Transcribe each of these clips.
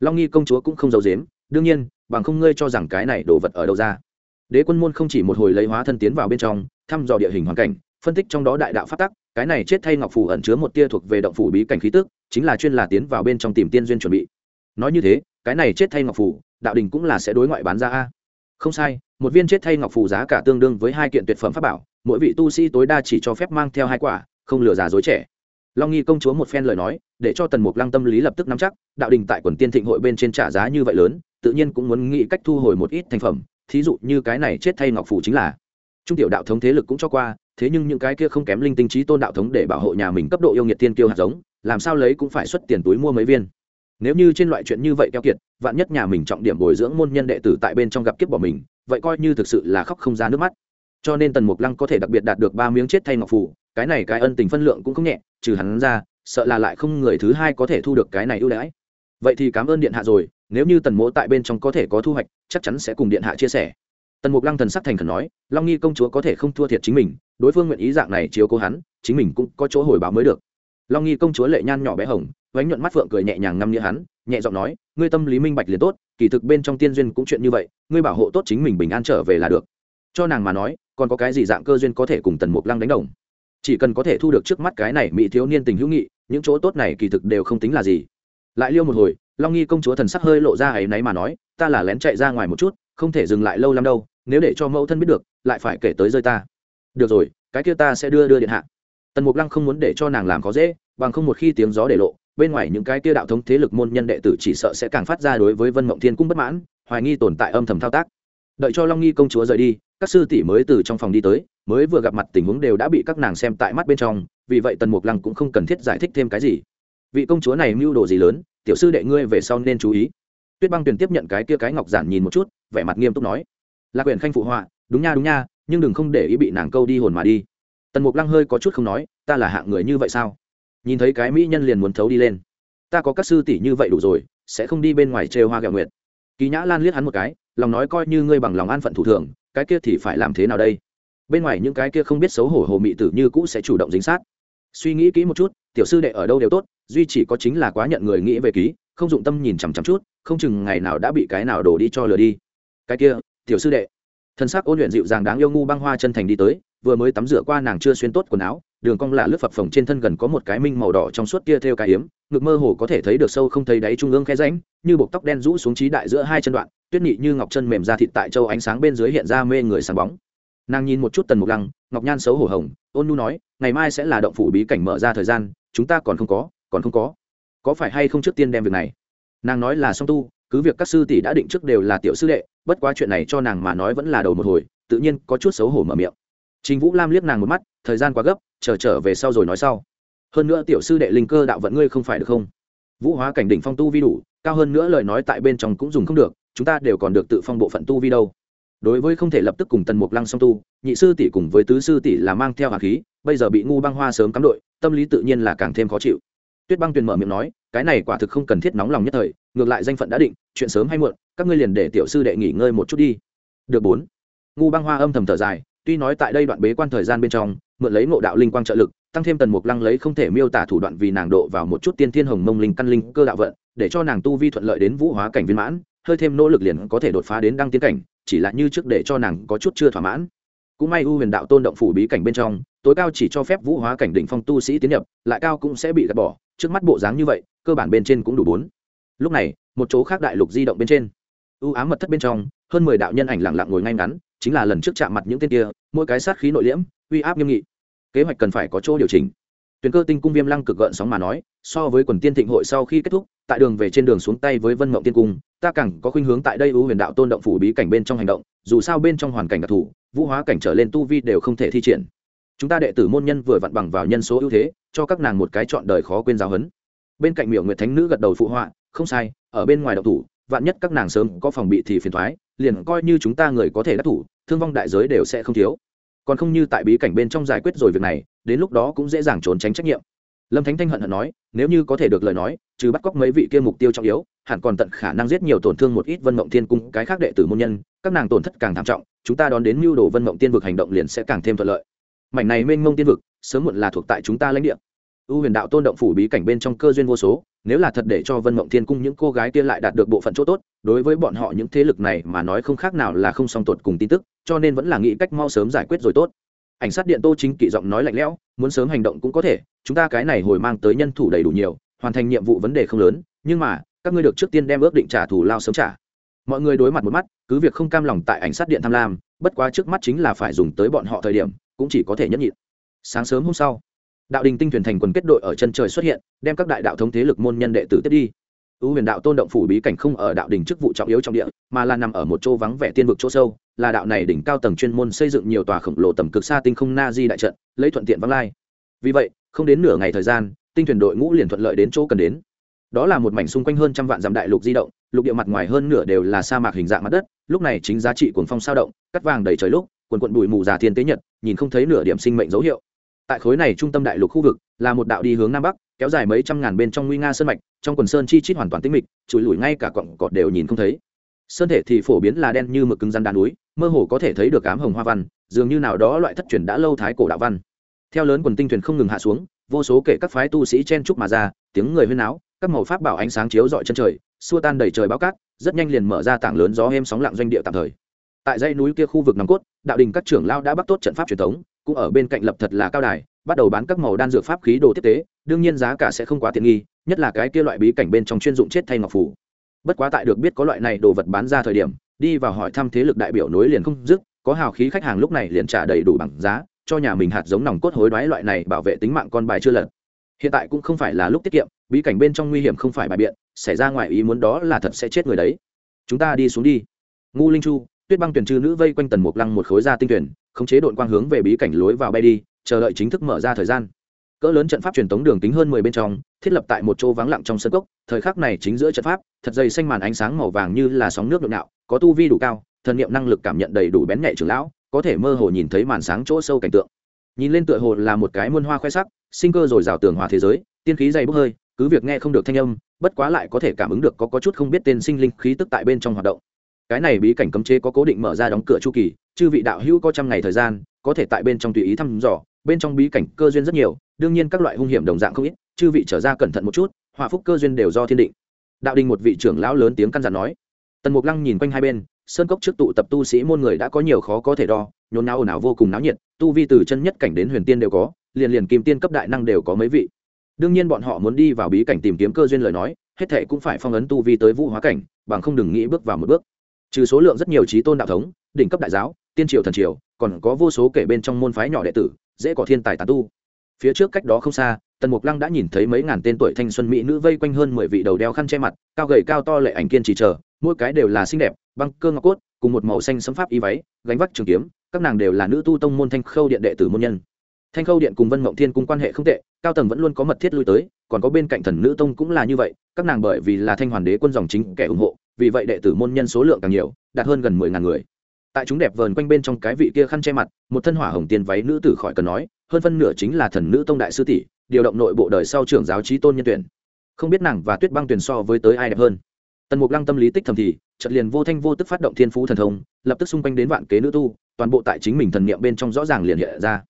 long nghi công chúa cũng không giấu dếm đương nhiên, bằng không ngươi cho rằng cái này đồ vật ở đâu ra. Đế quân môn không chỉ một hồi lấy hóa thân tiến vào bên trong, thăm dò địa hình hoàn cảnh, phân tích trong đó đại đạo phát tắc, cái này chết thay ngọc phủ ẩn chứa một tia thuộc về động phủ bí cảnh khí tức, chính là chuyên là tiến vào bên trong tìm tiên duyên chuẩn bị. Nói như thế, cái này chết thay ngọc phủ đạo đình cũng là sẽ đối ngoại bán ra a. Không sai, một viên chết thay ngọc phủ giá cả tương đương với hai kiện tuyệt phẩm pháp bảo, mỗi vị tu sĩ tối đa chỉ cho phép mang theo hai quả, không lừa già dối trẻ long nghi công chúa một phen lời nói, để cho tần mục lăng tâm lý lập tức nắm chắc, đạo đình tại quần tiên thịnh hội bên trên trả giá như vậy lớn, tự nhiên cũng muốn nghĩ cách thu hồi một ít thành phẩm, thí dụ như cái này chết thay ngọc phủ chính là. Trung tiểu đạo thống thế lực cũng cho qua, thế nhưng những cái kia không kém linh tinh trí tôn đạo thống để bảo hộ nhà mình cấp độ yêu nghiệt tiên kiêu hạt giống, làm sao lấy cũng phải xuất tiền túi mua mấy viên. Nếu như trên loại chuyện như vậy keo kiệt, vạn nhất nhà mình trọng điểm bồi dưỡng môn nhân đệ tử tại bên trong gặp kiếp bỏ mình, vậy coi như thực sự là khóc không ra nước mắt. Cho nên tần mục lăng có thể đặc biệt đạt được ba miếng chết thay ngọc phủ cái này cái ân tình phân lượng cũng không nhẹ, trừ hắn ra, sợ là lại không người thứ hai có thể thu được cái này ưu đãi. Vậy thì cảm ơn điện hạ rồi, nếu như tần mỗ tại bên trong có thể có thu hoạch, chắc chắn sẽ cùng điện hạ chia sẻ. Tần mục lăng thần sắc thành khẩn nói, long nghi công chúa có thể không thua thiệt chính mình, đối phương nguyện ý dạng này chiếu cố hắn, chính mình cũng có chỗ hồi báo mới được. Long nghi công chúa lệ nhan nhỏ bé hồng, vánh nhuận mắt phượng cười nhẹ nhàng ngâm nghĩa hắn, nhẹ giọng nói, ngươi tâm lý minh bạch liền tốt, kỳ thực bên trong tiên duyên cũng chuyện như vậy, ngươi bảo hộ tốt chính mình bình an trở về là được. Cho nàng mà nói, còn có cái gì dạng cơ duyên có thể cùng tần mục lăng đánh đồng? Chỉ cần có thể thu được trước mắt cái này mỹ thiếu niên tình hữu nghị, những chỗ tốt này kỳ thực đều không tính là gì. Lại liêu một hồi, long nghi công chúa thần sắc hơi lộ ra ấy náy mà nói, ta là lén chạy ra ngoài một chút, không thể dừng lại lâu lắm đâu, nếu để cho mẫu thân biết được, lại phải kể tới rơi ta. Được rồi, cái kia ta sẽ đưa đưa điện hạ. Tần mục lăng không muốn để cho nàng làm có dễ, bằng không một khi tiếng gió để lộ, bên ngoài những cái kia đạo thống thế lực môn nhân đệ tử chỉ sợ sẽ càng phát ra đối với vân mộng thiên cung bất mãn, hoài nghi tồn tại âm thầm thao tác. Đợi cho long nghi công chúa rời đi, các sư tỷ mới từ trong phòng đi tới mới vừa gặp mặt tình huống đều đã bị các nàng xem tại mắt bên trong, vì vậy tần mục lăng cũng không cần thiết giải thích thêm cái gì. Vị công chúa này mưu đồ gì lớn, tiểu sư đệ ngươi về sau nên chú ý. Tuyết băng tuyền tiếp nhận cái kia cái ngọc giản nhìn một chút, vẻ mặt nghiêm túc nói, lạc quyển khanh phụ họa, đúng nha đúng nha, nhưng đừng không để ý bị nàng câu đi hồn mà đi. Tần mục lăng hơi có chút không nói, ta là hạng người như vậy sao? Nhìn thấy cái mỹ nhân liền muốn thấu đi lên. Ta có các sư tỷ như vậy đủ rồi, sẽ không đi bên ngoài trêu hoa gạo nguyệt. Kỳ nhã lan liếc hắn một cái, lòng nói coi như ngươi bằng lòng an phận thủ thường, cái kia thì phải làm thế nào đây? Bên ngoài những cái kia không biết xấu hổ hồ mị tử như cũ sẽ chủ động dính sát. Suy nghĩ kỹ một chút, tiểu sư đệ ở đâu đều tốt, duy chỉ có chính là quá nhận người nghĩ về ký, không dụng tâm nhìn chằm chằm chút, không chừng ngày nào đã bị cái nào đổ đi cho lừa đi. Cái kia, tiểu sư đệ. Thân xác ôn luyện dịu dàng đáng yêu ngu băng hoa chân thành đi tới, vừa mới tắm rửa qua nàng chưa xuyên tốt quần áo, đường cong lạ lướt phập phồng trên thân gần có một cái minh màu đỏ trong suốt kia theo cái hiếm ngực mơ hồ có thể thấy được sâu không thấy đáy trung ương khe ránh như bột tóc đen rũ xuống trí đại giữa hai chân đoạn, tuyết nhị như ngọc chân mềm ra thịt tại châu ánh sáng bên dưới hiện ra mê người sáng bóng nàng nhìn một chút tần mục lăng ngọc nhan xấu hổ hồng ôn nu nói ngày mai sẽ là động phủ bí cảnh mở ra thời gian chúng ta còn không có còn không có. Có phải hay không trước tiên đem việc này? Nàng nói là song tu cứ việc các sư tỷ đã định trước đều là tiểu sư đệ bất quá chuyện này cho nàng mà nói vẫn là đầu một hồi tự nhiên có chút xấu hổ mở miệng. Trình vũ lam liếc nàng một mắt thời gian quá gấp chờ trở, trở về sau rồi nói sau. Hơn nữa tiểu sư đệ linh cơ đạo vận ngươi không phải được không? Vũ hóa cảnh đỉnh phong tu vi đủ cao hơn nữa lời nói tại bên trong cũng dùng không được chúng ta đều còn được tự phong bộ phận tu vi đâu đối với không thể lập tức cùng tần mục lăng song tu, nhị sư tỷ cùng với tứ sư tỷ là mang theo hạt khí, bây giờ bị ngu băng hoa sớm cắm đội, tâm lý tự nhiên là càng thêm khó chịu. Tuyết băng tuyền mở miệng nói, cái này quả thực không cần thiết nóng lòng nhất thời, ngược lại danh phận đã định, chuyện sớm hay muộn, các ngươi liền để tiểu sư đệ nghỉ ngơi một chút đi. Được bốn. Ngu băng hoa âm thầm thở dài, tuy nói tại đây đoạn bế quan thời gian bên trong, mượn lấy ngộ đạo linh quang trợ lực, tăng thêm tần mục lăng lấy không thể miêu tả thủ đoạn vì nàng độ vào một chút tiên thiên hồng mông linh căn linh cơ đạo vận, để cho nàng tu vi thuận lợi đến vũ hóa cảnh viên mãn, hơi thêm nỗ lực liền có thể đột phá đến đăng tiến cảnh chỉ là như trước để cho nàng có chút chưa thỏa mãn. Cũng may u huyền đạo tôn động phủ bí cảnh bên trong, tối cao chỉ cho phép vũ hóa cảnh đỉnh phong tu sĩ tiến nhập, lại cao cũng sẽ bị gạt bỏ, trước mắt bộ dáng như vậy, cơ bản bên trên cũng đủ bốn. Lúc này, một chỗ khác đại lục di động bên trên. U ám mật thất bên trong, hơn mười đạo nhân ảnh lặng lặng ngồi ngay ngắn, chính là lần trước chạm mặt những tên kia, mỗi cái sát khí nội liễm, uy áp nghiêm nghị. Kế hoạch cần phải có chỗ điều chỉnh. Tuyền cơ tinh cung viêm lăng cực gợn sóng mà nói, so với quần tiên thịnh hội sau khi kết thúc tại đường về trên đường xuống tay với vân mộng tiên cung, ta càng có khuynh hướng tại đây ưu huyền đạo tôn động phủ bí cảnh bên trong hành động, dù sao bên trong hoàn cảnh đặc thù, vũ hóa cảnh trở lên tu vi đều không thể thi triển. Chúng ta đệ tử môn nhân vừa vặn bằng vào nhân số ưu thế, cho các nàng một cái chọn đời khó quên giáo huấn. Bên cạnh miệng nguyệt thánh nữ gật đầu phụ họa, không sai, ở bên ngoài đạo thủ, vạn nhất các nàng sớm có phòng bị thì phiền thoái, liền coi như chúng ta người có thể đắc thủ, thương vong đại giới đều sẽ không thiếu. Còn không như tại bí cảnh bên trong giải quyết rồi việc này, đến lúc đó cũng dễ dàng trốn tránh trách nhiệm lâm thánh thanh hận hận nói, nếu như có thể được lời nói, trừ bắt cóc mấy vị kia mục tiêu trọng yếu, hẳn còn tận khả năng giết nhiều tổn thương một ít vân mộng thiên cung, cái khác đệ tử môn nhân, các nàng tổn thất càng thảm trọng, chúng ta đón đến mưu đồ vân mộng tiên vực hành động liền sẽ càng thêm thuận lợi. Mảnh này mênh mông tiên vực, sớm muộn là thuộc tại chúng ta lãnh địa. U huyền đạo tôn động phủ bí cảnh bên trong cơ duyên vô số, nếu là thật để cho vân mộng thiên cung những cô gái kia lại đạt được bộ phận chỗ tốt, đối với bọn họ những thế lực này mà nói không khác nào là không song tột cùng tin tức, cho nên vẫn là nghĩ cách mau sớm giải quyết rồi tốt ảnh sát điện tô chính kỵ giọng nói lạnh lẽo, muốn sớm hành động cũng có thể, chúng ta cái này hồi mang tới nhân thủ đầy đủ nhiều, hoàn thành nhiệm vụ vấn đề không lớn, nhưng mà, các ngươi được trước tiên đem ước định trả thù lao sớm trả. Mọi người đối mặt một mắt, cứ việc không cam lòng tại ảnh sát điện tham lam, bất quá trước mắt chính là phải dùng tới bọn họ thời điểm, cũng chỉ có thể nhẫn nhịn. Sáng sớm hôm sau, đạo đình tinh thuyền thành quần kết đội ở chân trời xuất hiện, đem các đại đạo thống thế lực môn nhân đệ tử tiếp đi. Ưu huyền đạo tôn động phủ bí cảnh không ở đạo đình chức vụ trọng yếu trong địa, mà là nằm ở một chỗ vắng vẻ tiên vực chỗ sâu là đạo này đỉnh cao tầng chuyên môn xây dựng nhiều tòa khổng lồ tầm cực xa tinh không na di đại trận, lấy thuận tiện vắng lai. Vì vậy, không đến nửa ngày thời gian, tinh thuyền đội ngũ liền thuận lợi đến chỗ cần đến. Đó là một mảnh xung quanh hơn trăm vạn dặm đại lục di động, lục địa mặt ngoài hơn nửa đều là sa mạc hình dạng mặt đất, lúc này chính giá trị cuồng phong sao động, cắt vàng đầy trời lúc quần quận bụi mù già thiên tế nhật, nhìn không thấy nửa điểm sinh mệnh dấu hiệu. Tại khối này trung tâm đại lục khu vực, là một đạo đi hướng nam bắc, kéo dài mấy trăm ngàn bên trong nguy nga sơn mạch, trong quần sơn chi chít hoàn toàn tĩnh mịch, chùi lùi ngay cả cọng cọt đều nhìn không thấy sơn thể thì phổ biến là đen như mực cứng rắn đá núi mơ hồ có thể thấy được ám hồng hoa văn dường như nào đó loại thất truyền đã lâu thái cổ đạo văn. Theo lớn quần tinh thuyền không ngừng hạ xuống vô số kể các phái tu sĩ chen trúc mà ra tiếng người huyên áo, các màu pháp bảo ánh sáng chiếu dọi chân trời xua tan đầy trời báo cát rất nhanh liền mở ra tảng lớn gió êm sóng lặng doanh địa tạm thời. Tại dãy núi kia khu vực nòng cốt đạo đình các trưởng lao đã bắt tốt trận pháp truyền thống cũng ở bên cạnh lập thật là cao đài bắt đầu bán các màu đan dược pháp khí đồ tiếp tế đương nhiên giá cả sẽ không quá tiện nghi nhất là cái kia loại bí cảnh bên trong chuyên dụng chết thay ngọc phủ bất quá tại được biết có loại này đồ vật bán ra thời điểm, đi vào hỏi thăm thế lực đại biểu nối liền không dứt, có hào khí khách hàng lúc này liền trả đầy đủ bằng giá, cho nhà mình hạt giống nòng cốt hối đoái loại này bảo vệ tính mạng con bài chưa lật. Hiện tại cũng không phải là lúc tiết kiệm, bí cảnh bên trong nguy hiểm không phải bài biện, xảy ra ngoài ý muốn đó là thật sẽ chết người đấy. Chúng ta đi xuống đi. Ngu linh chu, tuyết băng tuyển trư nữ vây quanh tần mục lăng một khối da tinh tuyển, khống chế đội quang hướng về bí cảnh lối vào bay đi, chờ đợi chính thức mở ra thời gian cỡ lớn trận pháp truyền tống đường kính hơn mười bên trong thiết lập tại một chỗ vắng lặng trong sân cốc. Thời khắc này chính giữa trận pháp thật dày xanh màn ánh sáng màu vàng như là sóng nước nhộn nhạo có tu vi đủ cao thần niệm năng lực cảm nhận đầy đủ bén nhạy trưởng lão có thể mơ hồ nhìn thấy màn sáng chỗ sâu cảnh tượng. Nhìn lên tựa hồ là một cái muôn hoa khoe sắc sinh cơ rồi rào tường hòa thế giới tiên khí dày bốc hơi cứ việc nghe không được thanh âm bất quá lại có thể cảm ứng được có, có chút không biết tên sinh linh khí tức tại bên trong hoạt động. Cái này bí cảnh cấm chế có cố định mở ra đóng cửa chu kỳ chư vị đạo hữu có trăm ngày thời gian có thể tại bên trong tùy ý thăm dò bên trong bí cảnh cơ duyên rất nhiều, đương nhiên các loại hung hiểm đồng dạng không ít, chư vị trở ra cẩn thận một chút hòa phúc cơ duyên đều do thiên định. Đạo đình một vị trưởng lão lớn tiếng căn dặn nói. Tần mục lăng nhìn quanh hai bên, sơn cốc trước tụ tập tu sĩ môn người đã có nhiều khó có thể đo, nhốn náo ồn ào vô cùng náo nhiệt, tu vi từ chân nhất cảnh đến huyền tiên đều có, liền liền kim tiên cấp đại năng đều có mấy vị. Đương nhiên bọn họ muốn đi vào bí cảnh tìm kiếm cơ duyên lời nói, hết thệ cũng phải phong ấn tu vi tới vũ hóa cảnh, bằng không đừng nghĩ bước vào một bước. Trừ số lượng rất nhiều trí tôn đạo thống, đỉnh cấp đại giáo tiên triều thần triều, còn có vô số kể bên trong môn phái nhỏ đệ tử, dễ có thiên tài tán tu. Phía trước cách đó không xa, tần mục lăng đã nhìn thấy mấy ngàn tên tuổi thanh xuân mỹ nữ vây quanh hơn mười vị đầu đeo khăn che mặt, cao gầy cao to lệ ảnh kiên trì chờ, mỗi cái đều là xinh đẹp, băng cơ ngọc cốt, cùng một màu xanh sấm pháp y váy, gánh vác trường kiếm, các nàng đều là nữ tu tông môn thanh khâu điện đệ tử môn nhân. Thanh khâu điện cùng vân mộng thiên cung quan hệ không tệ, cao tầng vẫn luôn có mật thiết lui tới, còn có bên cạnh thần nữ tông cũng là như vậy, các nàng bởi vì là thanh hoàn đế quân dòng chính kẻ ủng hộ, vì vậy đệ tử môn nhân số lượng càng nhiều, đạt hơn gần mười ngàn người tại chúng đẹp vờn quanh bên trong cái vị kia khăn che mặt, một thân hỏa hồng tiền váy nữ tử khỏi cần nói, hơn phân nửa chính là thần nữ tông đại sư tỷ, điều động nội bộ đời sau trưởng giáo trí tôn nhân tuyển. Không biết nàng và tuyết băng tuyển so với tới ai đẹp hơn. Tần mục lăng tâm lý tích thầm thì trận liền vô thanh vô tức phát động thiên phú thần thông, lập tức xung quanh đến vạn kế nữ tu, toàn bộ tại chính mình thần niệm bên trong rõ ràng liền hiện ra.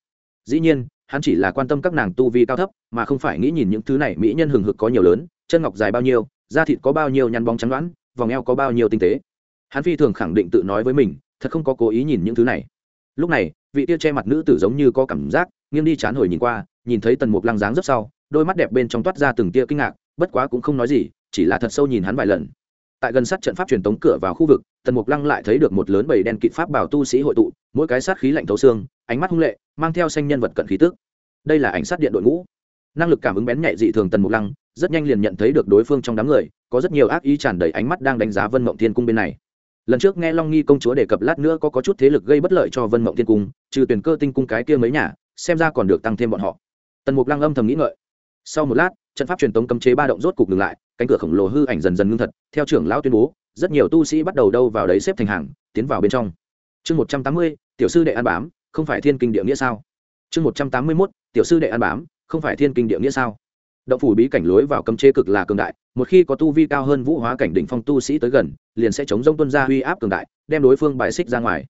Dĩ nhiên, hắn chỉ là quan tâm các nàng tu vi cao thấp, mà không phải nghĩ nhìn những thứ này mỹ nhân hừng hực có nhiều lớn, chân ngọc dài bao nhiêu, da thịt có bao nhiêu nhăn bóng trắng đoán vòng eo có bao nhiêu tinh tế. Hắn phi thường khẳng định tự nói với mình thật không có cố ý nhìn những thứ này. Lúc này, vị tia che mặt nữ tử giống như có cảm giác, nghiêng đi chán hồi nhìn qua, nhìn thấy tần mục lăng dáng rất sau, đôi mắt đẹp bên trong toát ra từng tia kinh ngạc, bất quá cũng không nói gì, chỉ là thật sâu nhìn hắn vài lần. Tại gần sát trận pháp truyền tống cửa vào khu vực, tần mục lăng lại thấy được một lớn bầy đen kịt pháp bảo tu sĩ hội tụ, mỗi cái sát khí lạnh thấu xương, ánh mắt hung lệ, mang theo xanh nhân vật cận khí tước đây là ảnh sát điện đội ngũ. Năng lực cảm ứng bén nhạy dị thường tần mục lăng, rất nhanh liền nhận thấy được đối phương trong đám người, có rất nhiều ác ý tràn đầy ánh mắt đang đánh giá vân mộng thiên cung bên này lần trước nghe long nghi công chúa đề cập lát nữa có, có chút thế lực gây bất lợi cho vân mộng thiên cung trừ tuyển cơ tinh cung cái kia mấy nhà xem ra còn được tăng thêm bọn họ. Tần mục lăng âm thầm nghĩ ngợi. Sau một lát trận pháp truyền tống cấm chế ba động rốt cục ngừng lại cánh cửa khổng lồ hư ảnh dần dần ngưng thật theo trưởng lão tuyên bố rất nhiều tu sĩ bắt đầu đâu vào đấy xếp thành hàng tiến vào bên trong. Chương một trăm tám mươi tiểu sư đệ an bám không phải thiên kinh địa nghĩa sao? Chương một trăm tám mươi mốt tiểu sư đệ an bám không phải thiên kinh địa nghĩa sao? Động phủ bí cảnh lối vào cấm chế cực là cường đại, một khi có tu vi cao hơn vũ hóa cảnh đỉnh phong tu sĩ tới gần, liền sẽ chống rông tuân ra uy áp cường đại, đem đối phương bài xích ra ngoài.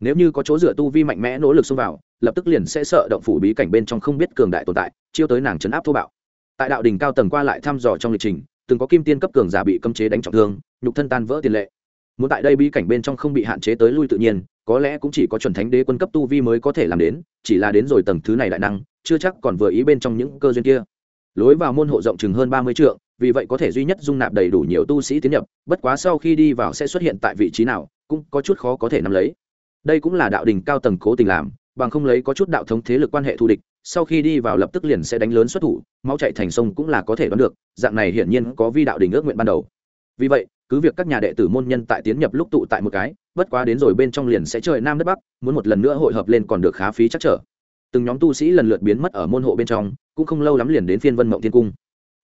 Nếu như có chỗ dựa tu vi mạnh mẽ nỗ lực xông vào, lập tức liền sẽ sợ động phủ bí cảnh bên trong không biết cường đại tồn tại, chiêu tới nàng chấn áp thô bạo. Tại đạo đỉnh cao tầng qua lại thăm dò trong lịch trình, từng có kim tiên cấp cường giả bị cấm chế đánh trọng thương, nhục thân tan vỡ tiền lệ. Muốn tại đây bí cảnh bên trong không bị hạn chế tới lui tự nhiên, có lẽ cũng chỉ có chuẩn thánh đế quân cấp tu vi mới có thể làm đến, chỉ là đến rồi tầng thứ này đại năng, chưa chắc còn vừa ý bên trong những cơ duyên kia lối vào môn hộ rộng chừng hơn ba mươi trượng, vì vậy có thể duy nhất dung nạp đầy đủ nhiều tu sĩ tiến nhập, bất quá sau khi đi vào sẽ xuất hiện tại vị trí nào, cũng có chút khó có thể nắm lấy. Đây cũng là đạo đình cao tầng cố tình làm, bằng không lấy có chút đạo thống thế lực quan hệ thù địch, sau khi đi vào lập tức liền sẽ đánh lớn xuất thủ, máu chạy thành sông cũng là có thể đoán được, dạng này hiển nhiên có vi đạo đình ước nguyện ban đầu. Vì vậy, cứ việc các nhà đệ tử môn nhân tại tiến nhập lúc tụ tại một cái, bất quá đến rồi bên trong liền sẽ trời nam đất bắc, muốn một lần nữa hội hợp lên còn được khá phí chắc trở. Từng nhóm tu sĩ lần lượt biến mất ở môn hộ bên trong cũng không lâu lắm liền đến phiên vân mộng thiên cung.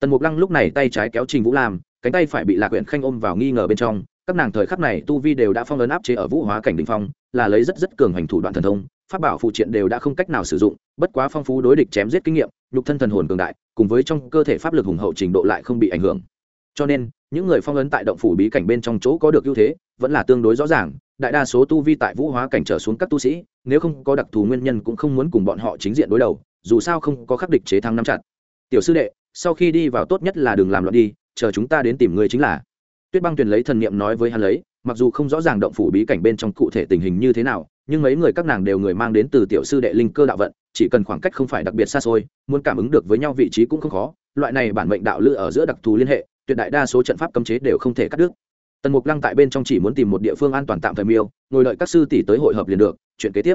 Tần mục lăng lúc này tay trái kéo trình vũ lam, cánh tay phải bị lạc huyện khanh ôm vào nghi ngờ bên trong. Các nàng thời khắc này tu vi đều đã phong ấn áp chế ở vũ hóa cảnh đình phong, là lấy rất rất cường hành thủ đoạn thần thông, pháp bảo phụ triện đều đã không cách nào sử dụng, bất quá phong phú đối địch chém giết kinh nghiệm, nhục thân thần hồn cường đại, cùng với trong cơ thể pháp lực hùng hậu trình độ lại không bị ảnh hưởng. Cho nên, những người phong ấn tại động phủ bí cảnh bên trong chỗ có được ưu thế, vẫn là tương đối rõ ràng, đại đa số tu vi tại vũ hóa cảnh trở xuống các tu sĩ, nếu không có đặc thù nguyên nhân cũng không muốn cùng bọn họ chính diện đối đầu dù sao không có khắc địch chế thắng nắm chặt. Tiểu sư đệ, sau khi đi vào tốt nhất là đừng làm loạn đi, chờ chúng ta đến tìm người chính là. Tuyết băng tuyền lấy thần niệm nói với hắn lấy, mặc dù không rõ ràng động phủ bí cảnh bên trong cụ thể tình hình như thế nào, nhưng mấy người các nàng đều người mang đến từ tiểu sư đệ linh cơ đạo vận, chỉ cần khoảng cách không phải đặc biệt xa xôi, muốn cảm ứng được với nhau vị trí cũng không khó, loại này bản mệnh đạo lữ ở giữa đặc thù liên hệ, tuyệt đại đa số trận pháp cấm chế đều không thể cắt đứt. Tần mục lăng tại bên trong chỉ muốn tìm một địa phương an toàn tạm thời miêu, ngồi đợi các sư tỷ tới hội hợp liền được, chuyện kế tiếp.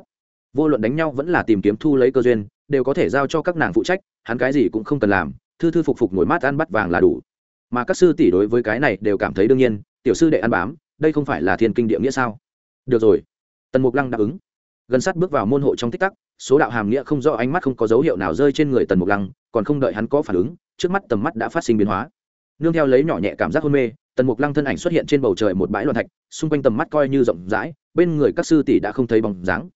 Vô luận đánh nhau vẫn là tìm kiếm thu lấy cơ duyên đều có thể giao cho các nàng phụ trách, hắn cái gì cũng không cần làm, thư thư phục phục ngồi mát ăn bắt vàng là đủ. Mà các sư tỷ đối với cái này đều cảm thấy đương nhiên, tiểu sư đệ ăn bám, đây không phải là thiên kinh địa nghĩa sao? Được rồi. Tần mục lăng đáp ứng. Gần sát bước vào môn hộ trong tích tắc, số đạo hàm nghĩa không rõ ánh mắt không có dấu hiệu nào rơi trên người tần mục lăng, còn không đợi hắn có phản ứng, trước mắt tầm mắt đã phát sinh biến hóa. Nương theo lấy nhỏ nhẹ cảm giác hôn mê, tần mục lăng thân ảnh xuất hiện trên bầu trời một bãi loạn thạch, xung quanh tầm mắt coi như rộng rãi, bên người các sư tỷ đã không thấy bóng dáng.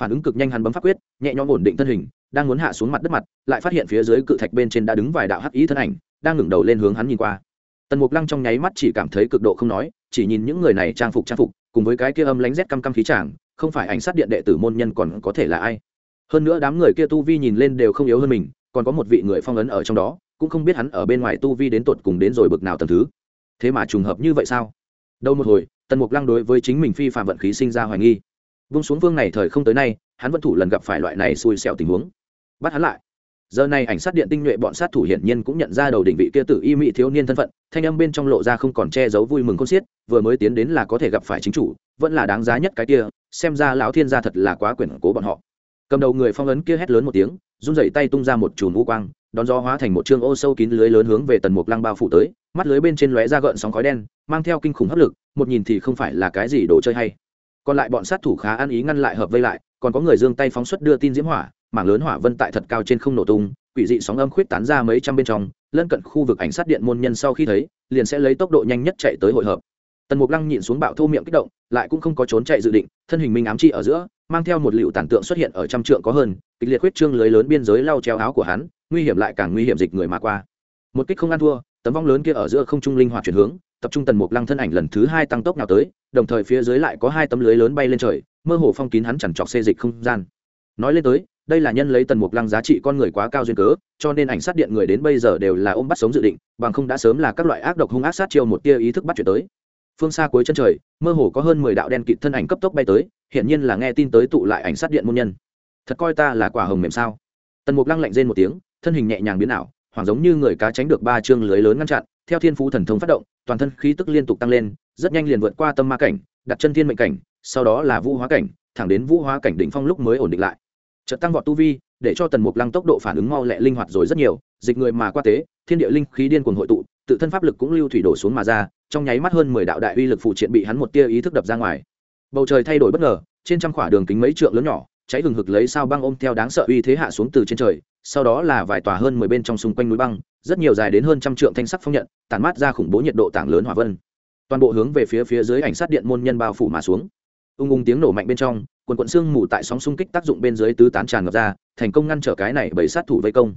Phản ứng cực nhanh hắn bấm pháp quyết, nhẹ nhõm ổn định thân hình đang muốn hạ xuống mặt đất mặt, lại phát hiện phía dưới cự thạch bên trên đã đứng vài đạo hắc ý thân ảnh, đang ngẩng đầu lên hướng hắn nhìn qua. Tần mục lăng trong nháy mắt chỉ cảm thấy cực độ không nói, chỉ nhìn những người này trang phục trang phục, cùng với cái kia âm lánh rét căm căm khí chàng, không phải ảnh sát điện đệ tử môn nhân còn có thể là ai. Hơn nữa đám người kia tu vi nhìn lên đều không yếu hơn mình, còn có một vị người phong ấn ở trong đó, cũng không biết hắn ở bên ngoài tu vi đến tột cùng đến rồi bực nào tầm thứ. Thế mà trùng hợp như vậy sao? Đâu một hồi, tần mục lăng đối với chính mình phi phạm vận khí sinh ra hoài nghi. Vung xuống vương này thời không tới nay, hắn vẫn thủ lần gặp phải loại này xui xẻo tình huống bắt hắn lại. Giờ này ảnh sát điện tinh nhuệ bọn sát thủ hiển nhiên cũng nhận ra đầu đỉnh vị kia tử y mỹ thiếu niên thân phận, thanh âm bên trong lộ ra không còn che giấu vui mừng con xiết, vừa mới tiến đến là có thể gặp phải chính chủ, vẫn là đáng giá nhất cái kia, xem ra lão thiên gia thật là quá quyển cố bọn họ. Cầm đầu người phong ấn kia hét lớn một tiếng, run dậy tay tung ra một chùm u quang, đón gió hóa thành một chương ô sâu kín lưới lớn hướng về tần mục lăng bao phủ tới, mắt lưới bên trên lóe ra gợn sóng khói đen, mang theo kinh khủng hấp lực, một nhìn thì không phải là cái gì đồ chơi hay. Còn lại bọn sát thủ khá ăn ý ngăn lại hợp vây lại, còn có người giương tay phóng xuất đưa tin diễm hỏa mảng lớn hỏa vân tại thật cao trên không nổ tung, quỷ dị sóng âm khuyết tán ra mấy trăm bên trong, lân cận khu vực ảnh sát điện môn nhân sau khi thấy, liền sẽ lấy tốc độ nhanh nhất chạy tới hội hợp. Tần mục lăng nhìn xuống bạo thô miệng kích động, lại cũng không có trốn chạy dự định, thân hình minh ám chi ở giữa, mang theo một liệu tản tượng xuất hiện ở trăm trượng có hơn, kịch liệt huyết trương lưới lớn biên giới lau treo áo của hắn, nguy hiểm lại càng nguy hiểm dịch người mà qua. Một kích không ăn thua, tấm vong lớn kia ở giữa không trung linh hoạt chuyển hướng, tập trung tần mục lăng thân ảnh lần thứ hai tăng tốc nào tới, đồng thời phía dưới lại có hai tấm lưới lớn bay lên trời, mơ hồ phong kín hắn chẳng trọc xê dịch không gian. Nói lên tới đây là nhân lấy tần mục lăng giá trị con người quá cao duyên cớ, cho nên ảnh sát điện người đến bây giờ đều là ôm bắt sống dự định, bằng không đã sớm là các loại ác độc hung ác sát chiêu một tia ý thức bắt chuyển tới. Phương xa cuối chân trời, mơ hồ có hơn mười đạo đen kịt thân ảnh cấp tốc bay tới, hiển nhiên là nghe tin tới tụ lại ảnh sát điện môn nhân. Thật coi ta là quả hồng mềm sao? Tần mục lăng lạnh rên một tiếng, thân hình nhẹ nhàng biến ảo, hoảng giống như người cá tránh được ba chương lưới lớn ngăn chặn, theo thiên phú thần thông phát động, toàn thân khí tức liên tục tăng lên, rất nhanh liền vượt qua tâm ma cảnh, đặt chân thiên mệnh cảnh, sau đó là vũ hóa cảnh, thẳng đến vũ hóa cảnh đỉnh phong lúc mới ổn định lại chợt tăng vọt tu vi, để cho tần mục lăng tốc độ phản ứng mau lẹ linh hoạt rồi rất nhiều, dịch người mà qua tế, thiên địa linh khí điên cuồng hội tụ, tự thân pháp lực cũng lưu thủy đổ xuống mà ra, trong nháy mắt hơn mười đạo đại uy lực phụ triện bị hắn một tia ý thức đập ra ngoài. Bầu trời thay đổi bất ngờ, trên trăm khỏa đường kính mấy trượng lớn nhỏ, cháy hừng hực lấy sao băng ôm theo đáng sợ uy thế hạ xuống từ trên trời, sau đó là vài tòa hơn mười bên trong xung quanh núi băng, rất nhiều dài đến hơn trăm trượng thanh sắc phong nhận, tản mát ra khủng bố nhiệt độ tảng lớn hỏa vân. Toàn bộ hướng về phía phía dưới ảnh sát điện môn nhân bao phủ mà xuống ung ung tiếng nổ mạnh bên trong, quần quận xương mù tại sóng xung kích tác dụng bên dưới tứ tán tràn ngập ra, thành công ngăn trở cái này bởi sát thủ vây công.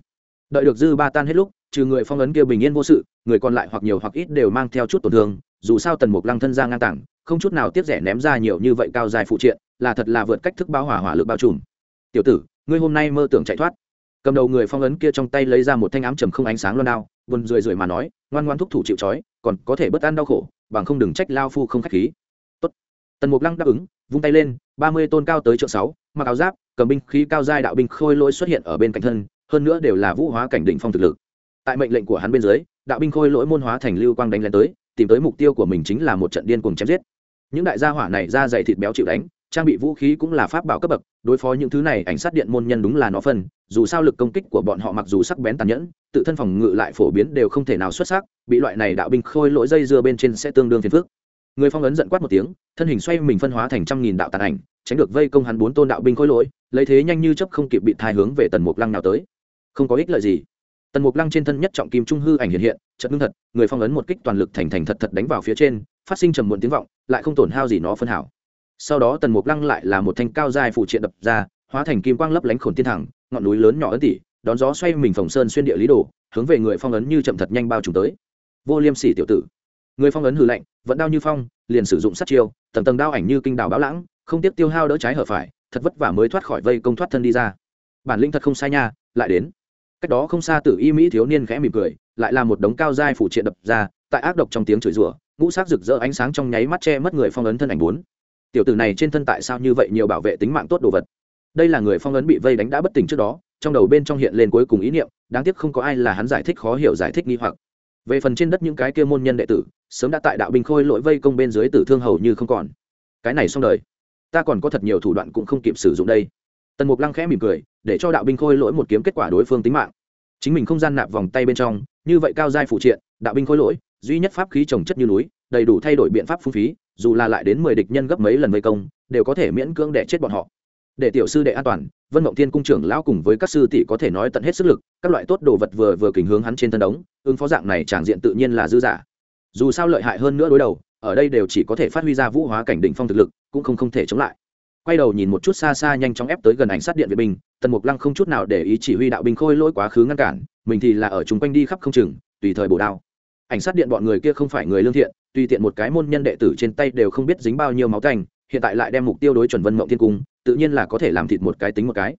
Đợi được dư ba tan hết lúc, trừ người phong ấn kia bình yên vô sự, người còn lại hoặc nhiều hoặc ít đều mang theo chút tổn thương, dù sao tần mục lăng thân ra ngang tảng, không chút nào tiếc rẻ ném ra nhiều như vậy cao dài phụ triện, là thật là vượt cách thức bao hỏa hỏa lực bao trùm. Tiểu tử, ngươi hôm nay mơ tưởng chạy thoát. Cầm đầu người phong ấn kia trong tay lấy ra một thanh ám trầm không ánh sáng loan đao vườn rười rượi mà nói, ngoan ngoan thúc thủ chịu trói, còn có thể bất an đau khổ, bằng không đừng trách lao phu không k h á c h khí tần mục lăng đáp ứng, vung tay lên, ba mươi tôn cao tới trượng sáu, mặc áo giáp, cầm binh khí cao giai đạo binh khôi lỗi xuất hiện ở bên cạnh thân, hơn nữa đều là vũ hóa cảnh đỉnh phong thực lực. Tại mệnh lệnh của hắn bên dưới, đạo binh khôi lỗi môn hóa thành lưu quang đánh lên tới, tìm tới mục tiêu của mình chính là một trận điên cuồng chém giết. Những đại gia hỏa này ra dày thịt béo chịu đánh, trang bị vũ khí cũng là pháp bảo cấp bậc, đối phó những thứ này ảnh sát điện môn nhân đúng là nó phân, dù sao lực công kích của bọn họ mặc dù sắc bén tàn nhẫn, tự thân phòng ngự lại phổ biến đều không thể nào xuất sắc, bị loại này đạo binh khôi lỗi dây dưa bên trên sẽ tương đương phiền phức người phong ấn giận quát một tiếng, thân hình xoay mình phân hóa thành trăm nghìn đạo tàn ảnh, tránh được vây công hắn bốn tôn đạo binh khôi lỗi, lấy thế nhanh như chấp không kịp bị thai hướng về tần mục lăng nào tới. Không có ích lợi gì. Tần mục lăng trên thân nhất trọng kim trung hư ảnh hiện hiện chật ngưng thật, người phong ấn một kích toàn lực thành thành thật thật đánh vào phía trên, phát sinh trầm muộn tiếng vọng, lại không tổn hao gì nó phân hảo. Sau đó tần mục lăng lại là một thanh cao dài phụ triện đập ra, hóa thành kim quang lấp lánh khổn tiên thẳng, ngọn núi lớn nhỏ ấn tỉ, đón gió xoay mình phòng sơn xuyên địa lý đồ, hướng về người phong ấn như chậm thật nhanh bao trùm tới. Vô liêm sỉ tiểu tử người phong ấn hừ lạnh, vẫn đao như phong, liền sử dụng sát chiêu, tầng tầng đao ảnh như kinh đào báo lãng, không tiếc tiêu hao đỡ trái hở phải, thật vất vả mới thoát khỏi vây công thoát thân đi ra. Bản linh thật không sai nha, lại đến. Cách đó không xa tử y mỹ thiếu niên khẽ mỉm cười, lại là một đống cao dai phủ triện đập ra, tại ác độc trong tiếng chửi rủa, ngũ sắc rực rỡ ánh sáng trong nháy mắt che mất người phong ấn thân ảnh bốn. Tiểu tử này trên thân tại sao như vậy nhiều bảo vệ tính mạng tốt đồ vật? Đây là người phong ấn bị vây đánh đã bất tỉnh trước đó, trong đầu bên trong hiện lên cuối cùng ý niệm, đáng tiếc không có ai là hắn giải thích khó hiểu giải thích nghi hoặc. Về phần trên đất những cái kia môn nhân đệ tử sớm đã tại đạo binh khôi lỗi vây công bên dưới tử thương hầu như không còn. Cái này xong đời. Ta còn có thật nhiều thủ đoạn cũng không kịp sử dụng đây. Tần mục lăng khẽ mỉm cười, để cho đạo binh khôi lỗi một kiếm kết quả đối phương tính mạng. Chính mình không gian nạp vòng tay bên trong, như vậy cao giai phụ triện, đạo binh khôi lỗi, duy nhất pháp khí trồng chất như núi, đầy đủ thay đổi biện pháp phung phí, dù là lại đến mười địch nhân gấp mấy lần vây công, đều có thể miễn cưỡng để chết bọn họ. Để tiểu sư đệ an toàn, vân mộng thiên cung trưởng lão cùng với các sư tỷ có thể nói tận hết sức lực, các loại tốt đồ vật vừa vừa kình hướng hắn trên thân đống, ứng phó dạng này tràng diện tự nhiên là dư giả dù sao lợi hại hơn nữa đối đầu, ở đây đều chỉ có thể phát huy ra vũ hóa cảnh đỉnh phong thực lực, cũng không không thể chống lại. Quay đầu nhìn một chút xa xa nhanh chóng ép tới gần ảnh sát điện vệ binh, tần mục lăng không chút nào để ý chỉ huy đạo binh khôi lỗi quá khứ ngăn cản, mình thì là ở chung quanh đi khắp không chừng, tùy thời bổ đao. Ảnh sát điện bọn người kia không phải người lương thiện, tùy tiện một cái môn nhân đệ tử trên tay đều không biết dính bao nhiêu máu canh hiện tại lại đem mục tiêu đối chuẩn vân mộng thiên cung, tự nhiên là có thể làm thịt một cái tính một cái.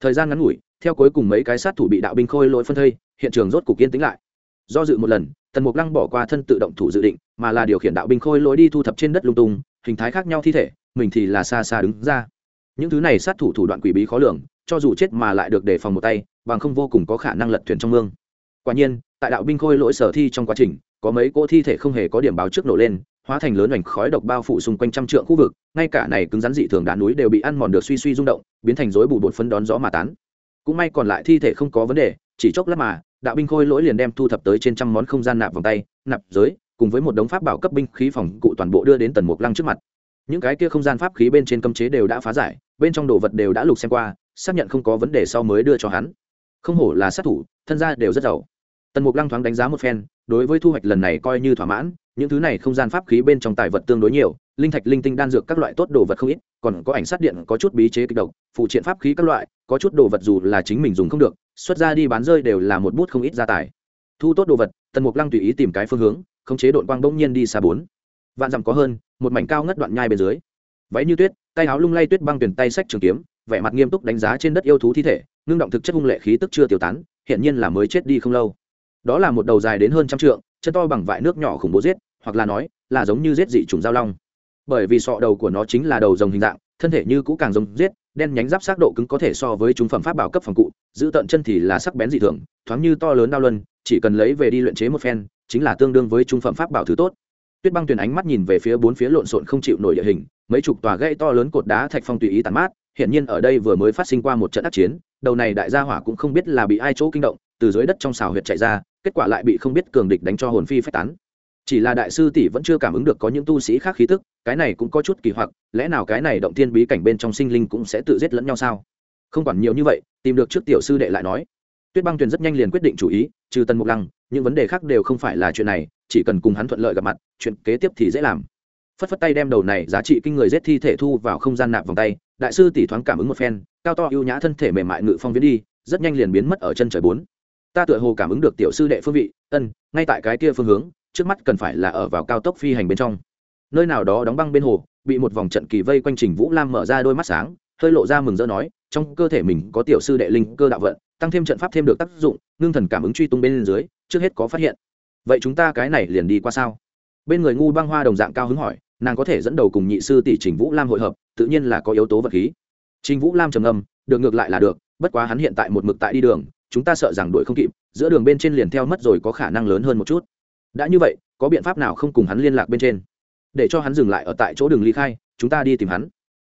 Thời gian ngắn ngủi, theo cuối cùng mấy cái sát thủ bị đạo binh khôi lỗi phân thây, hiện trường rốt cục yên tĩnh lại. Do dự một lần tần mục lăng bỏ qua thân tự động thủ dự định, mà là điều khiển đạo binh khôi lối đi thu thập trên đất lung tung, hình thái khác nhau thi thể, mình thì là xa xa đứng ra. Những thứ này sát thủ thủ đoạn quỷ bí khó lường, cho dù chết mà lại được đề phòng một tay, bằng không vô cùng có khả năng lật thuyền trong mương. Quả nhiên, tại đạo binh khôi lỗi sở thi trong quá trình, có mấy cỗ thi thể không hề có điểm báo trước nổ lên, hóa thành lớn ảnh khói độc bao phủ xung quanh trăm trượng khu vực, ngay cả này cứng rắn dị thường đá núi đều bị ăn mòn được suy suy rung động, biến thành rối bù bột phấn đón gió mà tán. Cũng may còn lại thi thể không có vấn đề, chỉ chốc lát mà đạo binh khôi lỗi liền đem thu thập tới trên trăm món không gian nạp vòng tay, nạp giới, cùng với một đống pháp bảo cấp binh khí phòng cụ toàn bộ đưa đến tần mục lăng trước mặt. Những cái kia không gian pháp khí bên trên cấm chế đều đã phá giải, bên trong đồ vật đều đã lục xem qua, xác nhận không có vấn đề sau mới đưa cho hắn. Không hổ là sát thủ, thân gia đều rất giàu. Tần mục lăng thoáng đánh giá một phen, đối với thu hoạch lần này coi như thỏa mãn, những thứ này không gian pháp khí bên trong tài vật tương đối nhiều, linh thạch, linh tinh, đan dược các loại tốt đồ vật không ít, còn có ảnh sát điện có chút bí chế kịch độc, phụ triện pháp khí các loại, có chút đồ vật dù là chính mình dùng không được xuất ra đi bán rơi đều là một bút không ít gia tài. Thu tốt đồ vật, tần mục lăng tùy ý tìm cái phương hướng không chế đội quang bỗng nhiên đi xa bốn. Vạn dặm có hơn, một mảnh cao ngất đoạn nhai bên dưới. Váy như tuyết, tay áo lung lay tuyết băng tuyển tay sách trường kiếm, vẻ mặt nghiêm túc đánh giá trên đất yêu thú thi thể, ngưng động thực chất hung lệ khí tức chưa tiêu tán hiện nhiên là mới chết đi không lâu. Đó là một đầu dài đến hơn trăm trượng, chân to bằng vại nước nhỏ khủng bố giết, hoặc là nói, là giống như giết dị trùng giao long. Bởi vì sọ đầu của nó chính là đầu rồng hình dạng, thân thể như cũ càng rồng giết đen nhánh giáp sát độ cứng có thể so với chúng phẩm pháp bảo cấp phòng cụ, giữ tận chân thì là sắc bén dị thường, thoáng như to lớn đao luân, chỉ cần lấy về đi luyện chế một phen, chính là tương đương với trung phẩm pháp bảo thứ tốt. Tuyết băng tuyền ánh mắt nhìn về phía bốn phía lộn xộn không chịu nổi địa hình, mấy chục tòa gãy to lớn cột đá thạch phong tùy ý tàn mát hiện nhiên ở đây vừa mới phát sinh qua một trận ác chiến, đầu này đại gia hỏa cũng không biết là bị ai chỗ kinh động, từ dưới đất trong xào huyệt chạy ra, kết quả lại bị không biết cường địch đánh cho hồn phi phách tán. Chỉ là đại sư tỷ vẫn chưa cảm ứng được có những tu sĩ khác khí tức cái này cũng có chút kỳ hoặc, lẽ nào cái này động thiên bí cảnh bên trong sinh linh cũng sẽ tự giết lẫn nhau sao? Không quản nhiều như vậy, tìm được trước tiểu sư đệ lại nói. Tuyết băng tuyền rất nhanh liền quyết định chủ ý, trừ tần mục lăng, những vấn đề khác đều không phải là chuyện này, chỉ cần cùng hắn thuận lợi gặp mặt, chuyện kế tiếp thì dễ làm. Phất phất tay đem đầu này giá trị kinh người giết thi thể thu vào không gian nạp vòng tay, đại sư tỷ thoáng cảm ứng một phen, cao to ưu nhã thân thể mềm mại ngự phong viễn đi, rất nhanh liền biến mất ở chân trời bốn. Ta tựa hồ cảm ứng được tiểu sư đệ phương vị, ân, ngay tại cái kia phương hướng, trước mắt cần phải là ở vào cao tốc phi hành bên trong nơi nào đó đóng băng bên hồ, bị một vòng trận kỳ vây quanh trình vũ lam mở ra đôi mắt sáng, hơi lộ ra mừng rỡ nói, trong cơ thể mình có tiểu sư đệ linh cơ đạo vận, tăng thêm trận pháp thêm được tác dụng, ngưng thần cảm ứng truy tung bên dưới, trước hết có phát hiện. Vậy chúng ta cái này liền đi qua sao? Bên người ngu băng hoa đồng dạng cao hứng hỏi, nàng có thể dẫn đầu cùng nhị sư tỷ trình vũ lam hội hợp, tự nhiên là có yếu tố vật khí. Trình vũ lam trầm âm được ngược lại là được, bất quá hắn hiện tại một mực tại đi đường, chúng ta sợ rằng đuổi không kịp, giữa đường bên trên liền theo mất rồi có khả năng lớn hơn một chút. Đã như vậy, có biện pháp nào không cùng hắn liên lạc bên trên? Để cho hắn dừng lại ở tại chỗ đường ly khai, chúng ta đi tìm hắn.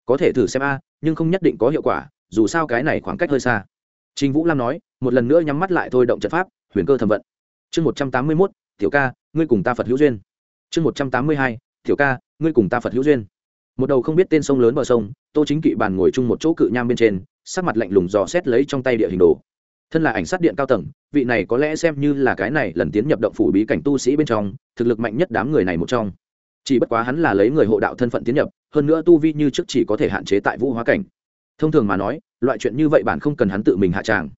Có thể thử xem a, nhưng không nhất định có hiệu quả, dù sao cái này khoảng cách hơi xa. Trình vũ lam nói, một lần nữa nhắm mắt lại thôi động trận pháp, huyền cơ thẩm vận. Chương một trăm tám mươi mốt, tiểu ca, ngươi cùng ta phật hữu duyên. Chương một trăm tám mươi hai, tiểu ca, ngươi cùng ta phật hữu duyên. Một đầu không biết tên sông lớn bờ sông, tô chính kỵ bàn ngồi chung một chỗ cự nham bên trên, sắc mặt lạnh lùng dò xét lấy trong tay địa hình đồ. Thân là ảnh sát điện cao tầng, vị này có lẽ xem như là cái này lần tiến nhập động phủ bí cảnh tu sĩ bên trong, thực lực mạnh nhất đám người này một trong chỉ bất quá hắn là lấy người hộ đạo thân phận tiến nhập, hơn nữa tu vi như trước chỉ có thể hạn chế tại vũ hóa cảnh. Thông thường mà nói, loại chuyện như vậy bạn không cần hắn tự mình hạ tràng.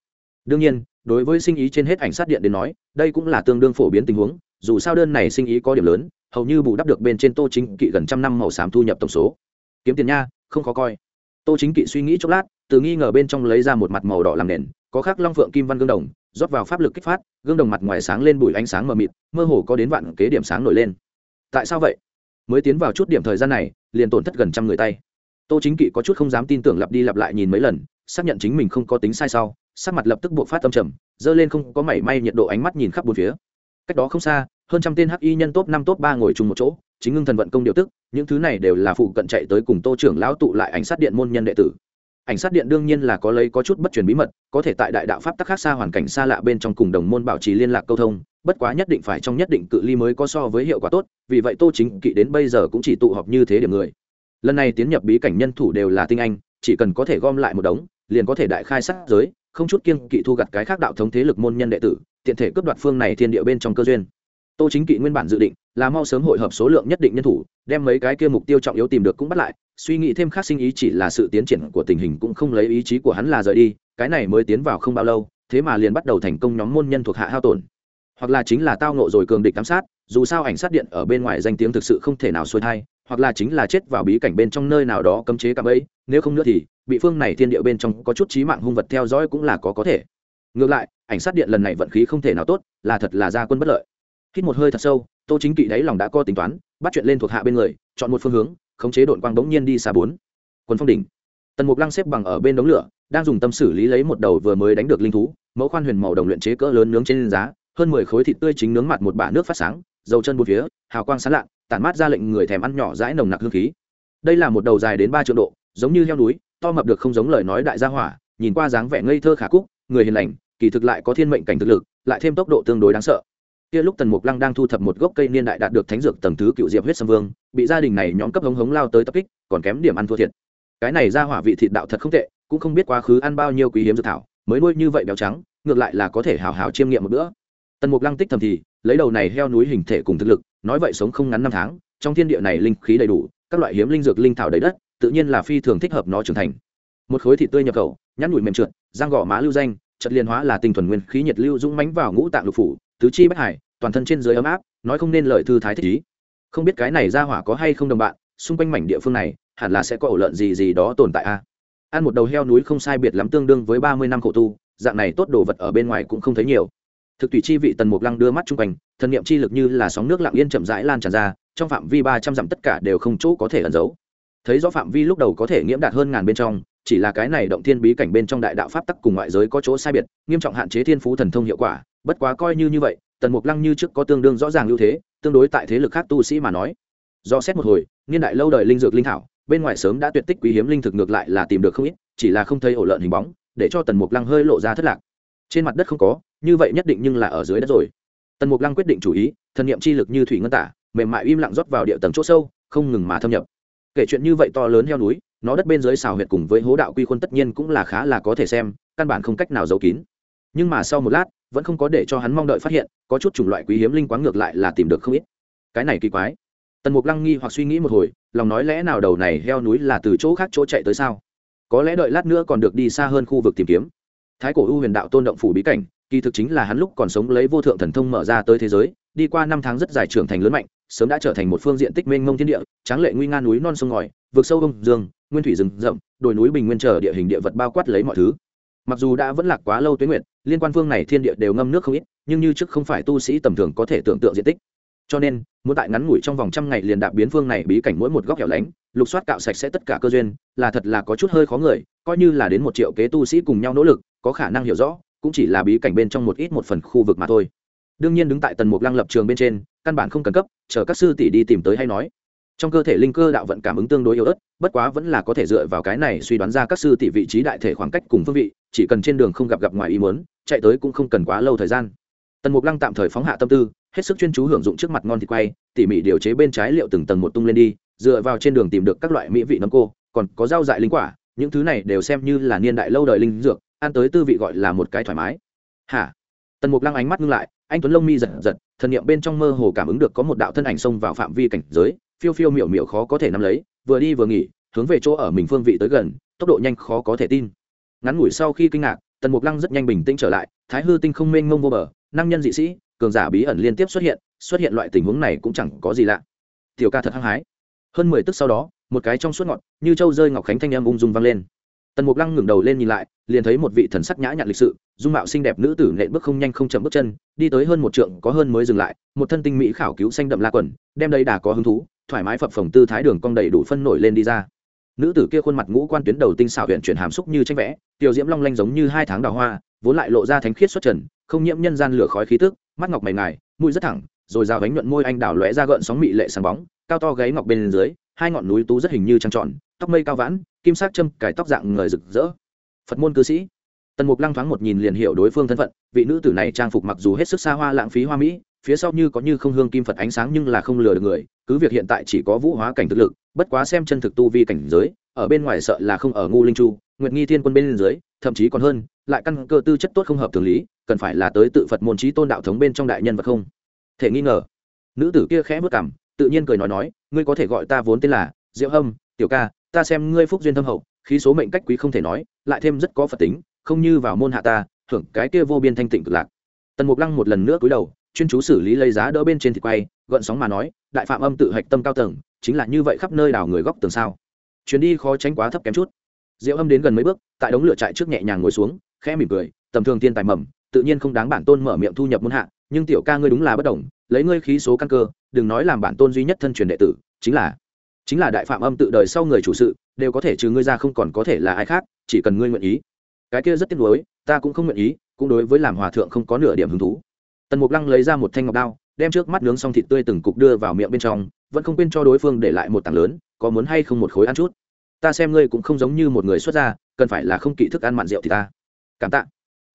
Đương nhiên, đối với sinh ý trên hết ảnh sát điện đến nói, đây cũng là tương đương phổ biến tình huống, dù sao đơn này sinh ý có điểm lớn, hầu như bù đắp được bên trên tô chính kỵ gần trăm năm màu xám thu nhập tổng số. Kiếm tiền nha, không khó coi. Tô chính kỵ suy nghĩ chốc lát, từ nghi ngờ bên trong lấy ra một mặt màu đỏ làm nền, có khắc long phượng kim văn gương đồng, rót vào pháp lực kích phát, gương đồng mặt ngoài sáng lên bụi ánh sáng mờ mịt, mơ hồ có đến vạn kế điểm sáng nổi lên. Tại sao vậy? Mới tiến vào chút điểm thời gian này, liền tổn thất gần trăm người tay. Tô chính kỵ có chút không dám tin tưởng lặp đi lặp lại nhìn mấy lần, xác nhận chính mình không có tính sai sau, sắc mặt lập tức buộc phát tâm trầm dơ lên không có mảy may nhiệt độ ánh mắt nhìn khắp bốn phía. Cách đó không xa, hơn trăm tên hắc y nhân top năm, top ba ngồi chung một chỗ, chính ngưng thần vận công điều tức, những thứ này đều là phụ cận chạy tới cùng tô trưởng lão tụ lại ảnh sát điện môn nhân đệ tử. Ảnh sát điện đương nhiên là có lấy có chút bất truyền bí mật, có thể tại đại đạo pháp tắc khác xa hoàn cảnh xa lạ bên trong cùng đồng môn bảo trì liên lạc câu thông bất quá nhất định phải trong nhất định cự ly mới có so với hiệu quả tốt, vì vậy tô chính kỵ đến bây giờ cũng chỉ tụ họp như thế điểm người. Lần này tiến nhập bí cảnh nhân thủ đều là tinh anh, chỉ cần có thể gom lại một đống, liền có thể đại khai sát giới, không chút kiêng kỵ thu gặt cái khác đạo thống thế lực môn nhân đệ tử, tiện thể cướp đoạt phương này thiên địa bên trong cơ duyên. Tô chính kỵ nguyên bản dự định là mau sớm hội hợp số lượng nhất định nhân thủ, đem mấy cái kia mục tiêu trọng yếu tìm được cũng bắt lại, suy nghĩ thêm khác sinh ý chỉ là sự tiến triển của tình hình cũng không lấy ý chí của hắn là rời đi, cái này mới tiến vào không bao lâu, thế mà liền bắt đầu thành công nhóm môn nhân thuộc hạ hao tổn hoặc là chính là tao nộ rồi cường địch ám sát, dù sao ảnh sát điện ở bên ngoài danh tiếng thực sự không thể nào xuôi thai, hoặc là chính là chết vào bí cảnh bên trong nơi nào đó cấm chế cạm ấy nếu không nữa thì, bị phương này thiên địa bên trong có chút trí mạng hung vật theo dõi cũng là có có thể. Ngược lại, ảnh sát điện lần này vận khí không thể nào tốt, là thật là gia quân bất lợi. Hít một hơi thật sâu, tô chính kỵ đáy lòng đã có tính toán, bắt chuyện lên thuộc hạ bên người, chọn một phương hướng, khống chế đội quang bỗng nhiên đi xa bốn. Quân phong đỉnh. Tần mục lăng xếp bằng ở bên đống lửa, đang dùng tâm xử lý lấy một đầu vừa mới đánh được linh thú, mẫu khoan huyền màu đồng luyện chế cỡ lớn nướng trên giá hơn mười khối thịt tươi chính nướng mặt một bả nước phát sáng, dầu chân bốn phía, hào quang sáng lạ, tản mát ra lệnh người thèm ăn nhỏ dãi nồng nặc hương khí. Đây là một đầu dài đến ba triệu độ, giống như heo núi, to mập được không giống lời nói đại gia hỏa, nhìn qua dáng vẻ ngây thơ khả cúc, người hiền lành, kỳ thực lại có thiên mệnh cảnh thực lực, lại thêm tốc độ tương đối đáng sợ. Kia lúc tần mục lăng đang thu thập một gốc cây niên đại đạt được thánh dược tầng thứ cựu diệp huyết sâm vương, bị gia đình này nhóm cấp hống hống lao tới tập kích, còn kém điểm ăn thua thiệt. Cái này ra hỏa vị thịt đạo thật không tệ, cũng không biết quá khứ ăn bao nhiêu quý hiếm dược thảo, mới nuôi như vậy béo trắng, ngược lại là có thể hào hào chiêm nghiệm một bữa tần mục lăng tích thầm thì, lấy đầu này heo núi hình thể cùng thực lực, nói vậy sống không ngắn năm tháng, trong thiên địa này linh khí đầy đủ, các loại hiếm linh dược linh thảo đầy đất, tự nhiên là phi thường thích hợp nó trưởng thành. Một khối thịt tươi nhập khẩu, nhắn nhủi mềm trượt, răng gò má lưu danh chất liên hóa là tinh thuần nguyên khí nhiệt lưu dũng mánh vào ngũ tạng lục phủ, tứ chi bách hải, toàn thân trên dưới ấm áp, nói không nên lời thư thái thích ý. Không biết cái này ra hỏa có hay không đồng bạn, xung quanh mảnh địa phương này, hẳn là sẽ có ổ lợn gì gì đó tồn tại a. Ăn một đầu heo núi không sai biệt lắm tương đương với ba mươi năm khổ tu, dạng này tốt đồ vật ở bên ngoài cũng không thấy nhiều thực tùy chi vị tần mục lăng đưa mắt chung quanh, thần niệm chi lực như là sóng nước lặng yên chậm rãi lan tràn ra, trong phạm vi ba trăm dặm tất cả đều không chỗ có thể ẩn giấu. Thấy rõ phạm vi lúc đầu có thể nghiễm đạt hơn ngàn bên trong, chỉ là cái này động thiên bí cảnh bên trong đại đạo pháp tắc cùng ngoại giới có chỗ sai biệt, nghiêm trọng hạn chế thiên phú thần thông hiệu quả, bất quá coi như như vậy, tần mục lăng như trước có tương đương rõ ràng ưu thế, tương đối tại thế lực khác tu sĩ mà nói. Do xét một hồi, niên đại lâu đời linh dược linh thảo, bên ngoài sớm đã tuyệt tích quý hiếm linh thực ngược lại là tìm được không ít, chỉ là không thấy ổ lợn hình bóng, để cho tần mục lăng hơi lộ ra thất lạc trên mặt đất không có, như vậy nhất định nhưng là ở dưới đất rồi. Tần mục lăng quyết định chủ ý, thần niệm chi lực như thủy ngân tả, mềm mại im lặng rót vào địa tầng chỗ sâu, không ngừng mà thâm nhập. Kể chuyện như vậy to lớn heo núi, nó đất bên dưới xào huyệt cùng với hố đạo quy khuôn tất nhiên cũng là khá là có thể xem, căn bản không cách nào giấu kín. Nhưng mà sau một lát, vẫn không có để cho hắn mong đợi phát hiện, có chút chủng loại quý hiếm linh quáng ngược lại là tìm được không ít. Cái này kỳ quái. Tần mục lăng nghi hoặc suy nghĩ một hồi, lòng nói lẽ nào đầu này heo núi là từ chỗ khác chỗ chạy tới sao? Có lẽ đợi lát nữa còn được đi xa hơn khu vực tìm kiếm thái cổ ưu huyền đạo tôn động phủ bí cảnh, kỳ thực chính là hắn lúc còn sống lấy vô thượng thần thông mở ra tới thế giới, đi qua năm tháng rất dài trưởng thành lớn mạnh, sớm đã trở thành một phương diện tích mênh mông thiên địa, tráng lệ nguy nga núi non sông ngòi vượt sâu bông dương, nguyên thủy rừng rậm, đồi núi bình nguyên trở địa hình địa vật bao quát lấy mọi thứ. Mặc dù đã vẫn lạc quá lâu tuyến nguyện liên quan phương này thiên địa đều ngâm nước không ít, nhưng như trước không phải tu sĩ tầm thường có thể tưởng tượng diện tích. Cho nên, muốn tại ngắn ngủi trong vòng trăm ngày liền đạp biến phương này bí cảnh mỗi một góc hẻo lánh, lục soát cạo sạch sẽ tất cả cơ duyên, là thật là có chút hơi khó người, coi như là đến một triệu kế tu sĩ cùng nhau nỗ lực có khả năng hiểu rõ, cũng chỉ là bí cảnh bên trong một ít một phần khu vực mà thôi. Đương nhiên đứng tại tần mục lăng lập trường bên trên, căn bản không cần cấp, chờ các sư tỷ đi tìm tới hay nói. Trong cơ thể linh cơ đạo vận cảm ứng tương đối yếu ớt, bất quá vẫn là có thể dựa vào cái này suy đoán ra các sư tỷ vị trí đại thể khoảng cách cùng phương vị, chỉ cần trên đường không gặp gặp ngoài ý muốn, chạy tới cũng không cần quá lâu thời gian. Tần mục lăng tạm thời phóng hạ tâm tư, hết sức chuyên chú hưởng dụng trước mặt ngon thịt quay, tỉ mỉ điều chế bên trái liệu từng tầng một tung lên đi, dựa vào trên đường tìm được các loại mỹ vị nấm cô, còn có rau dại linh quả, những thứ này đều xem như là niên đại lâu đời linh dược ăn tới tư vị gọi là một cái thoải mái. Hả? Tần mục lăng ánh mắt ngưng lại, anh tuấn lông mi giật giật, thần niệm bên trong mơ hồ cảm ứng được có một đạo thân ảnh xông vào phạm vi cảnh giới, phiêu phiêu miểu miểu khó có thể nắm lấy, vừa đi vừa nghỉ, hướng về chỗ ở mình phương vị tới gần, tốc độ nhanh khó có thể tin. Ngắn ngủi sau khi kinh ngạc, tần mục lăng rất nhanh bình tĩnh trở lại, thái hư tinh không mênh mông vô bờ, năng nhân dị sĩ, cường giả bí ẩn liên tiếp xuất hiện xuất hiện loại tình huống này cũng chẳng có gì lạ. Tiểu ca thật hăng hái. Hơn mười tức sau đó, một cái trong suốt ngọt như châu rơi ngọc khánh thanh em ung dung vang lên tần mục lăng ngẩng đầu lên nhìn lại, liền thấy một vị thần sắc nhã nhặn lịch sự, dung mạo xinh đẹp nữ tử nện bước không nhanh không chậm bước chân, đi tới hơn một trượng, có hơn mới dừng lại, một thân tinh mỹ khảo cứu xanh đậm la quần, đem đây đà có hứng thú, thoải mái phập phồng tư thái đường cong đầy đủ phân nổi lên đi ra. Nữ tử kia khuôn mặt ngũ quan tuyến đầu tinh xảo huyện chuyển hàm xúc như tranh vẽ, tiểu diễm long lanh giống như hai tháng đào hoa, vốn lại lộ ra thánh khiết xuất trần, không nhiễm nhân gian lửa khói khí tức, mắt ngọc mày ngài, mũi rất thẳng, rồi ra bánh nhuận môi anh đào lóe ra gợn sóng mị lệ sáng bóng, cao to gáy ngọc bên dưới, hai ngọn núi tú rất hình như trăng tròn tóc mây cao vãn, kim sắc châm cải tóc dạng người rực rỡ. Phật môn cư sĩ. Tần mục lăng thoáng một nhìn liền hiểu đối phương thân phận, vị nữ tử này trang phục mặc dù hết sức xa hoa lãng phí hoa mỹ, phía sau như có như không hương kim phật ánh sáng nhưng là không lừa được người, cứ việc hiện tại chỉ có vũ hóa cảnh thực lực, bất quá xem chân thực tu vi cảnh giới, ở bên ngoài sợ là không ở ngu linh chu, nguyệt nghi thiên quân bên dưới, thậm chí còn hơn, lại căn cơ tư chất tốt không hợp thường lý, cần phải là tới tự phật môn trí tôn đạo thống bên trong đại nhân vật không? Thể nghi ngờ. Nữ tử kia khẽ bước cảm tự nhiên cười nói nói, ngươi có thể gọi ta vốn tên là diệu hâm, tiểu ca ta xem ngươi phúc duyên thâm hậu, khí số mệnh cách quý không thể nói, lại thêm rất có phật tính, không như vào môn hạ ta hưởng cái kia vô biên thanh tịnh cực lạc. Tần mục lăng một lần nữa cúi đầu, chuyên chú xử lý lấy giá đỡ bên trên thịt quay gợn sóng mà nói, đại phạm âm tự hạch tâm cao tầng, chính là như vậy khắp nơi đào người góc tường sao. Chuyến đi khó tránh quá thấp kém chút. Diệu âm đến gần mấy bước, tại đống lửa trại trước nhẹ nhàng ngồi xuống, khẽ mỉm cười, tầm thường tiên tài mầm, tự nhiên không đáng bản tôn mở miệng thu nhập môn hạ, nhưng tiểu ca ngươi đúng là bất đồng, lấy ngươi khí số căn cơ, đừng nói làm bản tôn duy nhất thân truyền đệ tử, chính là chính là đại phạm âm tự đời sau người chủ sự, đều có thể trừ ngươi ra không còn có thể là ai khác, chỉ cần ngươi nguyện ý. Cái kia rất tiếc nuối, ta cũng không nguyện ý, cũng đối với làm hòa thượng không có nửa điểm hứng thú. Tần mục lăng lấy ra một thanh ngọc đao, đem trước mắt nướng xong thịt tươi từng cục đưa vào miệng bên trong, vẫn không quên cho đối phương để lại một tảng lớn, có muốn hay không một khối ăn chút. Ta xem ngươi cũng không giống như một người xuất gia, cần phải là không kỹ thức ăn mặn rượu thì ta. Cảm tạ.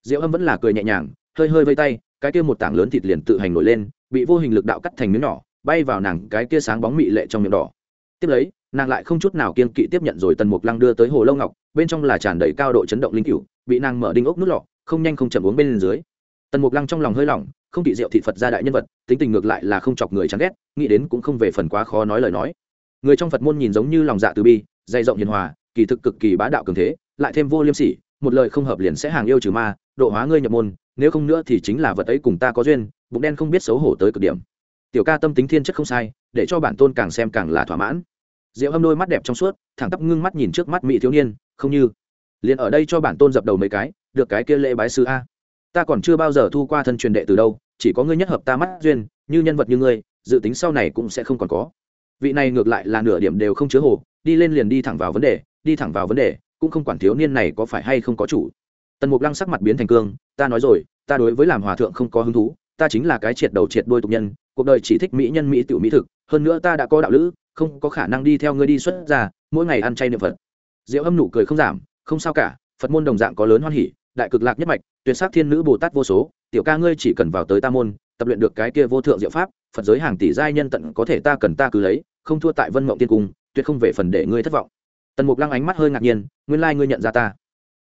Rượu âm vẫn là cười nhẹ nhàng, hơi hơi vây tay, cái kia một tảng lớn thịt liền tự hành nổi lên, bị vô hình lực đạo cắt thành miếng nhỏ, bay vào nàng cái kia sáng bóng mị lệ trong miệng đỏ tiếp lấy, nàng lại không chút nào kiên kỵ tiếp nhận rồi tần mục lăng đưa tới hồ lâu ngọc, bên trong là tràn đầy cao độ chấn động linh cựu bị nàng mở đinh ốc nút lọ, không nhanh không chậm uống bên dưới. Tần mục lăng trong lòng hơi lỏng, không bị rượu thị phật gia đại nhân vật, tính tình ngược lại là không chọc người chán ghét, nghĩ đến cũng không về phần quá khó nói lời nói. Người trong phật môn nhìn giống như lòng dạ từ bi, dày rộng hiền hòa, kỳ thực cực kỳ bá đạo cường thế, lại thêm vô liêm sỉ, một lời không hợp liền sẽ hàng yêu trừ ma, độ hóa ngươi nhập môn, nếu không nữa thì chính là vật ấy cùng ta có duyên, bụng đen không biết xấu hổ tới cực điểm. Tiểu ca tâm tính thiên chất không sai, để cho bản tôn càng xem càng là thỏa mãn diệu hâm đôi mắt đẹp trong suốt, thẳng tắp ngưng mắt nhìn trước mắt mỹ thiếu niên, không như. Liền ở đây cho bản tôn dập đầu mấy cái, được cái kia lễ bái sư a. Ta còn chưa bao giờ thu qua thân truyền đệ từ đâu, chỉ có ngươi nhất hợp ta mắt duyên, như nhân vật như ngươi, dự tính sau này cũng sẽ không còn có. Vị này ngược lại là nửa điểm đều không chứa hồ, đi lên liền đi thẳng vào vấn đề, đi thẳng vào vấn đề, cũng không quản thiếu niên này có phải hay không có chủ. Tần mục lăng sắc mặt biến thành cương, ta nói rồi, ta đối với làm hòa thượng không có hứng thú, ta chính là cái triệt đầu triệt đôi tục nhân, cuộc đời chỉ thích mỹ nhân mỹ tiểu mỹ thực, hơn nữa ta đã có đạo lữ không có khả năng đi theo ngươi đi xuất ra, mỗi ngày ăn chay niệm phật. Diệu âm nụ cười không giảm, không sao cả, phật môn đồng dạng có lớn hoan hỉ đại cực lạc nhất mạch, tuyệt sắc thiên nữ bồ tát vô số, tiểu ca ngươi chỉ cần vào tới ta môn, tập luyện được cái kia vô thượng diệu pháp, phật giới hàng tỷ giai nhân tận có thể ta cần ta cứ lấy, không thua tại vân mộng tiên cung, tuyệt không về phần để ngươi thất vọng. Tần mục lăng ánh mắt hơi ngạc nhiên, nguyên lai ngươi nhận ra ta.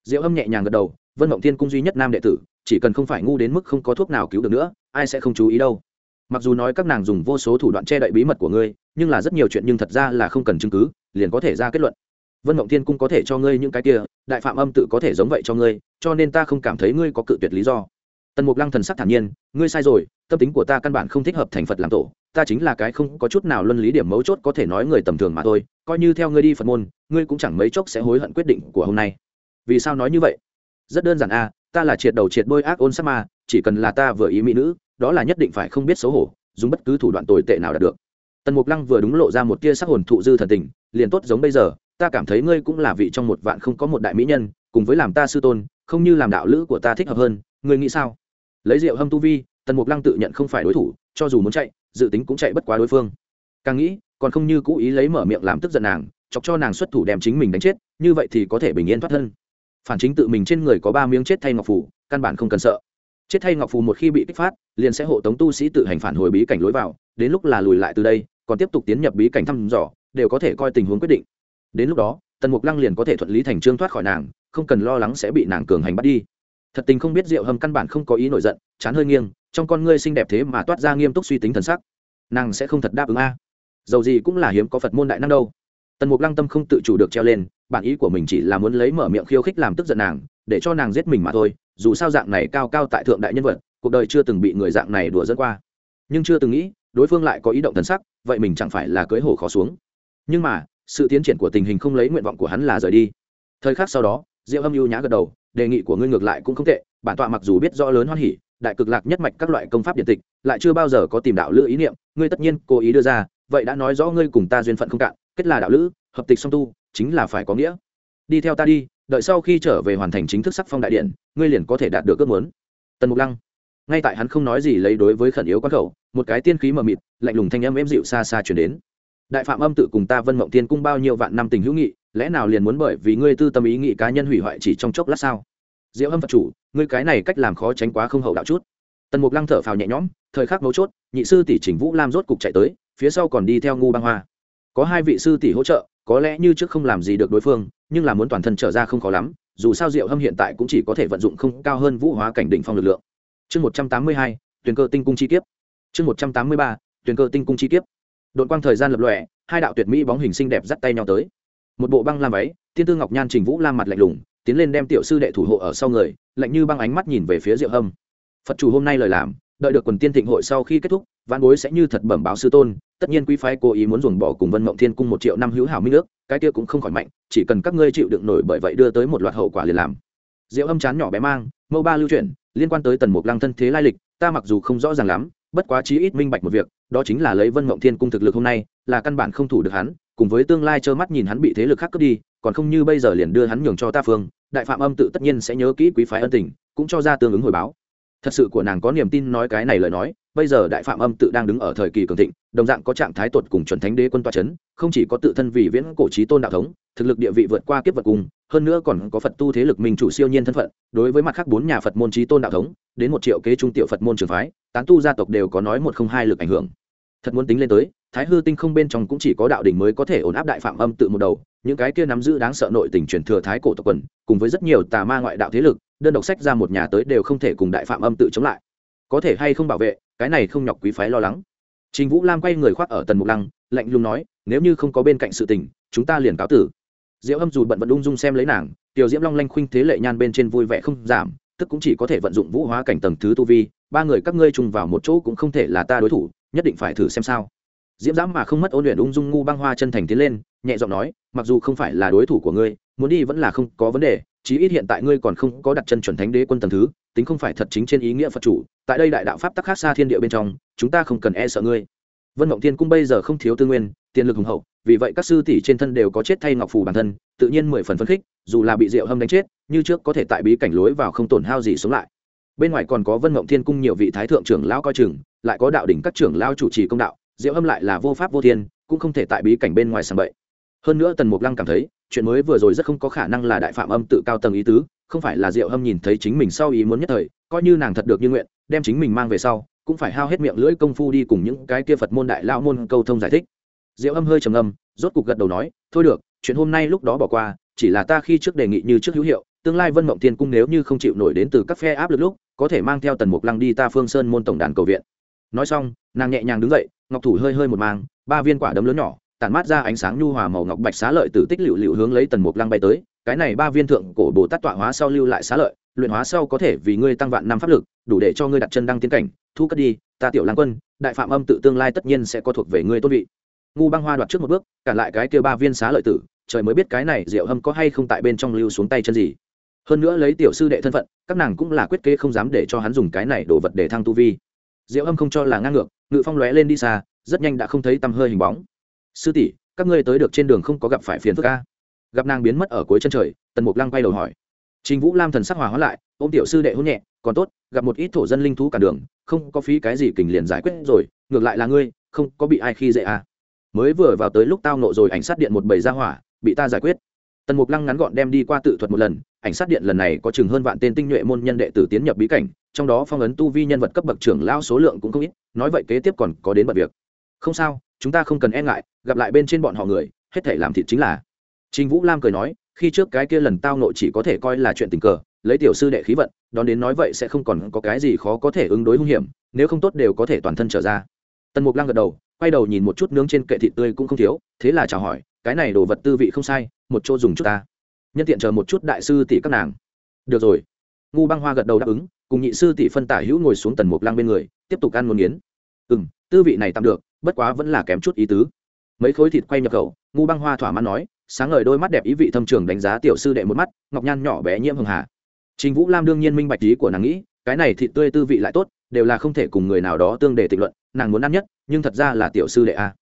Diệu âm nhẹ nhàng gật đầu, vân mộng tiên cung duy nhất nam đệ tử, chỉ cần không phải ngu đến mức không có thuốc nào cứu được nữa, ai sẽ không chú ý đâu mặc dù nói các nàng dùng vô số thủ đoạn che đậy bí mật của ngươi, nhưng là rất nhiều chuyện nhưng thật ra là không cần chứng cứ, liền có thể ra kết luận. Vân mộng thiên cung có thể cho ngươi những cái kia, đại phạm âm tự có thể giống vậy cho ngươi, cho nên ta không cảm thấy ngươi có cự tuyệt lý do. Tần mục lăng thần sắc thản nhiên, ngươi sai rồi, tâm tính của ta căn bản không thích hợp thành phật làm tổ, ta chính là cái không có chút nào luân lý điểm mấu chốt có thể nói người tầm thường mà thôi, coi như theo ngươi đi phật môn, ngươi cũng chẳng mấy chốc sẽ hối hận quyết định của hôm nay. Vì sao nói như vậy? Rất đơn giản a ta là triệt đầu triệt đôi ác ôn sắc ma, chỉ cần là ta vừa ý mỹ nữ đó là nhất định phải không biết xấu hổ, dùng bất cứ thủ đoạn tồi tệ nào đạt được. Tần mục lăng vừa đúng lộ ra một tia sắc hồn thụ dư thần tình, liền tốt giống bây giờ, ta cảm thấy ngươi cũng là vị trong một vạn không có một đại mỹ nhân, cùng với làm ta sư tôn, không như làm đạo lữ của ta thích hợp hơn, ngươi nghĩ sao? Lấy rượu hâm tu vi, tần mục lăng tự nhận không phải đối thủ, cho dù muốn chạy, dự tính cũng chạy bất quá đối phương. Càng nghĩ, còn không như cũ ý lấy mở miệng làm tức giận nàng, chọc cho nàng xuất thủ đem chính mình đánh chết, như vậy thì có thể bình yên thoát thân. Phản chính tự mình trên người có ba miếng chết thay ngọc phủ, căn bản không cần sợ chết thay ngọc phù một khi bị kích phát, liền sẽ hộ tống tu sĩ tự hành phản hồi bí cảnh lối vào, đến lúc là lùi lại từ đây, còn tiếp tục tiến nhập bí cảnh thăm dò, đều có thể coi tình huống quyết định. Đến lúc đó, tần mục lăng liền có thể thuận lý thành trương thoát khỏi nàng, không cần lo lắng sẽ bị nàng cường hành bắt đi. Thật tình không biết diệu hầm căn bản không có ý nổi giận, chán hơi nghiêng, trong con ngươi xinh đẹp thế mà toát ra nghiêm túc suy tính thần sắc. Nàng sẽ không thật đáp ứng a. Dầu gì cũng là hiếm có phật môn đại năng đâu. Tần mục lăng tâm không tự chủ được treo lên, bản ý của mình chỉ là muốn lấy mở miệng khiêu khích làm tức giận nàng, để cho nàng giết mình mà thôi dù sao dạng này cao cao tại thượng đại nhân vật, cuộc đời chưa từng bị người dạng này đùa dẫn qua. Nhưng chưa từng nghĩ, đối phương lại có ý động thần sắc, vậy mình chẳng phải là cưới hổ khó xuống. Nhưng mà, sự tiến triển của tình hình không lấy nguyện vọng của hắn là rời đi. Thời khắc sau đó, diệu âm ưu nhã gật đầu, đề nghị của ngươi ngược lại cũng không tệ, bản tọa mặc dù biết rõ lớn hoan hỉ, đại cực lạc nhất mạch các loại công pháp điện tịch, lại chưa bao giờ có tìm đạo lữ ý niệm, ngươi tất nhiên cố ý đưa ra, vậy đã nói rõ ngươi cùng ta duyên phận không cạn, kết là đạo lữ, hợp tịch song tu, chính là phải có nghĩa. Đi theo ta đi, đợi sau khi trở về hoàn thành chính thức sắc phong đại điện ngươi liền có thể đạt được ước muốn. Tần mục lăng, ngay tại hắn không nói gì lấy đối với khẩn yếu quan khẩu, một cái tiên khí mờ mịt, lạnh lùng thanh âm êm dịu xa xa chuyển đến. Đại phạm âm tự cùng ta vân mộng tiên cung bao nhiêu vạn năm tình hữu nghị, lẽ nào liền muốn bởi vì ngươi tư tâm ý nghị cá nhân hủy hoại chỉ trong chốc lát sao? Diệu âm phật chủ, ngươi cái này cách làm khó tránh quá không hậu đạo chút. Tần mục lăng thở phào nhẹ nhõm, thời khắc mấu chốt, nhị sư tỷ trình vũ lam rốt cục chạy tới, phía sau còn đi theo ngu băng hoa. Có hai vị sư tỷ hỗ trợ, có lẽ như trước không làm gì được đối phương, nhưng là muốn toàn thân trở ra không khó lắm dù sao diệu hâm hiện tại cũng chỉ có thể vận dụng không cao hơn vũ hóa cảnh đỉnh phong lực lượng. Chương một trăm tám mươi hai tuyển cơ tinh cung chi kiếp. Chương một trăm tám mươi ba tuyển cơ tinh cung chi kiếp. Đội quang thời gian lập lòe, hai đạo tuyệt mỹ bóng hình xinh đẹp dắt tay nhau tới. Một bộ băng lam váy tiên tư ngọc nhan trình vũ lam mặt lạnh lùng, tiến lên đem tiểu sư đệ thủ hộ ở sau người, lạnh như băng ánh mắt nhìn về phía diệu hâm. Phật chủ hôm nay lời làm, đợi được quần tiên thịnh hội sau khi kết thúc văn bối sẽ như thật bẩm báo sư tôn tất nhiên quý phái cố ý muốn dồn bỏ cùng vân mộng thiên cung một triệu năm hữu hảo minh ước, cái kia cũng không khỏi mạnh, chỉ cần các ngươi chịu đựng nổi bởi vậy đưa tới một loạt hậu quả liền làm. Diệu âm chán nhỏ bé mang, mâu ba lưu chuyển, liên quan tới tần mục lăng thân thế lai lịch, ta mặc dù không rõ ràng lắm, bất quá chí ít minh bạch một việc, đó chính là lấy vân mộng thiên cung thực lực hôm nay, là căn bản không thủ được hắn, cùng với tương lai trơ mắt nhìn hắn bị thế lực khác cướp đi, còn không như bây giờ liền đưa hắn nhường cho ta phương, đại phạm âm tự tất nhiên sẽ nhớ kỹ quý phái ân tình, cũng cho ra tương ứng hồi báo thật sự của nàng có niềm tin nói cái này lời nói, bây giờ đại phạm âm tự đang đứng ở thời kỳ cường thịnh, đồng dạng có trạng thái tuột cùng chuẩn thánh đế quân toa c h ấ n không chỉ có tự thân vì viễn cổ trí tôn đạo thống, thực lực địa vị vượt qua kiếp vật cùng, hơn nữa còn có phật tu thế lực minh chủ siêu nhiên thân phận, đối với mặt khác bốn nhà phật môn trí tôn đạo thống, đến một triệu kế trung tiểu phật môn trường phái, tán tu gia tộc đều có nói một không hai lực ảnh hưởng. Thật muốn tính lên tới, thái hư tinh không bên trong cũng chỉ có đạo đỉnh mới có thể ổn áp đại phạm âm tự một đầu, những cái kia nắm giữ đáng sợ nội tình truyền thừa thái cổ tộc quần, cùng với rất nhiều tà ma ngoại đạo thế lực đơn độc sách ra một nhà tới đều không thể cùng đại phạm âm tự chống lại. Có thể hay không bảo vệ, cái này không nhọc quý phái lo lắng. Trình vũ lam quay người khoác ở tần mục lăng, lạnh lùng nói, nếu như không có bên cạnh sự tình, chúng ta liền cáo tử. Diễu âm dù bận vận ung dung xem lấy nàng, tiểu diễm long lanh khuynh thế lệ nhan bên trên vui vẻ không giảm, tức cũng chỉ có thể vận dụng vũ hóa cảnh tầng thứ tu vi, ba người các ngươi chung vào một chỗ cũng không thể là ta đối thủ, nhất định phải thử xem sao. Diễm dám mà không mất ôn luyện ung dung ngu băng hoa chân thành tiến lên, nhẹ giọng nói, mặc dù không phải là đối thủ của ngươi, muốn đi vẫn là không có vấn đề chí ít hiện tại ngươi còn không có đặt chân chuẩn thánh đế quân tầng thứ, tính không phải thật chính trên ý nghĩa phật chủ, tại đây đại đạo pháp tắc khác xa thiên địa bên trong, chúng ta không cần e sợ ngươi. Vân mộng thiên cung bây giờ không thiếu tư nguyên, tiền lực hùng hậu, vì vậy các sư tỷ trên thân đều có chết thay ngọc phù bản thân, tự nhiên mười phần phấn khích, dù là bị rượu hâm đánh chết, như trước có thể tại bí cảnh lối vào không tổn hao gì sống lại. Bên ngoài còn có vân mộng thiên cung nhiều vị thái thượng trưởng lão coi chừng, lại có đạo đỉnh các trưởng lão chủ trì công đạo, diệu hâm lại là vô pháp vô thiên, cũng không thể tại bí cảnh bên ngoài sàng bậy. Hơn nữa tần mục lăng cảm thấy chuyện mới vừa rồi rất không có khả năng là đại phạm âm tự cao tầng ý tứ, không phải là diệu hâm nhìn thấy chính mình sau ý muốn nhất thời, coi như nàng thật được như nguyện, đem chính mình mang về sau, cũng phải hao hết miệng lưỡi công phu đi cùng những cái kia phật môn đại lao môn câu thông giải thích. Diệu hâm hơi trầm âm rốt cục gật đầu nói, thôi được, chuyện hôm nay lúc đó bỏ qua, chỉ là ta khi trước đề nghị như trước hữu hiệu, tương lai vân mộng thiên cung nếu như không chịu nổi đến từ các phe áp lực lúc, có thể mang theo tần mục lăng đi ta phương sơn môn tổng đàn cầu viện. Nói xong, nàng nhẹ nhàng đứng dậy, ngọc thủ hơi hơi một mang ba viên quả đấm lớn nhỏ tản mát ra ánh sáng nhu hòa màu ngọc bạch xá lợi từ tích lựu lựu hướng lấy tần mục lăng bay tới, cái này ba viên thượng cổ bồ tát tọa hóa sau lưu lại xá lợi, luyện hóa sau có thể vì ngươi tăng vạn năm pháp lực, đủ để cho ngươi đặt chân đăng tiến cảnh, thu cất đi, ta tiểu lang quân, đại phạm âm tự tương lai tất nhiên sẽ có thuộc về ngươi tôn vị. Ngu băng hoa đoạt trước một bước, cản lại cái kia ba viên xá lợi tử, trời mới biết cái này diệu hâm có hay không tại bên trong lưu xuống tay chân gì. Hơn nữa lấy tiểu sư đệ thân phận, các nàng cũng là quyết kế không dám để cho hắn dùng cái này đổ vật để thăng tu vi. Diệu âm không cho là ngang ngược, ngự phong lóe lên đi xa, rất nhanh đã không thấy tăm hơi hình bóng sư tỷ, các ngươi tới được trên đường không có gặp phải phiền phức a. Gặp nàng biến mất ở cuối chân trời, tần mục lăng quay đầu hỏi. Trình vũ lam thần sắc hòa hóa lại ô m tiểu sư đệ hôn nhẹ, còn tốt, gặp một ít thổ dân linh thú cả đường, không có phí cái gì kình liền giải quyết rồi, ngược lại là ngươi, không có bị ai khi dễ à. mới vừa vào tới lúc tao nộ rồi, ảnh sát điện một bầy ra hỏa, bị ta giải quyết. Tần mục lăng ngắn gọn đem đi qua tự thuật một lần, ảnh sát điện lần này có chừng hơn vạn tên tinh nhuệ môn nhân đệ tử tiến nhập bí cảnh, trong đó phong ấn tu vi nhân vật cấp bậc trưởng lao số lượng cũng không ít, nói vậy kế tiếp còn có đến bật việc không sao, chúng ta không cần e ngại, gặp lại bên trên bọn họ người, hết thể làm thịt chính là. Trình vũ lam cười nói, khi trước cái kia lần tao nộ chỉ có thể coi là chuyện tình cờ, lấy tiểu sư đệ khí vận, đón đến nói vậy sẽ không còn có cái gì khó có thể ứng đối hung hiểm, nếu không tốt đều có thể toàn thân trở ra. Tần mục lăng gật đầu, quay đầu nhìn một chút nướng trên kệ thịt tươi cũng không thiếu, thế là chào hỏi, cái này đồ vật tư vị không sai, một chỗ dùng chút ta. Nhân tiện chờ một chút đại sư tỷ các nàng. Được rồi. Ngu băng hoa gật đầu đáp ứng, cùng nhị sư tỷ phân tả hữu ngồi xuống tần mục lăng bên người, tiếp tục ăn một nghiến ừ m tư vị này tạm được bất quá vẫn là kém chút ý tứ. Mấy khối thịt quay nhập khẩu, ngu băng hoa thỏa mãn nói, sáng ngời đôi mắt đẹp ý vị thâm trường đánh giá tiểu sư đệ một mắt, ngọc nhan nhỏ bé nhiễm hường hà. Trình vũ lam đương nhiên minh bạch ý của nàng nghĩ, cái này thịt tươi tư vị lại tốt, đều là không thể cùng người nào đó tương để tịnh luận, nàng muốn ăn nhất, nhưng thật ra là tiểu sư đệ a.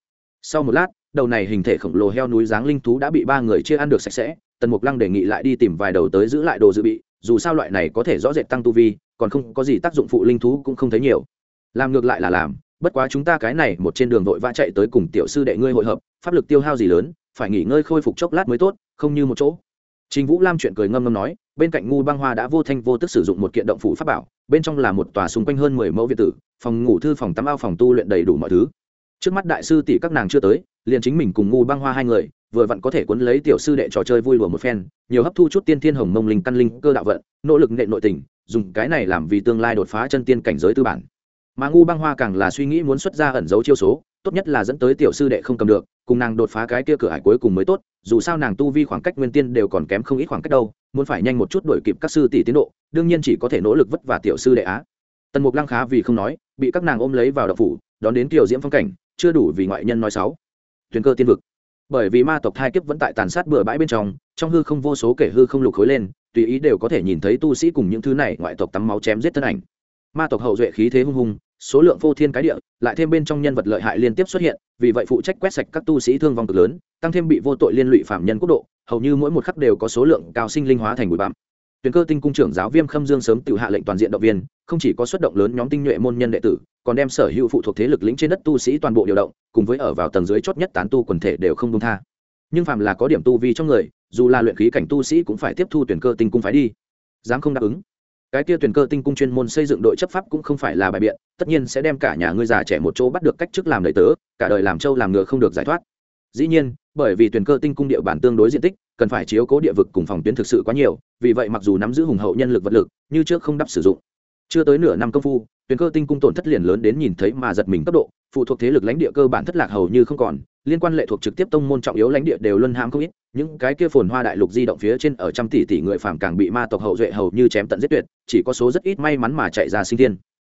Sau một lát, đầu này hình thể khổng lồ heo núi dáng linh thú đã bị ba người chia ăn được sạch sẽ, tần mục lăng đề nghị lại đi tìm vài đầu tới giữ lại đồ dự bị, dù sao loại này có thể rõ rệt tăng tu vi, còn không có gì tác dụng phụ linh thú cũng không thấy nhiều. Làm ngược lại là làm bất quá chúng ta cái này một trên đường vội vã chạy tới cùng tiểu sư đệ ngươi hội hợp, pháp lực tiêu hao gì lớn, phải nghỉ ngơi khôi phục chốc lát mới tốt, không như một chỗ. Trình vũ lam chuyện cười ngâm ngâm nói, bên cạnh ngu băng hoa đã vô thanh vô tức sử dụng một kiện động phủ pháp bảo, bên trong là một tòa xung quanh hơn mười mẫu viện tử, phòng ngủ thư, phòng tắm ao, phòng tu luyện đầy đủ mọi thứ. Trước mắt đại sư tỷ các nàng chưa tới, liền chính mình cùng ngu băng hoa hai người, vừa vặn có thể cuốn lấy tiểu sư đệ trò chơi vui lùa một phen, nhiều hấp thu chút tiên thiên hồng mông linh căn linh cơ đạo vận, nỗ lực nệ nội tình, dùng cái này làm vì tương lai đột phá chân tiên cảnh giới tư bản mà ngu băng hoa càng là suy nghĩ muốn xuất ra ẩn dấu chiêu số, tốt nhất là dẫn tới tiểu sư đệ không cầm được, cùng nàng đột phá cái kia cửa hải cuối cùng mới tốt, dù sao nàng tu vi khoảng cách nguyên tiên đều còn kém không ít khoảng cách đâu, muốn phải nhanh một chút đổi kịp các sư tỷ tiến độ, đương nhiên chỉ có thể nỗ lực vất vả tiểu sư đệ á. Tần mục lăng khá vì không nói, bị các nàng ôm lấy vào đập phủ, đón đến tiểu diễm phong cảnh, chưa đủ vì ngoại nhân nói sáu tuyền cơ tiên vực. Bởi vì ma tộc thai kiếp vẫn tại tàn sát bừa bãi bên trong trong hư không vô số kể hư không lục khối lên, tùy ý đều có thể nhìn thấy tu sĩ cùng những thứ này ngoại tộc tắm máu chém giết thân ảnh ma tộc hậu duệ khí thế hung hùng số lượng vô thiên cái địa, lại thêm bên trong nhân vật lợi hại liên tiếp xuất hiện, vì vậy phụ trách quét sạch các tu sĩ thương vong cực lớn, tăng thêm bị vô tội liên lụy phạm nhân quốc độ, hầu như mỗi một khắc đều có số lượng cao sinh linh hóa thành bụi bặm. Tuyển cơ tinh cung trưởng giáo viêm khâm dương sớm tự hạ lệnh toàn diện động viên, không chỉ có xuất động lớn nhóm tinh nhuệ môn nhân đệ tử, còn đem sở hữu phụ thuộc thế lực lĩnh trên đất tu sĩ toàn bộ điều động, cùng với ở vào tầng dưới chót nhất tán tu quần thể đều không công tha. Nhưng phạm là có điểm tu vi trong người, dù là luyện khí cảnh tu sĩ cũng phải tiếp thu tuyển cơ tinh cung phái đi. Dám không đáp ứng cái kia tuyển cơ tinh cung chuyên môn xây dựng đội chấp pháp cũng không phải là bài biện, tất nhiên sẽ đem cả nhà ngươi già trẻ một chỗ bắt được cách chức làm đầy tớ, cả đời làm trâu làm ngựa không được giải thoát. Dĩ nhiên, bởi vì tuyển cơ tinh cung địa bản tương đối diện tích, cần phải chiếu cố địa vực cùng phòng tuyến thực sự quá nhiều, vì vậy mặc dù nắm giữ hùng hậu nhân lực vật lực, như trước không đắp sử dụng. Chưa tới nửa năm công phu tuyển cơ tinh cung tổn thất liền lớn đến nhìn thấy mà giật mình cấp độ, phụ thuộc thế lực lãnh địa cơ bản thất lạc hầu như không còn, liên quan lệ thuộc trực tiếp tông môn trọng yếu lãnh địa đều luân hãm không ít, những cái kia phồn hoa đại lục di động phía trên ở trăm tỷ tỷ người phàm càng bị ma tộc hậu duệ hầu như chém tận giết tuyệt, chỉ có số rất ít may mắn mà chạy ra sinh thiên.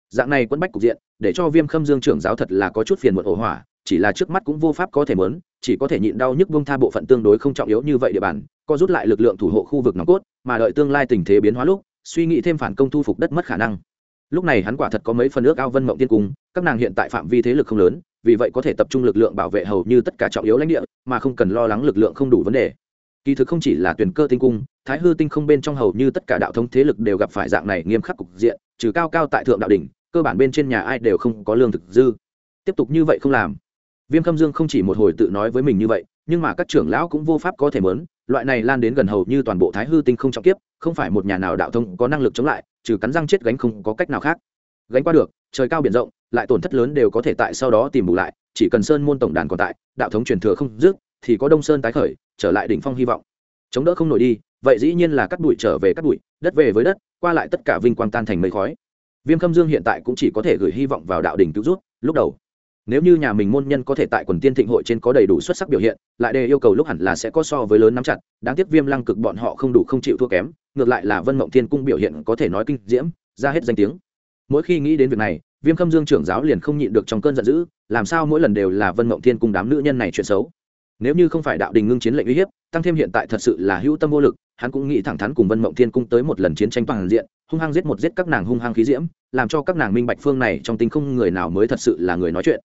Dạng này quân bách cục diện, để cho viêm khâm dương trưởng giáo thật là có chút phiền muộn ổ hỏa, chỉ là trước mắt cũng vô pháp có thể mớn chỉ có thể nhịn đau nhức bông tha bộ phận tương đối không trọng yếu như vậy địa bàn, co rút lại lực lượng thủ hộ khu vực nòng cốt, mà đợi tương lai tình thế biến hóa lúc, suy nghĩ thêm phản công thu phục đất mất khả năng lúc này hắn quả thật có mấy phần ước ao vân mộng tiên cung, các nàng hiện tại phạm vi thế lực không lớn, vì vậy có thể tập trung lực lượng bảo vệ hầu như tất cả trọng yếu lãnh địa, mà không cần lo lắng lực lượng không đủ vấn đề. Kỳ thực không chỉ là tuyển cơ tinh cung, thái hư tinh không bên trong hầu như tất cả đạo thống thế lực đều gặp phải dạng này nghiêm khắc cục diện, trừ cao cao tại thượng đạo đỉnh, cơ bản bên trên nhà ai đều không có lương thực dư. Tiếp tục như vậy không làm. Viêm khâm dương không chỉ một hồi tự nói với mình như vậy, nhưng mà các trưởng lão cũng vô pháp có thể mớn, loại này lan đến gần hầu như toàn bộ thái hư tinh không trọng kiếp không phải một nhà nào đạo thông có năng lực chống lại, trừ cắn răng chết gánh không có cách nào khác. Gánh qua được, trời cao biển rộng, lại tổn thất lớn đều có thể tại sau đó tìm bù lại, chỉ cần sơn môn tổng đàn còn tại, đạo thống truyền thừa không dứt, thì có đông sơn tái khởi, trở lại đỉnh phong hy vọng. Chống đỡ không nổi đi, vậy dĩ nhiên là cắt bụi trở về cắt bụi, đất về với đất, qua lại tất cả vinh quang tan thành mây khói. Viêm khâm dương hiện tại cũng chỉ có thể gửi hy vọng vào đạo đỉnh cứu rút lúc đầu nếu như nhà mình môn nhân có thể tại quần tiên thịnh hội trên có đầy đủ xuất sắc biểu hiện, lại đề yêu cầu lúc hẳn là sẽ có so với lớn nắm chặt, đáng tiếc viêm lăng cực bọn họ không đủ không chịu thua kém, ngược lại là vân mộng thiên cung biểu hiện có thể nói kinh diễm, ra hết danh tiếng. Mỗi khi nghĩ đến việc này, viêm khâm dương trưởng giáo liền không nhịn được trong cơn giận dữ, làm sao mỗi lần đều là vân mộng thiên cung đám nữ nhân này chuyện xấu. Nếu như không phải đạo đình ngưng chiến lệnh uy hiếp, tăng thêm hiện tại thật sự là hữu tâm vô lực, hắn cũng nghĩ thẳng thắn cùng vân mộng thiên cung tới một lần chiến tranh toàn diện, hung hăng giết một giết các nàng hung hăng khí diễm, làm cho các nàng minh bạch phương này trong tinh không người nào mới thật sự là người nói chuyện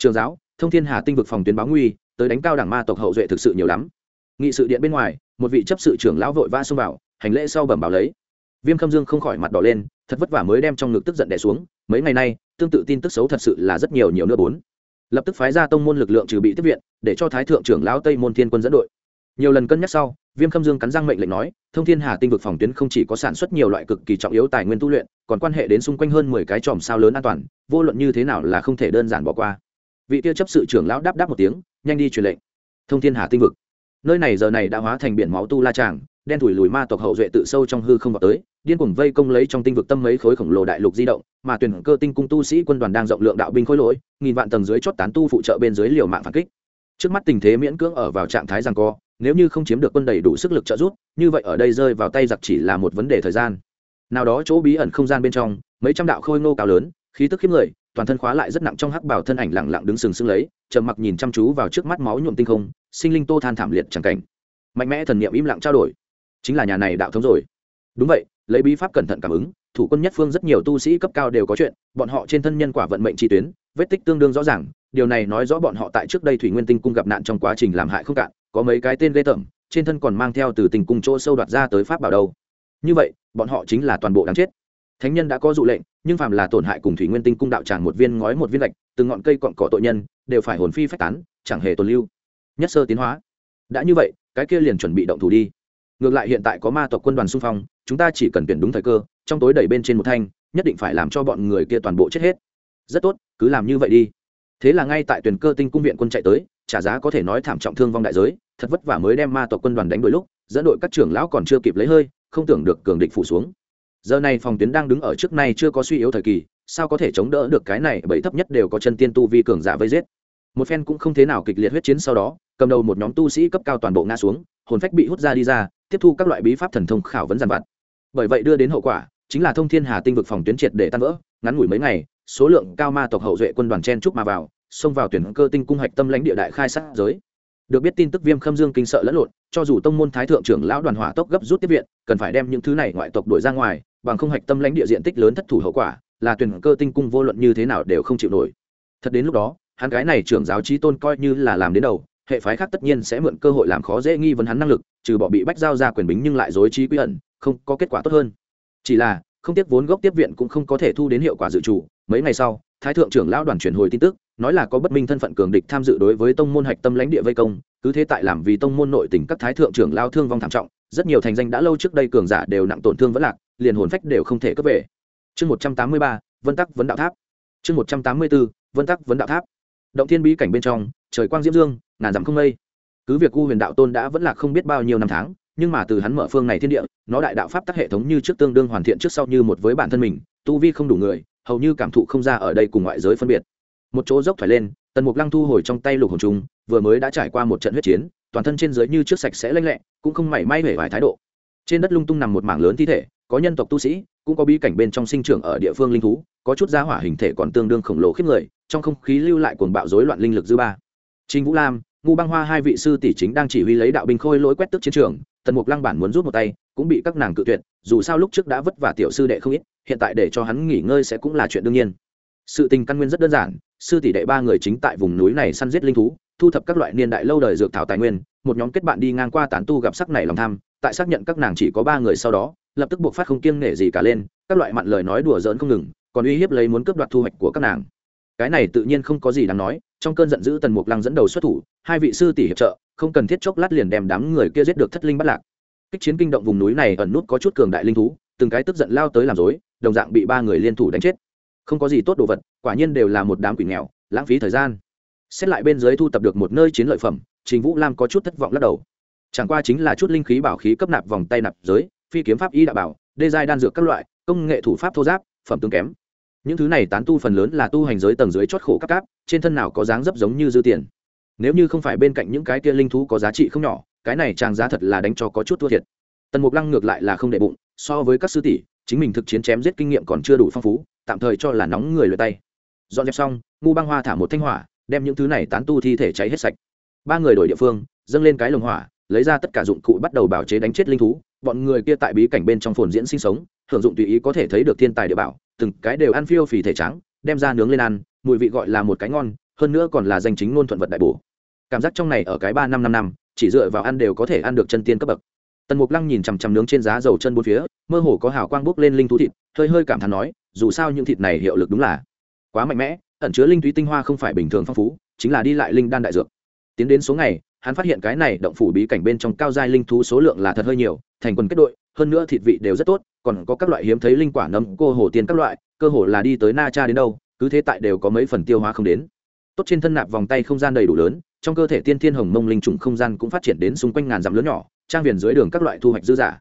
trường giáo, thông thiên hà tinh vực phòng tuyến báo nguy, tới đánh cao đẳng ma tộc hậu duệ thực sự nhiều lắm. Nghị sự điện bên ngoài, một vị chấp sự trưởng lão vội vã xông vào, hành lễ sau bẩm báo lấy. Viêm khâm dương không khỏi mặt đỏ lên, thật vất vả mới đem trong ngực tức giận đẻ xuống, mấy ngày nay, tương tự tin tức xấu thật sự là rất nhiều nhiều nữa bốn. Lập tức phái ra tông môn lực lượng trừ bị tiếp viện, để cho thái thượng trưởng lão tây môn thiên quân dẫn đội. Nhiều lần cân nhắc sau, viêm khâm dương cắn răng mệnh lệnh nói, thông thiên hà tinh vực phòng tuyến không chỉ có sản xuất nhiều loại cực kỳ trọng yếu tài nguyên tu luyện, còn quan hệ đến xung quanh hơn mười cái tròm sao lớn an toàn, vô luận như thế nào là không thể đơn giản bỏ qua vị kia chấp sự trưởng lão đáp đáp một tiếng, nhanh đi truyền lệnh. Thông thiên hà tinh vực. Nơi này giờ này đã hóa thành biển máu tu la tràng, đen thủi lùi ma tộc hậu duệ tự sâu trong hư không vào tới, điên cuồng vây công lấy trong tinh vực tâm mấy khối khổng lồ đại lục di động, mà tuyển cơ tinh cung tu sĩ quân đoàn đang rộng lượng đạo binh khối lỗi, nghìn vạn tầng dưới chót tán tu phụ trợ bên dưới liều mạng phản kích. Trước mắt tình thế miễn cưỡng ở vào trạng thái rằng co, nếu như không chiếm được quân đầy đủ sức lực trợ giúp, như vậy ở đây rơi vào tay giặc chỉ là một vấn đề thời gian. Nào đó chỗ bí ẩn không gian bên trong, mấy trăm đạo khôi ngô cao lớn, khí tức khiếp người toàn thân khóa lại rất nặng trong hắc bảo thân ảnh lặng lặng đứng sừng sững lấy, trầm mặc nhìn chăm chú vào trước mắt máu nhuộm tinh không, sinh linh tô than thảm liệt chẳng cảnh. Mạnh mẽ thần niệm im lặng trao đổi. Chính là nhà này đạo thống rồi. Đúng vậy, lấy bí pháp cẩn thận cảm ứng, thủ quân nhất phương rất nhiều tu sĩ cấp cao đều có chuyện, bọn họ trên thân nhân quả vận mệnh chi tuyến, vết tích tương đương rõ ràng, điều này nói rõ bọn họ tại trước đây thủy nguyên tinh cung gặp nạn trong quá trình làm hại không cạn, có mấy cái tên lê tởm, trên thân còn mang theo từ tình cung chỗ sâu đoạt ra tới pháp bảo đâu. Như vậy, bọn họ chính là toàn bộ đáng chết thánh nhân đã có dụ lệnh, nhưng phàm là tổn hại cùng thủy nguyên tinh cung đạo tràng một viên ngói một viên lệch từng ngọn cây cọn cỏ tội nhân, đều phải hồn phi phách tán, chẳng hề tồn lưu. Nhất sơ tiến hóa. Đã như vậy, cái kia liền chuẩn bị động thủ đi. Ngược lại hiện tại có ma tộc quân đoàn xung phong, chúng ta chỉ cần tuyển đúng thời cơ, trong tối đẩy bên trên một thanh, nhất định phải làm cho bọn người kia toàn bộ chết hết. Rất tốt, cứ làm như vậy đi. Thế là ngay tại tuyển cơ tinh cung viện quân chạy tới, trả giá có thể nói thảm trọng thương vong đại giới, thật vất vả mới đem ma tộc quân đoàn đánh đôi lúc, dẫn đội các trưởng lão còn chưa kịp lấy hơi, không tưởng được cường địch phủ xuống giờ này phòng tuyến đang đứng ở trước nay chưa có suy yếu thời kỳ, sao có thể chống đỡ được cái này bởi thấp nhất đều có chân tiên tu vi cường giả vây giết? Một phen cũng không thế nào kịch liệt huyết chiến sau đó, cầm đầu một nhóm tu sĩ cấp cao toàn bộ ngã xuống, hồn phách bị hút ra đi ra, tiếp thu các loại bí pháp thần thông khảo vấn giàn vặt. Bởi vậy đưa đến hậu quả, chính là thông thiên hà tinh vực phòng tuyến triệt để tan vỡ, ngắn ngủi mấy ngày, số lượng cao ma tộc hậu duệ quân đoàn chen trúc mà vào, xông vào tuyển cơ tinh cung hạch tâm lãnh địa đại khai sát giới. Được biết tin tức viêm khâm dương kinh sợ lẫn lộn, cho dù tông môn thái thượng trưởng lão đoàn hỏa tốc gấp rút tiếp viện, cần phải đem những thứ này ngoại tộc đuổi ra ngoài bằng không hạch tâm lãnh địa diện tích lớn thất thủ hậu quả, là tuyển cơ tinh cung vô luận như thế nào đều không chịu nổi. Thật đến lúc đó, hắn cái này trưởng giáo trí tôn coi như là làm đến đầu, hệ phái khác tất nhiên sẽ mượn cơ hội làm khó dễ nghi vấn hắn năng lực, trừ bỏ bị bách giao ra quyền bính nhưng lại dối trí quy ẩn, không có kết quả tốt hơn. Chỉ là, không tiếc vốn gốc tiếp viện cũng không có thể thu đến hiệu quả dự trù. Mấy ngày sau, thái thượng trưởng lão đoàn chuyển hồi tin tức, nói là có bất minh thân phận cường địch tham dự đối với tông môn hạch tâm lãnh địa vây công, cứ thế tại làm vì tông môn nội tỉnh các thái thượng trưởng lao thương vong thảm trọng, rất nhiều thành danh đã lâu trước đây cường giả đều nặng tổn thương vẫn lạc liền hồn phách đều không thể cấp về. Chương một trăm tám mươi ba, vân tắc vấn đạo tháp. Chương một trăm tám mươi bốn vân tắc vấn đạo tháp. Động thiên bí cảnh bên trong, trời quang diễm dương, ngàn dặm không mây. Cứ việc u huyền đạo tôn đã vẫn là không biết bao nhiêu năm tháng, nhưng mà từ hắn mở phương này thiên địa, nó đại đạo pháp tắc hệ thống như trước tương đương hoàn thiện trước sau như một với bản thân mình, tu vi không đủ người, hầu như cảm thụ không ra ở đây cùng ngoại giới phân biệt. Một chỗ dốc thoải lên, tần mục lăng thu hồi trong tay lục hồn trung vừa mới đã trải qua một trận huyết chiến, toàn thân trên dưới như trước sạch sẽ lanh lẹ, cũng không mảy may hể vài thái độ. Trên đất lung tung nằm một mảng lớn thi thể có nhân tộc tu sĩ cũng có bí cảnh bên trong sinh trưởng ở địa phương linh thú có chút gia hỏa hình thể còn tương đương khổng lồ khiếp người trong không khí lưu lại cuồng bạo rối loạn linh lực dư ba Trình Vũ Lam, Ngu Băng Hoa hai vị sư tỷ chính đang chỉ huy lấy đạo binh khôi lỗi quét tức chiến trường, Tần Mục Lăng bản muốn rút một tay, cũng bị các nàng cự tuyệt, dù sao lúc trước đã vất vả tiểu sư đệ không ít, hiện tại để cho hắn nghỉ ngơi sẽ cũng là chuyện đương nhiên. Sự tình căn nguyên rất đơn giản, sư tỷ đệ ba người chính tại vùng núi này săn giết linh thú, thu thập các loại niên đại lâu đời dược thảo tài nguyên, một nhóm kết bạn đi ngang qua tán tu gặp sắc này lòng tham, tại xác nhận các nàng chỉ có ba người sau đó, lập tức buộc phát không kiêng nể gì cả lên, các loại mặn lời nói đùa giỡn không ngừng, còn uy hiếp lấy muốn cướp đoạt thu hoạch của các nàng. Cái này tự nhiên không có gì đáng nói trong cơn giận dữ tần mục lăng dẫn đầu xuất thủ hai vị sư tỷ hiệp trợ không cần thiết chốc lát liền đem đám người kia giết được thất linh bắt lạc. Kích chiến kinh động vùng núi này ẩn nút có chút cường đại linh thú từng cái tức giận lao tới làm dối đồng dạng bị ba người liên thủ đánh chết. Không có gì tốt đồ vật quả nhiên đều là một đám quỷ nghèo lãng phí thời gian. Xét lại bên dưới thu tập được một nơi chiến lợi phẩm trình vũ lam có chút thất vọng lắc đầu. Chẳng qua chính là chút linh khí bảo khí cấp nạp vòng tay nạp giới phi kiếm pháp y đạo bảo, đê giai đan dược các loại, công nghệ thủ pháp thô giáp, phẩm tướng kém. Những thứ này tán tu phần lớn là tu hành giới tầng dưới chót khổ các cáp, trên thân nào có dáng dấp giống như dư tiền. Nếu như không phải bên cạnh những cái kia linh thú có giá trị không nhỏ, cái này trang giá thật là đánh cho có chút thua thiệt. Tần mục lăng ngược lại là không đệ bụng, so với các sư tỷ, chính mình thực chiến chém giết kinh nghiệm còn chưa đủ phong phú, tạm thời cho là nóng người lượt tay. Dọn dẹp xong, ngu băng hoa thả một thanh hỏa, đem những thứ này tán tu thi thể cháy hết sạch. Ba người đổi địa phương, dâng lên cái lồng hỏa, lấy ra tất cả dụng cụ bắt đầu bảo chế đánh chết linh thú bọn người kia tại bí cảnh bên trong phồn diễn sinh sống, hưởng dụng tùy ý có thể thấy được thiên tài địa bảo, từng cái đều ăn phiêu phì thể trắng đem ra nướng lên ăn, mùi vị gọi là một cái ngon, hơn nữa còn là danh chính ngôn thuận vật đại bổ. Cảm giác trong này ở cái ba năm năm năm, chỉ dựa vào ăn đều có thể ăn được chân tiên cấp bậc. Tần mục lăng nhìn chằm chằm nướng trên giá dầu chân bốn phía, mơ hồ có hào quang bốc lên linh thú thịt, hơi hơi cảm thán nói, dù sao những thịt này hiệu lực đúng là quá mạnh mẽ, ẩn chứa linh túy tinh hoa không phải bình thường phong phú, chính là đi lại linh đan đại dược. Tiến đến số ngày hắn phát hiện cái này động phủ bí cảnh bên trong cao giai linh thú số lượng là thật hơi nhiều, thành quần kết đội, hơn nữa thịt vị đều rất tốt, còn có các loại hiếm thấy linh quả nấm, cô hồ tiên các loại, cơ hồ là đi tới na cha đến đâu, cứ thế tại đều có mấy phần tiêu hóa không đến. Tốt trên thân nạp vòng tay không gian đầy đủ lớn, trong cơ thể tiên thiên hồng mông linh trùng không gian cũng phát triển đến xung quanh ngàn dặm lớn nhỏ, trang viền dưới đường các loại thu hoạch dư giả.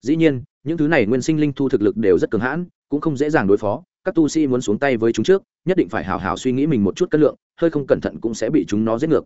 Dĩ nhiên, những thứ này nguyên sinh linh thu thực lực đều rất cường hãn, cũng không dễ dàng đối phó, các tu sĩ muốn xuống tay với chúng trước, nhất định phải hào hào suy nghĩ mình một chút cân lượng, hơi không cẩn thận cũng sẽ bị chúng nó giết ngược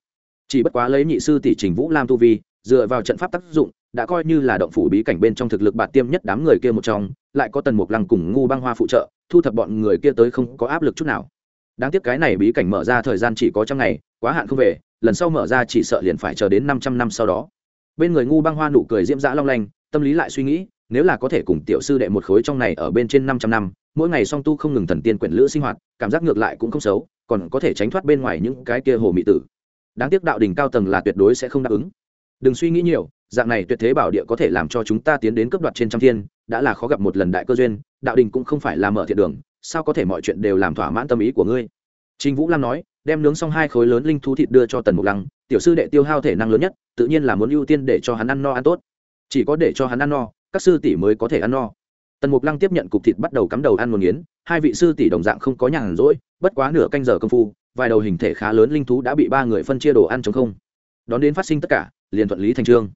chỉ bất quá lấy nhị sư tỷ trình vũ lam tu vi, dựa vào trận pháp tác dụng, đã coi như là động phủ bí cảnh bên trong thực lực bạt tiêm nhất đám người kia một trong, lại có tần mục lăng cùng ngu băng hoa phụ trợ, thu thập bọn người kia tới không có áp lực chút nào. Đáng tiếc cái này bí cảnh mở ra thời gian chỉ có trăm ngày, quá hạn không về, lần sau mở ra chỉ sợ liền phải chờ đến năm trăm năm sau đó. Bên người ngu băng hoa nụ cười diễm dã long lanh, tâm lý lại suy nghĩ, nếu là có thể cùng tiểu sư đệ một khối trong này ở bên trên năm trăm năm, mỗi ngày song tu không ngừng thần tiên quyển lữ sinh hoạt, cảm giác ngược lại cũng không xấu, còn có thể tránh thoát bên ngoài những cái kia hồ mị tử đáng tiếc đạo đỉnh cao tầng là tuyệt đối sẽ không đáp ứng đừng suy nghĩ nhiều dạng này tuyệt thế bảo địa có thể làm cho chúng ta tiến đến cấp đoạt trên trăm thiên đã là khó gặp một lần đại cơ duyên đạo đình cũng không phải là mở thiện đường sao có thể mọi chuyện đều làm thỏa mãn tâm ý của ngươi Trình Vũ Lam nói, đem nướng xong hai khối lớn linh thú thịt đưa cho Tần Mục Lăng, tiểu sư đệ tiêu hao thể năng lớn nhất, tự nhiên là muốn ưu tiên để cho hắn ăn no ăn tốt. Chỉ có để cho hắn ăn no, các sư tỷ mới có thể ăn no. Tần Mục Lăng tiếp nhận cục thịt bắt đầu cắm đầu ăn một nghiến, hai vị sư tỷ đồng dạng không có nhàn rỗi, bất quá nửa canh giờ công phu, vài đầu hình thể khá lớn linh thú đã bị ba người phân chia đồ ăn trống không. Đón đến phát sinh tất cả, liền thuận lý thành chương.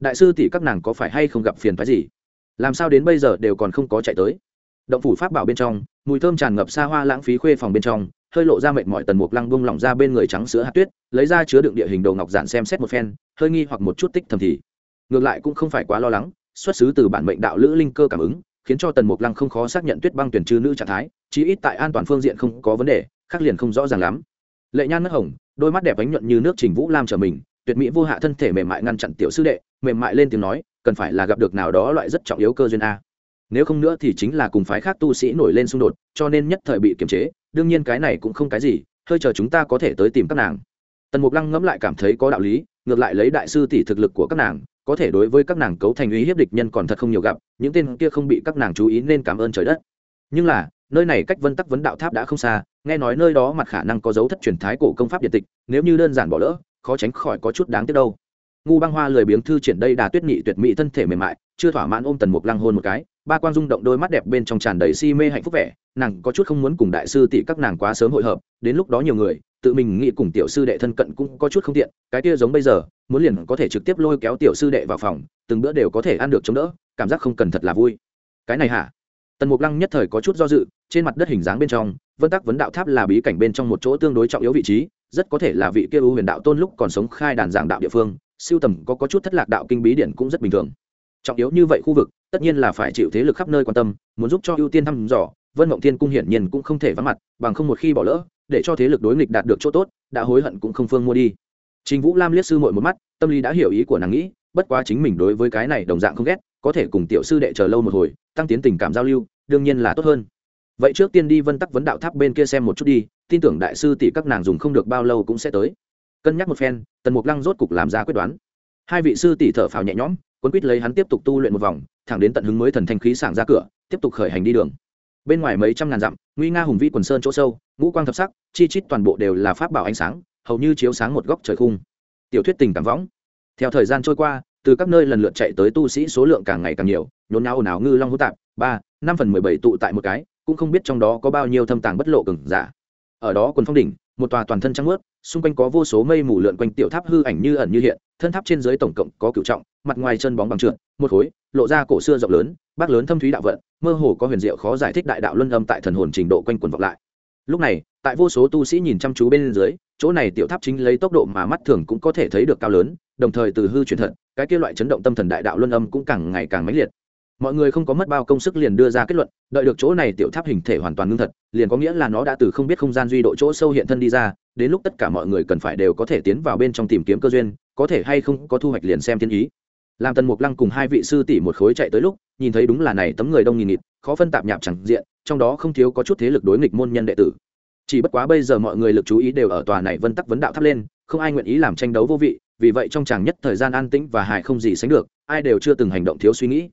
Đại sư tỷ các nàng có phải hay không gặp phiền phức gì? Làm sao đến bây giờ đều còn không có chạy tới? Động phủ pháp bảo bên trong, mùi thơm tràn ngập xa hoa lãng phí khuê phòng bên trong, hơi lộ ra mệt mỏi tần mục lăng bung lỏng ra bên người trắng sữa hạt tuyết lấy ra chứa đựng địa hình đồ ngọc giản xem xét một phen hơi nghi hoặc một chút tích thầm thì ngược lại cũng không phải quá lo lắng xuất xứ từ bản mệnh đạo lữ linh cơ cảm ứng khiến cho tần mục lăng không khó xác nhận tuyết băng tuyển trừ nữ trạng thái chí ít tại an toàn phương diện không có vấn đề khác liền không rõ ràng lắm. Lệ nhan nước hồng, đôi mắt đẹp ánh nhuận như nước trình vũ lam trở mình, tuyệt mỹ vô hạ thân thể mềm mại ngăn chặn tiểu sư đệ, mềm mại lên tiếng nói, cần phải là gặp được nào đó loại rất trọng yếu cơ duyên a. Nếu không nữa thì chính là cùng phái khác tu sĩ nổi lên xung đột, cho nên nhất thời bị kiềm chế, đương nhiên cái này cũng không cái gì, hơi chờ chúng ta có thể tới tìm các nàng. Tần mục lăng ngẫm lại cảm thấy có đạo lý, ngược lại lấy đại sư tỷ thực lực của các nàng, có thể đối với các nàng cấu thành ý hiếp địch nhân còn thật không nhiều gặp, những tên kia không bị các nàng chú ý nên cảm ơn trời đất. Nhưng là nơi này cách vân tắc vấn đạo tháp đã không xa, nghe nói nơi đó mặt khả năng có dấu thất truyền thái cổ công pháp điện tịch, nếu như đơn giản bỏ lỡ, khó tránh khỏi có chút đáng tiếc đâu. Ngu băng hoa lười biếng thư triển đây đà tuyết nhị tuyệt mỹ thân thể mềm mại, chưa thỏa mãn ôm tần mục lăng hôn một cái, ba quan rung động đôi mắt đẹp bên trong tràn đầy si mê hạnh phúc vẻ, nàng có chút không muốn cùng đại sư tỷ các nàng quá sớm hội hợp, đến lúc đó nhiều người, tự mình nghĩ cùng tiểu sư đệ thân cận cũng có chút không tiện, cái kia giống bây giờ, muốn liền có thể trực tiếp lôi kéo tiểu sư đệ vào phòng, từng bữa đều có thể ăn được chống đỡ, cảm giác không cần thật là vui. Cái này hả? Tần mục lăng nhất thời có chút do dự trên mặt đất hình dáng bên trong, vân tắc vấn đạo tháp là bí cảnh bên trong một chỗ tương đối trọng yếu vị trí, rất có thể là vị kia u huyền đạo tôn lúc còn sống khai đàn giảng đạo địa phương, siêu tầm có có chút thất lạc đạo kinh bí điển cũng rất bình thường. Trọng yếu như vậy khu vực, tất nhiên là phải chịu thế lực khắp nơi quan tâm, muốn giúp cho ưu tiên thăm dò, vân mộng thiên cung hiển nhiên cũng không thể vắng mặt, bằng không một khi bỏ lỡ, để cho thế lực đối nghịch đạt được chỗ tốt, đã hối hận cũng không phương mua đi. Trình vũ lam liếc sư mội một mắt, tâm lý đã hiểu ý của nàng nghĩ, bất quá chính mình đối với cái này đồng dạng không ghét, có thể cùng tiểu sư đệ chờ lâu một hồi, tăng tiến tình cảm giao lưu, đương nhiên là tốt hơn vậy trước tiên đi vân tắc vấn đạo tháp bên kia xem một chút đi, tin tưởng đại sư tỷ các nàng dùng không được bao lâu cũng sẽ tới. Cân nhắc một phen, tần mục lăng rốt cục làm ra quyết đoán. Hai vị sư tỷ thở phào nhẹ nhõm quân quýt lấy hắn tiếp tục tu luyện một vòng, thẳng đến tận hứng mới thần thanh khí sảng ra cửa, tiếp tục khởi hành đi đường. Bên ngoài mấy trăm ngàn dặm, nguy nga hùng vĩ quần sơn chỗ sâu, ngũ quang thập sắc, chi chít toàn bộ đều là pháp bảo ánh sáng, hầu như chiếu sáng một góc trời khung. Tiểu thuyết tình cảm võng. Theo thời gian trôi qua, từ các nơi lần lượt chạy tới tu sĩ số lượng càng ngày càng nhiều, nhốn nháo ồn ào ngư long hữu tạp, ba, năm phần mười bảy tụ tại một cái cũng không biết trong đó có bao nhiêu thâm tàng bất lộ cường giả. Ở đó quần phong đỉnh một tòa toàn thân trắng muốt, xung quanh có vô số mây mù lượn quanh tiểu tháp hư ảnh như ẩn như hiện thân tháp trên dưới tổng cộng có cửu trọng mặt ngoài chân bóng bằng trượt một khối lộ ra cổ xưa rộng lớn bác lớn thâm thúy đạo vận mơ hồ có huyền diệu khó giải thích đại đạo luân âm tại thần hồn trình độ quanh quần vọng lại. Lúc này tại vô số tu sĩ nhìn chăm chú bên dưới chỗ này tiểu tháp chính lấy tốc độ mà mắt thường cũng có thể thấy được cao lớn đồng thời từ hư chuyển thật cái kia loại chấn động tâm thần đại đạo luân âm cũng càng ngày càng mãnh liệt mọi người không có mất bao công sức liền đưa ra kết luận, đợi được chỗ này tiểu tháp hình thể hoàn toàn ngưng thật, liền có nghĩa là nó đã từ không biết không gian duy độ chỗ sâu hiện thân đi ra, đến lúc tất cả mọi người cần phải đều có thể tiến vào bên trong tìm kiếm cơ duyên, có thể hay không có thu hoạch liền xem thiên ý. Làm tần mục lăng cùng hai vị sư tỷ một khối chạy tới lúc, nhìn thấy đúng là này tấm người đông nghìn nghịt, khó phân tạp nhạp chẳng diện, trong đó không thiếu có chút thế lực đối nghịch môn nhân đệ tử. Chỉ bất quá bây giờ mọi người lực chú ý đều ở tòa này vân tắc vấn đạo thắp lên, không ai nguyện ý làm tranh đấu vô vị, vì vậy trong chàng nhất thời gian an tĩnh và hài không gì sánh được, ai đều chưa từng hành động thiếu suy nghĩ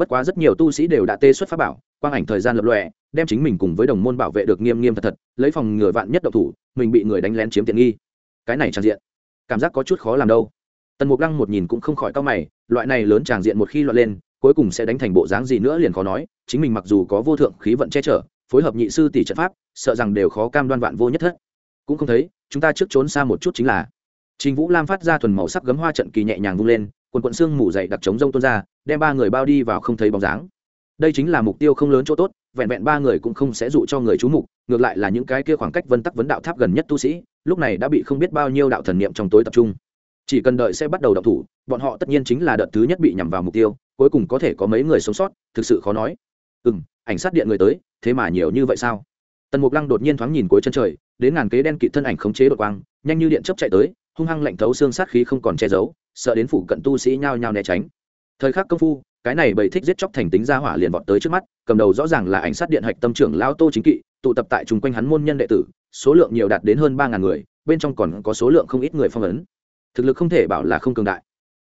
bất quá rất nhiều tu sĩ đều đã tê xuất pháp bảo, quang ảnh thời gian lập lòe, đem chính mình cùng với đồng môn bảo vệ được nghiêm nghiêm thật thật, lấy phòng ngừa vạn nhất độc thủ, mình bị người đánh lén chiếm tiện nghi. Cái này tràn diện, cảm giác có chút khó làm đâu. Tần mục lăng một nhìn cũng không khỏi cao mày, loại này lớn tràn diện một khi loạn lên, cuối cùng sẽ đánh thành bộ dáng gì nữa liền khó nói, chính mình mặc dù có vô thượng khí vận che chở, phối hợp nhị sư tỷ trận pháp, sợ rằng đều khó cam đoan vạn vô nhất thất. Cũng không thấy, chúng ta trước trốn xa một chút chính là. Trình vũ lam phát ra thuần màu sắc gấm hoa trận kỳ nhẹ nhàng vung lên quần quận xương mù dậy đặc trống rông tuôn ra, đem ba người bao đi vào không thấy bóng dáng. Đây chính là mục tiêu không lớn chỗ tốt, vẹn vẹn ba người cũng không sẽ dụ cho người chú mục, ngược lại là những cái kia khoảng cách vân tắc vấn đạo tháp gần nhất tu sĩ, lúc này đã bị không biết bao nhiêu đạo thần niệm trong tối tập trung. Chỉ cần đợi sẽ bắt đầu đọc thủ, bọn họ tất nhiên chính là đợt thứ nhất bị nhằm vào mục tiêu, cuối cùng có thể có mấy người sống sót, thực sự khó nói. Ừ m ảnh sát điện người tới, thế mà nhiều như vậy sao? Tần mục lăng đột nhiên thoáng nhìn cuối chân trời, đến ngàn kế đen kịt thân ảnh khống chế đột quang, nhanh như điện chấp chạy tới hung hăng lạnh thấu xương sát khí không còn che giấu, sợ đến phủ cận tu sĩ nhao nhao né tránh. Thời khắc công phu, cái này bầy thích giết chóc thành tính ra hỏa liền vọt tới trước mắt, cầm đầu rõ ràng là ảnh sát điện hạch tâm trưởng lao tô chính kỵ, tụ tập tại chung quanh hắn môn nhân đệ tử, số lượng nhiều đạt đến hơn ba ngàn người, bên trong còn có số lượng không ít người phong ấn. Thực lực không thể bảo là không cường đại.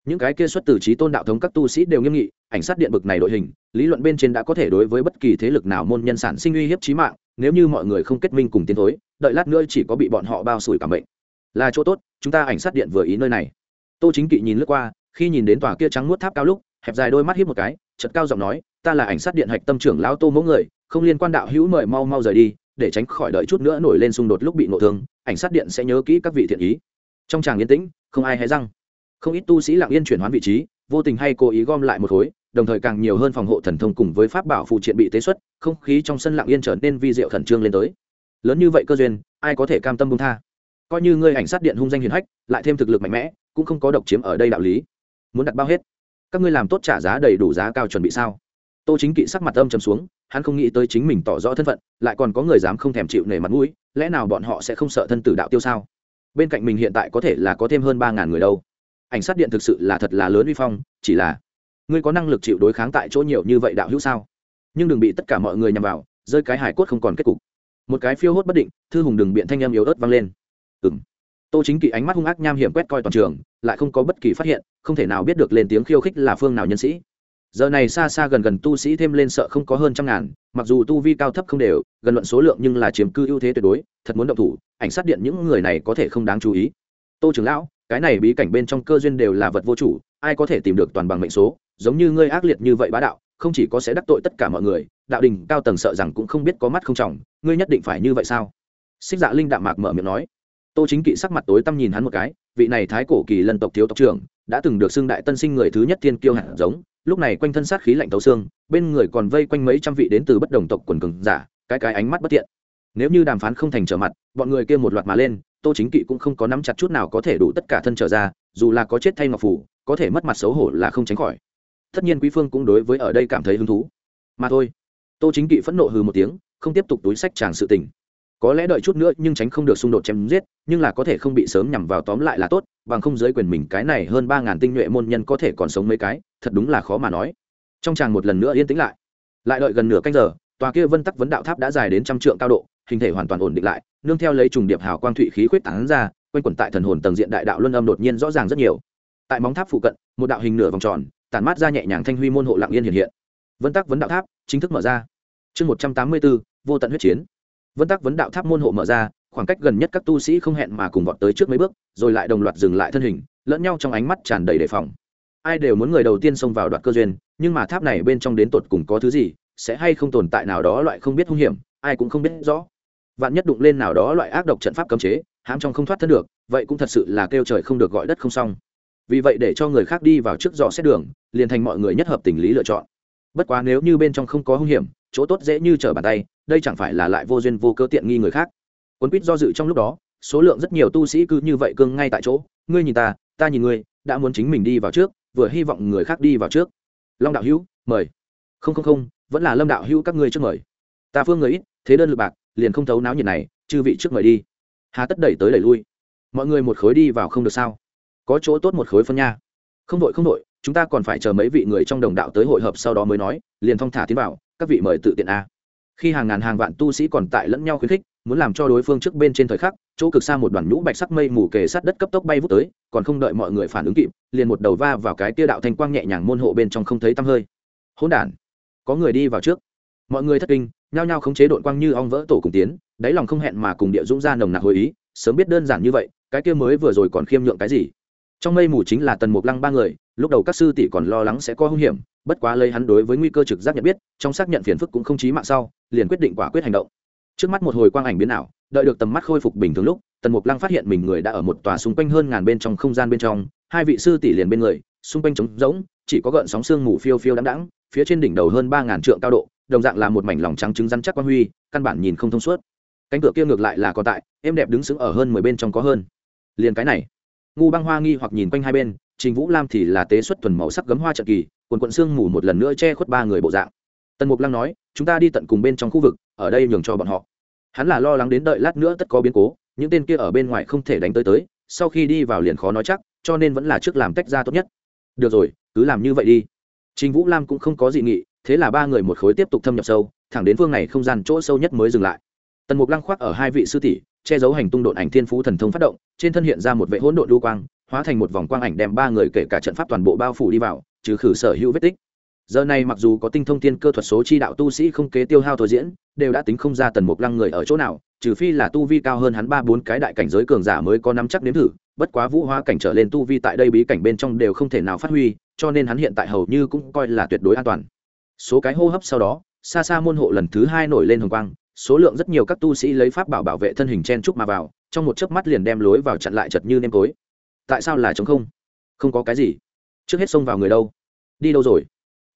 Những cái kia xuất từ trí tôn đạo thống các tu sĩ đều nghiêm nghị, ảnh sát điện bực này đội hình, lý luận bên trên đã có thể đối với bất kỳ thế lực nào môn nhân sản sinh uy hiếp trí mạng, nếu như mọi người không kết minh cùng tiến thối, đợi lát nữa chỉ có bị bọn họ bao sủi cảm bệnh. Là chỗ tốt chúng ta ảnh sát điện vừa ý nơi này. Tô chính kỵ nhìn lướt qua, khi nhìn đến tòa kia trắng nuốt tháp cao lúc, hẹp dài đôi mắt hiếp một cái chật cao giọng nói, ta là ảnh sát điện hạch tâm trưởng lão tô mẫu người, không liên quan đạo hữu mời mau mau rời đi, để tránh khỏi đợi chút nữa nổi lên xung đột lúc bị nộ thương, ảnh sát điện sẽ nhớ kỹ các vị thiện ý. Trong tràng yên tĩnh, không ai hé răng. Không ít tu sĩ lặng yên chuyển hoán vị trí, vô tình hay cố ý gom lại một khối, đồng thời càng nhiều hơn phòng hộ thần thông cùng với pháp bảo phụ triện bị tế xuất, không khí trong sân lặng yên trở nên vi diệu khẩn trương lên tới. Lớn như vậy cơ duyên, ai có thể cam tâm bung tha? Coi như ngươi ảnh sát điện hung danh hiền hách, lại thêm thực lực mạnh mẽ, cũng không có độc chiếm ở đây đạo lý. Muốn đặt bao hết? Các ngươi làm tốt trả giá đầy đủ giá cao chuẩn bị sao? Tô chính kỵ sắc mặt âm trầm xuống, hắn không nghĩ tới chính mình tỏ rõ thân phận, lại còn có người dám không thèm chịu nể mặt mũi, lẽ nào bọn họ sẽ không sợ thân tử đạo tiêu sao? Bên cạnh mình hiện tại có thể là có thêm hơn ba ngàn người đâu. Ảnh sát điện thực sự là thật là lớn uy phong, chỉ là, ngươi có năng lực chịu đối kháng tại chỗ nhiều như vậy đạo hữu sao? Nhưng đừng bị tất cả mọi người nhằm vào, rơi cái hải cốt không còn kết cục. Một cái phiêu hốt bất định, thư hùng đừng biện thanh em yếu ớt vang lên ừng tô chính kỵ ánh mắt hung ác nham hiểm quét coi toàn trường, lại không có bất kỳ phát hiện, không thể nào biết được lên tiếng khiêu khích là phương nào nhân sĩ. Giờ này xa xa gần gần tu sĩ thêm lên sợ không có hơn trăm ngàn, mặc dù tu vi cao thấp không đều, gần luận số lượng nhưng là chiếm cư ưu thế tuyệt đối, thật muốn động thủ, ảnh sát điện những người này có thể không đáng chú ý. Tô trưởng lão, cái này bí cảnh bên trong cơ duyên đều là vật vô chủ, ai có thể tìm được toàn bằng mệnh số, giống như ngươi ác liệt như vậy bá đạo, không chỉ có sẽ đắc tội tất cả mọi người, đạo đình cao tầng sợ rằng cũng không biết có mắt không trọng, ngươi nhất định phải như vậy sao? Xích dạ linh đạm mạc mở miệng nói tô chính kỵ sắc mặt tối tăm nhìn hắn một cái, vị này thái cổ kỳ lân tộc thiếu tộc trưởng, đã từng được xưng đại tân sinh người thứ nhất thiên kiêu hạt giống, lúc này quanh thân sát khí lạnh tấu xương, bên người còn vây quanh mấy trăm vị đến từ bất đồng tộc quần cường giả, cái cái ánh mắt bất thiện. Nếu như đàm phán không thành trở mặt, bọn người kia một loạt mà lên, tô chính kỵ cũng không có nắm chặt chút nào có thể đủ tất cả thân trở ra, dù là có chết thay ngọc phủ, có thể mất mặt xấu hổ là không tránh khỏi. Tất nhiên quý phương cũng đối với ở đây cảm thấy hứng thú. Mà thôi, tô chính kỵ phẫn nộ hừ một tiếng, không tiếp tục túi sách chàng sự tình có lẽ đợi chút nữa nhưng tránh không được xung đột chém giết, nhưng là có thể không bị sớm nhằm vào tóm lại là tốt, bằng không giới quyền mình cái này hơn ba ngàn tinh nhuệ môn nhân có thể còn sống mấy cái, thật đúng là khó mà nói. Trong tràng một lần nữa yên tĩnh lại. Lại đợi gần nửa canh giờ, tòa kia vân tắc vấn đạo tháp đã dài đến trăm trượng cao độ, hình thể hoàn toàn ổn định lại, nương theo lấy trùng điệp hào quang thụy khí khuyết tán ra, quanh quẩn tại thần hồn tầng diện đại đạo luân âm đột nhiên rõ ràng rất nhiều. Tại móng tháp phụ cận, một đạo hình nửa vòng tròn, tản mát ra nhẹ nhàng thanh huy môn hộ lặng yên hiện hiện. Vân tắc vấn đạo tháp chính thức mở ra. Chương một trăm tám mươi bốn vô tận huyết chiến vân tắc vấn đạo tháp môn hộ mở ra, khoảng cách gần nhất các tu sĩ không hẹn mà cùng vọt tới trước mấy bước, rồi lại đồng loạt dừng lại thân hình, lẫn nhau trong ánh mắt tràn đầy đề phòng. Ai đều muốn người đầu tiên xông vào đoạt cơ duyên, nhưng mà tháp này bên trong đến tột cùng có thứ gì, sẽ hay không tồn tại nào đó loại không biết hung hiểm, ai cũng không biết rõ. Vạn nhất đụng lên nào đó loại ác độc trận pháp cấm chế, hãm trong không thoát thân được, vậy cũng thật sự là kêu trời không được gọi đất không xong. Vì vậy để cho người khác đi vào trước dò xét đường, liền thành mọi người nhất hợp tình lý lựa chọn. Bất quá nếu như bên trong không có hung hiểm chỗ tốt dễ như trở bàn tay, đây chẳng phải là lại vô duyên vô cơ tiện nghi người khác. Quân quýt do dự trong lúc đó, số lượng rất nhiều tu sĩ cứ như vậy cương ngay tại chỗ, ngươi nhìn ta ta nhìn ngươi, đã muốn chính mình đi vào trước, vừa hy vọng người khác đi vào trước. Long đạo hữu, mời. Không không không, vẫn là lâm đạo hữu các ngươi trước mời. Ta phương người ít, thế đơn lực bạc, liền không thấu náo nhiệt này, chư vị trước mời đi. Hà tất đẩy tới đẩy lui. Mọi người một khối đi vào không được sao? Có chỗ tốt một khối phân nha. Không đội không đội, chúng ta còn phải chờ mấy vị người trong đồng đạo tới hội hợp sau đó mới nói, liền thong thả tiến vào các vị mời tự tiện a. Khi hàng ngàn hàng vạn tu sĩ còn tại lẫn nhau khuyến khích, muốn làm cho đối phương trước bên trên thời khắc, chỗ cực xa một đoàn nhũ bạch sắc mây mù kề sát đất cấp tốc bay vút tới, còn không đợi mọi người phản ứng kịp, liền một đầu va vào cái tia đạo thanh quang nhẹ nhàng môn hộ bên trong không thấy tăm hơi. Hỗn đản, có người đi vào trước. Mọi người thất kinh, nhao nhao khống chế đội quang như ong vỡ tổ cùng tiến, đáy lòng không hẹn mà cùng địa dũng ra nồng nặc hồi ý, sớm biết đơn giản như vậy, cái kia mới vừa rồi còn khiêm nhượng cái gì. Trong mây mù chính là tần mục lăng ba người, lúc đầu các sư tỷ còn lo lắng sẽ có hung hiểm bất quá lấy hắn đối với nguy cơ trực giác nhận biết, trong xác nhận phiền phức cũng không chí mạng sau, liền quyết định quả quyết hành động. Trước mắt một hồi quang ảnh biến ảo, đợi được tầm mắt khôi phục bình thường lúc, tần mục lăng phát hiện mình người đã ở một tòa xung quanh hơn ngàn bên trong không gian bên trong, hai vị sư tỷ liền bên người, xung quanh trống rỗng, chỉ có gợn sóng sương mù phiêu phiêu đáng đáng phía trên đỉnh đầu hơn ba ngàn trượng cao độ, đồng dạng là một mảnh lòng trắng trứng rắn chắc quang huy, căn bản nhìn không thông suốt. Cánh cửa kia ngược lại là còn tại em đẹp đứng sững ở hơn mười bên trong có hơn. Liền cái này, ngu băng hoa nghi hoặc nhìn quanh hai bên trình vũ lam thì là tế xuất thuần màu sắc gấm hoa trận kỳ, quần quận xương mù một lần nữa che khuất ba người bộ dạng. Tần mục lăng nói, chúng ta đi tận cùng bên trong khu vực, ở đây nhường cho bọn họ. Hắn là lo lắng đến đợi lát nữa tất có biến cố, những tên kia ở bên ngoài không thể đánh tới tới, sau khi đi vào liền khó nói chắc, cho nên vẫn là trước làm tách ra tốt nhất. Được rồi, cứ làm như vậy đi. Trình vũ lam cũng không có dị nghị, thế là ba người một khối tiếp tục thâm nhập sâu, thẳng đến phương này không gian chỗ sâu nhất mới dừng lại. Tần mục lăng khoác ở hai vị sư tỷ, che giấu hành tung độn ảnh thiên phú thần thông phát động, trên thân hiện ra một vệ hỗn độn lưu quang hóa thành một vòng quang ảnh đem ba người kể cả trận pháp toàn bộ bao phủ đi vào, trừ khử sở hữu vết tích. Giờ này mặc dù có tinh thông tiên cơ thuật số chi đạo tu sĩ không kế tiêu hao thôi diễn, đều đã tính không ra tần mục lăng người ở chỗ nào, trừ phi là tu vi cao hơn hắn ba bốn cái đại cảnh giới cường giả mới có nắm chắc nếm thử, bất quá vũ hóa cảnh trở lên tu vi tại đây bí cảnh bên trong đều không thể nào phát huy, cho nên hắn hiện tại hầu như cũng coi là tuyệt đối an toàn. Số cái hô hấp sau đó, xa xa môn hộ lần thứ hai nổi lên hồng quang, số lượng rất nhiều các tu sĩ lấy pháp bảo bảo vệ thân hình chen trúc mà vào, trong một chớp mắt liền đem lối vào chặn lại chật như nêm tối tại sao là chống không? Không có cái gì. Trước hết xông vào người đâu? Đi đâu rồi?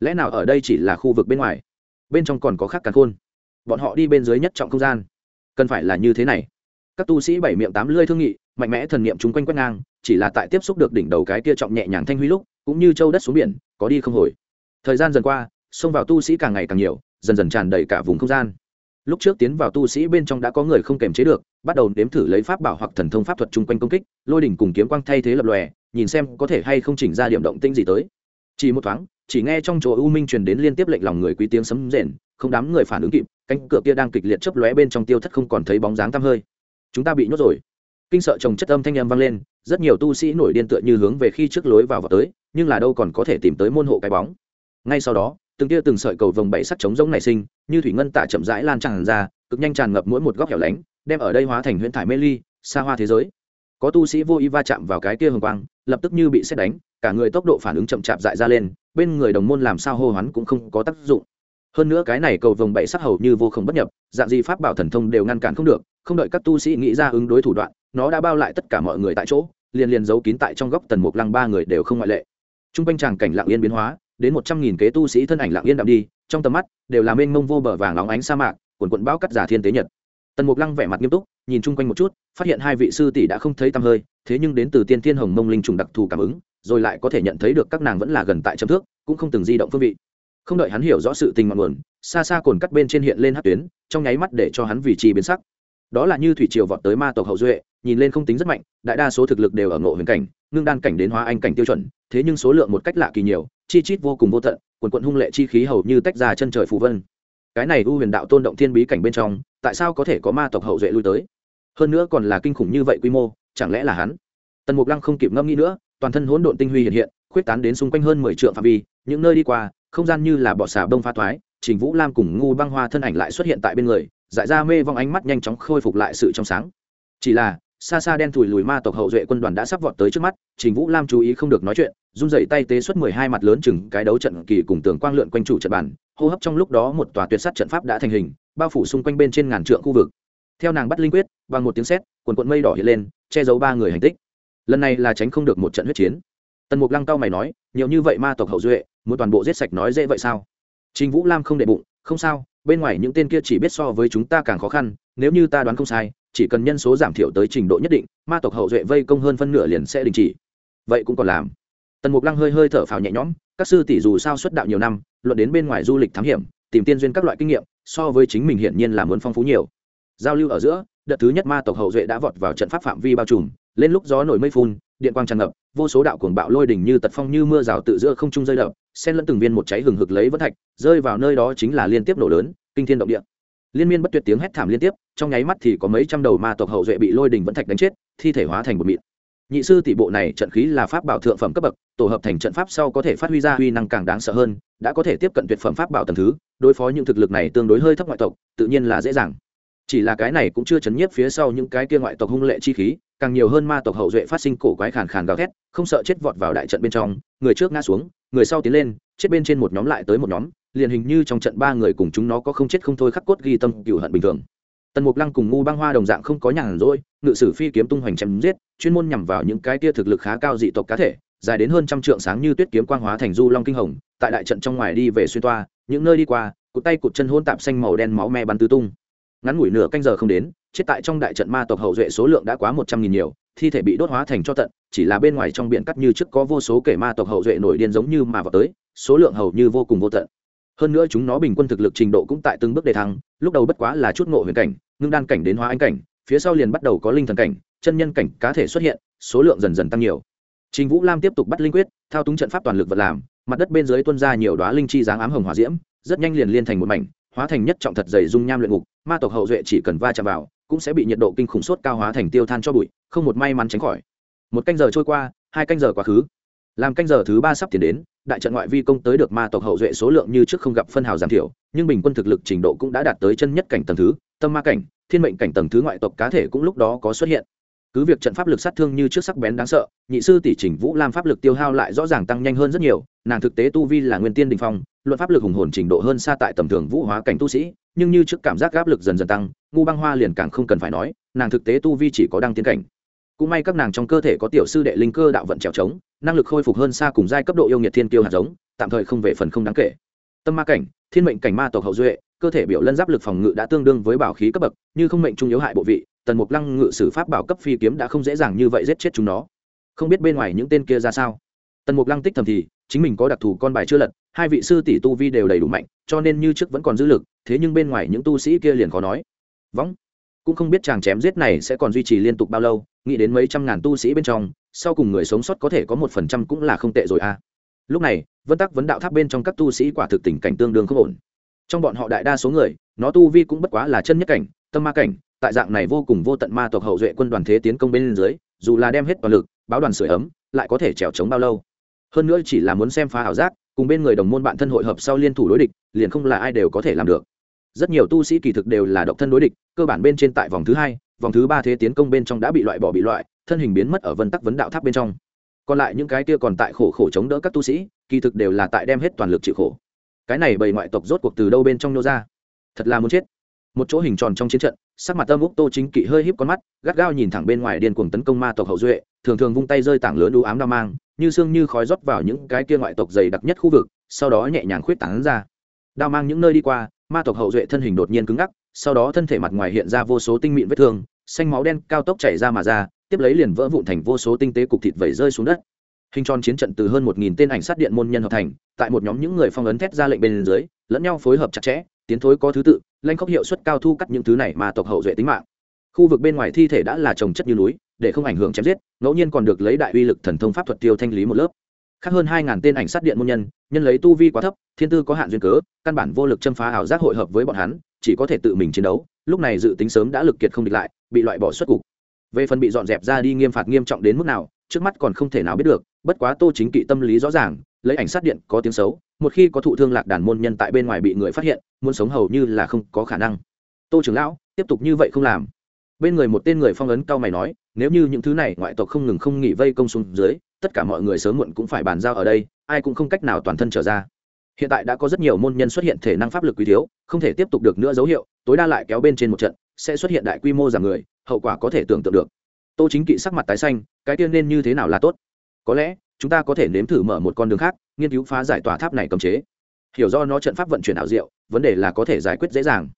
Lẽ nào ở đây chỉ là khu vực bên ngoài? Bên trong còn có khác cả khôn. Bọn họ đi bên dưới nhất trọng không gian. Cần phải là như thế này. Các tu sĩ bảy miệng tám lươi thương nghị, mạnh mẽ thần niệm chúng quanh quét ngang, chỉ là tại tiếp xúc được đỉnh đầu cái kia trọng nhẹ nhàng thanh huy lúc, cũng như châu đất xuống biển, có đi không hồi. Thời gian dần qua, xông vào tu sĩ càng ngày càng nhiều, dần dần tràn đầy cả vùng không gian lúc trước tiến vào tu sĩ bên trong đã có người không kềm chế được, bắt đầu nếm thử lấy pháp bảo hoặc thần thông pháp thuật chung quanh công kích, lôi đỉnh cùng kiếm quang thay thế lập lòe, nhìn xem có thể hay không chỉnh ra điểm động tinh gì tới. Chỉ một thoáng, chỉ nghe trong chỗ u minh truyền đến liên tiếp lệnh lòng người quý tiếng sấm rền, không đám người phản ứng kịp, cánh cửa kia đang kịch liệt chớp lóe bên trong tiêu thất không còn thấy bóng dáng tăm hơi. Chúng ta bị nhốt rồi. Kinh sợ chồng chất âm thanh em vang lên, rất nhiều tu sĩ nổi điên tựa như hướng về khi trước lối vào vào tới, nhưng là đâu còn có thể tìm tới môn hộ cái bóng. Ngay sau đó từng tia từng sợi cầu vồng bảy sắc trống rỗng nảy sinh, như thủy ngân tạ chậm rãi lan tràn ra, cực nhanh tràn ngập mỗi một góc hẻo lánh, đem ở đây hóa thành huyễn thải mê ly, xa hoa thế giới. Có tu sĩ vô ý va chạm vào cái kia hồng quang, lập tức như bị xét đánh, cả người tốc độ phản ứng chậm chạp dại ra lên, bên người đồng môn làm sao hô hoán cũng không có tác dụng. Hơn nữa cái này cầu vồng bảy sắc hầu như vô không bất nhập, dạng gì pháp bảo thần thông đều ngăn cản không được, không đợi các tu sĩ nghĩ ra ứng đối thủ đoạn, nó đã bao lại tất cả mọi người tại chỗ, liền liền giấu kín tại trong góc tần mục lăng ba người đều không ngoại lệ. Trung quanh tràng cảnh lặng yên biến hóa đến một trăm nghìn kế tu sĩ thân ảnh lạng yên đạm đi, trong tầm mắt đều là mênh mông vô bờ vàng óng ánh sa mạc quần quận bão cắt giả thiên tế nhật. Tần mục lăng vẻ mặt nghiêm túc, nhìn chung quanh một chút, phát hiện hai vị sư tỷ đã không thấy tăm hơi, thế nhưng đến từ tiên thiên hồng mông linh trùng đặc thù cảm ứng, rồi lại có thể nhận thấy được các nàng vẫn là gần tại châm thước, cũng không từng di động phương vị. Không đợi hắn hiểu rõ sự tình ngọn nguồn, xa xa cồn cắt bên trên hiện lên hát tuyến, trong nháy mắt để cho hắn vị trí biến sắc đó là như thủy triều vọt tới ma tộc hậu duệ, nhìn lên không tính rất mạnh, đại đa số thực lực đều ở ngộ huyền cảnh, ngưng đan cảnh đến hóa anh cảnh tiêu chuẩn, thế nhưng số lượng một cách lạ kỳ nhiều, chi chít vô cùng vô tận, quần quận hung lệ chi khí hầu như tách ra chân trời phù vân. Cái này u huyền đạo tôn động thiên bí cảnh bên trong, tại sao có thể có ma tộc hậu duệ lui tới? Hơn nữa còn là kinh khủng như vậy quy mô, chẳng lẽ là hắn? Tần mục lăng không kịp ngâm nghĩ nữa, toàn thân hỗn độn tinh huy hiện hiện, khuyết tán đến xung quanh hơn mười triệu phạm vi, những nơi đi qua, không gian như là bọ xà bông pha thoái, trình vũ lam cùng ngu băng hoa thân ảnh lại xuất hiện tại bên người dại ra mê vong ánh mắt nhanh chóng khôi phục lại sự trong sáng. Chỉ là, xa xa đen thùi lùi ma tộc hậu duệ quân đoàn đã sắp vọt tới trước mắt, trình vũ lam chú ý không được nói chuyện, run dậy tay tế xuất mười hai mặt lớn chừng cái đấu trận kỳ cùng tường quang lượn quanh chủ trận bàn, hô hấp trong lúc đó một tòa tuyệt sắt trận pháp đã thành hình, bao phủ xung quanh bên trên ngàn trượng khu vực. Theo nàng bắt linh quyết, bằng một tiếng sét, quần quận mây đỏ hiện lên, che giấu ba người hành tích. Lần này là tránh không được một trận huyết chiến. Tần mục lăng cao mày nói, nhiều như vậy ma tộc hậu duệ, muốn toàn bộ giết sạch nói dễ vậy sao? Trình vũ lam không để bụng, không sao bên ngoài những tên kia chỉ biết so với chúng ta càng khó khăn, nếu như ta đoán không sai, chỉ cần nhân số giảm thiểu tới trình độ nhất định, ma tộc hậu duệ vây công hơn phân nửa liền sẽ đình chỉ. Vậy cũng còn làm. Tần mục lăng hơi hơi thở phào nhẹ nhõm, các sư tỷ dù sao xuất đạo nhiều năm, luận đến bên ngoài du lịch thám hiểm, tìm tiên duyên các loại kinh nghiệm, so với chính mình hiển nhiên là muốn phong phú nhiều. Giao lưu ở giữa, đợt thứ nhất ma tộc hậu duệ đã vọt vào trận pháp phạm vi bao trùm, lên lúc gió nổi mây phun, điện quang tràn ngập, vô số đạo cuồng bạo lôi đỉnh như tật phong như mưa rào tự giữa không trung rơi đập, xen lẫn từng viên một cháy hừng hực lấy vân thạch rơi vào nơi đó chính là liên tiếp nổ lớn, kinh thiên động địa. Liên miên bất tuyệt tiếng hét thảm liên tiếp, trong nháy mắt thì có mấy trăm đầu ma tộc hậu duệ bị lôi đình vẫn thạch đánh chết, thi thể hóa thành một mịn. Nhị sư tỷ bộ này trận khí là pháp bảo thượng phẩm cấp bậc, tổ hợp thành trận pháp sau có thể phát huy ra uy năng càng đáng sợ hơn, đã có thể tiếp cận tuyệt phẩm pháp bảo tầm thứ, đối phó những thực lực này tương đối hơi thấp ngoại tộc, tự nhiên là dễ dàng. Chỉ là cái này cũng chưa chấn nhiếp phía sau những cái kia ngoại tộc hung lệ chi khí, càng nhiều hơn ma tộc hậu duệ phát sinh cổ quái khàn khàn gào thét, không sợ chết vọt vào đại trận bên trong, người trước ngã xuống, người sau tiến lên, chết bên trên một nhóm lại tới một nhóm liền hình như trong trận ba người cùng chúng nó có không chết không thôi khắc cốt ghi tâm cửu hận bình thường. Tần mục lăng cùng ngu băng hoa đồng dạng không có nhàn rỗi, ngự sử phi kiếm tung hoành chém giết, chuyên môn nhằm vào những cái tia thực lực khá cao dị tộc cá thể, dài đến hơn trăm trượng sáng như tuyết kiếm quang hóa thành du long kinh hồng, tại đại trận trong ngoài đi về xuyên toa, những nơi đi qua, cụt tay cụt chân hôn tạp xanh màu đen máu me bắn tứ tung. Ngắn ngủi nửa canh giờ không đến, chết tại trong đại trận ma tộc hậu duệ số lượng đã quá một trăm nghìn nhiều, thi thể bị đốt hóa thành cho tận, chỉ là bên ngoài trong biển cắt như trước có vô số kể ma tộc hậu duệ nổi điên giống như mà vào tới, số lượng hầu như vô cùng vô tận hơn nữa chúng nó bình quân thực lực trình độ cũng tại từng bước đề thăng, lúc đầu bất quá là chút ngộ huyền cảnh, ngưng đan cảnh đến hóa anh cảnh, phía sau liền bắt đầu có linh thần cảnh, chân nhân cảnh cá thể xuất hiện, số lượng dần dần tăng nhiều. Trình vũ lam tiếp tục bắt linh quyết, thao túng trận pháp toàn lực vật làm, mặt đất bên dưới tuân ra nhiều đoá linh chi dáng ám hồng hỏa diễm, rất nhanh liền liên thành một mảnh, hóa thành nhất trọng thật dày dung nham luyện ngục, ma tộc hậu duệ chỉ cần va chạm vào, cũng sẽ bị nhiệt độ kinh khủng sốt cao hóa thành tiêu than cho bụi, không một may mắn tránh khỏi. Một canh giờ trôi qua, hai canh giờ quá khứ làm canh giờ thứ ba sắp tiến đến, đại trận ngoại vi công tới được ma tộc hậu duệ số lượng như trước không gặp phân hào giảm thiểu, nhưng bình quân thực lực trình độ cũng đã đạt tới chân nhất cảnh tầng thứ, tâm ma cảnh, thiên mệnh cảnh tầng thứ ngoại tộc cá thể cũng lúc đó có xuất hiện. Cứ việc trận pháp lực sát thương như trước sắc bén đáng sợ, nhị sư tỷ trình vũ lam pháp lực tiêu hao lại rõ ràng tăng nhanh hơn rất nhiều, nàng thực tế tu vi là nguyên tiên đình phong, luận pháp lực hùng hồn trình độ hơn xa tại tầm thường vũ hóa cảnh tu sĩ, nhưng như trước cảm giác áp lực dần dần tăng, ngu băng hoa liền càng không cần phải nói, nàng thực tế tu vi chỉ có đăng tiến cảnh cũng may các nàng trong cơ thể có tiểu sư đệ linh cơ đạo vận trèo trống, năng lực khôi phục hơn xa cùng giai cấp độ yêu nhiệt thiên kiêu hạt giống, tạm thời không về phần không đáng kể. Tâm ma cảnh, thiên mệnh cảnh ma tộc hậu duệ, cơ thể biểu lân giáp lực phòng ngự đã tương đương với bảo khí cấp bậc, như không mệnh trung yếu hại bộ vị, tần mục lăng ngự sử pháp bảo cấp phi kiếm đã không dễ dàng như vậy giết chết chúng nó. Không biết bên ngoài những tên kia ra sao. Tần mục lăng tích thầm thì, chính mình có đặc thù con bài chưa lật, hai vị sư tỷ tu vi đều đầy đủ mạnh, cho nên như trước vẫn còn dữ lực, thế nhưng bên ngoài những tu sĩ kia liền khó nói. Võng cũng không biết chàng chém giết này sẽ còn duy trì liên tục bao lâu, nghĩ đến mấy trăm ngàn tu sĩ bên trong, sau cùng người sống sót có thể có một phần trăm cũng là không tệ rồi à. Lúc này, vân tắc vấn đạo tháp bên trong các tu sĩ quả thực tình cảnh tương đương không ổn. Trong bọn họ đại đa số người, nó tu vi cũng bất quá là chân nhất cảnh, tâm ma cảnh, tại dạng này vô cùng vô tận ma tộc hậu duệ quân đoàn thế tiến công bên dưới, dù là đem hết toàn lực, báo đoàn sửa ấm, lại có thể trèo trống bao lâu. Hơn nữa chỉ là muốn xem phá ảo giác, cùng bên người đồng môn bạn thân hội hợp sau liên thủ đối địch, liền không là ai đều có thể làm được rất nhiều tu sĩ kỳ thực đều là độc thân đối địch, cơ bản bên trên tại vòng thứ hai, vòng thứ ba thế tiến công bên trong đã bị loại bỏ bị loại, thân hình biến mất ở vân tắc vấn đạo tháp bên trong. Còn lại những cái kia còn tại khổ khổ chống đỡ các tu sĩ, kỳ thực đều là tại đem hết toàn lực chịu khổ. Cái này bầy ngoại tộc rốt cuộc từ đâu bên trong nô ra? Thật là muốn chết. Một chỗ hình tròn trong chiến trận, sắc mặt âm úc tô chính kỵ hơi híp con mắt, gắt gao nhìn thẳng bên ngoài điên cuồng tấn công ma tộc hậu duệ, thường thường vung tay rơi tảng lớn đũ ám đao mang, như xương như khói rót vào những cái kia ngoại tộc dày đặc nhất khu vực, sau đó nhẹ nhàng khuyết tảng ra. Đao mang những nơi đi qua ma tộc hậu duệ thân hình đột nhiên cứng ngắc, sau đó thân thể mặt ngoài hiện ra vô số tinh mịn vết thương, xanh máu đen cao tốc chảy ra mà ra, tiếp lấy liền vỡ vụn thành vô số tinh tế cục thịt vẩy rơi xuống đất. Hình tròn chiến trận từ hơn một nghìn tên ảnh sát điện môn nhân hợp thành, tại một nhóm những người phong ấn thét ra lệnh bên dưới, lẫn nhau phối hợp chặt chẽ, tiến thối có thứ tự lanh khốc hiệu suất cao thu cắt những thứ này mà tộc hậu duệ tính mạng. Khu vực bên ngoài thi thể đã là trồng chất như núi, để không ảnh hưởng chém giết, ngẫu nhiên còn được lấy đại uy lực thần thông pháp thuật tiêu thanh lý một lớp khác hơn hai ngàn tên ảnh sát điện môn nhân nhân lấy tu vi quá thấp, thiên tư có hạn duyên cớ, căn bản vô lực châm phá ảo giác hội hợp với bọn hắn, chỉ có thể tự mình chiến đấu, lúc này dự tính sớm đã lực kiệt không địch lại, bị loại bỏ xuất cục. Về phần bị dọn dẹp ra đi nghiêm phạt nghiêm trọng đến mức nào, trước mắt còn không thể nào biết được, bất quá tô chính kỵ tâm lý rõ ràng, lấy ảnh sát điện có tiếng xấu, một khi có thụ thương lạc đàn môn nhân tại bên ngoài bị người phát hiện, muốn sống hầu như là không có khả năng. Tô trưởng lão, tiếp tục như vậy không làm. Bên người một tên người phong ấn cao mày nói, nếu như những thứ này ngoại tộc không ngừng không nghỉ vây công xuống dưới tất cả mọi người sớm muộn cũng phải bàn giao ở đây, ai cũng không cách nào toàn thân trở ra. Hiện tại đã có rất nhiều môn nhân xuất hiện thể năng pháp lực quý thiếu, không thể tiếp tục được nữa dấu hiệu, tối đa lại kéo bên trên một trận, sẽ xuất hiện đại quy mô giảm người, hậu quả có thể tưởng tượng được. Tô chính kỵ sắc mặt tái xanh, cái tiên nên như thế nào là tốt? Có lẽ, chúng ta có thể nếm thử mở một con đường khác, nghiên cứu phá giải tòa tháp này cấm chế. Hiểu do nó trận pháp vận chuyển ảo diệu, vấn đề là có thể giải quyết dễ dàng.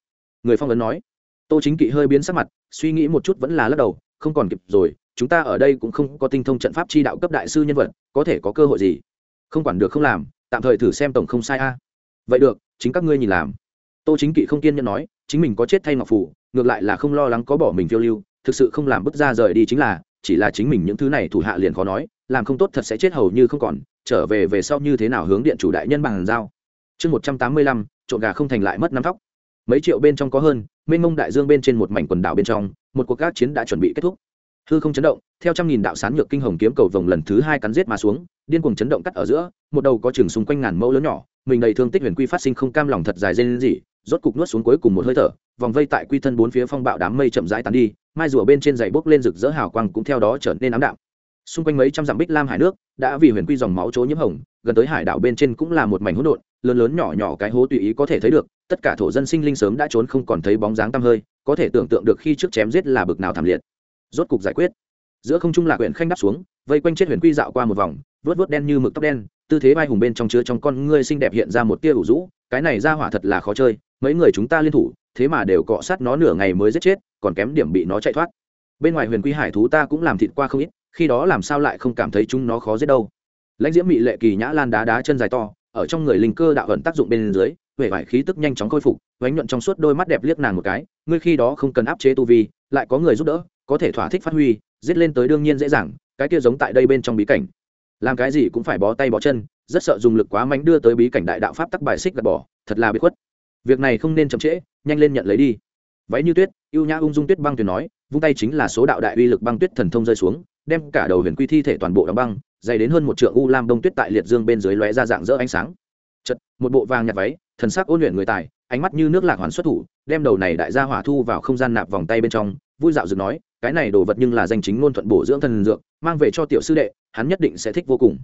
Người phong ấn nói. Tô chính kỵ hơi biến sắc mặt, suy nghĩ một chút vẫn là lắc đầu, không còn kịp rồi chúng ta ở đây cũng không có tinh thông trận pháp chi đạo cấp đại sư nhân vật, có thể có cơ hội gì? Không quản được không làm, tạm thời thử xem tổng không sai a. Vậy được, chính các ngươi nhìn làm. Tô chính kỵ không kiên nhẫn nói, chính mình có chết thay ngọc phủ, ngược lại là không lo lắng có bỏ mình phiêu lưu, thực sự không làm bứt ra rời đi chính là, chỉ là chính mình những thứ này thủ hạ liền khó nói, làm không tốt thật sẽ chết hầu như không còn, trở về về sau như thế nào hướng điện chủ đại nhân bằng giao. Chương một trăm tám mươi lăm, trộn gà không thành lại mất năm tóc mấy triệu bên trong có hơn, mênh mông đại dương bên trên một mảnh quần đảo bên trong, một cuộc các chiến đã chuẩn bị kết thúc hư không chấn động, theo trăm nghìn đạo sán nhược kinh hồng kiếm cầu vồng lần thứ hai cắn giết mà xuống, điên cuồng chấn động cắt ở giữa, một đầu có chừng xung quanh ngàn mẫu lớn nhỏ, mình đầy thương tích huyền quy phát sinh không cam lòng thật dài dây lên gì rốt cục nuốt xuống cuối cùng một hơi thở, vòng vây tại quy thân bốn phía phong bạo đám mây chậm rãi tán đi, mai rùa bên trên dày bốc lên rực rỡ hào quang cũng theo đó trở nên ám đạm. Xung quanh mấy trăm dặm bích lam hải nước, đã vì huyền quy dòng máu chỗ nhiễm hồng, gần tới hải đảo bên trên cũng là một mảnh hỗn độn, lớn lớn nhỏ nhỏ cái hố tùy ý có thể thấy được, tất cả thổ dân sinh linh sớm đã trốn không còn thấy bóng dáng tăm hơi, có thể tưởng tượng được khi trước chém giết là bực nào thảm liệt rốt cục giải quyết. Giữa không trung lạc huyện khanh đáp xuống, vây quanh chết huyền quy dạo qua một vòng, vớt vớt đen như mực tóc đen, tư thế vai hùng bên trong chứa trong con ngươi xinh đẹp hiện ra một tia ủ rũ, cái này ra hỏa thật là khó chơi, mấy người chúng ta liên thủ, thế mà đều cọ sát nó nửa ngày mới giết chết, còn kém điểm bị nó chạy thoát. Bên ngoài huyền quy hải thú ta cũng làm thịt qua không ít, khi đó làm sao lại không cảm thấy chúng nó khó giết đâu. Lãnh diễm mị lệ kỳ nhã lan đá đá chân dài to, ở trong người linh cơ đạo hận tác dụng bên dưới huệ vải khí tức nhanh chóng khôi phục, vánh nhuận trong suốt đôi mắt đẹp liếc nàng một cái, ngươi khi đó không cần áp chế tu vi lại có người giúp đỡ, có thể thỏa thích phát huy, giết lên tới đương nhiên dễ dàng, cái kia giống tại đây bên trong bí cảnh. Làm cái gì cũng phải bó tay bó chân, rất sợ dùng lực quá mạnh đưa tới bí cảnh đại đạo pháp tắc bài xích gạt bỏ, thật là bị khuất. Việc này không nên chậm trễ, nhanh lên nhận lấy đi. Váy như tuyết yêu nhã ung dung tuyết băng tuyệt nói, vung tay chính là số đạo đại uy lực băng tuyết thần thông rơi xuống, đem cả đầu huyền quy thi thể toàn bộ đóng băng, dày đến hơn một trượng u lam đông tuyết tại liệt dương bên dưới lóe ra dạng dỡ ánh sáng. Chật một bộ vàng nhạt váy, thần sắc ôn luyện người tài, ánh mắt như nước lạc hoàn xuất thủ đem đầu này đại gia hỏa thu vào không gian nạp vòng tay bên trong, vui dạo dược nói, cái này đồ vật nhưng là danh chính ngôn thuận bổ dưỡng thần dược, mang về cho tiểu sư đệ, hắn nhất định sẽ thích vô cùng.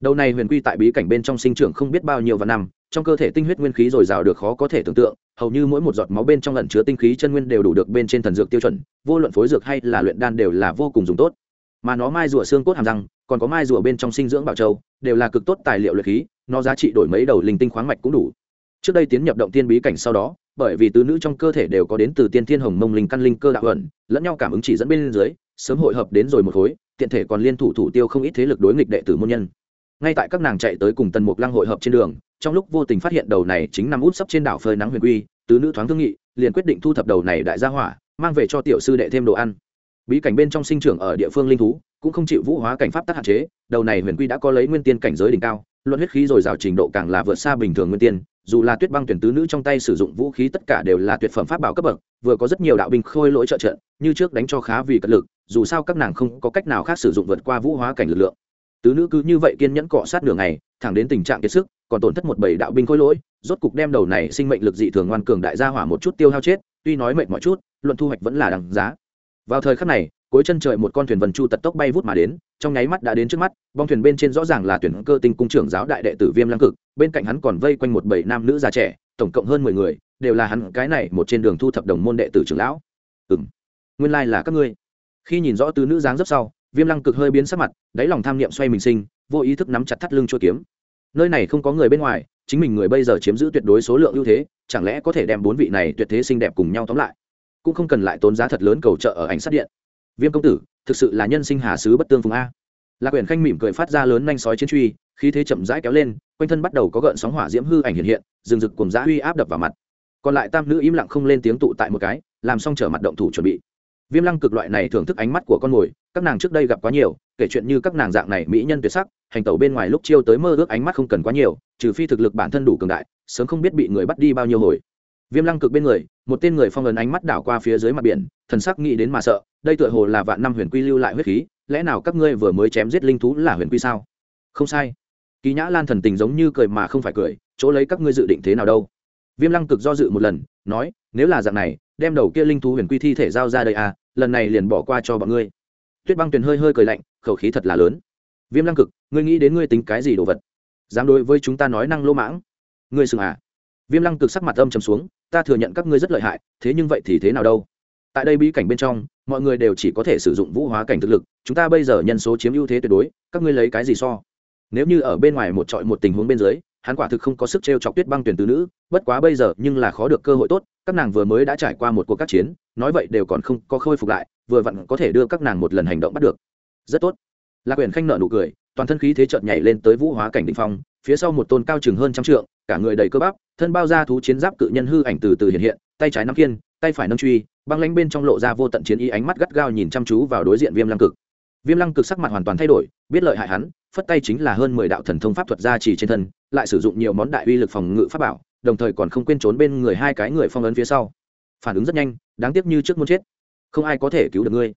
Đầu này huyền quy tại bí cảnh bên trong sinh trưởng không biết bao nhiêu và năm, trong cơ thể tinh huyết nguyên khí dồi dào được khó có thể tưởng tượng, hầu như mỗi một giọt máu bên trong lẩn chứa tinh khí chân nguyên đều đủ được bên trên thần dược tiêu chuẩn, vô luận phối dược hay là luyện đan đều là vô cùng dùng tốt. Mà nó mai rùa xương cốt hàm răng, còn có mai rùa bên trong sinh dưỡng bảo châu, đều là cực tốt tài liệu luyện khí, nó giá trị đổi mấy đầu linh tinh khoáng mạch cũng đủ. Trước đây tiến nhập động tiên bí cảnh sau đó bởi vì tứ nữ trong cơ thể đều có đến từ tiên thiên hồng mông linh căn linh cơ đạo ẩn, lẫn nhau cảm ứng chỉ dẫn bên dưới, sớm hội hợp đến rồi một khối, tiện thể còn liên thủ thủ tiêu không ít thế lực đối nghịch đệ tử môn nhân. Ngay tại các nàng chạy tới cùng tần mục lăng hội hợp trên đường, trong lúc vô tình phát hiện đầu này chính nằm út sấp trên đảo phơi nắng huyền quy, tứ nữ thoáng thương nghị, liền quyết định thu thập đầu này đại gia hỏa, mang về cho tiểu sư đệ thêm đồ ăn. Bí cảnh bên trong sinh trưởng ở địa phương linh thú, cũng không chịu vũ hóa cảnh pháp tác hạn chế, đầu này huyền quy đã có lấy nguyên tiên cảnh giới đỉnh cao luận huyết khí rồi rào trình độ càng là vượt xa bình thường nguyên tiên dù là tuyết băng tuyển tứ nữ trong tay sử dụng vũ khí tất cả đều là tuyệt phẩm pháp bảo cấp bậc, vừa có rất nhiều đạo binh khôi lỗi trợ trận, như trước đánh cho khá vì cật lực, dù sao các nàng không có cách nào khác sử dụng vượt qua vũ hóa cảnh lực lượng. Tứ nữ cứ như vậy kiên nhẫn cọ sát nửa ngày, thẳng đến tình trạng kiệt sức, còn tổn thất một bảy đạo binh khôi lỗi, rốt cục đem đầu này sinh mệnh lực dị thường ngoan cường đại gia hỏa một chút tiêu hao chết, tuy nói mệnh mọi chút, luận thu hoạch vẫn là đằng giá. Vào thời khắc này cuối chân trời một con thuyền vần chu tật tốc bay vút mà đến, trong nháy mắt đã đến trước mắt, bong thuyền bên trên rõ ràng là tuyển cơ tinh cung trưởng giáo đại đệ tử viêm lăng cực, bên cạnh hắn còn vây quanh một bảy nam nữ già trẻ, tổng cộng hơn mười người, đều là hắn, cái này một trên đường thu thập đồng môn đệ tử trưởng lão. Ừng nguyên lai、like、là các ngươi. Khi nhìn rõ tứ nữ dáng dấp sau, viêm lăng cực hơi biến sắc mặt, đáy lòng tham niệm xoay mình sinh, vô ý thức nắm chặt thắt lưng chua kiếm. Nơi này không có người bên ngoài, chính mình người bây giờ chiếm giữ tuyệt đối số lượng ưu thế, chẳng lẽ có thể đem bốn vị này tuyệt thế xinh đẹp cùng nhau tóm lại? Cũng không cần lại tốn giá thật lớn cầu trợ ở ảnh sát điện viêm công tử, thực sự là nhân sinh hà sứ bất tương phùng a. Lạc quyển khanh mỉm cười phát ra lớn nhanh sói chiến truy, khí thế chậm rãi kéo lên, quanh thân bắt đầu có gợn sóng hỏa diễm hư ảnh hiện hiện, rừng rực cùng giã uy áp đập vào mặt. Còn lại tam nữ im lặng không lên tiếng tụ tại một cái, làm xong trở mặt động thủ chuẩn bị. Viêm lăng cực loại này thưởng thức ánh mắt của con mồi, các nàng trước đây gặp quá nhiều, kể chuyện như các nàng dạng này mỹ nhân tuyệt sắc, hành tẩu bên ngoài lúc chiêu tới mơ ước ánh mắt không cần quá nhiều, trừ phi thực lực bản thân đủ cường đại, sớm không biết bị người bắt đi bao nhiêu hồi viêm lăng cực bên người, một tên người phong ấn ánh mắt đảo qua phía dưới mặt biển, thần sắc nghĩ đến mà sợ, đây tựa hồ là vạn năm huyền quy lưu lại huyết khí, lẽ nào các ngươi vừa mới chém giết linh thú là huyền quy sao? Không sai. Kỳ nhã lan thần tình giống như cười mà không phải cười, chỗ lấy các ngươi dự định thế nào đâu? Viêm lăng cực do dự một lần, nói, nếu là dạng này, đem đầu kia linh thú huyền quy thi thể giao ra đây à lần này liền bỏ qua cho bọn ngươi. Tuyết băng tuyền hơi hơi cười lạnh, khẩu khí thật là lớn. Viêm lăng cực, ngươi nghĩ đến ngươi tính cái gì đồ vật? Dám đối với chúng ta nói năng lỗ mãng? Ngươi sừng à? Viêm lăng cực sắc mặt âm trầm xuống ta thừa nhận các ngươi rất lợi hại, thế nhưng vậy thì thế nào đâu? Tại đây bí cảnh bên trong, mọi người đều chỉ có thể sử dụng vũ hóa cảnh thực lực, chúng ta bây giờ nhân số chiếm ưu thế tuyệt đối, các ngươi lấy cái gì so? Nếu như ở bên ngoài một trọi một tình huống bên dưới, hắn quả thực không có sức t r e o chọc tuyết băng tuyển tứ nữ, bất quá bây giờ nhưng là khó được cơ hội tốt, các nàng vừa mới đã trải qua một cuộc các chiến, nói vậy đều còn không có khôi phục lại, vừa vặn có thể đưa các nàng một lần hành động bắt được. Rất tốt. Lạc quyền khanh nợ nụ cười, toàn thân khí thế trợn nhảy lên tới vũ hóa cảnh định phong, phía sau một tôn cao chừng hơn trăm trượng cả người đầy cơ bắp, thân bao da thú chiến giáp cự nhân hư ảnh từ từ hiện hiện, tay trái nắm kiên tay phải nâng truy, băng lánh bên trong lộ ra vô tận chiến ý ánh mắt gắt gao nhìn chăm chú vào đối diện viêm lăng cực. Viêm lăng cực sắc mặt hoàn toàn thay đổi, biết lợi hại hắn, phất tay chính là hơn mười đạo thần thông pháp thuật gia trì trên thân, lại sử dụng nhiều món đại uy lực phòng ngự pháp bảo, đồng thời còn không quên trốn bên người hai cái người phong ấn phía sau. Phản ứng rất nhanh, đáng tiếc như trước muốn chết. Không ai có thể cứu được ngươi.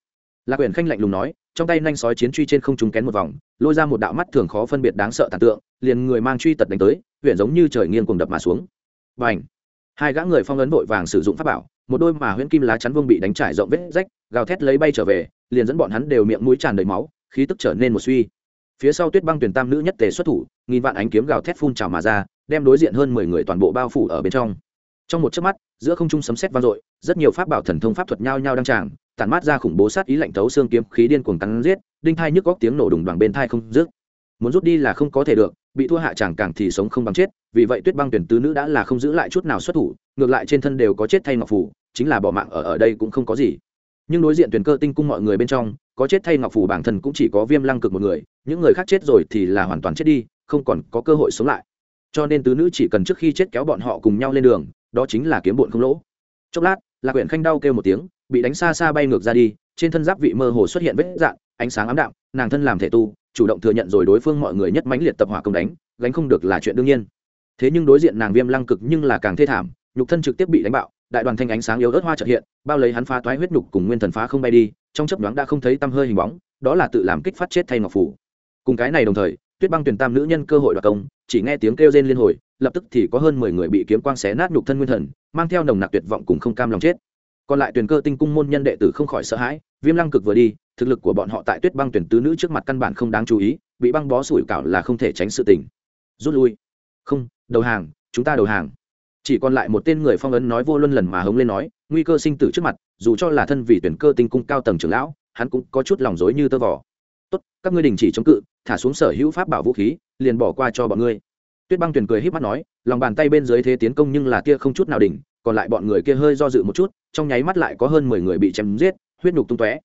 Lạc quyển khanh lạnh lùng nói, trong tay nhanh sói chiến truy trên không trúng kén một vòng, lôi ra một đạo mắt thường khó phân biệt đáng sợ tàn tượng, liền người mang truy tật đánh tới huyện giống như trời nghiêng cùng đập mà xuống. Và ảnh hai gã người phong ấn vội vàng sử dụng pháp bảo, một đôi mà huyễn kim lá chắn vương bị đánh trải rộng vết rách, gào thét lấy bay trở về, liền dẫn bọn hắn đều miệng mũi tràn đầy máu, khí tức trở nên một suy. Phía sau tuyết băng tuyển tam nữ nhất tề xuất thủ, nghìn vạn ánh kiếm gào thét phun trào mà ra, đem đối diện hơn mười người toàn bộ bao phủ ở bên trong. Trong một chớp mắt, giữa không trung sấm sét vang dội, rất nhiều pháp bảo thần thông pháp thuật nhau nhau đăng tràng, tản mát ra khủng bố sát ý lạnh tấu xương kiếm khí điên cuồng cắn giết, đinh thai nhức góc tiếng nổ đùng đoàn bên thai không dứt muốn rút đi là không có thể được, bị thua hạ chẳng càng thì sống không bằng chết, vì vậy tuyết băng tuyển tứ nữ đã là không giữ lại chút nào xuất thủ, ngược lại trên thân đều có chết thay ngọc phủ, chính là bỏ mạng ở ở đây cũng không có gì. Nhưng đối diện tuyển cơ tinh cung mọi người bên trong, có chết thay ngọc phủ bản thân cũng chỉ có viêm lăng cực một người, những người khác chết rồi thì là hoàn toàn chết đi, không còn có cơ hội sống lại. Cho nên tứ nữ chỉ cần trước khi chết kéo bọn họ cùng nhau lên đường, đó chính là kiếm bụn không lỗ. Chốc lát, lạc quyển khanh đau kêu một tiếng, bị đánh xa xa bay ngược ra đi, trên thân giáp vị mơ hồ xuất hiện vết dạn ánh sáng ám đạm, nàng thân làm thể tu chủ động thừa nhận rồi đối phương mọi người nhất mãnh liệt tập hỏa công đánh, gánh không được là chuyện đương nhiên. Thế nhưng đối diện nàng viêm lăng cực nhưng là càng thê thảm, nhục thân trực tiếp bị đánh bạo, đại đoàn thanh ánh sáng yếu ớt hoa trợ hiện, bao lấy hắn phá toái huyết nhục cùng nguyên thần phá không bay đi, trong chấp nhoáng đã không thấy tăm hơi hình bóng, đó là tự làm kích phát chết thay ngọc phủ. Cùng cái này đồng thời, tuyết băng tuyển tam nữ nhân cơ hội đoạt công, chỉ nghe tiếng kêu rên liên hồi, lập tức thì có hơn mười người bị kiếm quang xé nát nhục thân nguyên thần, mang theo nồng nặc tuyệt vọng cùng không cam lòng chết. Còn lại tuyển cơ tinh cung môn nhân đệ tử không khỏi sợ hãi, viêm lăng cực vừa đi thực lực của bọn họ tại tuyết băng tuyển tứ nữ trước mặt căn bản không đáng chú ý, bị băng bó sủi cảo là không thể tránh sự tình. Rút lui. Không, đầu hàng, chúng ta đầu hàng. Chỉ còn lại một tên người phong ấn nói vô luân lần mà hống lên nói, nguy cơ sinh tử trước mặt, dù cho là thân vì tuyển cơ tinh cung cao tầng trưởng lão, hắn cũng có chút lòng dối như tơ vỏ tốt, các ngươi đình chỉ chống cự, thả xuống sở hữu pháp bảo vũ khí, liền bỏ qua cho bọn ngươi. Tuyết băng tuyển cười h í p mắt nói, lòng bàn tay bên dưới thế tiến công nhưng là tia không chút nào đỉnh, còn lại bọn người kia hơi do dự một chút, trong nháy mắt lại có hơn mười người bị chém giết, huyết nhục tung tóe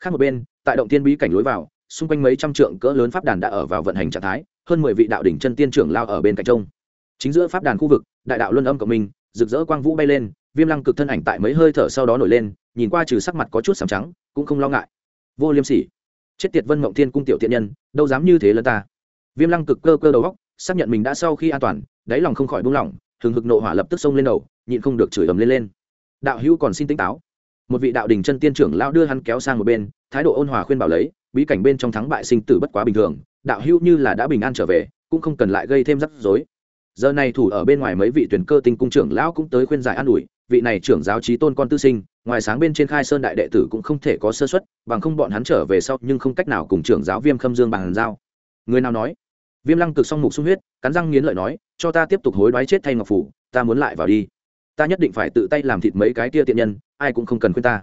khác một bên, tại động tiên bí cảnh lối vào, xung quanh mấy trăm trượng cỡ lớn pháp đàn đã ở vào vận hành trạng thái, hơn mười vị đạo đỉnh chân tiên trưởng lao ở bên cạnh trông. Chính giữa pháp đàn khu vực, đại đạo luân âm cộng minh, rực rỡ quang vũ bay lên, viêm lăng cực thân ảnh tại mấy hơi thở sau đó nổi lên, nhìn qua trừ sắc mặt có chút sầm trắng, cũng không lo ngại. Vô liêm sỉ. Chết tiệt vân mộng thiên cung tiểu thiện nhân, đâu dám như thế lân ta. Viêm lăng cực cơ cơ đầu góc xác nhận mình đã sau khi an toàn, đáy lòng không khỏi buông lỏng thường hực nộ hỏa lập tức xông lên đầu, nhịn không được chửi ầm lên lên. Đạo hữu còn xin tỉnh táo một vị đạo đình chân tiên trưởng lao đưa hắn kéo sang một bên, thái độ ôn hòa khuyên bảo lấy, bí cảnh bên trong thắng bại sinh tử bất quá bình thường, đạo hữu như là đã bình an trở về, cũng không cần lại gây thêm rắc rối. Giờ này thủ ở bên ngoài mấy vị tuyển cơ tinh cung trưởng lão cũng tới khuyên giải an ủi, vị này trưởng giáo trí tôn con tư sinh, ngoài sáng bên trên khai sơn đại đệ tử cũng không thể có sơ xuất bằng không bọn hắn trở về sau nhưng không cách nào cùng trưởng giáo viêm khâm dương bàn giao. Người nào nói? Viêm lăng cực song mục sung huyết, cắn răng nghiến lợi nói, cho ta tiếp tục hối đoái chết thay ngọc phủ, ta muốn lại vào đi ta nhất định phải tự tay làm thịt mấy cái kia tiện nhân, ai cũng không cần khuyên ta.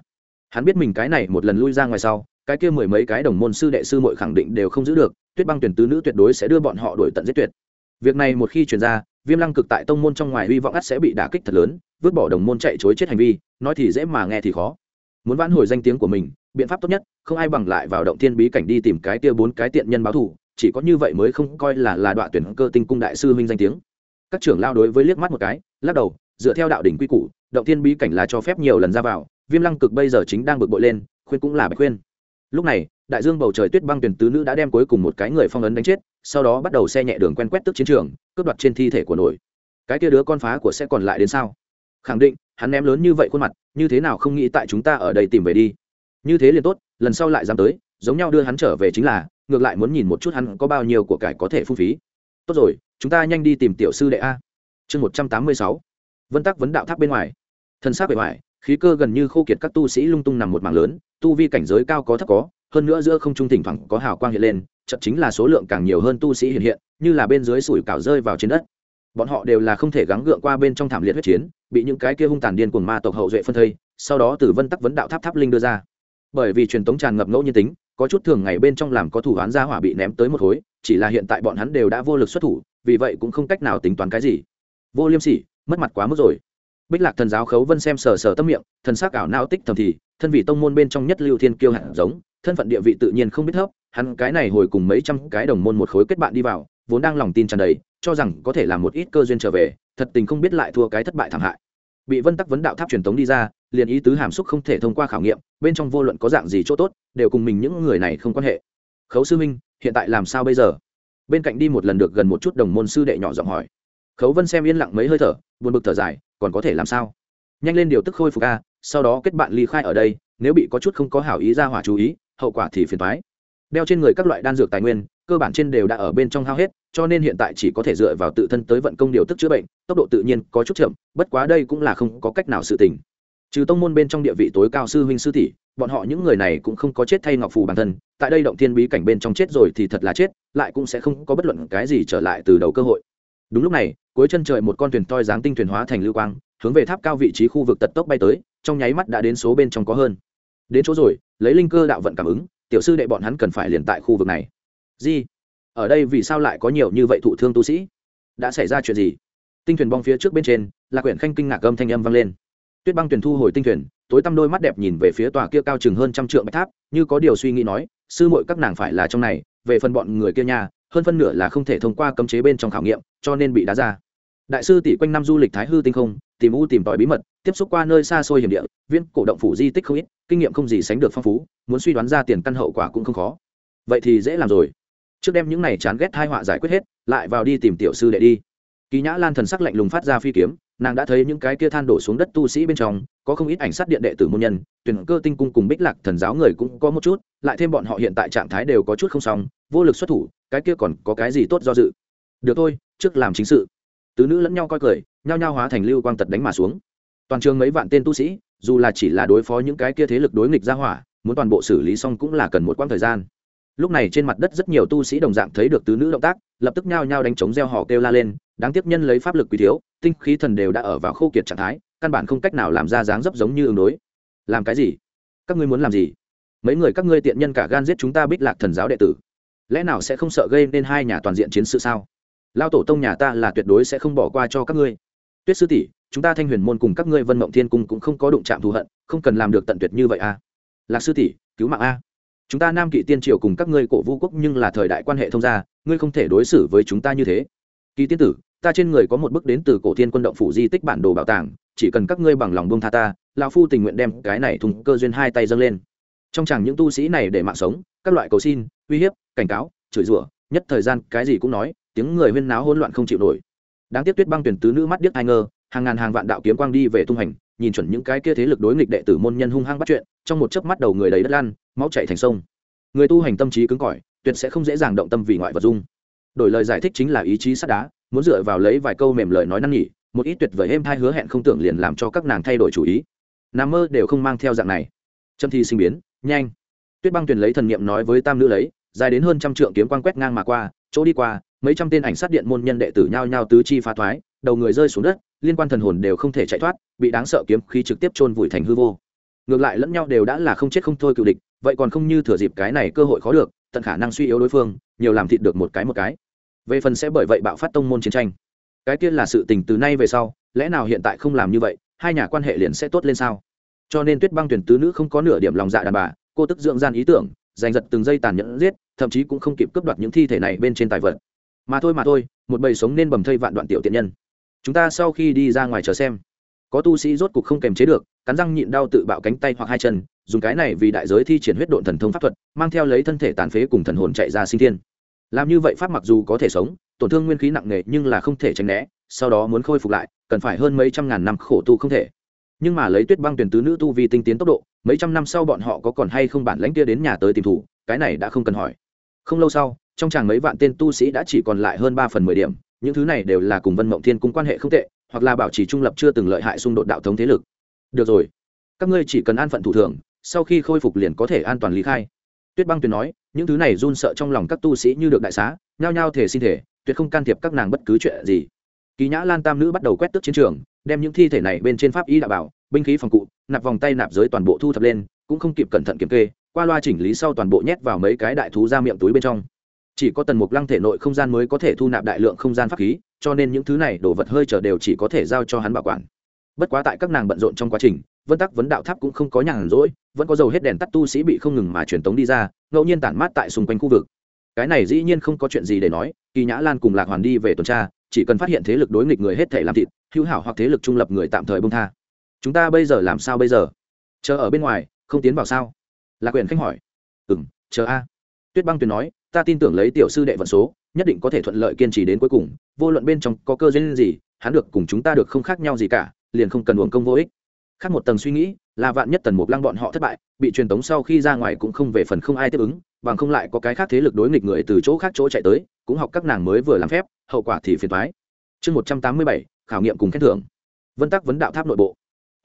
Hắn biết mình cái này một lần lui ra ngoài sau, cái kia mười mấy cái đồng môn sư đệ sư mội khẳng định đều không giữ được, tuyết băng tuyển tứ nữ tuyệt đối sẽ đưa bọn họ đuổi tận giết tuyệt. Việc này một khi truyền ra, viêm lăng cực tại tông môn trong ngoài hy vọng ắt sẽ bị đả kích thật lớn, vứt bỏ đồng môn chạy chối chết hành vi, nói thì dễ mà nghe thì khó. Muốn vãn hồi danh tiếng của mình, biện pháp tốt nhất, không ai bằng lại vào động thiên bí cảnh đi tìm cái tia bốn cái tiện nhân báo thù, chỉ có như vậy mới không coi là là đoạn tuyển cơ tinh cung đại sư huynh danh tiếng. Các trưởng lao đối với liếc mắt một cái, lắc đầu dựa theo đạo đỉnh quy củ, động thiên bí cảnh là cho phép nhiều lần ra vào, viêm lăng cực bây giờ chính đang bực bội lên, khuyên cũng là bạch khuyên. Lúc này, đại dương bầu trời tuyết băng tuyển tứ nữ đã đem cuối cùng một cái người phong ấn đánh chết, sau đó bắt đầu xe nhẹ đường quen quét tức chiến trường, cướp đoạt trên thi thể của nổi. Cái kia đứa con phá của sẽ còn lại đến sao? Khẳng định, hắn ném lớn như vậy khuôn mặt, như thế nào không nghĩ tại chúng ta ở đây tìm về đi. Như thế liền tốt, lần sau lại dám tới, giống nhau đưa hắn trở về chính là, ngược lại muốn nhìn một chút hắn có bao nhiêu của cải có thể phung phí. Tốt rồi, chúng ta nhanh đi tìm tiểu sư đệ a. Chương một trăm tám mươi sáu vân tắc vấn đạo tháp bên ngoài. Thân xác bề ngoài, khí cơ gần như khô kiệt các tu sĩ lung tung nằm một mảng lớn, tu vi cảnh giới cao có thấp có, hơn nữa giữa không trung thỉnh thoảng có hào quang hiện lên chậm chính là số lượng càng nhiều hơn tu sĩ hiện hiện, như là bên dưới sủi cảo rơi vào trên đất. Bọn họ đều là không thể gắng gượng qua bên trong thảm liệt huyết chiến, bị những cái kia hung tàn điên cuồng ma tộc hậu duệ phân thây, sau đó từ vân tắc vấn đạo tháp tháp linh đưa ra. Bởi vì truyền tống tràn ngập ngẫu nhiên tính, có chút thường ngày bên trong làm có thủ án gia hỏa bị ném tới một khối, chỉ là hiện tại bọn hắn đều đã vô lực xuất thủ, vì vậy cũng không cách nào tính toán cái gì. Vô liêm sỉ mất mặt quá mức rồi. Bích lạc thần giáo khấu vân xem sờ sờ tâm miệng, thần sắc ảo nao tích thầm thì, thân vị tông môn bên trong nhất lưu thiên kiêu hạt giống, thân phận địa vị tự nhiên không biết thấp, hắn cái này hồi cùng mấy trăm cái đồng môn một khối kết bạn đi vào, vốn đang lòng tin tràn đầy, cho rằng có thể làm một ít cơ duyên trở về, thật tình không biết lại thua cái thất bại thảm hại. Bị vân tắc vấn đạo tháp truyền tống đi ra, liền ý tứ hàm xúc không thể thông qua khảo nghiệm, bên trong vô luận có dạng gì chỗ tốt, đều cùng mình những người này không quan hệ. Khấu sư minh, hiện tại làm sao bây giờ? Bên cạnh đi một lần được gần một chút đồng môn sư đệ nhỏ giọng hỏi khấu vân xem yên lặng mấy hơi thở, buồn bực thở dài, còn có thể làm sao? Nhanh lên điều tức khôi phục a, sau đó kết bạn ly khai ở đây, nếu bị có chút không có hảo ý ra hỏa chú ý, hậu quả thì phiền thoái đeo trên người các loại đan dược tài nguyên, cơ bản trên đều đã ở bên trong hao hết, cho nên hiện tại chỉ có thể dựa vào tự thân tới vận công điều tức chữa bệnh, tốc độ tự nhiên có chút chậm, bất quá đây cũng là không có cách nào sự tình. Trừ tông môn bên trong địa vị tối cao sư huynh sư tỷ, bọn họ những người này cũng không có chết thay ngọc phù bản thân, tại đây động thiên bí cảnh bên trong chết rồi thì thật là chết, lại cũng sẽ không có bất luận cái gì trở lại từ đầu cơ hội đúng lúc này, cuối chân trời một con thuyền toi dáng tinh thuyền hóa thành lưu quang, hướng về tháp cao vị trí khu vực tật tốc bay tới, trong nháy mắt đã đến số bên trong có hơn. Đến chỗ rồi, lấy linh cơ đạo vận cảm ứng, tiểu sư đệ bọn hắn cần phải liền tại khu vực này. Gì? Ở đây vì sao lại có nhiều như vậy thụ thương tu sĩ? Đã xảy ra chuyện gì? Tinh thuyền bong phía trước bên trên là quyển khanh kinh ngạc âm thanh âm vang lên. Tuyết băng thuyền thu hồi tinh thuyền, tối tăm đôi mắt đẹp nhìn về phía tòa kia cao chừng hơn trăm trượng bạch tháp, như có điều suy nghĩ nói, sư muội các nàng phải là trong này, về phần bọn người kia nhà hơn phân nửa là không thể thông qua cấm chế bên trong khảo nghiệm cho nên bị đá ra. Đại sư tỷ quanh năm du lịch thái hư tinh không, tìm u tìm tòi bí mật, tiếp xúc qua nơi xa xôi hiểm địa, viễn cổ động phủ di tích không ít, kinh nghiệm không gì sánh được phong phú, muốn suy đoán ra tiền căn hậu quả cũng không khó. Vậy thì dễ làm rồi. Trước đem những này chán ghét hai họa giải quyết hết, lại vào đi tìm tiểu sư đệ đi. Kỳ nhã lan thần sắc lạnh lùng phát ra phi kiếm, nàng đã thấy những cái kia than đổ xuống đất tu sĩ bên trong, có không ít ảnh sát điện đệ tử môn nhân, tuyển cơ tinh cung cùng bích lạc thần giáo người cũng có một chút, lại thêm bọn họ hiện tại trạng thái đều có chút không xong, vô lực xuất thủ, cái kia còn có cái gì tốt do dự? Được thôi trước làm chính sự. Tứ nữ lẫn nhau coi cười, nhao nhao hóa thành lưu quang tật đánh mà xuống. Toàn trường mấy vạn tên tu sĩ, dù là chỉ là đối phó những cái kia thế lực đối nghịch ra hỏa, muốn toàn bộ xử lý xong cũng là cần một quãng thời gian. Lúc này trên mặt đất rất nhiều tu sĩ đồng dạng thấy được tứ nữ động tác, lập tức nhao nhao đánh chống gieo họ kêu la lên, đáng tiếc nhân lấy pháp lực quý thiếu, tinh khí thần đều đã ở vào khô kiệt trạng thái, căn bản không cách nào làm ra dáng dấp giống như ứng đối. Làm cái gì? Các ngươi muốn làm gì? Mấy người các ngươi tiện nhân cả gan giết chúng ta bích lạc thần giáo đệ tử. Lẽ nào sẽ không sợ gây nên hai nhà toàn diện chiến sự sao? Lao tổ tông nhà ta là tuyệt đối sẽ không bỏ qua cho các ngươi. Tuyết sư tỷ, chúng ta thanh huyền môn cùng các ngươi vân mộng thiên cung cũng không có đụng chạm thù hận, không cần làm được tận tuyệt như vậy a à? lạc sư tỷ, cứu mạng a. Chúng ta nam kỵ tiên triều cùng các ngươi cổ vũ quốc nhưng là thời đại quan hệ thông gia, ngươi không thể đối xử với chúng ta như thế. Kỳ tiên tử, ta trên người có một bức đến từ cổ thiên quân động phủ di tích bản đồ bảo tàng, chỉ cần các ngươi bằng lòng bông tha ta, lão phu tình nguyện đem cái này thùng cơ duyên hai tay dâng lên. Trong chẳng những tu sĩ này để mạng sống, các loại cầu xin, uy hiếp, cảnh cáo, chửi rủa, nhất thời gian cái gì cũng nói tiếng người huyên náo hỗn loạn không chịu nổi. Đáng tiếc tuyết băng tuyển tứ nữ mắt điếc hai ngơ, hàng ngàn hàng vạn đạo kiếm quang đi về tung hành, nhìn chuẩn những cái kia thế lực đối nghịch đệ tử môn nhân hung hăng bắt chuyện, trong một chớp mắt đầu người đầy đất lan máu chảy thành sông. Người tu hành tâm trí cứng cỏi, tuyệt sẽ không dễ dàng động tâm vì ngoại vật dung. Đổi lời giải thích chính là ý chí sắt đá, muốn dựa vào lấy vài câu mềm lời nói năn nhỉ một ít tuyệt vời êm thai hứa hẹn không tưởng liền làm cho các nàng thay đổi chủ ý. Nằm mơ đều không mang theo dạng này. Trâm thi sinh biến, nhanh. Tuyết băng tuyền lấy thần niệm nói với tam nữ lấy, dài đến hơn trăm trượng kiếm quang quét ngang mà qua, chỗ đi qua mấy trăm tên ảnh sát điện môn nhân đệ tử nhao nhao tứ chi phá thoái, đầu người rơi xuống đất, liên quan thần hồn đều không thể chạy thoát, bị đáng sợ kiếm khí trực tiếp chôn vùi thành hư vô. Ngược lại lẫn nhau đều đã là không chết không thôi cựu địch, vậy còn không như thừa dịp cái này cơ hội khó được, tận khả năng suy yếu đối phương, nhiều làm thịt được một cái một cái. Về phần sẽ bởi vậy bạo phát tông môn chiến tranh. Cái kia là sự tình từ nay về sau, lẽ nào hiện tại không làm như vậy, hai nhà quan hệ liền sẽ tốt lên sao? Cho nên tuyết băng tuyển tứ nữ không có nửa điểm lòng dạ đàn bà, cô tức dưỡng gian ý tưởng, giành giật từng giây tàn nhẫn giết, thậm chí cũng không kịp cướp đoạt những thi thể này bên trên tài vật mà thôi mà thôi, một bầy sống nên bầm thây vạn đoạn tiểu tiện nhân. Chúng ta sau khi đi ra ngoài chờ xem. Có tu sĩ rốt cục không kềm chế được, cắn răng nhịn đau tự bạo cánh tay hoặc hai chân, dùng cái này vì đại giới thi triển huyết độn thần thông pháp thuật, mang theo lấy thân thể tàn phế cùng thần hồn chạy ra sinh thiên. Làm như vậy pháp mặc dù có thể sống, tổn thương nguyên khí nặng nề nhưng là không thể tránh né, sau đó muốn khôi phục lại, cần phải hơn mấy trăm ngàn năm khổ tu không thể. Nhưng mà lấy tuyết băng tuyển tứ nữ tu vì tinh tiến tốc độ, mấy trăm năm sau bọn họ có còn hay không bản lãnh kia đến nhà tới tìm thủ, cái này đã không cần hỏi. Không lâu sau trong chàng mấy vạn tên tu sĩ đã chỉ còn lại hơn ba phần mười điểm, những thứ này đều là cùng vân mộng thiên cung quan hệ không tệ, hoặc là bảo trì trung lập chưa từng lợi hại xung đột đạo thống thế lực. Được rồi, các ngươi chỉ cần an phận thủ thường, sau khi khôi phục liền có thể an toàn lý khai. Tuyết băng tuyền nói, những thứ này run sợ trong lòng các tu sĩ như được đại xá, nhao nhao thể xin thể tuyệt không can thiệp các nàng bất cứ chuyện gì. Kỳ nhã lan tam nữ bắt đầu quét tước chiến trường, đem những thi thể này bên trên pháp y đạo bảo, binh khí phòng cụ, nạp vòng tay nạp giới toàn bộ thu thập lên, cũng không kịp cẩn thận kiểm kê, qua loa chỉnh lý sau toàn bộ nhét vào mấy cái đại thú ra miệng túi bên trong chỉ có tần mục lăng thể nội không gian mới có thể thu nạp đại lượng không gian pháp khí, cho nên những thứ này đồ vật hơi trở đều chỉ có thể giao cho hắn bảo quản. Bất quá tại các nàng bận rộn trong quá trình, vân tắc vấn đạo tháp cũng không có nhàn rỗi, vẫn có dầu hết đèn tắt tu sĩ bị không ngừng mà truyền tống đi ra, ngẫu nhiên tản mát tại xung quanh khu vực. Cái này dĩ nhiên không có chuyện gì để nói, kỳ nhã lan cùng lạc hoàn đi về tuần tra, chỉ cần phát hiện thế lực đối nghịch người hết thể làm thịt, hữu hảo hoặc thế lực trung lập người tạm thời bông tha. Chúng ta bây giờ làm sao bây giờ? Chờ ở bên ngoài, không tiến vào sao? Lạc quyển khanh hỏi. Ừ m chờ a. Tuyết băng tuyền nói ta tin tưởng lấy tiểu sư đệ vận số, nhất định có thể thuận lợi kiên trì đến cuối cùng, vô luận bên trong có cơ duyên gì, hắn được cùng chúng ta được không khác nhau gì cả, liền không cần uổng công vô ích. Khác một tầng suy nghĩ, là vạn nhất tần mục lăng bọn họ thất bại, bị truyền tống sau khi ra ngoài cũng không về phần không ai tiếp ứng, bằng không lại có cái khác thế lực đối nghịch người từ chỗ khác chỗ chạy tới, cũng học các nàng mới vừa làm phép, hậu quả thì phiền thoái chương một trăm tám mươi bảy, khảo nghiệm cùng khen thưởng. Vân tắc vấn đạo tháp nội bộ.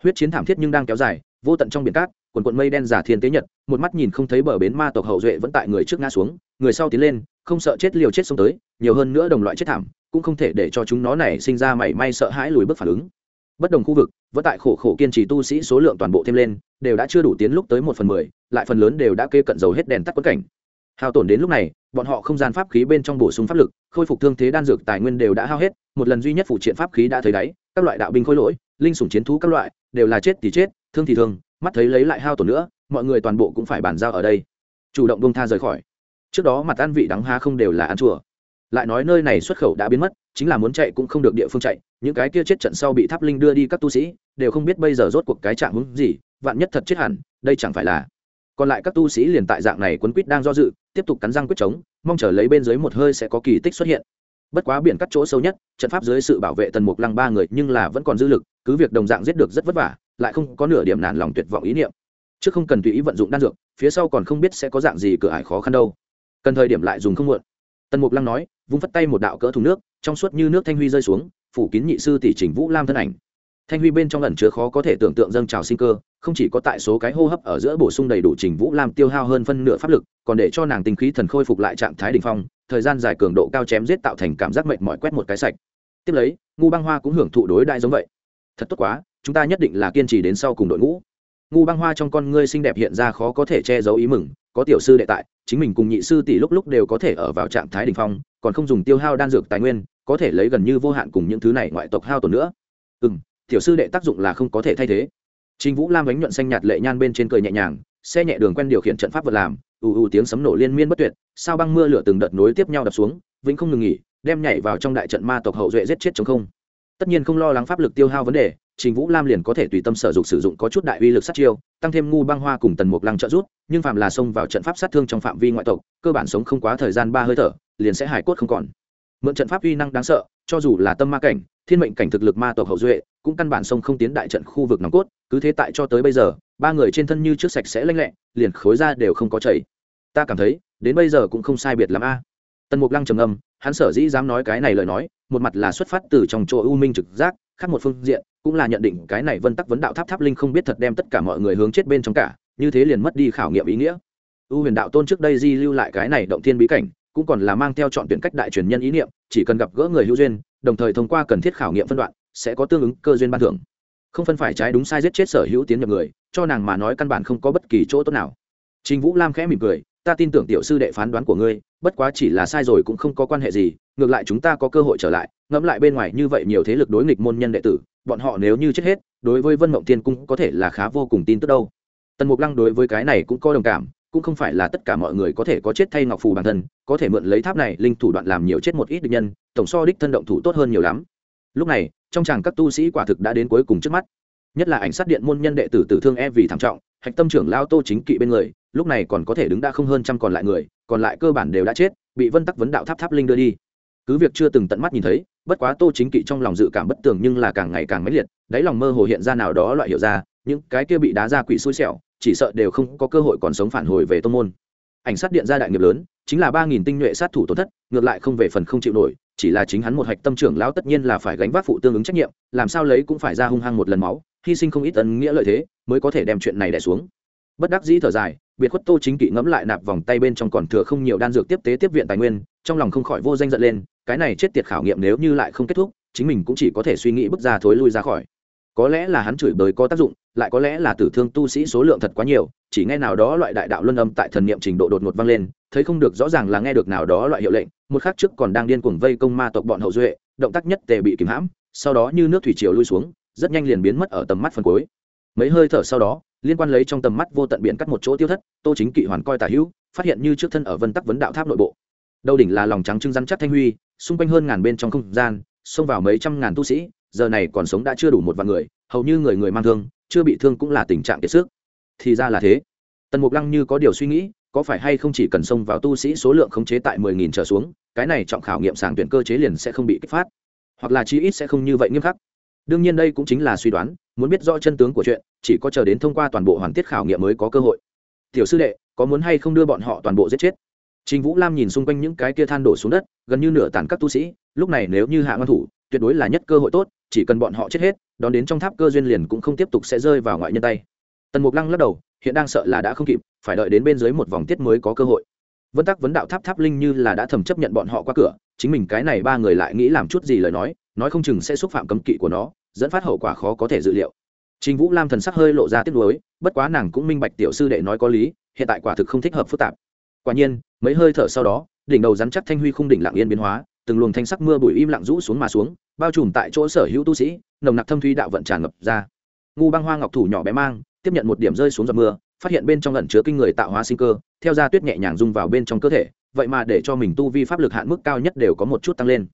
Huyết chiến thảm thiết nhưng đang kéo dài vô tận trong biển cát, quần quận mây đen giả thiên tế nhật, một mắt nhìn không thấy bờ bến ma tộc hậu duệ vẫn tại người trước ngã xuống, người sau tiến lên, không sợ chết liều chết xông tới, nhiều hơn nữa đồng loại chết thảm, cũng không thể để cho chúng nó này sinh ra mảy may sợ hãi lùi bước phản ứng. Bất đồng khu vực, vẫn tại khổ khổ kiên trì tu sĩ số lượng toàn bộ thêm lên, đều đã chưa đủ tiến lúc tới một phần mười, lại phần lớn đều đã kê cận dầu hết đèn tắt quất cảnh. Hao tổn đến lúc này, bọn họ không gian pháp khí bên trong bổ sung pháp lực, khôi phục thương thế đan dược tài nguyên đều đã hao hết, một lần duy nhất phụ triện pháp khí đã thấy đáy, các loại đạo binh khôi lỗi, linh sủng chiến thú các loại, đều là chết thì chết thương thì thương, mắt thấy lấy lại hao tổn nữa, mọi người toàn bộ cũng phải bàn giao ở đây. Chủ động bông tha rời khỏi. Trước đó mặt ăn vị đắng ha không đều là ăn chùa. Lại nói nơi này xuất khẩu đã biến mất, chính là muốn chạy cũng không được địa phương chạy, những cái kia chết trận sau bị tháp linh đưa đi các tu sĩ, đều không biết bây giờ rốt cuộc cái trạng hứng gì, vạn nhất thật chết hẳn, đây chẳng phải là. Còn lại các tu sĩ liền tại dạng này quấn quýt đang do dự, tiếp tục cắn răng quyết chống, mong chờ lấy bên dưới một hơi sẽ có kỳ tích xuất hiện. Bất quá biển cắt chỗ sâu nhất, trận pháp dưới sự bảo vệ tần mục lăng ba người nhưng là vẫn còn dư lực, cứ việc đồng dạng giết được rất vất vả lại không có nửa điểm nản lòng tuyệt vọng ý niệm. Chứ không cần tùy ý vận dụng đan dược, phía sau còn không biết sẽ có dạng gì cửa ải khó khăn đâu. Cần thời điểm lại dùng không muộn. Tần mục lăng nói, vung phất tay một đạo cỡ thùng nước, trong suốt như nước thanh huy rơi xuống, phủ kín nhị sư tỷ trình vũ lam thân ảnh. Thanh huy bên trong lần chứa khó có thể tưởng tượng dâng trào sinh cơ, không chỉ có tại số cái hô hấp ở giữa bổ sung đầy đủ trình vũ lam tiêu hao hơn phân nửa pháp lực, còn để cho nàng tinh khí thần khôi phục lại trạng thái đình phong, thời gian dài cường độ cao chém giết tạo thành cảm giác mệt mỏi quét một cái sạch. Tiếp lấy, ngu băng hoa cũng hưởng thụ đối đại giống vậy. Thật tốt quá chúng ta nhất định là kiên trì đến sau cùng đội ngũ. Ngu băng hoa trong con ngươi xinh đẹp hiện ra khó có thể che giấu ý mừng có tiểu sư đệ tại chính mình cùng nhị sư tỷ lúc lúc đều có thể ở vào trạng thái đ ỉ n h phong còn không dùng tiêu hao đan dược tài nguyên có thể lấy gần như vô hạn cùng những thứ này ngoại tộc hao tổn nữa. Ừ m tiểu sư đệ tác dụng là không có thể thay thế. Chính Vũ Lam bánh nhuận xanh nhạt lệ nhan bên trên cười nhẹ nhàng, xe nhẹ đường quen điều khiển trận pháp vật làm, ù ù tiếng sấm nổ liên miên bất tuyệt, sao băng mưa lửa từng đợt nối tiếp nhau đập xuống, vĩnh không ngừng nghỉ, đem nhảy vào trong đại trận ma tộc hậu duệ giết chết chống không. Tất nhiên không lo lắng pháp lực tiêu hao vấn đề, Trình Vũ Lam liền có thể tùy tâm sở dụng sử dụng có chút đại uy lực sát chiêu, tăng thêm ngu băng hoa cùng tần mục lăng trợ rút, nhưng phạm là xông vào trận pháp sát thương trong phạm vi ngoại tộc, cơ bản sống không quá thời gian ba hơi thở, liền sẽ hải cốt không còn. Mượn trận pháp uy năng đáng sợ, cho dù là tâm ma cảnh, thiên mệnh cảnh thực lực ma tộc hậu duệ, cũng căn bản sông không tiến đại trận khu vực nòng cốt, cứ thế tại cho tới bây giờ, ba người trên thân như trước sạch sẽ lanh lẹ, liền khối ra đều không có chảy. Ta cảm thấy, đến bây giờ cũng không sai biệt lắm a. Tần Mục Lăng trầm ngâm, hắn sở dĩ dám nói cái này lời nói, một mặt là xuất phát từ trong chỗ u minh trực giác, khác một phương diện cũng là nhận định cái này vân tắc vấn đạo tháp tháp linh không biết thật đem tất cả mọi người hướng chết bên trong cả như thế liền mất đi khảo nghiệm ý nghĩa. U huyền đạo tôn trước đây di lưu lại cái này động thiên bí cảnh cũng còn là mang theo chọn tuyển cách đại truyền nhân ý niệm chỉ cần gặp gỡ người hữu duyên đồng thời thông qua cần thiết khảo nghiệm phân đoạn sẽ có tương ứng cơ duyên ban thưởng. Không phân phải trái đúng sai giết chết sở hữu tiến nhập người cho nàng mà nói căn bản không có bất kỳ chỗ tốt nào. Trình vũ lam khẽ mỉm cười ta tin tưởng tiểu sư đệ phán đoán của ngươi bất quá chỉ là sai rồi cũng không có quan hệ gì ngược lại chúng ta có cơ hội trở lại, ngẫm lại bên ngoài như vậy nhiều thế lực đối nghịch môn nhân đệ tử, bọn họ nếu như chết hết, đối với vân mộng tiên cung có thể là khá vô cùng tin tức đâu. Tần mục lăng đối với cái này cũng có đồng cảm, cũng không phải là tất cả mọi người có thể có chết thay ngọc phù bản thân, có thể mượn lấy tháp này linh thủ đoạn làm nhiều chết một ít địch nhân, tổng so đích thân động thủ tốt hơn nhiều lắm. Lúc này, trong chàng các tu sĩ quả thực đã đến cuối cùng trước mắt. Nhất là ảnh sát điện môn nhân đệ tử tử thương e vì thảm trọng, hạch tâm trưởng lao tô chính kỵ bên người, lúc này còn có thể đứng đã không hơn trăm còn lại người, còn lại cơ bản đều đã chết, bị vân tắc vấn đạo tháp tháp linh đưa đi cứ việc chưa từng tận mắt nhìn thấy, bất quá tô chính kỵ trong lòng dự cảm bất tường nhưng là càng ngày càng mãnh liệt, đáy lòng mơ hồ hiện ra nào đó loại hiệu ra, những cái kia bị đá ra quỷ xui xẻo, chỉ sợ đều không có cơ hội còn sống phản hồi về tô môn. Ảnh sát điện ra đại nghiệp lớn, chính là ba nghìn tinh nhuệ sát thủ tổn thất, ngược lại không về phần không chịu nổi, chỉ là chính hắn một hạch tâm trưởng lão tất nhiên là phải gánh vác phụ tương ứng trách nhiệm, làm sao lấy cũng phải ra hung hăng một lần máu, hy sinh không ít ấn nghĩa lợi thế, mới có thể đem chuyện này đẻ xuống. Bất đắc dĩ thở dài, biệt khuất tô chính kỵ ngẫm lại nạp vòng tay bên trong còn thừa không nhiều đan dược tiếp tế tiếp viện tài nguyên, trong lòng không khỏi vô danh giận lên cái này chết tiệt khảo nghiệm nếu như lại không kết thúc, chính mình cũng chỉ có thể suy nghĩ bước ra thối lui ra khỏi. Có lẽ là hắn chửi bới có tác dụng, lại có lẽ là tử thương tu sĩ số lượng thật quá nhiều, chỉ nghe nào đó loại đại đạo luân âm tại thần niệm trình độ đột ngột vang lên, thấy không được rõ ràng là nghe được nào đó loại hiệu lệnh, một khắc trước còn đang điên cuồng vây công ma tộc bọn hậu duệ, động tác nhất tề bị kìm hãm, sau đó như nước thủy triều lui xuống, rất nhanh liền biến mất ở tầm mắt phần cuối. Mấy hơi thở sau đó, liên quan lấy trong tầm mắt vô tận biển cắt một chỗ tiêu thất, tô chính kỵ hoàn coi tả hữu, phát hiện như trước thân ở vân tắc vấn đạo tháp nội bộ đầu đỉnh là lòng trắng trưng rắn chắc thanh huy, xung quanh hơn ngàn bên trong không gian, xông vào mấy trăm ngàn tu sĩ, giờ này còn sống đã chưa đủ một vạn người, hầu như người người mang thương, chưa bị thương cũng là tình trạng kiệt sức. Thì ra là thế. Tần mục lăng như có điều suy nghĩ, có phải hay không chỉ cần xông vào tu sĩ số lượng khống chế tại mười nghìn trở xuống, cái này trọng khảo nghiệm sàng tuyển cơ chế liền sẽ không bị kích phát. Hoặc là chí ít sẽ không như vậy nghiêm khắc. Đương nhiên đây cũng chính là suy đoán, muốn biết rõ chân tướng của chuyện, chỉ có chờ đến thông qua toàn bộ hoàn tiết khảo nghiệm mới có cơ hội. Tiểu sư đệ, có muốn hay không đưa bọn họ toàn bộ giết chết? Trình vũ lam nhìn xung quanh những cái kia than đổ xuống đất, gần như nửa tàn các tu sĩ, lúc này nếu như hạ ngăn thủ, tuyệt đối là nhất cơ hội tốt, chỉ cần bọn họ chết hết, đón đến trong tháp cơ duyên liền cũng không tiếp tục sẽ rơi vào ngoại nhân tay. Tần mục lăng lắc đầu, hiện đang sợ là đã không kịp, phải đợi đến bên dưới một vòng tiết mới có cơ hội. Vân tắc vấn đạo tháp tháp linh như là đã thầm chấp nhận bọn họ qua cửa, chính mình cái này ba người lại nghĩ làm chút gì lời nói nói không chừng sẽ xúc phạm cấm kỵ của nó, dẫn phát hậu quả khó có thể dự liệu. Trình vũ lam thần sắc hơi lộ ra tiếc nuối, bất quá nàng cũng minh bạch tiểu sư đệ nói có lý, hiện tại quả thực không thích hợp phức tạp. Quả nhiên mấy hơi thở sau đó, đỉnh đầu rắn chắc thanh huy khung đỉnh lặng yên biến hóa, từng luồng thanh sắc mưa bụi im lặng rũ xuống mà xuống, bao trùm tại chỗ sở hữu tu sĩ, nồng nặc thâm thuy đạo vận tràn ngập ra. Ngu băng hoa ngọc thủ nhỏ bé mang, tiếp nhận một điểm rơi xuống giọt mưa, phát hiện bên trong lẩn chứa kinh người tạo hóa sinh cơ, theo ra tuyết nhẹ nhàng rung vào bên trong cơ thể, vậy mà để cho mình tu vi pháp lực hạn mức cao nhất đều có một chút tăng lên.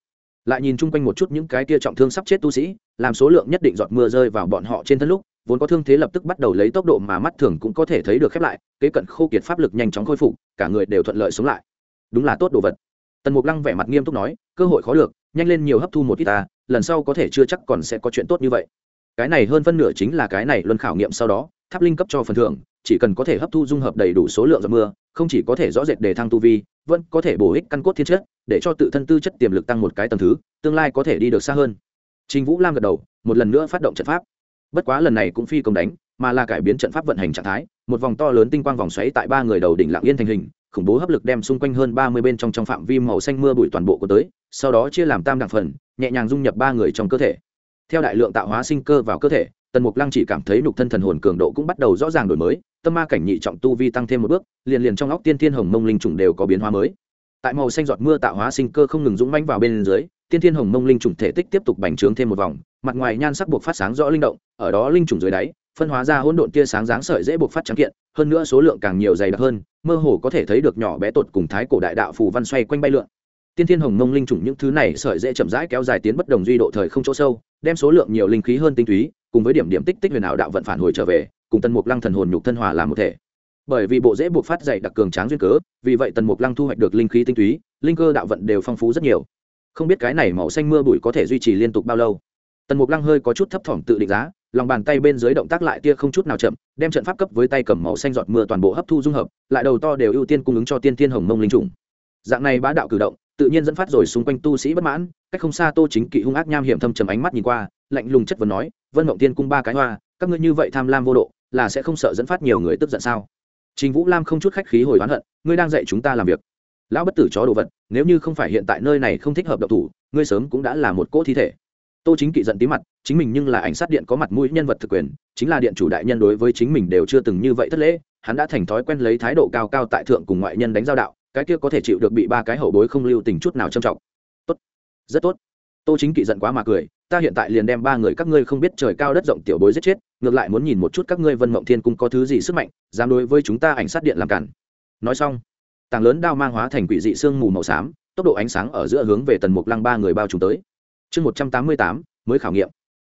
Lại nhìn chung quanh một chút những cái kia trọng thương sắp chết tu sĩ làm số lượng nhất định giọt mưa rơi vào bọn họ trên thân lúc, vốn có thương thế lập tức bắt đầu lấy tốc độ mà mắt thường cũng có thể thấy được khép lại, kế cận khô kiệt pháp lực nhanh chóng khôi phục, cả người đều thuận lợi sống lại. Đúng là tốt đồ vật. Tần mục lăng vẻ mặt nghiêm túc nói, cơ hội khó được, nhanh lên nhiều hấp thu một ít ta, lần sau có thể chưa chắc còn sẽ có chuyện tốt như vậy. Cái này hơn phân nửa chính là cái này luân khảo nghiệm sau đó, tháp linh cấp cho phần thưởng, chỉ cần có thể hấp thu dung hợp đầy đủ số lượng giọt mưa, không chỉ có thể rõ rệt để thăng tu vi, vẫn có thể bổ ích căn cốt thiên chất, để cho tự thân tư chất tiềm lực tăng một cái tầng thứ, tương lai có thể đi được xa hơn trình vũ lam gật đầu, một lần nữa phát động trận pháp. Bất quá lần này cũng phi công đánh, mà là cải biến trận pháp vận hành trạng thái, một vòng to lớn tinh quang vòng xoáy tại ba người đầu đỉnh lặng yên thành hình, khủng bố hấp lực đem xung quanh hơn ba mươi bên trong trong phạm vi màu xanh mưa bụi toàn bộ của tới, sau đó chia làm tam đẳng phần, nhẹ nhàng dung nhập ba người trong cơ thể. Theo đại lượng tạo hóa sinh cơ vào cơ thể, tần mục lăng chỉ cảm thấy nhục thân thần hồn cường độ cũng bắt đầu rõ ràng đổi mới, tâm ma cảnh nhị trọng tu vi tăng thêm một bước, liền liền trong óc tiên thiên hồng mông linh trùng đều có biến hóa mới. Tại màu xanh giọt mưa tạo hóa sinh cơ không ngừng dũng mãnh vào bên dưới tiên thiên hồng mông linh trùng thể tích tiếp tục bành trướng thêm một vòng, mặt ngoài nhan sắc buộc phát sáng rõ linh động, ở đó linh trùng dưới đáy, phân hóa ra hỗn độn tia sáng dáng sợi dễ buộc phát trắng kiện, hơn nữa số lượng càng nhiều dày đặc hơn, mơ hồ có thể thấy được nhỏ bé tột cùng thái cổ đại đạo phù văn xoay quanh bay lượn. Tiên thiên hồng mông linh trùng những thứ này sợi dễ chậm rãi kéo dài tiến bất đồng duy độ thời không chỗ sâu, đem số lượng nhiều linh khí hơn tinh túy, cùng với điểm điểm tích tích huyền ảo đạo vận phản hồi trở về, cùng tân mục lăng thần hồn nhục thân hòa làm một thể. Bởi vì bộ dễ buộc phát dày đặc cường tráng duyên cớ, vì vậy tần mục lăng thu hoạch được linh khí tinh túy, linh cơ đạo vận đều phong phú rất nhiều không biết cái này màu xanh mưa bụi có thể duy trì liên tục bao lâu. Tần mục lăng hơi có chút thấp thỏm tự định giá, lòng bàn tay bên dưới động tác lại tia không chút nào chậm, đem trận pháp cấp với tay cầm màu xanh giọt mưa toàn bộ hấp thu dung hợp, lại đầu to đều ưu tiên cung ứng cho tiên thiên hồng mông linh trùng. Dạng này bá đạo cử động, tự nhiên dẫn phát rồi xung quanh tu sĩ bất mãn, cách không xa tô chính kỵ hung ác nham hiểm thâm trầm ánh mắt nhìn qua, lạnh lùng chất vấn nói, vân mộng tiên cung ba cái hoa, các ngươi như vậy tham lam vô độ, là sẽ không sợ dẫn phát nhiều người tức giận sao? Trình vũ lam không chút khách khí hồi oán hận, ngươi đang dạy chúng ta làm việc lão bất tử chó đồ vật, nếu như không phải hiện tại nơi này không thích hợp độc thủ, ngươi sớm cũng đã là một cỗ thi thể. Tô chính kỵ giận tí mặt, chính mình nhưng là ảnh sát điện có mặt mũi nhân vật thực quyền, chính là điện chủ đại nhân đối với chính mình đều chưa từng như vậy thất lễ, hắn đã thành thói quen lấy thái độ cao cao tại thượng cùng ngoại nhân đánh giao đạo, cái kia có thể chịu được bị ba cái hậu bối không lưu tình chút nào trầm trọng. Tốt, rất tốt. Tô chính kỵ giận quá mà cười, ta hiện tại liền đem ba người các ngươi không biết trời cao đất rộng tiểu bối giết chết, ngược lại muốn nhìn một chút các ngươi vân mộng thiên cung có thứ gì sức mạnh, dám đối với chúng ta ảnh sát điện làm cản. Nói xong tảng lớn đao mang hóa thành quỷ dị sương mù màu xám, tốc độ ánh sáng ở giữa hướng về tần mục lăng ba người bao trùm tới. Chương một trăm tám mươi tám, mới khảo nghiệm.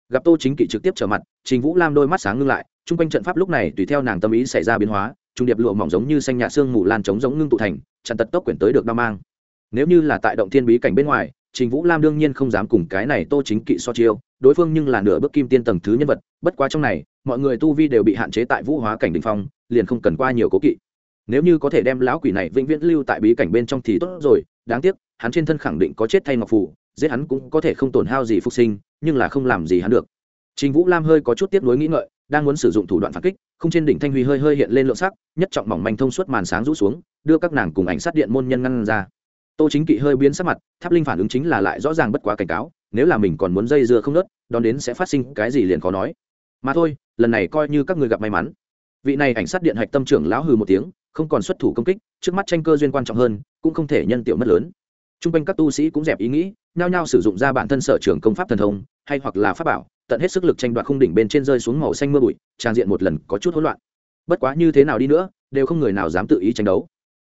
Gặp tô chính kỵ trực tiếp trở mặt, trình vũ lam đôi mắt sáng ngưng lại, chung quanh trận pháp lúc này tùy theo nàng tâm ý xảy ra biến hóa, trung điệp lụa mỏng giống như xanh nhạt xương mù lan trống giống ngưng tụ thành, chặn tật tốc quyển tới được đao mang. Nếu như là tại động thiên bí cảnh bên ngoài, trình vũ lam đương nhiên không dám cùng cái này tô chính kỵ so chiêu, đối phương nhưng là nửa bước kim tiên tầng thứ nhân vật, bất quá trong này, mọi người tu vi đều bị hạn chế tại vũ hóa cảnh đình phong, liền không cần qua nhiều cố kỵ nếu như có thể đem lão quỷ này vĩnh viễn lưu tại bí cảnh bên trong thì tốt rồi đáng tiếc hắn trên thân khẳng định có chết thay ngọc phủ, giết hắn cũng có thể không tổn hao gì phục sinh nhưng là không làm gì hắn được. Trình vũ lam hơi có chút tiếp nối nghĩ ngợi đang muốn sử dụng thủ đoạn phản kích không trên đỉnh thanh huy hơi hơi hiện lên lượng sắc nhất trọng mỏng manh thông suốt màn sáng rũ xuống đưa các nàng cùng ảnh sát điện môn nhân ngăn ra. Tô chính kỵ hơi biến sắc mặt tháp linh phản ứng chính là lại rõ ràng bất quá cảnh cáo nếu là mình còn muốn dây dưa không nớt đón đến sẽ phát sinh cái gì liền khó nói. Mà thôi lần này coi như các người gặp may mắn vị này ảnh sát điện hạch tâm trưởng lão hừ một tiếng, không còn xuất thủ công kích, trước mắt tranh cơ duyên quan trọng hơn, cũng không thể nhân tiểu mất lớn. T r u n g quanh các tu sĩ cũng dẹp ý nghĩ, nhao nhao sử dụng ra bản thân sở trường công pháp thần thông, hay hoặc là pháp bảo, tận hết sức lực tranh đoạt khung đỉnh bên trên rơi xuống màu xanh mưa bụi, trang diện một lần có chút hỗn loạn. Bất quá như thế nào đi nữa, đều không người nào dám tự ý tranh đấu.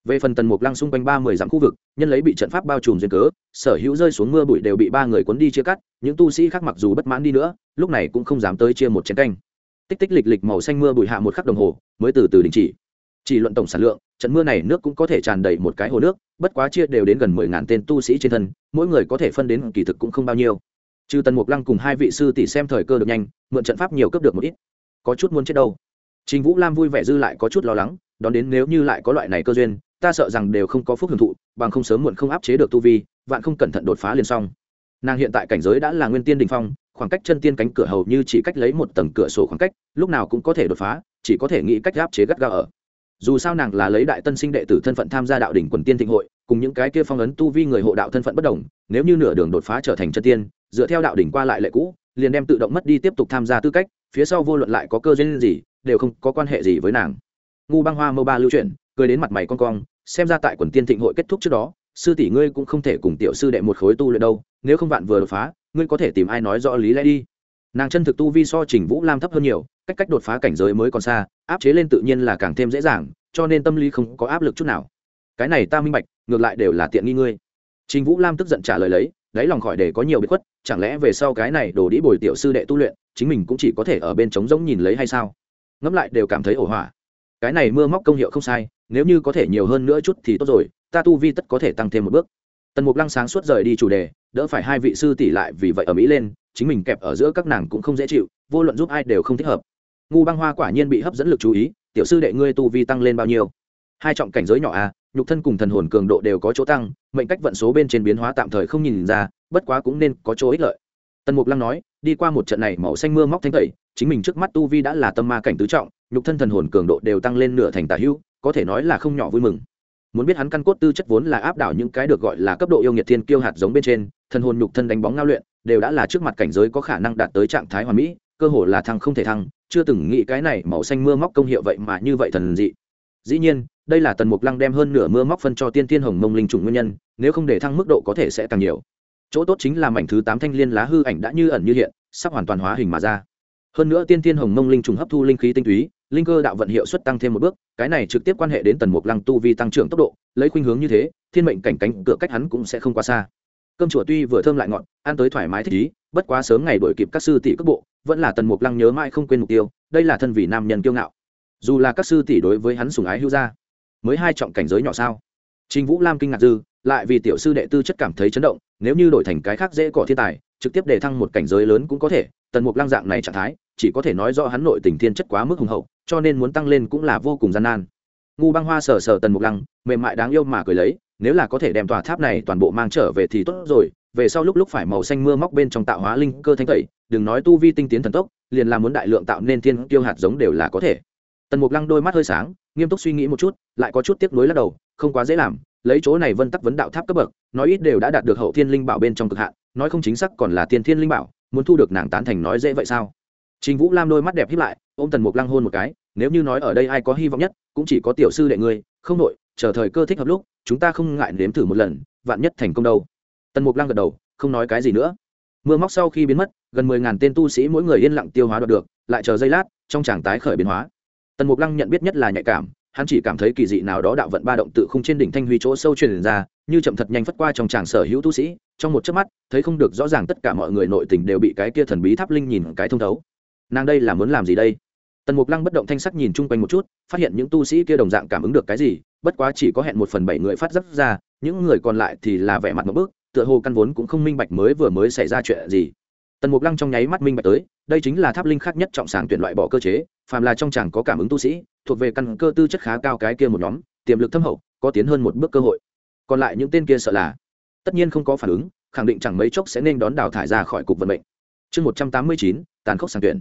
Về phần tần mục lăng xung quanh ba mươi dặm khu vực, nhân lấy bị trận pháp bao trùm duyên cớ, sở hữu rơi xuống mưa bụi đều bị ba người cuốn đi chia cắt, những tu sĩ khác mặc dù bất mãn đi nữa, lúc này cũng không dám tới chia một chén canh tích tích lịch lịch màu xanh mưa bụi hạ một khắc đồng hồ, mới từ từ đình chỉ. Chỉ luận tổng sản lượng, trận mưa này nước cũng có thể tràn đầy một cái hồ nước, bất quá chia đều đến gần mười ngàn tên tu sĩ trên thân, mỗi người có thể phân đến kỳ thực cũng không bao nhiêu. Trừ tần mục lăng cùng hai vị sư tỷ xem thời cơ được nhanh, mượn trận pháp nhiều cấp được một ít. Có chút muốn chết đâu. Chính vũ lam vui vẻ dư lại có chút lo lắng, đón đến nếu như lại có loại này cơ duyên, ta sợ rằng đều không có phúc hưởng thụ, bằng không sớm muộn không áp chế được tu vi, vạn không cẩn thận đột phá liền xong. Nàng hiện tại cảnh giới đã là nguyên tiên đình phong khoảng cách chân tiên cánh cửa hầu như chỉ cách lấy một tầng cửa sổ khoảng cách, lúc nào cũng có thể đột phá, chỉ có thể nghĩ cách gáp chế gắt gao ở. Dù sao nàng là lấy đại tân sinh đệ tử thân phận tham gia đạo đỉnh quần tiên thịnh hội, cùng những cái kia phong ấn tu vi người hộ đạo thân phận bất đồng, nếu như nửa đường đột phá trở thành chân tiên, dựa theo đạo đỉnh qua lại lệ cũ, liền đem tự động mất đi tiếp tục tham gia tư cách, phía sau vô luận lại có cơ duyên gì, đều không có quan hệ gì với nàng. Ngu băng hoa mô ba lưu chuyển, cười đến mặt mày con cong, xem ra tại quần tiên thịnh hội kết thúc trước đó sư tỷ ngươi cũng không thể cùng tiểu sư đệ một khối tu luyện đâu, nếu không vạn vừa đột phá, ngươi có thể tìm ai nói rõ lý lẽ đi. Nàng chân thực tu vi so trình vũ lam thấp hơn nhiều, cách cách đột phá cảnh giới mới còn xa, áp chế lên tự nhiên là càng thêm dễ dàng, cho nên tâm lý không có áp lực chút nào. Cái này ta minh bạch, ngược lại đều là tiện nghi ngươi. Trình vũ lam tức giận trả lời lấy, đáy lòng khỏi để có nhiều bị khuất, chẳng lẽ về sau cái này đổ đĩ bồi tiểu sư đệ tu luyện, chính mình cũng chỉ có thể ở bên trống rỗng nhìn lấy hay sao? Ngẫm lại đều cảm thấy ổ hỏa cái này mưa móc công hiệu không sai, nếu như có thể nhiều hơn nữa chút thì tốt rồi ta tu vi tất có thể tăng thêm một bước. Tần mục lăng sáng suốt rời đi chủ đề đỡ phải hai vị sư tỷ lại vì vậy ở mỹ lên chính mình kẹp ở giữa các nàng cũng không dễ chịu vô luận giúp ai đều không thích hợp. Ngu băng hoa quả nhiên bị hấp dẫn lực chú ý tiểu sư đệ ngươi tu vi tăng lên bao nhiêu? Hai trọng cảnh giới nhỏ a à, nhục thân cùng thần hồn cường độ đều có chỗ tăng mệnh cách vận số bên trên biến hóa tạm thời không nhìn ra bất quá cũng nên có chỗ ích lợi. Tần mục lăng nói đi qua một trận này màu xanh mưa móc thanh tẩy chính mình trước mắt tu vi đã là tâm ma cảnh tứ trọng nhục thân thần hồn cường độ đều tăng lên nửa thành tà hữu có thể nói là không nhỏ vui mừng muốn biết hắn căn cốt tư chất vốn là áp đảo những cái được gọi là cấp độ yêu nghiệt thiên kiêu hạt giống bên trên thân hồn nhục thân đánh bóng ngao luyện, đều đã là trước mặt cảnh giới có khả năng đạt tới trạng thái hoàn mỹ, cơ hồ là thăng không thể thăng, chưa từng nghĩ cái này màu xanh mưa móc công hiệu vậy mà như vậy thần dị. Dĩ nhiên, đây là tần mục lăng đem hơn nửa mưa móc phân cho tiên tiên hồng mông linh trùng nguyên nhân, nếu không để thăng mức độ có thể sẽ càng nhiều. Chỗ tốt chính là mảnh thứ tám thanh liên lá hư ảnh đã như ẩn như hiện, sắp hoàn toàn hóa hình mà ra. Hơn nữa tiên tiên hồng mông linh trùng hấp thu linh khí tinh túy linh cơ đạo vận hiệu suất tăng thêm một bước, cái này trực tiếp quan hệ đến tần mục lăng tu vi tăng trưởng tốc độ, lấy khuynh hướng như thế, thiên mệnh cảnh cánh cửa cách hắn cũng sẽ không quá xa. Cơm chùa tuy vừa thơm lại ngọt, ăn tới thoải mái thích ý, bất quá sớm ngày đổi kịp các sư tỷ cước bộ, vẫn là tần mục lăng nhớ mãi không quên mục tiêu, đây là thân vị nam nhân kiêu ngạo. Dù là các sư tỷ đối với hắn sùng ái hữu gia, mới hai trọng cảnh giới nhỏ sao? Trình vũ lam kinh ngạc dư, lại vì tiểu sư đệ tư chất cảm thấy chấn động, nếu như đổi thành cái khác dễ cỏ thiên tài, trực tiếp để thăng một cảnh giới lớn cũng có thể, tần mục lăng dạng này trạng thái chỉ có thể nói rõ hắn nội tình thiên chất quá mức hùng hậu, cho nên muốn tăng lên cũng là vô cùng gian nan. Ngu băng hoa sờ sờ tần mục lăng, mềm mại đáng yêu mà cười lấy, nếu là có thể đem tòa tháp này toàn bộ mang trở về thì tốt rồi, về sau lúc lúc phải màu xanh mưa móc bên trong tạo hóa linh cơ thanh tẩy, đừng nói tu vi tinh tiến thần tốc, liền là muốn đại lượng tạo nên thiên tiêu hạt giống đều là có thể. Tần mục lăng đôi mắt hơi sáng, nghiêm túc suy nghĩ một chút, lại có chút tiếc nuối lắc đầu, không quá dễ làm, lấy chỗ này vân tắc vấn đạo tháp cấp bậc, nói ít đều đã đạt được hậu thiên linh bảo bên trong cực hạn, nói không chính xác còn là tiên thiên linh bảo, muốn thu được nàng tán thành nói dễ vậy sao? Trình vũ lam đôi mắt đẹp híp lại, ôm tần mục lăng hôn một cái, nếu như nói ở đây ai có hy vọng nhất, cũng chỉ có tiểu sư đệ ngươi, không nội chờ thời cơ thích hợp lúc, chúng ta không ngại nếm thử một lần, vạn nhất thành công đâu. Tần mục lăng gật đầu, không nói cái gì nữa. Mưa móc sau khi biến mất, gần mười ngàn tên tu sĩ mỗi người yên lặng tiêu hóa đoạt được, lại chờ giây lát, trong tràng tái khởi biến hóa. Tần mục lăng nhận biết nhất là nhạy cảm, hắn chỉ cảm thấy kỳ dị nào đó đạo vận ba động tự không trên đỉnh thanh huy chỗ sâu truyền ra, như chậm thật nhanh phất qua trong tràng sở hữu tu sĩ, trong một chớp mắt, thấy không được rõ ràng tất cả mọi người nội tình đều bị cái kia thần bí tháp linh nhìn cái thông thấu nàng đây là muốn làm gì đây? Tần mục lăng bất động thanh sắc nhìn chung quanh một chút, phát hiện những tu sĩ kia đồng dạng cảm ứng được cái gì, bất quá chỉ có hẹn một phần bảy người phát giác ra, những người còn lại thì là vẻ mặt một bước, tựa hồ căn vốn cũng không minh bạch mới vừa mới xảy ra chuyện gì. Tần mục lăng trong nháy mắt minh bạch tới, đây chính là tháp linh khác nhất trọng sàng tuyển loại bỏ cơ chế, phàm là trong chàng có cảm ứng tu sĩ, thuộc về căn cơ tư chất khá cao cái kia một nhóm, tiềm lực thâm hậu, có tiến hơn một bước cơ hội. Còn lại những tên kia sợ là, tất nhiên không có phản ứng, khẳng định chẳng mấy chốc sẽ nên đón đào thải ra khỏi cục vận mệnh. Chương một trăm tám mươi chín, tàn khốc sàng tuyển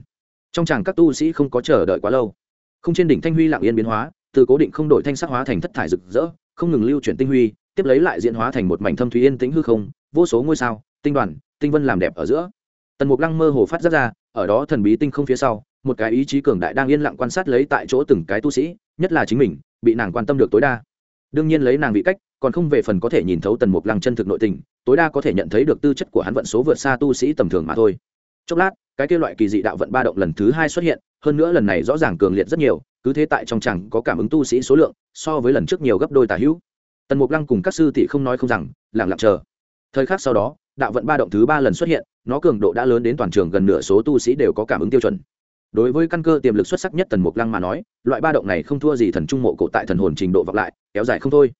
trong chàng các tu sĩ không có chờ đợi quá lâu. Không trên đỉnh thanh huy lặng yên biến hóa, từ cố định không đổi thanh sắc hóa thành thất thải rực rỡ, không ngừng lưu chuyển tinh huy, tiếp lấy lại diễn hóa thành một mảnh thâm thúy yên tĩnh hư không, vô số ngôi sao, tinh đoàn, tinh vân làm đẹp ở giữa. Tần mục lăng mơ hồ phát giác ra, ở đó thần bí tinh không phía sau, một cái ý chí cường đại đang yên lặng quan sát lấy tại chỗ từng cái tu sĩ, nhất là chính mình, bị nàng quan tâm được tối đa. Đương nhiên lấy nàng vị cách, còn không về phần có thể nhìn thấu tần mục lăng chân thực nội tình, tối đa có thể nhận thấy được tư chất của hắn vận số vượt xa tu sĩ tầm thường mà thôi chốc lát, cái kêu loại kỳ dị đạo vận ba động lần thứ hai xuất hiện, hơn nữa lần này rõ ràng cường liệt rất nhiều, cứ thế tại trong chẳng có cảm ứng tu sĩ số lượng, so với lần trước nhiều gấp đôi tả hữu. Tần mục lăng cùng các sư tỷ không nói không rằng lẳng lặng chờ. Thời khắc sau đó, đạo vận ba động thứ ba lần xuất hiện, nó cường độ đã lớn đến toàn trường gần nửa số tu sĩ đều có cảm ứng tiêu chuẩn. Đối với căn cơ tiềm lực xuất sắc nhất tần mục lăng mà nói, loại ba động này không thua gì thần trung mộ cổ tại thần hồn trình độ vọng lại, kéo dài không thôi.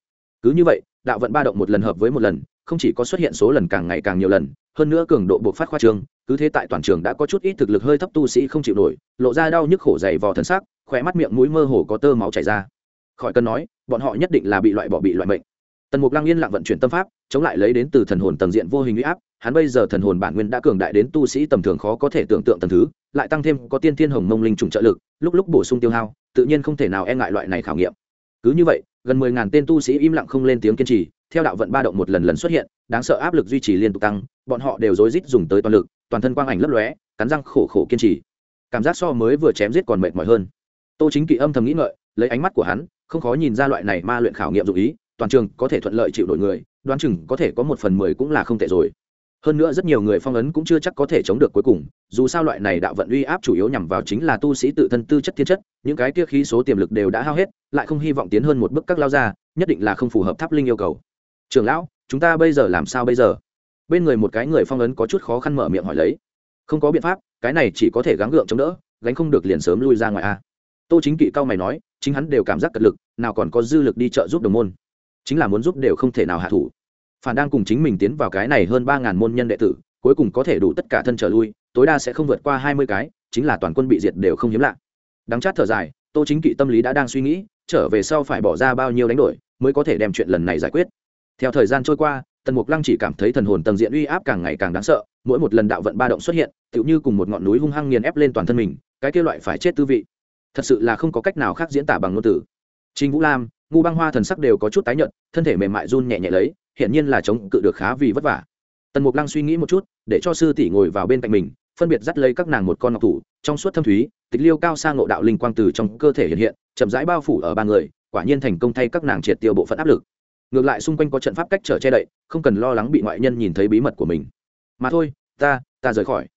Cứ như vậy, đạo vận ba động một lần hợp với một lần, không chỉ có xuất hiện số lần càng ngày càng nhiều lần, hơn nữa cường độ buộc phát khoa trương cứ thế tại toàn trường đã có chút ít thực lực hơi thấp tu sĩ không chịu nổi, lộ ra đau nhức khổ dày vò thân xác khỏe mắt miệng mũi mơ hồ có tơ máu chảy ra. Khỏi cần nói, bọn họ nhất định là bị loại bỏ bị loại mệnh. Tần mục lăng yên lặng vận chuyển tâm pháp, chống lại lấy đến từ thần hồn tầng diện vô hình huy áp, hắn bây giờ thần hồn bản nguyên đã cường đại đến tu sĩ tầm thường khó có thể tưởng tượng tầng thứ, lại tăng thêm có tiên thiên hồng mông linh trùng trợ lực, lúc lúc bổ sung tiêu hao, tự nhiên không thể nào e ngại loại này khảo nghiệm. Cứ như vậy, gần mười ngàn tên tu sĩ im lặng không lên tiếng kiên trì, theo đạo vận ba động một lần lần xuất hiện, đáng sợ áp lực duy trì liên tục tăng, bọn họ đều rối rít dùng tới toàn lực toàn thân quang ảnh lấp lóe, cắn răng khổ khổ kiên trì. Cảm giác so mới vừa chém giết còn mệt mỏi hơn. Tô chính kỵ âm thầm nghĩ ngợi, lấy ánh mắt của hắn, không khó nhìn ra loại này ma luyện khảo nghiệm dụ ý, toàn trường có thể thuận lợi chịu đổi người, đoán chừng có thể có một phần mười cũng là không tệ rồi. Hơn nữa rất nhiều người phong ấn cũng chưa chắc có thể chống được cuối cùng, dù sao loại này đạo vận uy áp chủ yếu nhằm vào chính là tu sĩ tự thân tư chất thiên chất, những cái kia khí số tiềm lực đều đã hao hết, lại không hy vọng tiến hơn một bước các lao ra nhất định là không phù hợp tháp linh yêu cầu. Trưởng lão, chúng ta bây giờ làm sao bây giờ? Bên người một cái người phong ấn có chút khó khăn mở miệng hỏi lấy. Không có biện pháp, cái này chỉ có thể gắng gượng chống đỡ, gánh không được liền sớm lui ra ngoài a. Tô chính kỵ cao mày nói, chính hắn đều cảm giác cật lực, nào còn có dư lực đi trợ giúp đồng môn. Chính là muốn giúp đều không thể nào hạ thủ. Phản đang cùng chính mình tiến vào cái này hơn ba ngàn môn nhân đệ tử, cuối cùng có thể đủ tất cả thân trở lui, tối đa sẽ không vượt qua hai mươi cái, chính là toàn quân bị diệt đều không hiếm lạ. Đắng chát thở dài, tô chính kỵ tâm lý đã đang suy nghĩ, trở về sau phải bỏ ra bao nhiêu đánh đổi, mới có thể đem chuyện lần này giải quyết. Theo thời gian trôi qua tần mục lăng chỉ cảm thấy thần hồn tầng diện uy áp càng ngày càng đáng sợ mỗi một lần đạo vận ba động xuất hiện tựu như cùng một ngọn núi hung hăng nghiền ép lên toàn thân mình cái kia loại phải chết tư vị thật sự là không có cách nào khác diễn tả bằng ngôn từ Trình Vũ Lam, ngu băng hoa thần sắc đều có chút tái nhợt, thân thể mềm mại run nhẹ nhẹ lấy, hiển nhiên là chống cự được khá vì vất vả. Tần Mục Lăng suy nghĩ một chút, để cho sư tỷ ngồi vào bên cạnh mình, phân biệt dắt lấy các nàng một con ngọc thủ, trong suốt thâm thúy, tịch liêu cao sang ngộ đạo linh quang từ trong cơ thể hiện hiện, chậm rãi bao phủ ở ba người, quả nhiên thành công thay các nàng triệt tiêu bộ phận áp lực. Ngược lại xung quanh có trận pháp cách trở che đậy, không cần lo lắng bị ngoại nhân nhìn thấy bí mật của mình. Mà thôi, ta, ta rời khỏi.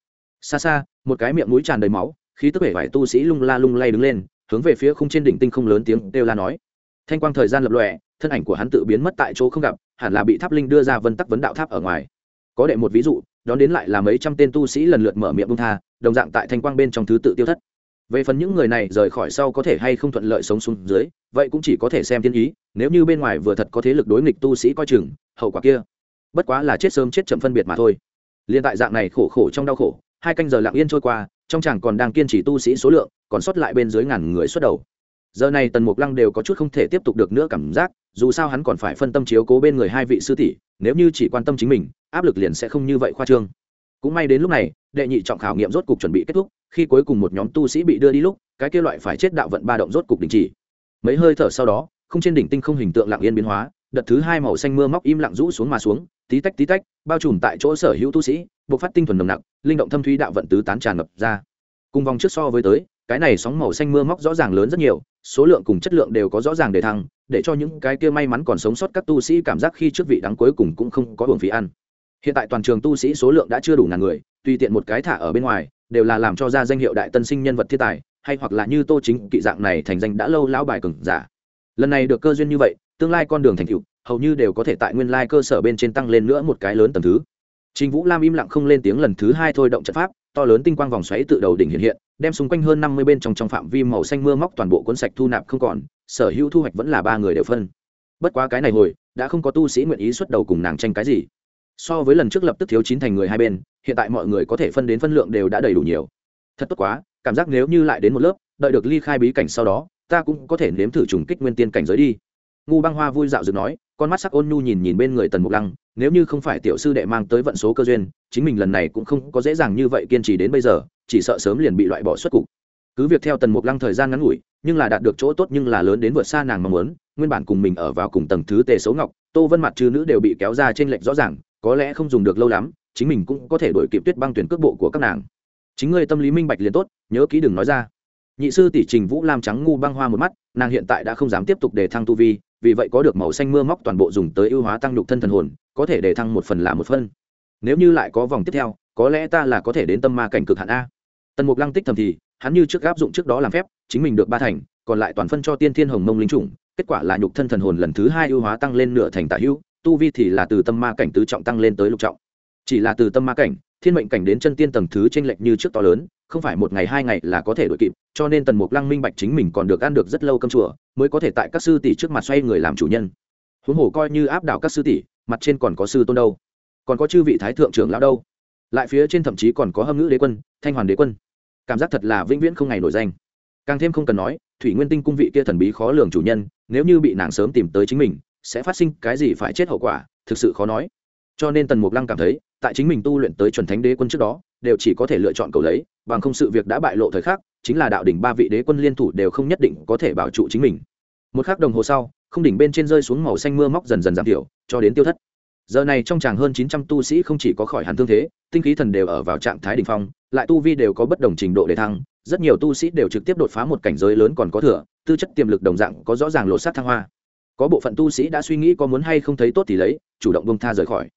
Xa xa, một cái miệng mũi tràn đầy máu, khí tức vẻ vải tu sĩ lung la lung lay đứng lên, hướng về phía khung trên đỉnh tinh không lớn tiếng đều la nói thanh quang thời gian lập lòe thân ảnh của hắn tự biến mất tại chỗ không gặp hẳn là bị tháp linh đưa ra vân tắc vấn đạo tháp ở ngoài có đệ một ví dụ đón đến lại là mấy trăm tên tu sĩ lần lượt mở miệng bung tha đồng dạng tại thanh quang bên trong thứ tự tiêu thất về phần những người này rời khỏi sau có thể hay không thuận lợi sống xuống dưới, vậy cũng chỉ có thể xem thiên ý, nếu như bên ngoài vừa thật có thế lực đối nghịch tu sĩ coi chừng, hậu quả kia bất quá là chết sớm chết chậm phân biệt mà thôi. Liên tại dạng này khổ khổ trong đau khổ, hai canh giờ lặng yên trôi qua, trong chàng còn đang kiên trì tu sĩ số lượng, còn sót lại bên dưới ngàn người xuất đầu. Giờ này tần mục lăng đều có chút không thể tiếp tục được nữa cảm giác, dù sao hắn còn phải phân tâm chiếu cố bên người hai vị sư tỷ, nếu như chỉ quan tâm chính mình, áp lực liền sẽ không như vậy khoa trương. Cũng may đến lúc này, đệ nhị trọng khảo nghiệm rốt cục chuẩn bị kết thúc khi cuối cùng một nhóm tu sĩ bị đưa đi lúc, cái kia loại phải chết đạo vận ba động rốt cục đình chỉ. Mấy hơi thở sau đó, không trên đỉnh tinh không hình tượng lặng yên biến hóa, đợt thứ hai màu xanh mưa móc im lặng rũ xuống mà xuống, tí tách tí tách, bao trùm tại chỗ sở hữu tu sĩ buộc phát tinh thuần nồng nặc, linh động thâm thúy đạo vận tứ tán tràn ngập ra. Cùng vòng trước so với tới, cái này sóng màu xanh mưa móc rõ ràng lớn rất nhiều, số lượng cùng chất lượng đều có rõ ràng để thăng, để cho những cái kia may mắn còn sống sót các tu sĩ cảm giác khi trước vị đắng cuối cùng cũng không có hưởng phí ăn. Hiện tại toàn trường tu sĩ số lượng đã chưa đủ ngàn người, tùy tiện một cái thả ở bên ngoài đều là làm cho ra danh hiệu đại tân sinh nhân vật thiên tài hay hoặc là như tô chính kỵ dạng này thành danh đã lâu lão bài cừng giả lần này được cơ duyên như vậy tương lai con đường thành tựu hầu như đều có thể tại nguyên lai cơ sở bên trên tăng lên nữa một cái lớn tầm thứ Trình Vũ Lam im lặng không lên tiếng lần thứ hai thôi động trận pháp, to lớn tinh quang vòng xoáy tự đầu đỉnh hiện hiện, đem xung quanh hơn năm mươi bên trong trong phạm vi màu xanh mưa móc toàn bộ cuốn sạch thu nạp không còn, sở hữu thu hoạch vẫn là ba người đều phân. Bất quá cái này hồi, đã không có tu sĩ nguyện ý xuất đầu cùng nàng tranh cái gì. So với lần trước lập tức thiếu chín thành người hai bên, hiện tại mọi người có thể phân đến phân lượng đều đã đầy đủ nhiều. Thật tốt quá, cảm giác nếu như lại đến một lớp, đợi được ly khai bí cảnh sau đó, ta cũng có thể nếm thử trùng kích nguyên tiên cảnh giới đi. Ngu Băng Hoa vui dạo dựng nói, con mắt sắc ôn nhu nhìn nhìn bên người Tần Mục Lăng, nếu như không phải tiểu sư đệ mang tới vận số cơ duyên chính mình lần này cũng không có dễ dàng như vậy kiên trì đến bây giờ chỉ sợ sớm liền bị loại bỏ xuất cục cứ việc theo tần mục lăng thời gian ngắn ngủi nhưng là đạt được chỗ tốt nhưng là lớn đến vượt xa nàng mong muốn nguyên bản cùng mình ở vào cùng tầng thứ tề xấu ngọc tô vân mặt chư nữ đều bị kéo ra trên lệnh rõ ràng có lẽ không dùng được lâu lắm, chính mình cũng có thể đổi kịp tuyết băng tuyển cước bộ của các nàng. Chính ngươi tâm lý minh bạch liền tốt, nhớ kỹ đừng nói ra. Nhị sư tỷ trình vũ lam trắng ngu băng hoa một mắt, nàng hiện tại đã không dám tiếp tục để thăng tu vi, vì vậy có được màu xanh mưa móc toàn bộ dùng tới ưu hóa tăng nhục thân thần hồn, có thể để thăng một phần là một phân. Nếu như lại có vòng tiếp theo, có lẽ ta là có thể đến tâm ma cảnh cực hạn a. Tần mục lăng tích thầm thì, hắn như trước áp dụng trước đó làm phép, chính mình được ba thành, còn lại toàn phân cho tiên thiên hồng mông linh chủng, kết quả là nhục thân thần hồn lần thứ hai ưu hóa tăng lên nửa thành tả hữu tu vi thì là từ tâm ma cảnh tứ trọng tăng lên tới lục trọng. Chỉ là từ tâm ma cảnh, thiên mệnh cảnh đến chân tiên tầng thứ t lệch như trước to lớn, không phải một ngày hai ngày là có thể đội kịp, cho nên tần mục lăng minh bạch chính mình còn được ăn được rất lâu cơm chùa, mới có thể tại các sư tỷ trước mặt xoay người làm chủ nhân. Huống hồ coi như áp đảo các sư tỷ, mặt trên còn có sư tôn đâu? Còn có chư vị thái thượng trưởng lão đâu? Lại phía trên thậm chí còn có hâm ngữ đế quân, thanh hoàn đế quân. Cảm giác thật là vĩnh viễn không ngày nổi danh. Càng thêm không cần nói, thủy nguyên tinh cung vị kia thần bí khó lường chủ nhân, nếu như bị nàng sớm tìm tới chính mình sẽ phát sinh cái gì phải chết hậu quả, thực sự khó nói. Cho nên tần mục lăng cảm thấy, tại chính mình tu luyện tới chuẩn thánh đế quân trước đó, đều chỉ có thể lựa chọn cầu lấy, bằng không sự việc đã bại lộ thời khắc, chính là đạo đỉnh ba vị đế quân liên thủ đều không nhất định có thể bảo trụ chính mình. Một khắc đồng hồ sau, không đỉnh bên trên rơi xuống màu xanh mưa móc dần dần giảm thiểu, cho đến tiêu thất. Giờ này trong tràng hơn chín trăm tu sĩ không chỉ có khỏi hẳn thương thế, tinh khí thần đều ở vào trạng thái đ ỉ n h phong, lại tu vi đều có bất đồng trình độ để thăng, rất nhiều tu sĩ đều trực tiếp đột phá một cảnh giới lớn còn có thừa, tư chất tiềm lực đồng dạng có rõ ràng lột sát thăng hoa có bộ phận tu sĩ đã suy nghĩ có muốn hay không thấy tốt thì lấy, chủ động bông tha rời khỏi.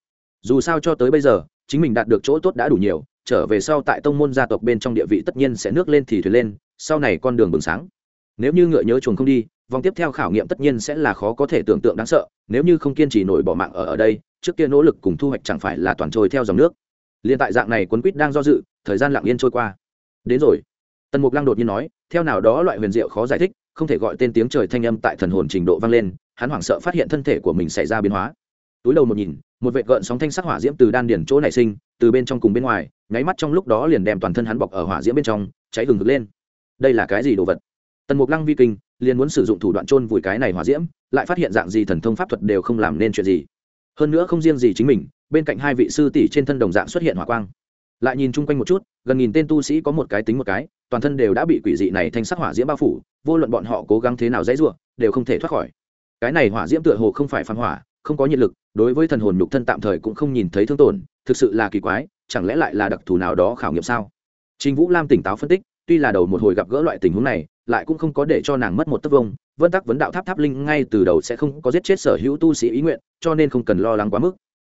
Dù sao cho tới bây giờ, chính mình đạt được chỗ tốt đã đủ nhiều, trở về sau tại tông môn gia tộc bên trong địa vị tất nhiên sẽ nước lên thì thuyền lên, sau này con đường bừng sáng. Nếu như ngựa nhớ chuồng không đi, vòng tiếp theo khảo nghiệm tất nhiên sẽ là khó có thể tưởng tượng đáng sợ, nếu như không kiên trì nổi bỏ mạng ở ở đây, trước kia nỗ lực cùng thu hoạch chẳng phải là toàn trôi theo dòng nước. Liên tại dạng này quấn quýt đang do dự, thời gian lặng yên trôi qua. Đến rồi. Tần mục lăng đột nhiên nói, theo nào đó loại huyền diệu khó giải thích, không thể gọi tên tiếng trời thanh âm tại thần hồn trình độ vang lên hắn hoảng sợ phát hiện thân thể của mình xảy ra biến hóa. Túi đầu một nhìn, một vệ gợn sóng thanh sắc hỏa diễm từ đan điển chỗ nảy sinh, từ bên trong cùng bên ngoài, nháy mắt trong lúc đó liền đem toàn thân hắn bọc ở hỏa diễm bên trong, cháy hừng hực lên. Đây là cái gì đồ vật? Tần mục lăng vi kinh, liền muốn sử dụng thủ đoạn trôn vùi cái này hỏa diễm, lại phát hiện dạng gì thần thông pháp thuật đều không làm nên chuyện gì. Hơn nữa không riêng gì chính mình, bên cạnh hai vị sư tỷ trên thân đồng dạng xuất hiện hỏa quang. Lại nhìn chung quanh một chút, gần nghìn tên tu sĩ có một cái tính một cái, toàn thân đều đã bị quỷ dị này thanh sắc hỏa diễm bao phủ, vô luận bọn họ cố gắng thế nào dãy ruộng đều không thể thoát khỏi cái này hỏa diễm tựa hồ không phải phản hỏa không có nhiệt lực đối với thần hồn nhục thân tạm thời cũng không nhìn thấy thương tổn thực sự là kỳ quái chẳng lẽ lại là đặc thù nào đó khảo nghiệm sao Trình Vũ Lam tỉnh táo phân tích, tuy là đầu một hồi gặp gỡ loại tình huống này, lại cũng không có để cho nàng mất một tấc vông, Vân Tắc vấn đạo tháp tháp linh ngay từ đầu sẽ không có giết chết sở hữu tu sĩ ý nguyện, cho nên không cần lo lắng quá mức.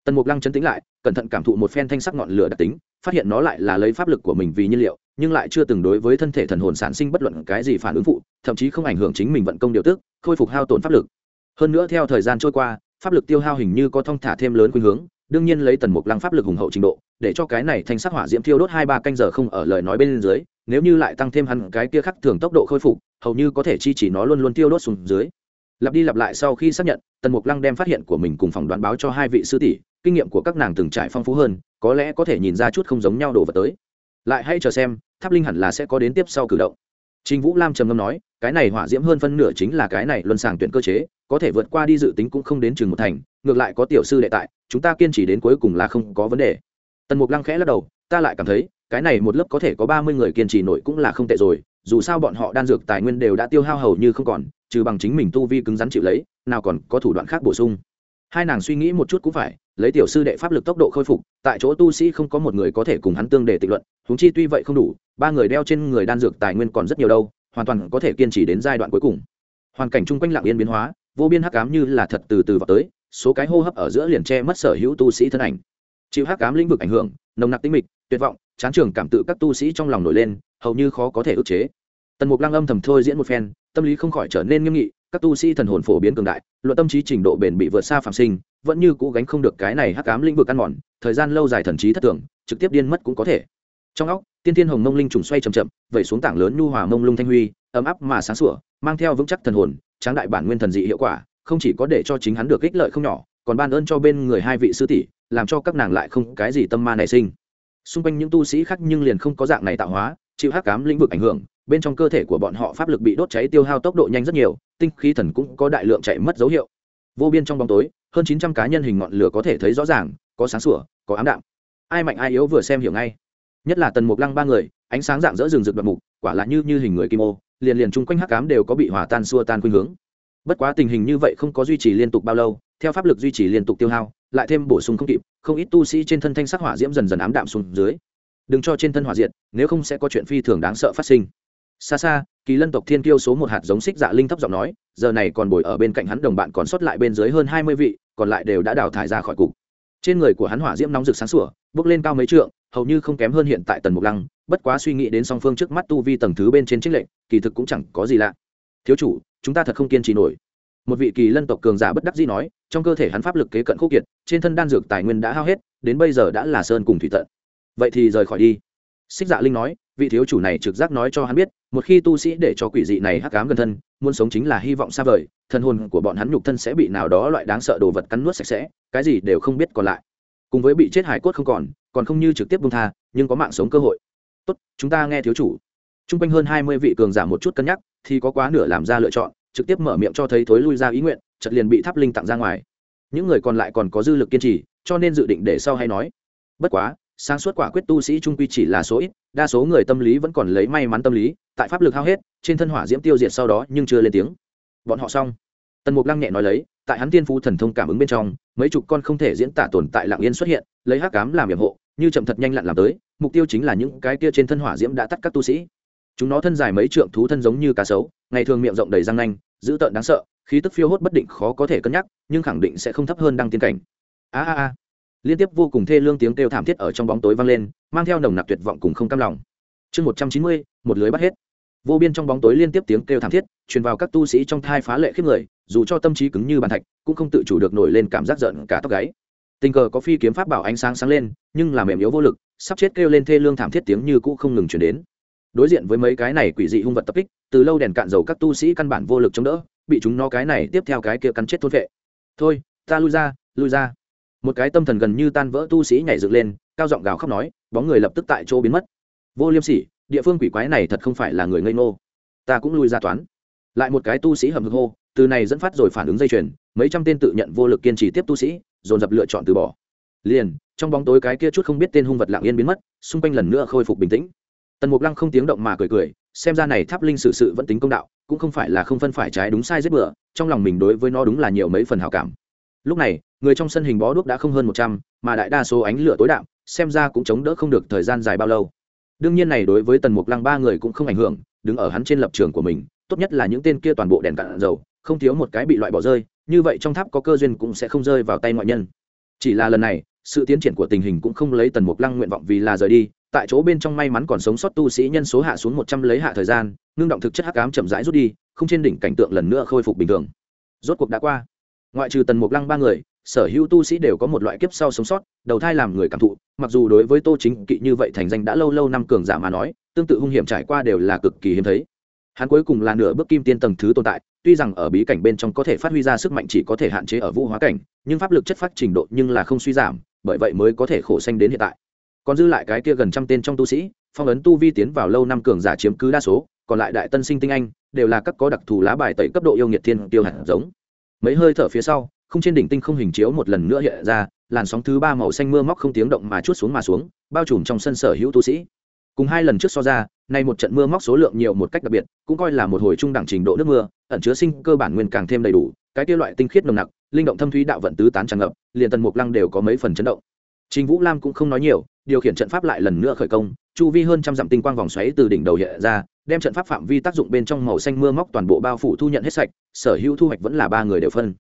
Tần Mục Lăng chấn tĩnh lại, cẩn thận cảm thụ một phen thanh sắc ngọn lửa đặc tính, phát hiện nó lại là lấy pháp lực của mình vì nhiên liệu, nhưng lại chưa từng đối với thân thể thần hồn sản sinh bất luận cái gì phản ứng phụ, thậm chí không ảnh hưởng chính mình vận công điều tức, khôi phục hao tổn pháp lực. Hơn nữa theo thời gian trôi qua, pháp lực tiêu hao hình như có thong thả thêm lớn khuynh hướng, đương nhiên lấy tần mục lăng pháp lực hùng hậu trình độ để cho cái này thanh sắc hỏa diễm thiêu đốt hai ba canh giờ không ở lời nói bên dưới nếu như lại tăng thêm hẳn cái kia khắc thường tốc độ khôi phục hầu như có thể chi chỉ nó luôn luôn tiêu đốt xuống dưới. Lặp đi lặp lại sau khi xác nhận tần mục lăng đem phát hiện của mình cùng phỏng đoán báo cho hai vị sư tỷ kinh nghiệm của các nàng từng trải phong phú hơn có lẽ có thể nhìn ra chút không giống nhau đồ vật tới. Lại hãy chờ xem tháp linh hẳn là sẽ có đến tiếp sau cử động. Trình Vũ Lam trầm ngâm nói, cái này hỏa diễm hơn phân nửa chính là cái này luân sàng tuyển cơ chế, có thể vượt qua đi dự tính cũng không đến chừng một thành, ngược lại có tiểu sư đệ tại, chúng ta kiên trì đến cuối cùng là không có vấn đề. Tần Mục Lăng khẽ lắc đầu, ta lại cảm thấy, cái này một lớp có thể có ba mươi người kiên trì nổi cũng là không tệ rồi, dù sao bọn họ đan dược tài nguyên đều đã tiêu hao hầu như không còn, trừ bằng chính mình tu vi cứng rắn chịu lấy, nào còn có thủ đoạn khác bổ sung. Hai nàng suy nghĩ một chút cũng phải, lấy tiểu sư đệ pháp lực tốc độ khôi phục, tại chỗ tu sĩ không có một người có thể cùng hắn tương để tịch luận, húng chi tuy vậy không đủ, ba người đeo trên người đan dược tài nguyên còn rất nhiều đâu, hoàn toàn có thể kiên trì đến giai đoạn cuối cùng. Hoàn cảnh chung quanh lặng yên biến hóa, vô biên hắc ám như là thật từ từ vào tới, số cái hô hấp ở giữa liền che mất sở hữu tu sĩ thân ảnh. Chịu hắc ám lĩnh vực ảnh hưởng, nồng nặc tinh mịch, tuyệt vọng, chán trường cảm tự các tu sĩ trong lòng nổi lên, hầu như khó có thể ức chế. Tần Mục Lăng âm thầm thôi diễn một phen, tâm lý không khỏi trở nên nghiêm nghị, các tu sĩ thần hồn phổ biến cường đại, luận tâm trí trình độ bền bị vượt xa phàm sinh, vẫn như cũ gánh không được cái này hắc ám lĩnh vực ăn mòn, thời gian lâu dài thần trí thất thường, trực tiếp điên mất cũng có thể. Trong óc, tiên thiên hồng mông linh trùng xoay chậm chậm, vẩy xuống tảng lớn nhu hòa mông lung thanh huy, ấm áp mà sáng sủa, mang theo vững chắc thần hồn, tráng đại bản nguyên thần dị hiệu quả, không chỉ có để cho chính hắn được ích lợi không nhỏ, còn ban ơn cho bên người hai vị sư tỷ, làm cho các nàng lại không cái gì tâm ma nảy sinh. Xung quanh những tu sĩ khác nhưng liền không có dạng này tạo hóa, chịu hắc ám lĩnh vực ảnh hưởng, bên trong cơ thể của bọn họ pháp lực bị đốt cháy tiêu hao tốc độ nhanh rất nhiều, tinh khí thần cũng có đại lượng chạy mất dấu hiệu. Vô biên trong bóng tối, hơn chín trăm cá nhân hình ngọn lửa có thể thấy rõ ràng, có sáng sủa, có ám đạm. Ai mạnh ai yếu vừa xem hiểu ngay. Nhất là Tần Mục Lăng ba người, ánh sáng dạng dỡ rừng rực đoạn mục, quả là như như hình người kim ô, liền liền chung quanh hắc ám đều có bị hòa tan xua tan khuynh hướng. Bất quá tình hình như vậy không có duy trì liên tục bao lâu, theo pháp lực duy trì liên tục tiêu hao, lại thêm bổ sung không kịp, không ít tu sĩ trên thân thanh sắc hỏa diễm dần dần ám đạm xuống dưới. Đừng cho trên thân hỏa diệt, nếu không sẽ có chuyện phi thường đáng sợ phát sinh xa xa kỳ lân tộc thiên kiêu số một hạt giống xích dạ linh thấp giọng nói, giờ này còn bồi ở bên cạnh hắn đồng bạn còn sót lại bên dưới hơn hai mươi vị, còn lại đều đã đào thải ra khỏi cục. Trên người của hắn hỏa diễm nóng rực sáng sủa, bước lên cao mấy trượng, hầu như không kém hơn hiện tại tần mục lăng, bất quá suy nghĩ đến song phương trước mắt tu vi tầng thứ bên trên trích lệnh kỳ thực cũng chẳng có gì lạ. Thiếu chủ, chúng ta thật không kiên trì nổi. Một vị kỳ lân tộc cường giả bất đắc dĩ nói, trong cơ thể hắn pháp lực kế cận khúc kiệt, trên thân đan dược tài nguyên đã hao hết, đến bây giờ đã là sơn cùng thủy tận. Vậy thì rời khỏi đi. Xích dạ linh nói vị thiếu chủ này trực giác nói cho hắn biết, một khi tu sĩ để cho quỷ dị này hắc cám gần thân, muốn sống chính là hy vọng xa vời thân hồn của bọn hắn nhục thân sẽ bị nào đó loại đáng sợ đồ vật cắn nuốt sạch sẽ, cái gì đều không biết còn lại. Cùng với bị chết hải cốt không còn còn không như trực tiếp bung tha, nhưng có mạng sống cơ hội. Tốt, chúng ta nghe thiếu chủ. T r u n g quanh hơn hai mươi vị cường giả một chút cân nhắc, thì có quá nửa làm ra lựa chọn, trực tiếp mở miệng cho thấy thối lui ra ý nguyện chật liền bị tháp linh tặng ra ngoài. Những người còn lại còn có dư lực kiên trì, cho nên dự định để sau hay nói. Bất quá sáng suốt quả quyết tu sĩ trung quy chỉ là số ít, đa số người tâm lý vẫn còn lấy may mắn tâm lý, tại pháp lực hao hết, trên thân hỏa diễm tiêu diệt sau đó nhưng chưa lên tiếng. Bọn họ xong. Tần mục lăng nhẹ nói lấy, tại hắn tiên phú thần thông cảm ứng bên trong, mấy chục con không thể diễn tả tồn tại lạng yên xuất hiện, lấy hắc cám làm nhiệm hộ, như chậm thật nhanh lặn làm tới, mục tiêu chính là những cái kia trên thân hỏa diễm đã tắt các tu sĩ. Chúng nó thân dài mấy trượng thú thân giống như cá sấu, ngày thường miệng rộng đầy răng nanh, dữ tợn đáng sợ, khí tức phiêu hốt bất định khó có thể cân nhắc, nhưng khẳng định sẽ không thấp hơn đăng tiến cảnh. A a a liên tiếp vô cùng thê lương tiếng kêu thảm thiết ở trong bóng tối vang lên, mang theo nồng nặc tuyệt vọng cùng không cam lòng. Chương một trăm chín mươi, một lưới bắt hết. Vô biên trong bóng tối liên tiếp tiếng kêu thảm thiết, truyền vào các tu sĩ trong thai phá lệ khiếp người, dù cho tâm trí cứng như bàn thạch, cũng không tự chủ được nổi lên cảm giác giận cả tóc gáy. Tình cờ có phi kiếm pháp bảo ánh sáng sáng lên, nhưng làm mềm yếu vô lực, sắp chết kêu lên thê lương thảm thiết tiếng như cũ không ngừng chuyển đến. Đối diện với mấy cái này quỷ dị hung vật tập kích, từ lâu đèn cạn dầu các tu sĩ căn bản vô lực chống đỡ, bị chúng nó cái này tiếp theo cái kia cắn chết thôn vệ. Thôi, ta lui ra lui ra một cái tâm thần gần như tan vỡ tu sĩ nhảy dựng lên, cao giọng gào khóc nói, bóng người lập tức tại chỗ biến mất. Vô liêm sỉ, địa phương quỷ quái này thật không phải là người ngây ngô. Ta cũng lui ra toán. Lại một cái tu sĩ hầm hực hô, từ này dẫn phát rồi phản ứng dây chuyền, mấy trăm tên tự nhận vô lực kiên trì tiếp tu sĩ, dồn dập lựa chọn từ bỏ. Liền, trong bóng tối cái kia chút không biết tên hung vật lạng yên biến mất, xung quanh lần nữa khôi phục bình tĩnh. Tần mục lăng không tiếng động mà cười cười, xem ra này tháp linh sự sự vẫn tính công đạo, cũng không phải là không phân phải trái đúng sai giết bừa, trong lòng mình đối với nó đúng là nhiều mấy phần hào cảm. Lúc này người trong sân hình bó đuốc đã không hơn một trăm, mà đại đa số ánh lửa tối đạm, xem ra cũng chống đỡ không được thời gian dài bao lâu. Đương nhiên này đối với tần mục lăng ba người cũng không ảnh hưởng, đứng ở hắn trên lập trường của mình, tốt nhất là những tên kia toàn bộ đèn cạn dầu, không thiếu một cái bị loại bỏ rơi, như vậy trong tháp có cơ duyên cũng sẽ không rơi vào tay ngoại nhân. Chỉ là lần này, sự tiến triển của tình hình cũng không lấy tần mục lăng nguyện vọng vì là rời đi, tại chỗ bên trong may mắn còn sống sót tu sĩ nhân số hạ xuống một trăm lấy hạ thời gian, ngưng động thực chất hắc ám chậm rãi rút đi, không trên đỉnh cảnh tượng lần nữa khôi phục bình thường. Rốt cuộc đã qua. Ngoại trừ tần mục lăng ba người sở hữu tu sĩ đều có một loại kiếp sau sống sót, đầu thai làm người cảm thụ, mặc dù đối với tô chính kỵ như vậy thành danh đã lâu lâu năm cường giả mà nói, tương tự hung hiểm trải qua đều là cực kỳ hiếm thấy. Hắn cuối cùng là nửa bước kim tiên tầng thứ tồn tại, tuy rằng ở bí cảnh bên trong có thể phát huy ra sức mạnh chỉ có thể hạn chế ở vũ hóa cảnh, nhưng pháp lực chất phát trình độ nhưng là không suy giảm, bởi vậy mới có thể khổ sanh đến hiện tại. Còn dư lại cái kia gần trăm tên trong tu sĩ, phong ấn tu vi tiến vào lâu năm cường giả chiếm cứ đa số, còn lại đại tân sinh tinh anh, đều là các có đặc thù lá bài tẩy cấp độ yêu nghiệt thiên tiêu hạt giống. Mấy hơi thở phía sau không trên đỉnh tinh không hình chiếu một lần nữa hiện ra, làn sóng thứ ba màu xanh mưa móc không tiếng động mà chút xuống mà xuống, bao trùm trong sân sở hữu tu sĩ. Cùng hai lần trước so ra, nay một trận mưa móc số lượng nhiều một cách đặc biệt, cũng coi là một hồi trung đẳng trình độ nước mưa, ẩn chứa sinh cơ bản nguyên càng thêm đầy đủ, cái tiêu loại tinh khiết nồng nặc, linh động thâm thúy đạo vận tứ tán tràn ngập, liền tần mục lăng đều có mấy phần chấn động. Trình vũ lam cũng không nói nhiều, điều khiển trận pháp lại lần nữa khởi công, chu vi hơn trăm dặm tinh quang vòng xoáy từ đỉnh đầu hiện ra, đem trận pháp phạm vi tác dụng bên trong màu xanh mưa móc toàn bộ bao phủ thu nhận hết sạch, sở hữu thu hoạch vẫn là ba người đều phân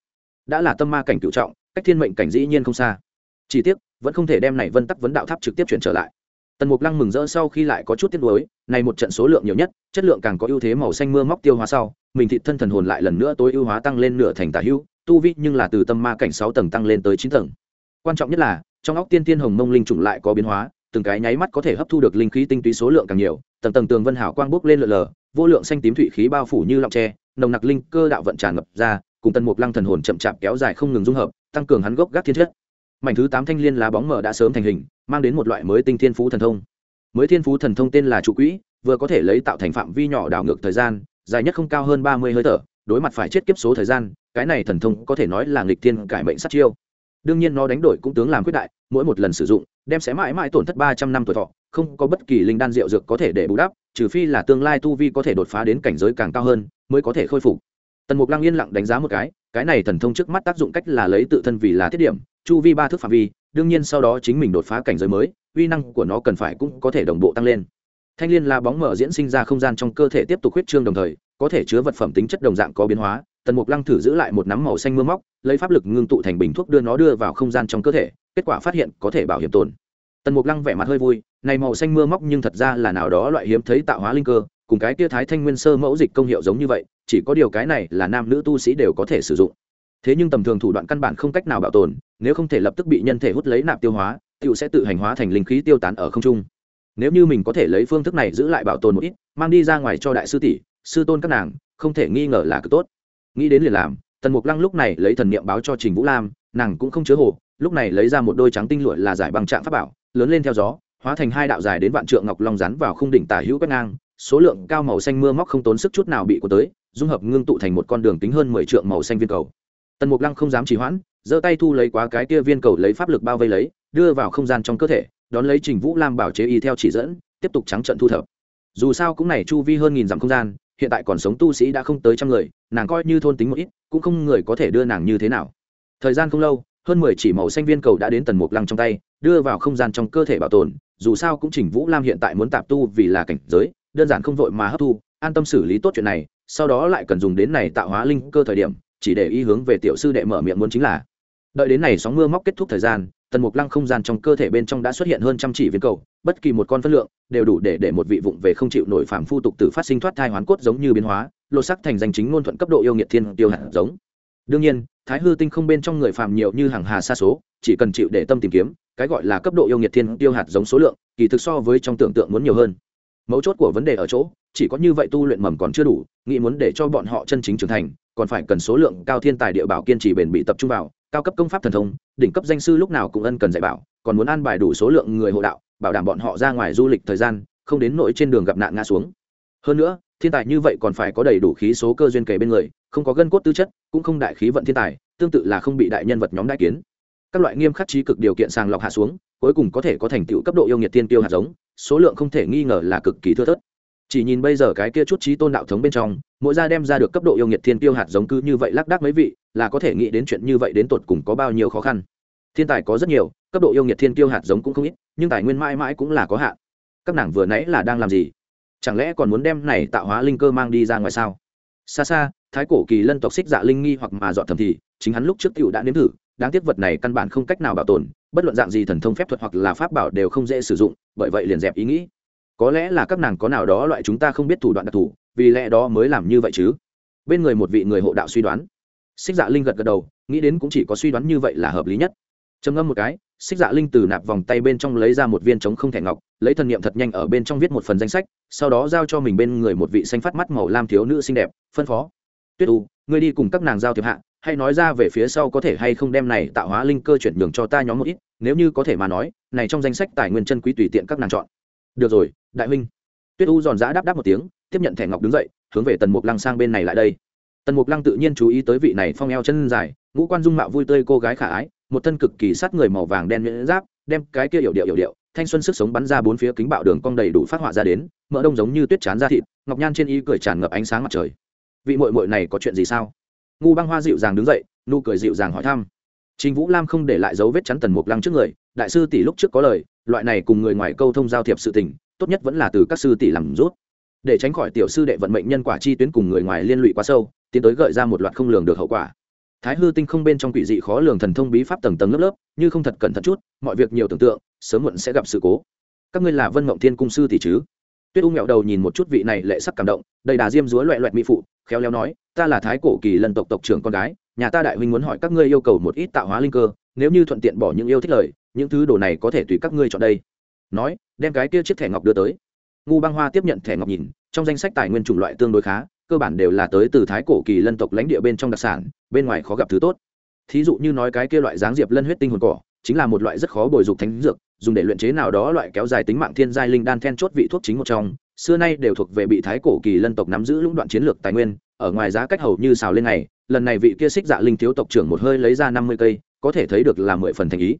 đã là tâm ma cảnh cựu trọng, cách thiên mệnh cảnh dĩ nhiên không xa. Chỉ tiếc, vẫn không thể đem này vân tắc vấn đạo tháp trực tiếp chuyển trở lại. Tần mục lăng mừng rỡ sau khi lại có chút tiếc nuối, này một trận số lượng nhiều nhất, chất lượng càng có ưu thế màu xanh mưa móc tiêu hóa sau, mình thị thân thần hồn lại lần nữa tối ưu hóa tăng lên nửa thành tả hữu, tu vi nhưng là từ tâm ma cảnh sáu tầng tăng lên tới chín tầng. Quan trọng nhất là, trong óc tiên tiên hồng mông linh trùng lại có biến hóa, từng cái nháy mắt có thể hấp thu được linh khí tinh túy số lượng càng nhiều, tầng tầng tường vân hảo quang bốc lên lượn lờ, vô lượng xanh tím thủy khí bao phủ như lọng tre, nồng nặc linh cơ đạo vận tràn ngập ra cùng tần mục lăng thần hồn chậm chạp kéo dài không ngừng dung hợp, tăng cường hắn gốc gác thiên chất. Mảnh thứ tám thanh liên lá bóng mở đã sớm thành hình, mang đến một loại mới tinh thiên phú thần thông. Mới thiên phú thần thông tên là trụ quỹ, vừa có thể lấy tạo thành phạm vi nhỏ đảo ngược thời gian, dài nhất không cao hơn ba mươi hơi thở, đối mặt phải chết kiếp số thời gian, cái này thần thông có thể nói là nghịch thiên cải mệnh sát chiêu. Đương nhiên nó đánh đổi cũng tướng làm quyết đại, mỗi một lần sử dụng, đem sẽ mãi mãi tổn thất ba trăm năm tuổi thọ, không có bất kỳ linh đan rượu dược có thể để bù đắp, trừ phi là tương lai tu vi có thể đột phá đến cảnh giới càng cao hơn, mới có thể khôi phục tần mục lăng yên lặng đánh giá một cái cái này thần thông trước mắt tác dụng cách là lấy tự thân vì là thiết điểm, chu vi ba thước phạm vi, đương nhiên sau đó chính mình đột phá cảnh giới mới, uy năng của nó cần phải cũng có thể đồng bộ tăng lên. Thanh l i ê n là bóng mở diễn sinh ra không gian trong cơ thể tiếp tục huyết trương đồng thời, có thể chứa vật phẩm tính chất đồng dạng có biến hóa, tần mục lăng thử giữ lại một nắm màu xanh mưa móc, lấy pháp lực ngưng tụ thành bình thuốc đưa nó đưa vào không gian trong cơ thể, kết quả phát hiện có thể bảo hiểm tồn. Tần mục lăng vẻ mặt hơi vui, này màu xanh mưa móc nhưng thật ra là nào đó loại hiếm thấy tạo hóa linh cơ cùng cái kia thái thanh nguyên sơ mẫu dịch công hiệu giống như vậy, chỉ có điều cái này là nam nữ tu sĩ đều có thể sử dụng. Thế nhưng tầm thường thủ đoạn căn bản không cách nào bảo tồn, nếu không thể lập tức bị nhân thể hút lấy nạp tiêu hóa tựu sẽ tự hành hóa thành linh khí tiêu tán ở không trung. Nếu như mình có thể lấy phương thức này giữ lại bảo tồn một ít, mang đi ra ngoài cho đại sư tỷ, sư tôn các nàng, không thể nghi ngờ là cực tốt. Nghĩ đến liền làm, tần mục lăng lúc này lấy thần niệm báo cho trình vũ lam, nàng cũng không chứa hồ, lúc này lấy ra một đôi trắng tinh lụa là giải bằng trạng pháp bảo, lớn lên theo gió, hóa thành hai đạo dài đến vạn trượng ngọc long rắn vào khung đỉnh tả hữu quét ngang số lượng cao màu xanh mưa móc không tốn sức chút nào bị của tới, dung hợp ngưng tụ thành một con đường tính hơn mười trượng màu xanh viên cầu. Tần mục lăng không dám trì hoãn, giơ tay thu lấy quá cái kia viên cầu lấy pháp lực bao vây lấy, đưa vào không gian trong cơ thể, đón lấy trình vũ lam bảo chế y theo chỉ dẫn, tiếp tục trắng trận thu thập. Dù sao cũng này chu vi hơn nghìn dặm không gian, hiện tại còn sống tu sĩ đã không tới trăm người, nàng coi như thôn tính một ít, cũng không người có thể đưa nàng như thế nào. Thời gian không lâu, hơn mười chỉ màu xanh viên cầu đã đến tần mục lăng trong tay, đưa vào không gian trong cơ thể bảo tồn, dù sao cũng trình vũ lam hiện tại muốn tạp tu vì là cảnh giới đơn giản không vội mà hấp thu, an tâm xử lý tốt chuyện này, sau đó lại cần dùng đến này tạo hóa linh cơ thời điểm, chỉ để ý hướng về tiểu sư đệ mở miệng muốn chính là. Đợi đến này sóng mưa móc kết thúc thời gian, tần mục lăng không gian trong cơ thể bên trong đã xuất hiện hơn trăm chỉ viên cầu, bất kỳ một con phân lượng đều đủ để để một vị vụng về không chịu nổi phạm phu tục tử phát sinh thoát thai hoán cốt giống như biến hóa, lột sắc thành danh chính ngôn thuận cấp độ yêu nghiệt thiên tiêu hạt giống. Đương nhiên, thái hư tinh không bên trong người phàm nhiều như hàng hà xa số, chỉ cần chịu để tâm tìm kiếm, cái gọi là cấp độ yêu nghiệt thiên tiêu hạt giống số lượng, kỳ thực so với trong tưởng tượng muốn nhiều hơn mấu chốt của vấn đề ở chỗ, chỉ có như vậy tu luyện mầm còn chưa đủ, nghĩ muốn để cho bọn họ chân chính trưởng thành, còn phải cần số lượng cao thiên tài địa bảo kiên trì bền bị tập trung vào, cao cấp công pháp thần thông, đỉnh cấp danh sư lúc nào cũng ân cần dạy bảo, còn muốn an bài đủ số lượng người hộ đạo, bảo đảm bọn họ ra ngoài du lịch thời gian, không đến nỗi trên đường gặp nạn ngã xuống. Hơn nữa, thiên tài như vậy còn phải có đầy đủ khí số cơ duyên kề bên người, không có gân cốt tư chất, cũng không đại khí vận thiên tài, tương tự là không bị đại nhân vật nhóm đại kiến. Các loại nghiêm khắc trí cực điều kiện sàng lọc hạ xuống, cuối cùng có thể có thành tựu cấp độ yêu nghiệt tiên tiêu hạt giống số lượng không thể nghi ngờ là cực kỳ thưa thớt. Chỉ nhìn bây giờ cái kia chút trí tôn đạo thống bên trong, mỗi gia đem ra được cấp độ yêu nghiệt thiên tiêu hạt giống cứ như vậy lác đác mấy vị, là có thể nghĩ đến chuyện như vậy đến tột cùng có bao nhiêu khó khăn. Thiên tài có rất nhiều, cấp độ yêu nghiệt thiên tiêu hạt giống cũng không ít, nhưng tài nguyên mãi mãi cũng là có hạn. Các nàng vừa nãy là đang làm gì? Chẳng lẽ còn muốn đem này tạo hóa linh cơ mang đi ra ngoài sao? Xa xa, thái cổ kỳ lân tộc xích dạ linh nghi hoặc mà dọn thầm thì, chính hắn lúc trước cựu đã nếm thử đáng tiếc vật này căn bản không cách nào bảo tồn, bất luận dạng gì thần thông phép thuật hoặc là pháp bảo đều không dễ sử dụng, bởi vậy liền dẹp ý nghĩ. Có lẽ là các nàng có nào đó loại chúng ta không biết thủ đoạn đặc thù, vì lẽ đó mới làm như vậy chứ. Bên người một vị người hộ đạo suy đoán. Xích dạ linh gật gật đầu, nghĩ đến cũng chỉ có suy đoán như vậy là hợp lý nhất. Trầm ngâm một cái, xích dạ linh từ nạp vòng tay bên trong lấy ra một viên trống không thẻ ngọc, lấy thần niệm thật nhanh ở bên trong viết một phần danh sách, sau đó giao cho mình bên người một vị xanh phát mắt màu lam thiếu nữ xinh đẹp, phân phó. Tuyết u, ngươi đi cùng các nàng giao thiệp hạ hay nói ra về phía sau có thể hay không đem này tạo hóa linh cơ chuyển nhường cho ta nhóm một ít, nếu như có thể mà nói, này trong danh sách tài nguyên chân quý tùy tiện các nàng chọn. Được rồi, đại huynh. Tuyết u giòn giã đáp đáp một tiếng, tiếp nhận thẻ ngọc đứng dậy, hướng về tần mục lăng sang bên này lại đây. Tần mục lăng tự nhiên chú ý tới vị này phong eo chân dài, ngũ quan dung mạo vui tươi cô gái khả ái, một thân cực kỳ sát người màu vàng đen nhuyễn giáp, đem cái kia yểu điệu yểu điệu, thanh xuân sức sống bắn ra bốn phía kính bạo đường cong đầy đủ phát họa ra đến, mỡ đông giống như tuyết chán ra thịt, ngọc nhan trên y cười tràn ngập ánh sáng mặt trời. Vị mội mội này có chuyện gì sao? Ngu băng hoa dịu dàng đứng dậy, nụ cười dịu dàng hỏi thăm. Trình vũ lam không để lại dấu vết chắn tần mục lăng trước người, đại sư tỷ lúc trước có lời, loại này cùng người ngoài câu thông giao thiệp sự tình, tốt nhất vẫn là từ các sư tỷ làm rút. Để tránh khỏi tiểu sư đệ vận mệnh nhân quả chi tuyến cùng người ngoài liên lụy quá sâu, tiến tới gợi ra một loạt không lường được hậu quả. Thái hư tinh không bên trong quỷ dị khó lường thần thông bí pháp tầng tầng lớp lớp, như không thật cẩn thận chút, mọi việc nhiều tưởng tượng, sớm muộn sẽ gặp sự cố. Các ngươi là vân mộng thiên cung sư tỷ chứ? Tuyết u nghẹo đầu nhìn một chút vị này lệ sắc cảm động, đầy đà diêm dúa loẹ loẹt mỹ phụ, khéo léo nói, ta là thái cổ kỳ lân tộc tộc trưởng con gái, nhà ta đại huynh muốn hỏi các ngươi yêu cầu một ít tạo hóa linh cơ, nếu như thuận tiện bỏ những yêu thích lời, những thứ đồ này có thể tùy các ngươi chọn đây. Nói, đem cái kia chiếc thẻ ngọc đưa tới. Ngu băng hoa tiếp nhận thẻ ngọc nhìn, trong danh sách tài nguyên chủng loại tương đối khá, cơ bản đều là tới từ thái cổ kỳ lân tộc lãnh địa bên trong đặc sản, bên ngoài khó gặp thứ tốt. Thí dụ như nói cái kia loại dáng diệp lân huyết tinh hồn cỏ chính là một loại rất khó bồi dục thánh dược, dùng để luyện chế nào đó loại kéo dài tính mạng thiên giai linh đan then chốt vị thuốc chính một trong, xưa nay đều thuộc về bị thái cổ kỳ lân tộc nắm giữ lũng đoạn chiến lược tài nguyên, ở ngoài giá cách hầu như xào lên này lần này vị kia xích dạ linh thiếu tộc trưởng một hơi lấy ra năm mươi cây, có thể thấy được là mười phần thành ý.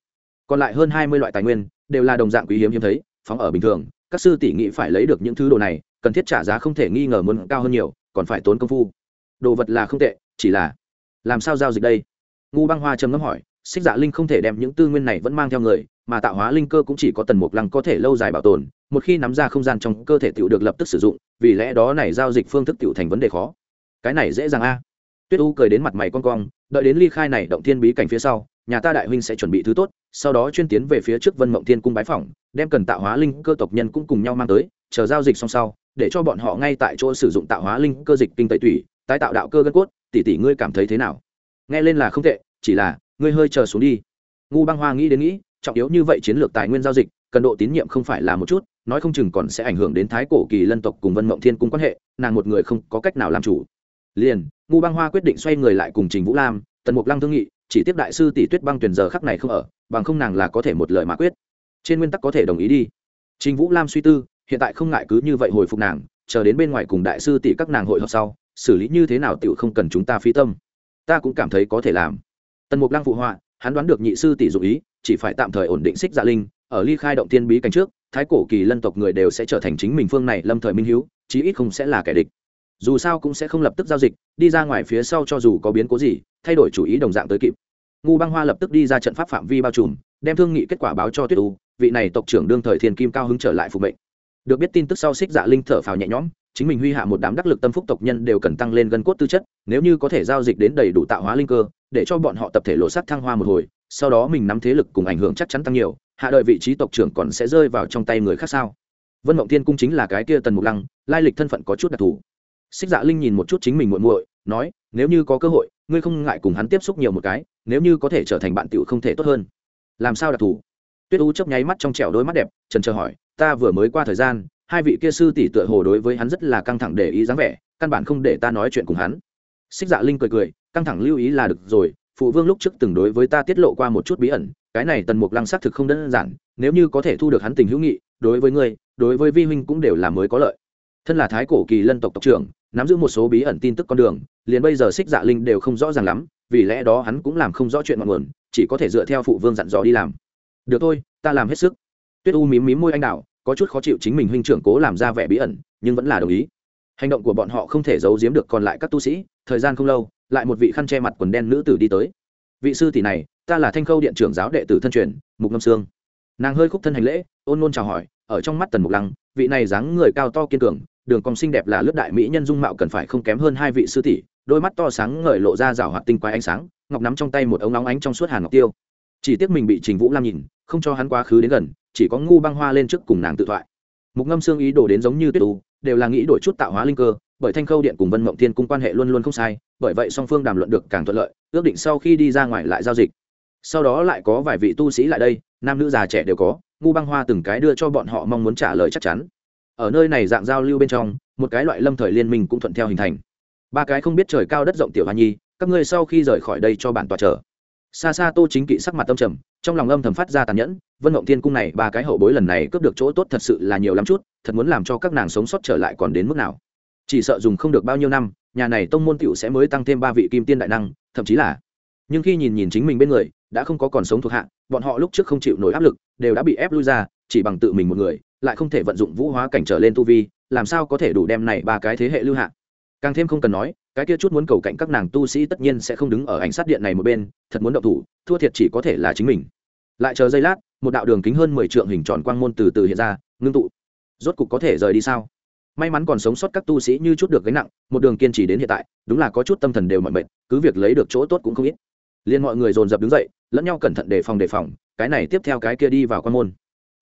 Còn lại hơn hai mươi loại tài nguyên, đều là đồng dạng quý hiếm hiếm thấy, phóng ở bình thường, các sư tỷ nghĩ phải lấy được những thứ đồ này, cần thiết trả giá không thể nghi ngờ muốn cao hơn nhiều, còn phải tốn công phu. Đồ vật là không tệ, chỉ là, làm sao giao dịch đây? Ngu băng hoa trầm ngâm hỏi xích dạ linh không thể đem những tư nguyên này vẫn mang theo người, mà tạo hóa linh cơ cũng chỉ có tần mục lăng có thể lâu dài bảo tồn, một khi nắm ra không gian trong cơ thể tự được lập tức sử dụng, vì lẽ đó này giao dịch phương thức tự thành vấn đề khó. Cái này dễ dàng a. Tuyết u cười đến mặt mày con cong, đợi đến ly khai này động thiên bí cảnh phía sau, nhà ta đại huynh sẽ chuẩn bị thứ tốt, sau đó chuyên tiến về phía trước vân mộng thiên cung bái phỏng, đem cần tạo hóa linh cơ tộc nhân cũng cùng nhau mang tới, chờ giao dịch xong sau, để cho bọn họ ngay tại chỗ sử dụng tạo hóa linh cơ dịch kinh tẩy tủy, tái tạo đạo cơ gân cốt, tỷ tỷ ngươi cảm thấy thế nào? Nghe lên là không tệ, chỉ là ngươi hơi chờ xuống đi. Ngu băng hoa nghĩ đến nghĩ, trọng yếu như vậy chiến lược tài nguyên giao dịch, cần độ tín nhiệm không phải là một chút, nói không chừng còn sẽ ảnh hưởng đến thái cổ kỳ lân tộc cùng vân mộng thiên cung quan hệ, nàng một người không có cách nào làm chủ. Liền, ngu băng hoa quyết định xoay người lại cùng trình vũ lam, tần mục lăng thương nghị, chỉ tiếp đại sư tỷ tuyết băng tuyển giờ khắc này không ở, bằng không nàng là có thể một lời mà quyết. Trên nguyên tắc có thể đồng ý đi. Trình vũ lam suy tư, hiện tại không ngại cứ như vậy hồi phục nàng, chờ đến bên ngoài cùng đại sư tỷ các nàng hội họp sau, xử lý như thế nào tựu không cần chúng ta phí tâm. Ta cũng cảm thấy có thể làm tần mục lăng phụ họa, hắn đoán được nhị sư tỷ dụ ý, chỉ phải tạm thời ổn định xích dạ linh, ở ly khai động tiên bí cảnh trước, thái cổ kỳ lân tộc người đều sẽ trở thành chính mình phương này lâm thời minh hiếu, chí ít không sẽ là kẻ địch. Dù sao cũng sẽ không lập tức giao dịch, đi ra ngoài phía sau cho dù có biến cố gì, thay đổi chủ ý đồng dạng tới kịp. Ngu băng hoa lập tức đi ra trận pháp phạm vi bao trùm, đem thương nghị kết quả báo cho tuyết u, vị này tộc trưởng đương thời thiên kim cao hứng trở lại phục mệnh. Được biết tin tức sau xích dạ linh thở phào nhẹ nhõm, chính mình huy hạ một đám đắc lực tâm phúc tộc nhân đều cần tăng lên gân cốt tư chất, nếu như có thể giao dịch đến đầy đủ tạo hóa linh cơ để cho bọn họ tập thể lộ sắc thăng hoa một hồi, sau đó mình nắm thế lực cùng ảnh hưởng chắc chắn tăng nhiều, hạ đợi vị trí tộc trưởng còn sẽ rơi vào trong tay người khác sao? Vân mộng thiên cung chính là cái kia tần mục lăng, lai lịch thân phận có chút đặc thù. Xích dạ linh nhìn một chút chính mình muộn muội, nói, nếu như có cơ hội, ngươi không ngại cùng hắn tiếp xúc nhiều một cái, nếu như có thể trở thành bạn tiểu không thể tốt hơn. Làm sao đặc thù? Tuyết u chớp nháy mắt trong trẻo đôi mắt đẹp, trần chờ hỏi, ta vừa mới qua thời gian, hai vị kia sư tỷ tựa hồ đối với hắn rất là căng thẳng để ý dáng vẻ, căn bản không để ta nói chuyện cùng hắn. Xích dạ linh cười cười căng thẳng lưu ý là được rồi, phụ vương lúc trước từng đối với ta tiết lộ qua một chút bí ẩn, cái này tần mục lăng xác thực không đơn giản, nếu như có thể thu được hắn tình hữu nghị, đối với ngươi, đối với vi huynh cũng đều là mới có lợi. Thân là thái cổ kỳ lân tộc tộc trưởng, nắm giữ một số bí ẩn tin tức con đường, liền bây giờ xích dạ linh đều không rõ ràng lắm, vì lẽ đó hắn cũng làm không rõ chuyện ngọn nguồn, chỉ có thể dựa theo phụ vương dặn dò đi làm. Được thôi, ta làm hết sức. Tuyết u mím mím môi anh đạo, có chút khó chịu chính mình huynh trưởng cố làm ra vẻ bí ẩn, nhưng vẫn là đồng ý. Hành động của bọn họ không thể giấu giếm được còn lại các tu sĩ, thời gian không lâu lại một vị khăn che mặt quần đen nữ tử đi tới. Vị sư tỷ này, ta là thanh khâu điện trưởng giáo đệ tử thân truyền, mục ngâm sương. Nàng hơi khúc thân hành lễ, ôn nôn chào hỏi, ở trong mắt tần mục lăng, vị này dáng người cao to kiên cường, đường cong xinh đẹp là lướt đại mỹ nhân dung mạo cần phải không kém hơn hai vị sư tỷ, đôi mắt to sáng ngời lộ ra rào hoạt tinh quái ánh sáng, ngọc nắm trong tay một ống nóng ánh trong suốt hàn ngọc tiêu. Chỉ tiếc mình bị trình vũ lam nhìn, không cho hắn quá khứ đến gần, chỉ có ngu băng hoa lên trước cùng nàng tự thoại. Mục ngâm xương ý đồ đến giống như tuyết tu đều là nghĩ đổi chút tạo hóa linh cơ bởi thanh khâu điện cùng vân mộng thiên cung quan hệ luôn luôn không sai, bởi vậy song phương đàm luận được càng thuận lợi, ước định sau khi đi ra ngoài lại giao dịch. Sau đó lại có vài vị tu sĩ lại đây, nam nữ già trẻ đều có, ngu băng hoa từng cái đưa cho bọn họ mong muốn trả lời chắc chắn. Ở nơi này dạng giao lưu bên trong, một cái loại lâm thời liên minh cũng thuận theo hình thành. Ba cái không biết trời cao đất rộng tiểu hoa nhi, các ngươi sau khi rời khỏi đây cho bản tòa chờ. Xa xa tô chính kỵ sắc mặt tâm trầm, trong lòng âm thầm phát ra tàn nhẫn, vân mộng thiên cung này ba cái hậu bối lần này cướp được chỗ tốt thật sự là nhiều lắm chút, thật muốn làm cho các nàng sống sót trở lại còn đến mức nào chỉ sợ dùng không được bao nhiêu năm, nhà này tông môn tiểu sẽ mới tăng thêm ba vị kim tiên đại năng, thậm chí là. Nhưng khi nhìn nhìn chính mình bên người, đã không có còn sống thuộc hạ, bọn họ lúc trước không chịu nổi áp lực, đều đã bị ép lui ra, chỉ bằng tự mình một người, lại không thể vận dụng vũ hóa cảnh trở lên tu vi, làm sao có thể đủ đem này ba cái thế hệ lưu hạ. Càng thêm không cần nói, cái kia chút muốn cầu cạnh các nàng tu sĩ tất nhiên sẽ không đứng ở ảnh sát điện này một bên, thật muốn động thủ, thua thiệt chỉ có thể là chính mình. Lại chờ giây lát, một đạo đường kính hơn mười trượng hình tròn quang môn từ từ hiện ra, ngưng tụ. Rốt cục có thể rời đi sao? May mắn còn sống sót các tu sĩ như chút được gánh nặng, một đường kiên trì đến hiện tại, đúng là có chút tâm thần đều mọi mệt, cứ việc lấy được chỗ tốt cũng không ít. Liền mọi người dồn dập đứng dậy, lẫn nhau cẩn thận đề phòng đề phòng, cái này tiếp theo cái kia đi vào quan môn.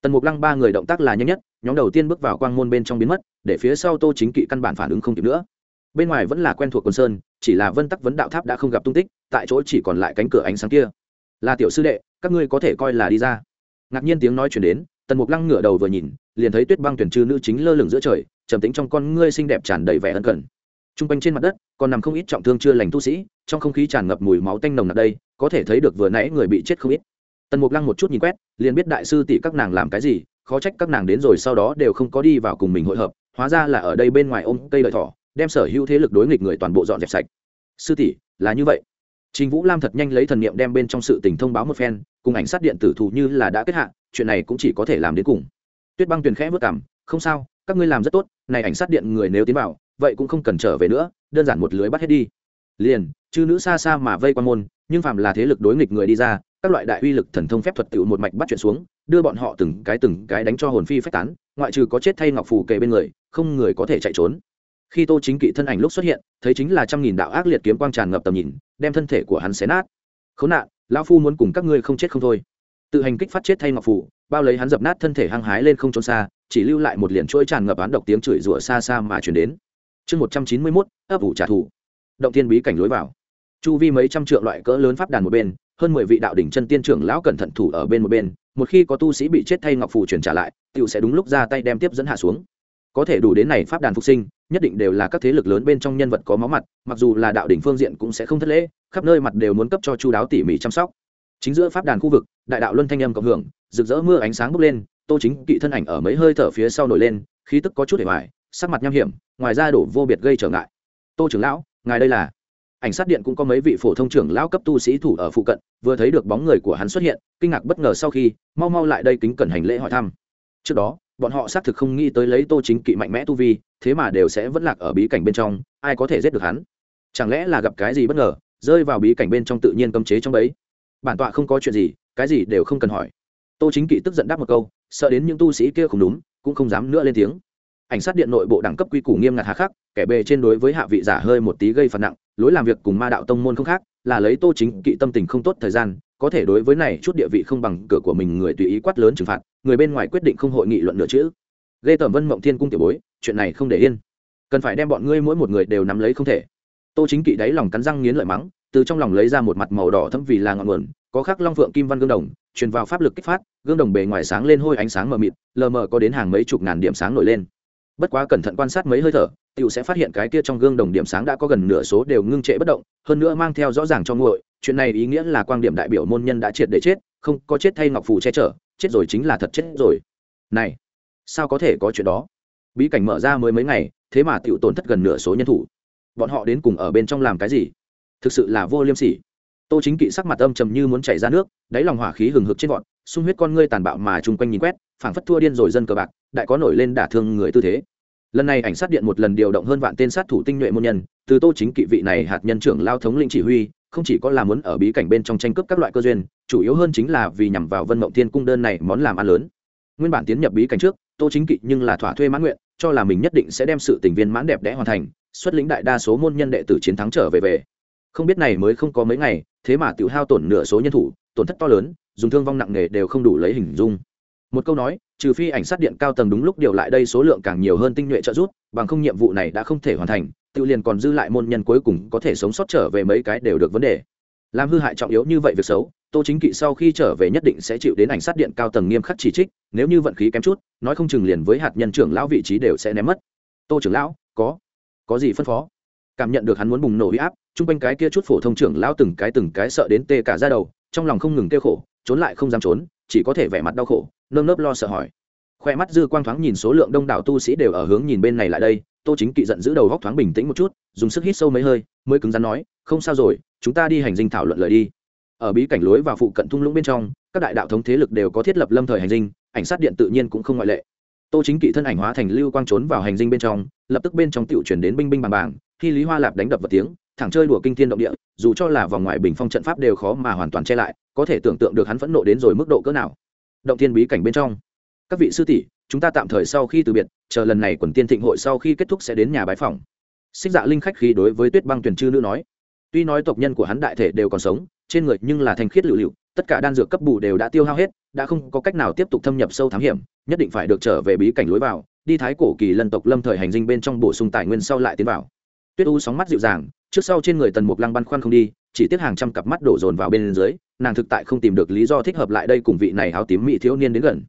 Tần mục lăng ba người động tác là nhanh nhất, nhóm đầu tiên bước vào quang môn bên trong biến mất, để phía sau tô chính kỵ căn bản phản ứng không kịp nữa. Bên ngoài vẫn là quen thuộc quần sơn, chỉ là vân tắc vấn đạo tháp đã không gặp tung tích, tại chỗ chỉ còn lại cánh cửa ánh sáng kia. Là tiểu sư đệ, các ngươi có thể coi là đi ra. Ngạc nhiên tiếng nói chuyển đến tần mục lăng ngửa đầu vừa nhìn liền thấy tuyết băng tuyển trư nữ chính lơ lửng giữa trời trầm tính trong con ngươi xinh đẹp tràn đầy vẻ ân cần. T r u n g quanh trên mặt đất còn nằm không ít trọng thương chưa lành tu sĩ trong không khí tràn ngập mùi máu tanh nồng nặc đây có thể thấy được vừa nãy người bị chết không ít. Tần mục lăng một chút nhìn quét liền biết đại sư tỷ các nàng làm cái gì khó trách các nàng đến rồi sau đó đều không có đi vào cùng mình hội hợp hóa ra là ở đây bên ngoài ôm cây lợi thỏ đem sở hữu thế lực đối nghịch người toàn bộ dọn dẹp sạch. Sư tỷ là như vậy. Trình Vũ Lam thật nhanh lấy thần niệm đem bên trong sự tình thông báo một phen, cùng ảnh sát điện tử thủ như là đã kết hạ, chuyện này cũng chỉ có thể làm đến cùng. Tuyết Băng Tuyền khẽ vất cằm, không sao, các ngươi làm rất tốt, này ảnh sát điện người nếu tiến vào, vậy cũng không cần trở về nữa, đơn giản một lưới bắt hết đi. Liền, chư nữ xa xa mà vây quan môn, nhưng phàm là thế lực đối nghịch người đi ra, các loại đại uy lực thần thông phép thuật tựu một mạch bắt chuyện xuống, đưa bọn họ từng cái từng cái đánh cho hồn phi phách tán, ngoại trừ có chết thay ngọc phù kề bên người, không người có thể chạy trốn khi tô chính kỵ thân ảnh lúc xuất hiện thấy chính là trăm nghìn đạo ác liệt kiếm quang tràn ngập tầm nhìn đem thân thể của hắn xé nát khốn nạn lão phu muốn cùng các ngươi không chết không thôi tự hành kích phát chết thay ngọc phủ, bao lấy hắn dập nát thân thể hăng hái lên không trốn xa, chỉ lưu lại một liền chuỗi tràn ngập án độc tiếng chửi rủa xa xa mà chuyển đến. Chương một trăm chín mươi mốt, ấp ủ trả thù. Động tiên bí cảnh lối vào. Chu vi mấy trăm trượng loại cỡ lớn pháp đàn một bên, hơn mười vị đạo đỉnh chân tiên trưởng lão cẩn thận thủ ở bên một bên, một khi có tu sĩ bị chết thay ngọc phủ chuyển trả lại tựu sẽ đúng lúc ra tay đem tiếp dẫn hạ xuống. Có thể đủ đến này pháp đàn phục sinh, nhất định đều là các thế lực lớn bên trong nhân vật có máu mặt, mặc dù là đạo đỉnh phương diện cũng sẽ không thất lễ, khắp nơi mặt đều muốn cấp cho chu đáo tỉ mỉ chăm sóc chính giữa pháp đàn khu vực, đại đạo luân thanh âm cộng hưởng, rực rỡ mưa ánh sáng bốc lên, tô chính kỵ thân ảnh ở mấy hơi thở phía sau nổi lên, khí tức có chút để hoài, sắc mặt nham hiểm, ngoài ra đổ vô biệt gây trở ngại. Tô trưởng lão, ngài đây là? Ảnh sát điện cũng có mấy vị phổ thông trưởng lão cấp tu sĩ thủ ở phụ cận, vừa thấy được bóng người của hắn xuất hiện, kinh ngạc bất ngờ sau khi, mau mau lại đây kính cẩn hành lễ hỏi thăm. Trước đó, bọn họ xác thực không nghĩ tới lấy tô chính kỵ mạnh mẽ tu vi, thế mà đều sẽ vẫn lạc ở bí cảnh bên trong, ai có thể giết được hắn? Chẳng lẽ là gặp cái gì bất ngờ, rơi vào bí cảnh bên trong tự nhiên cấm chế trong đấy bản tọa không có chuyện gì, cái gì đều không cần hỏi. Tô chính kỵ tức giận đáp một câu, sợ đến những tu sĩ kia không đúng, cũng không dám nữa lên tiếng. Ảnh sát điện nội bộ đẳng cấp quy củ nghiêm ngặt hà khắc, kẻ bề trên đối với hạ vị giả hơi một tí gây phạt nặng, lối làm việc cùng ma đạo tông môn không khác, là lấy tô chính kỵ tâm tình không tốt thời gian, có thể đối với này chút địa vị không bằng cửa của mình người tùy ý quát lớn trừng phạt, người bên ngoài quyết định không hội nghị luận nữa chữ. Gây tẩm vân mộng thiên cung tiểu bối, chuyện này không để yên. Cần phải đem bọn ngươi mỗi một người đều nắm lấy không thể. Tô chính kỵ đáy lòng cắn răng nghiến lợi mắng từ trong lòng lấy ra một mặt màu đỏ thâm vì là ngọn nguồn, có khắc long phượng kim văn gương đồng, truyền vào pháp lực kích phát, gương đồng bề ngoài sáng lên hôi ánh sáng mờ mịt, lờ mờ có đến hàng mấy chục ngàn điểm sáng nổi lên. Bất quá cẩn thận quan sát mấy hơi thở, tiểu sẽ phát hiện cái kia trong gương đồng điểm sáng đã có gần nửa số đều ngưng trệ bất động, hơn nữa mang theo rõ ràng cho nguội, chuyện này ý nghĩa là quang điểm đại biểu môn nhân đã triệt để chết, không có chết thay ngọc phù che chở, chết rồi chính là thật chết rồi. Này, sao có thể có chuyện đó? Bí cảnh mở ra mới mấy ngày, thế mà tiểu tổn thất gần nửa số nhân thủ. Bọn họ đến cùng ở bên trong làm cái gì? Thực sự là vô liêm sỉ. Tô chính kỵ sắc mặt âm trầm như muốn chảy ra nước, đáy lòng hỏa khí hừng hực trên gọn sung huyết con ngươi tàn bạo mà chung quanh nhìn quét, phảng phất thua điên rồi dân cờ bạc, đại có nổi lên đả thương người tư thế. Lần này ảnh sát điện một lần điều động hơn vạn tên sát thủ tinh nhuệ môn nhân, từ tô chính kỵ vị này hạt nhân trưởng lao thống lĩnh chỉ huy, không chỉ có là muốn ở bí cảnh bên trong tranh cướp các loại cơ duyên, chủ yếu hơn chính là vì nhằm vào vân mộng thiên cung đơn này món làm ăn lớn. Nguyên bản tiến nhập bí cảnh trước, tô chính kỵ nhưng là thỏa thuê mãn nguyện, cho là mình nhất định sẽ đem sự tình viên mãn đẹp đẽ hoàn thành, xuất lĩnh đại đa số môn nhân đệ tử chiến thắng trở về về không biết này mới không có mấy ngày, thế mà tự hao tổn nửa số nhân thủ, tổn thất to lớn, dùng thương vong nặng nề đều không đủ lấy hình dung. Một câu nói, trừ phi ảnh sát điện cao tầng đúng lúc điều lại đây số lượng càng nhiều hơn tinh nhuệ trợ giúp, bằng không nhiệm vụ này đã không thể hoàn thành, tự liền còn dư lại môn nhân cuối cùng có thể sống sót trở về mấy cái đều được vấn đề. Làm hư hại trọng yếu như vậy việc xấu, tô chính kỵ sau khi trở về nhất định sẽ chịu đến ảnh sát điện cao tầng nghiêm khắc chỉ trích, nếu như vận khí kém chút, nói không chừng liền với hạt nhân trưởng lão vị trí đều sẽ ném mất. Tô trưởng lão, có. Có gì phân phó? Cảm nhận được hắn muốn bùng nổ huy áp, chung quanh cái kia chút phổ thông trưởng lão từng cái từng cái sợ đến tê cả ra đầu, trong lòng không ngừng kêu khổ, trốn lại không dám trốn, chỉ có thể vẻ mặt đau khổ, nơm nớp lo sợ hỏi. Khoe mắt dư quang thoáng nhìn số lượng đông đảo tu sĩ đều ở hướng nhìn bên này lại đây, tô chính kỵ giận giữ đầu góc thoáng bình tĩnh một chút, dùng sức hít sâu mấy hơi, mới cứng rắn nói, không sao rồi, chúng ta đi hành dinh thảo luận lời đi. Ở bí cảnh lối và phụ cận thung lũng bên trong, các đại đạo thống thế lực đều có thiết lập lâm thời hành dinh, ảnh sát điện tự nhiên cũng không ngoại lệ. Tô chính kỵ thân ảnh hóa thành lưu quang trốn vào hành dinh bên trong, lập tức bên trong tiểu chuyển đến binh binh bằng bàng khi lý hoa lạp đánh đập vật tiếng, thẳng chơi đùa kinh thiên động địa, dù cho là vòng ngoài bình phong trận pháp đều khó mà hoàn toàn che lại, có thể tưởng tượng được hắn phẫn nộ đến rồi mức độ cỡ nào. Động thiên bí cảnh bên trong. Các vị sư tỷ, chúng ta tạm thời sau khi từ biệt, chờ lần này quần tiên thịnh hội sau khi kết thúc sẽ đến nhà bái phòng. Xích dạ linh khách khí đối với tuyết băng tuyển chư nữ nói. Tuy nói tộc nhân của hắn đại thể đều còn sống, trên người nhưng là thanh khiết lựu lựu, tất cả đan dược cấp bù đều đã tiêu hao hết, đã không có cách nào tiếp tục thâm nhập sâu thám hiểm, nhất định phải được trở về bí cảnh lối vào, đi thái cổ kỳ lân tộc lâm thời hành dinh bên trong bổ sung tài nguyên sau lại tiến vào tuyết u sóng mắt dịu dàng, trước sau trên người tần mục lăng băn khoăn không đi, chỉ tiếc hàng trăm cặp mắt đổ dồn vào bên dưới, nàng thực tại không tìm được lý do thích hợp lại đây cùng vị này áo tím mỹ thiếu niên đến gần.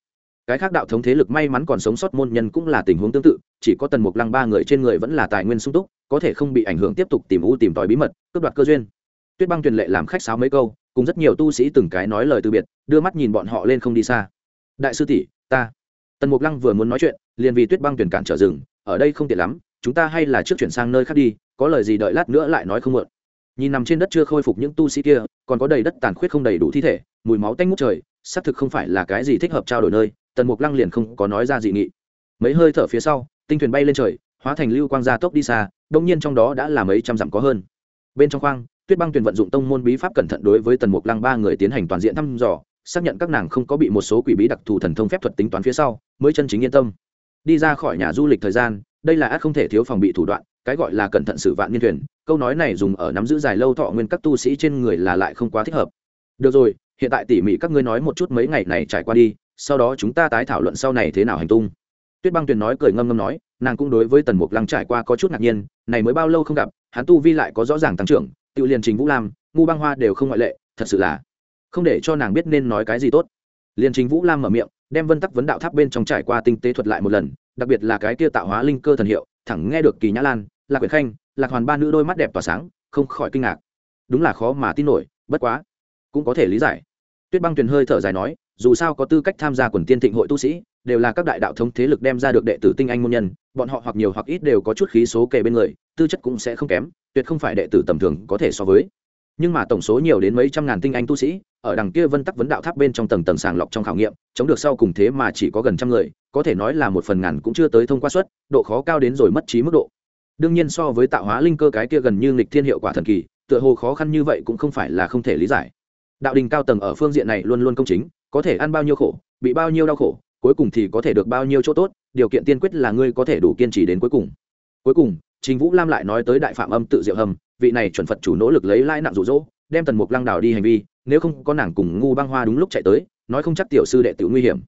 Cái khác đạo thống thế lực may mắn còn sống sót môn nhân cũng là tình huống tương tự, chỉ có tần mục lăng ba người trên người vẫn là tài nguyên sung túc, có thể không bị ảnh hưởng tiếp tục tìm u tìm tòi bí mật, cướp đoạt cơ duyên. Tuyết băng truyền lệ làm khách sáo mấy câu, cùng rất nhiều tu sĩ từng cái nói lời từ biệt, đưa mắt nhìn bọn họ lên không đi xa. Đại sư tỷ, ta. Tần mục lăng vừa muốn nói chuyện, liền vì tuyết băng tuyển cản trở rừng, ở đây không tiện lắm chúng ta hay là trước chuyển sang nơi khác đi, có lời gì đợi lát nữa lại nói không mượn. Nhìn nằm trên đất chưa khôi phục những tu sĩ kia, còn có đầy đất tàn khuyết không đầy đủ thi thể, mùi máu tanh ngút trời, xác thực không phải là cái gì thích hợp trao đổi nơi, tần mục lăng liền không có nói ra dị nghị. Mấy hơi thở phía sau, tinh thuyền bay lên trời, hóa thành lưu quang gia tốc đi xa đông nhiên trong đó đã là mấy trăm dặm có hơn. Bên trong khoang, tuyết băng tuyền vận dụng tông môn bí pháp cẩn thận đối với tần mục lăng ba người tiến hành toàn diện thăm dò, xác nhận các nàng không có bị một số quỷ bí đặc thù thần thông phép thuật tính toán phía sau, mới chân chính yên tâm. Đi ra khỏi nhà du lịch thời gian đây là át không thể thiếu phòng bị thủ đoạn, cái gọi là cẩn thận xử vạn niên thuyền. Câu nói này dùng ở nắm giữ dài lâu thọ nguyên các tu sĩ trên người là lại không quá thích hợp. Được rồi, hiện tại tỉ mỉ các ngươi nói một chút mấy ngày này trải qua đi, sau đó chúng ta tái thảo luận sau này thế nào hành tung. Tuyết băng tuyền nói cười ngâm ngâm nói, nàng cũng đối với tần mục lăng trải qua có chút ngạc nhiên, này mới bao lâu không gặp, hắn tu vi lại có rõ ràng tăng trưởng, tự liền trình vũ lam, ngu băng hoa đều không ngoại lệ, thật sự là không để cho nàng biết nên nói cái gì tốt. Liền trình vũ lam mở miệng, đem vân tắc vấn đạo tháp bên trong trải qua tinh tế thuật lại một lần đặc biệt là cái kia tạo hóa linh cơ thần hiệu, thẳng nghe được kỳ nhã lan, lạc quyển khanh, lạc hoàn ba nữ đôi mắt đẹp tỏa sáng, không khỏi kinh ngạc. Đúng là khó mà tin nổi, bất quá, cũng có thể lý giải. Tuyết băng tuyền hơi thở dài nói, dù sao có tư cách tham gia quần tiên thịnh hội tu sĩ, đều là các đại đạo thống thế lực đem ra được đệ tử tinh anh môn nhân, bọn họ hoặc nhiều hoặc ít đều có chút khí số kề bên người, tư chất cũng sẽ không kém, tuyệt không phải đệ tử tầm thường có thể so với nhưng mà tổng số nhiều đến mấy trăm ngàn tinh anh tu sĩ ở đằng kia vân tắc vấn đạo tháp bên trong tầng tầng sàng lọc trong khảo nghiệm, chống được sau cùng thế mà chỉ có gần trăm người, có thể nói là một phần ngàn cũng chưa tới thông qua suất, độ khó cao đến rồi mất trí mức độ. Đương nhiên so với tạo hóa linh cơ cái kia gần như nghịch thiên hiệu quả thần kỳ, tựa hồ khó khăn như vậy cũng không phải là không thể lý giải. Đạo đình cao tầng ở phương diện này luôn luôn công chính, có thể ăn bao nhiêu khổ, bị bao nhiêu đau khổ, cuối cùng thì có thể được bao nhiêu chỗ tốt, điều kiện tiên quyết là ngươi có thể đủ kiên trì đến cuối cùng. Cuối cùng, trình vũ lam lại nói tới đại phạm âm tự diệu hầm vị này chuẩn phật chủ nỗ lực lấy lãi nặng rụ rỗ đem tần mục lăng đào đi hành vi, nếu không có nàng cùng ngu băng hoa đúng lúc chạy tới, nói không chắc tiểu sư đệ tử nguy hiểm.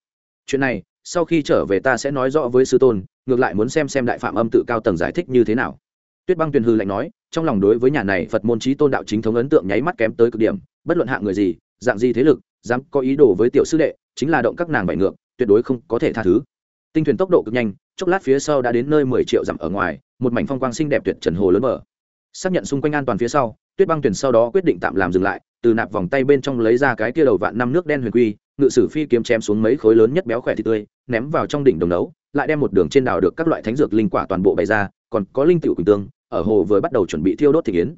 Chuyện này, sau khi trở về ta sẽ nói rõ với sư tôn, ngược lại muốn xem xem đại phạm âm tự cao tầng giải thích như thế nào. Tuyết băng tuyền hư lạnh nói, trong lòng đối với nhà này phật môn trí tôn đạo chính thống ấn tượng nháy mắt kém tới cực điểm, bất luận hạng người gì, dạng gì thế lực, dám có ý đồ với tiểu sư đệ, chính là động các nàng bại ngược, tuyệt đối không có thể tha thứ. Tinh thuyền tốc độ cực nhanh, chốc lát phía sau đã đến nơi mười triệu dặm ở ngoài, một mảnh phong quang xinh đẹp tuyệt trần hồ lớn mở xác nhận xung quanh an toàn phía sau, tuyết băng tuyển sau đó quyết định tạm làm dừng lại, từ nạp vòng tay bên trong lấy ra cái kia đầu vạn năm nước đen huyền quy, ngự sử phi kiếm chém xuống mấy khối lớn nhất béo khỏe thịt tươi, ném vào trong đỉnh đồng nấu, lại đem một đường trên đảo được các loại thánh dược linh quả toàn bộ bày ra, còn có linh tiểu quỳnh tương, ở hồ vừa bắt đầu chuẩn bị thiêu đốt thị kiến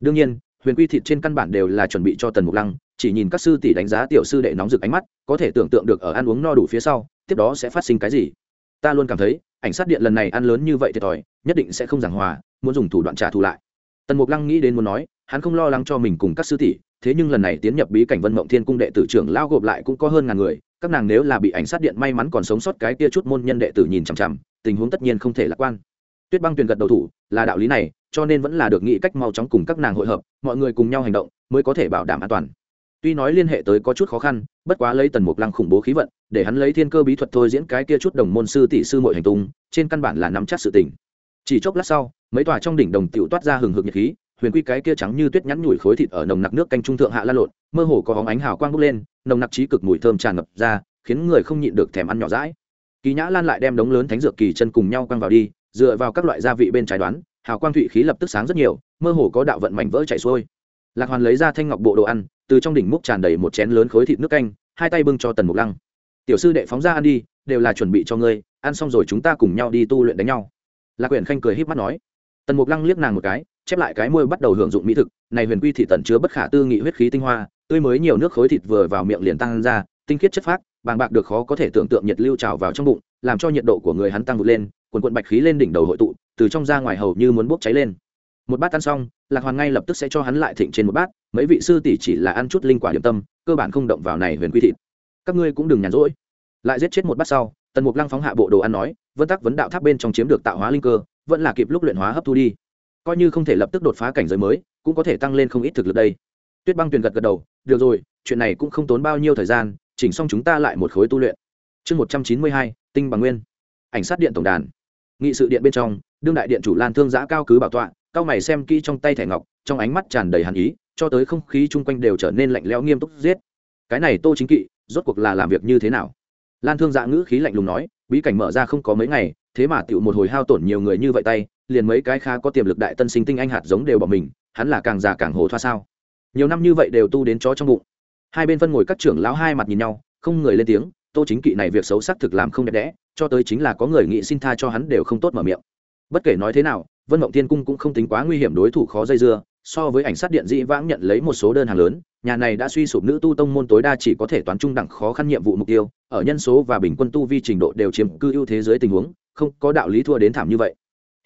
đương nhiên, huyền quy thịt trên căn bản đều là chuẩn bị cho tần mục lăng, chỉ nhìn các sư tỷ đánh giá tiểu sư đệ nóng rực ánh mắt, có thể tưởng tượng được ở ăn uống no đủ phía sau, tiếp đó sẽ phát sinh cái gì. Ta luôn cảm thấy, ảnh sát điện lần này ăn lớn như vậy thiệt thòi nhất định sẽ không giảng hòa, muốn dùng thủ đoạn trả thù lại tần mục lăng nghĩ đến muốn nói, hắn không lo lắng cho mình cùng các sư tỷ, thế nhưng lần này tiến nhập bí cảnh vân mộng thiên cung đệ tử trưởng lao gộp lại cũng có hơn ngàn người, các nàng nếu là bị ảnh sát điện may mắn còn sống sót cái kia chút môn nhân đệ tử nhìn chằm chằm, tình huống tất nhiên không thể lạc quan. Tuyết băng tuyền gật đầu thủ, là đạo lý này, cho nên vẫn là được nghĩ cách mau chóng cùng các nàng hội hợp, mọi người cùng nhau hành động, mới có thể bảo đảm an toàn. Tuy nói liên hệ tới có chút khó khăn, bất quá lấy tần mục lăng khủng bố khí vận, để hắn lấy thiên cơ bí thuật thôi diễn cái kia chút đồng môn sư tỷ sư mọi hành tung, trên căn bản là nắm chắc sự tình chỉ chốc lát sau, mấy tòa trong đỉnh đồng tựu toát ra hừng hực nhiệt khí, huyền quy cái kia trắng như tuyết nhắn nhủi khối thịt ở nồng nặc nước canh trung thượng hạ la lộn, mơ hồ có hóng ánh hào quang bốc lên, nồng nặc trí cực mùi thơm tràn ngập ra, khiến người không nhịn được thèm ăn nhỏ rãi kỳ nhã lan lại đem đống lớn thánh dược kỳ chân cùng nhau quăng vào đi, dựa vào các loại gia vị bên trái đoán, hào quang thụy khí lập tức sáng rất nhiều, mơ hồ có đạo vận mảnh vỡ chảy xuôi. Lạc hoàn lấy ra thanh ngọc bộ đồ ăn, từ trong đỉnh múc tràn đầy một chén lớn khối thịt nước canh, hai tay bưng cho tần mục lăng. Tiểu sư đệ phóng ra ăn đi, đều là chuẩn bị cho ngươi, ăn xong rồi chúng ta cùng nhau đi tu luyện đánh nhau lạc quyển khanh cười h í p mắt nói, tần mục lăng liếc nàng một cái, chép lại cái môi bắt đầu hưởng dụng mỹ thực, này huyền quy thị tần chứa bất khả tư nghị huyết khí tinh hoa, tươi mới nhiều nước khối thịt vừa vào miệng liền tăng ra, tinh khiết chất phác, bàng bạc được khó có thể tưởng tượng nhiệt lưu trào vào trong bụng, làm cho nhiệt độ của người hắn tăng vượt lên, quần quận bạch khí lên đỉnh đầu hội tụ, từ trong ra ngoài hầu như muốn bốc cháy lên. Một bát ăn xong, lạc hoàn ngay lập tức sẽ cho hắn lại thịnh trên một bát, mấy vị sư tỷ chỉ là ăn chút linh quả điểm tâm, cơ bản không động vào này huyền quy thịt. Các ngươi cũng đừng nhàn rỗi. Lại giết chết một bát sau, tần mục lăng phóng hạ bộ đồ ăn nói vân tắc vấn đạo tháp bên trong chiếm được tạo hóa linh cơ, vẫn là kịp lúc luyện hóa hấp thu đi. Coi như không thể lập tức đột phá cảnh giới mới, cũng có thể tăng lên không ít thực lực đây. Tuyết băng tuyền gật gật đầu, được rồi, chuyện này cũng không tốn bao nhiêu thời gian, chỉnh xong chúng ta lại một khối tu luyện. Chương một trăm chín mươi hai, tinh bằng nguyên. Ảnh sát điện tổng đàn. Nghị sự điện bên trong, đương đại điện chủ lan thương giã cao cứ bảo tọa, cao mày xem kỹ trong tay thẻ ngọc, trong ánh mắt tràn đầy hàn ý, cho tới không khí chung quanh đều trở nên lạnh lẽo nghiêm túc giết. Cái này tô chính kỵ, rốt cuộc là làm việc như thế nào? Lan thương dạ ngữ khí lạnh lùng nói bí cảnh mở ra không có mấy ngày, thế mà tựu một hồi hao tổn nhiều người như vậy tay, liền mấy cái khá có tiềm lực đại tân sinh tinh anh hạt giống đều bỏ mình, hắn là càng già càng hồ thoa sao? Nhiều năm như vậy đều tu đến chó trong bụng. Hai bên phân ngồi các trưởng lão hai mặt nhìn nhau, không người lên tiếng, tô chính kỵ này việc xấu xác thực làm không đẹp đẽ, cho tới chính là có người nghĩ xin tha cho hắn đều không tốt mở miệng. Bất kể nói thế nào, vân mộng thiên cung cũng không tính quá nguy hiểm đối thủ khó dây dưa so với ảnh sát điện dĩ vãng nhận lấy một số đơn hàng lớn, nhà này đã suy sụp nữ tu tông môn tối đa chỉ có thể toán trung đẳng khó khăn nhiệm vụ mục tiêu, ở nhân số và bình quân tu vi trình độ đều chiếm cư ưu thế giới tình huống, không có đạo lý thua đến thảm như vậy.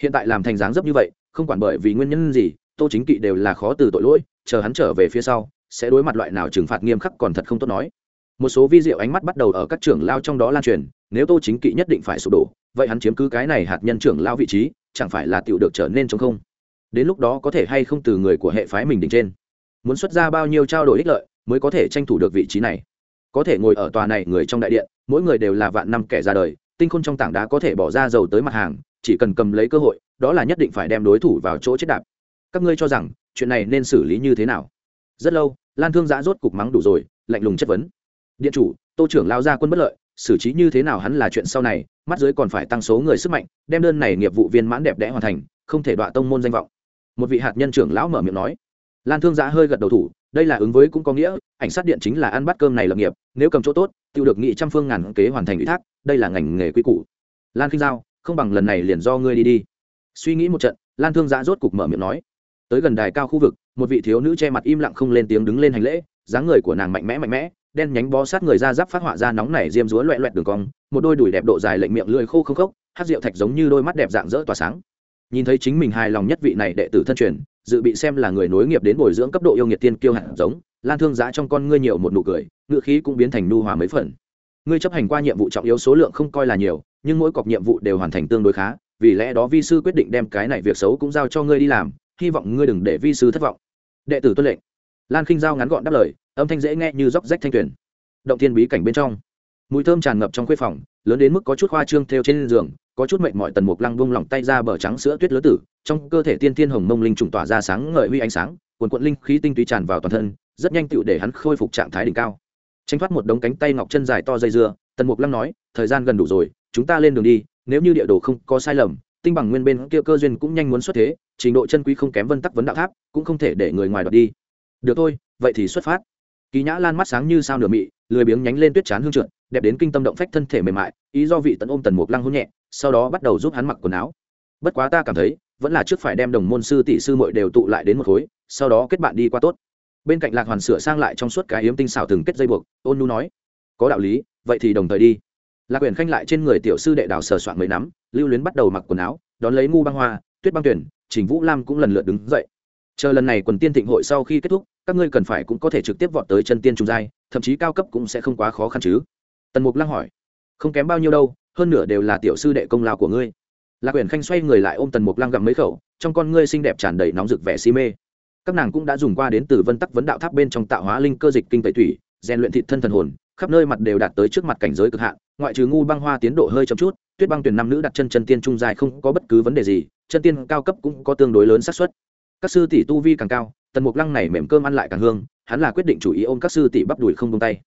Hiện tại làm thành dáng dấp như vậy, không quản bởi vì nguyên nhân gì, tô chính kỵ đều là khó từ tội lỗi, chờ hắn trở về phía sau, sẽ đối mặt loại nào trừng phạt nghiêm khắc còn thật không tốt nói. Một số vi diệu ánh mắt bắt đầu ở các trưởng lao trong đó lan truyền, nếu tô chính kỵ nhất định phải sụp đổ, vậy hắn chiếm cứ cái này hạt nhân trưởng lao vị trí, chẳng phải là tiểu được trở nên chống không? Đến lúc đó có thể hay không từ người của hệ phái mình đỉnh trên. Muốn xuất ra bao nhiêu trao đổi ích lợi mới có thể tranh thủ được vị trí này. Có thể ngồi ở tòa này người trong đại điện, mỗi người đều là vạn năm kẻ ra đời, tinh khôn trong tảng đá có thể bỏ ra dầu tới mặt hàng, chỉ cần cầm lấy cơ hội, đó là nhất định phải đem đối thủ vào chỗ chết đạp. Các ngươi cho rằng, chuyện này nên xử lý như thế nào? Rất lâu, lan thương giã rốt cục mắng đủ rồi, lạnh lùng chất vấn. Điện chủ, tô trưởng lao ra quân bất lợi, xử trí như thế nào hắn là chuyện sau này, mắt dưới còn phải tăng số người sức mạnh, đem đơn này nghiệp vụ viên mãn đẹp đẽ hoàn thành, không thể đọa tông môn danh vọng một vị hạt nhân trưởng lão mở miệng nói. Lan thương giã hơi gật đầu thủ, đây là ứng với cũng có nghĩa, ảnh sát điện chính là ăn bát cơm này lập nghiệp, nếu cầm chỗ tốt tự được nghị trăm phương ngàn kế hoàn thành ủy thác, đây là ngành nghề quy củ. Lan khinh giao, không bằng lần này liền do ngươi đi đi. Suy nghĩ một trận, lan thương giã rốt cục mở miệng nói. Tới gần đài cao khu vực, một vị thiếu nữ che mặt im lặng không lên tiếng đứng lên hành lễ, dáng người của nàng mạnh mẽ mạnh mẽ, đen nhánh bó sát người ra giáp phát họa ra nóng nảy diêm dúa loẹ loẹt đường cong, một đôi đùi đẹp độ dài lệnh miệng lưỡi khô không khốc, hát rượu thạch giống như đôi mắt đẹp dạng dỡ tỏa sáng nhìn thấy chính mình hài lòng nhất vị này đệ tử thân truyền, dự bị xem là người nối nghiệp đến bồi dưỡng cấp độ yêu nghiệt tiên kiêu hạt giống, lan thương giá trong con ngươi nhiều một nụ cười ngựa khí cũng biến thành nu hòa mấy phần. Ngươi chấp hành qua nhiệm vụ trọng yếu số lượng không coi là nhiều, nhưng mỗi cọc nhiệm vụ đều hoàn thành tương đối khá, vì lẽ đó vi sư quyết định đem cái này việc xấu cũng giao cho ngươi đi làm, hy vọng ngươi đừng để vi sư thất vọng. Đệ tử tuân lệnh. Lan khinh giao ngắn gọn đáp lời, âm thanh dễ nghe như róc rách thanh tuyển động thiên bí cảnh bên trong. Mùi thơm tràn ngập trong khuê phòng, lớn đến mức có chút khoa trương theo trên giường có chút mệnh mọi tần mục lăng bung lỏng tay ra bờ trắng sữa tuyết lứa tử, trong cơ thể tiên tiên hồng mông linh trùng tỏa ra sáng ngời huy ánh sáng quần quận linh khí tinh túy tràn vào toàn thân, rất nhanh tựu để hắn khôi phục trạng thái đỉnh cao. Tranh thoát một đống cánh tay ngọc chân dài to dây dưa, tần mục lăng nói, thời gian gần đủ rồi, chúng ta lên đường đi, nếu như địa đồ không có sai lầm, tinh bằng nguyên bên kia cơ duyên cũng nhanh muốn xuất thế, trình độ chân quý không kém vân tắc vấn đạo tháp, cũng không thể để người ngoài đoạt đi. Được thôi, vậy thì xuất phát. Kỳ nhã lan mắt sáng như sao nửa mị, lười biếng nhánh lên tuyết chán hương trượt, đẹp đến kinh tâm động phách thân thể mềm mại, ý do vị tận ôm tần mục lăng hôn nhẹ sau đó bắt đầu giúp hắn mặc quần áo. Bất quá ta cảm thấy, vẫn là trước phải đem đồng môn sư tỷ sư muội đều tụ lại đến một khối, sau đó kết bạn đi qua tốt. Bên cạnh lạc hoàn sửa sang lại trong suốt cái hiếm tinh xảo từng kết dây buộc, ôn nu nói, có đạo lý, vậy thì đồng thời đi. Lạc quyền khanh lại trên người tiểu sư đệ đào sờ soạn mấy nắm, lưu luyến bắt đầu mặc quần áo, đón lấy ngu băng hoa, tuyết băng tuyển, trình vũ lam cũng lần lượt đứng dậy. Chờ lần này quần tiên thịnh hội sau khi kết thúc, các ngươi cần phải cũng có thể trực tiếp vọt tới chân tiên trung giai, thậm chí cao cấp cũng sẽ không quá khó khăn chứ? Tần mục lăng hỏi, không kém bao nhiêu đâu hơn nửa đều là tiểu sư đệ công lao của ngươi. Lạc quyển khanh xoay người lại ôm tần mục lăng gặm mấy khẩu, trong con ngươi xinh đẹp tràn đầy nóng rực vẻ si mê. Các nàng cũng đã dùng qua đến từ vân tắc vấn đạo tháp bên trong tạo hóa linh cơ dịch kinh tẩy thủy rèn luyện thị thân thần hồn, khắp nơi mặt đều đạt tới trước mặt cảnh giới cực hạn, ngoại trừ ngu băng hoa tiến độ hơi chậm chút, tuyết băng tuyển nam nữ đặt chân chân tiên trung dài không có bất cứ vấn đề gì, chân tiên cao cấp cũng có tương đối lớn xác suất. Các sư tỷ tu vi càng cao, tần mục lăng này mềm cơm ăn lại càng hương, hắn là quyết định chủ ý ôm các sư tỷ bắp đùi không tung tay.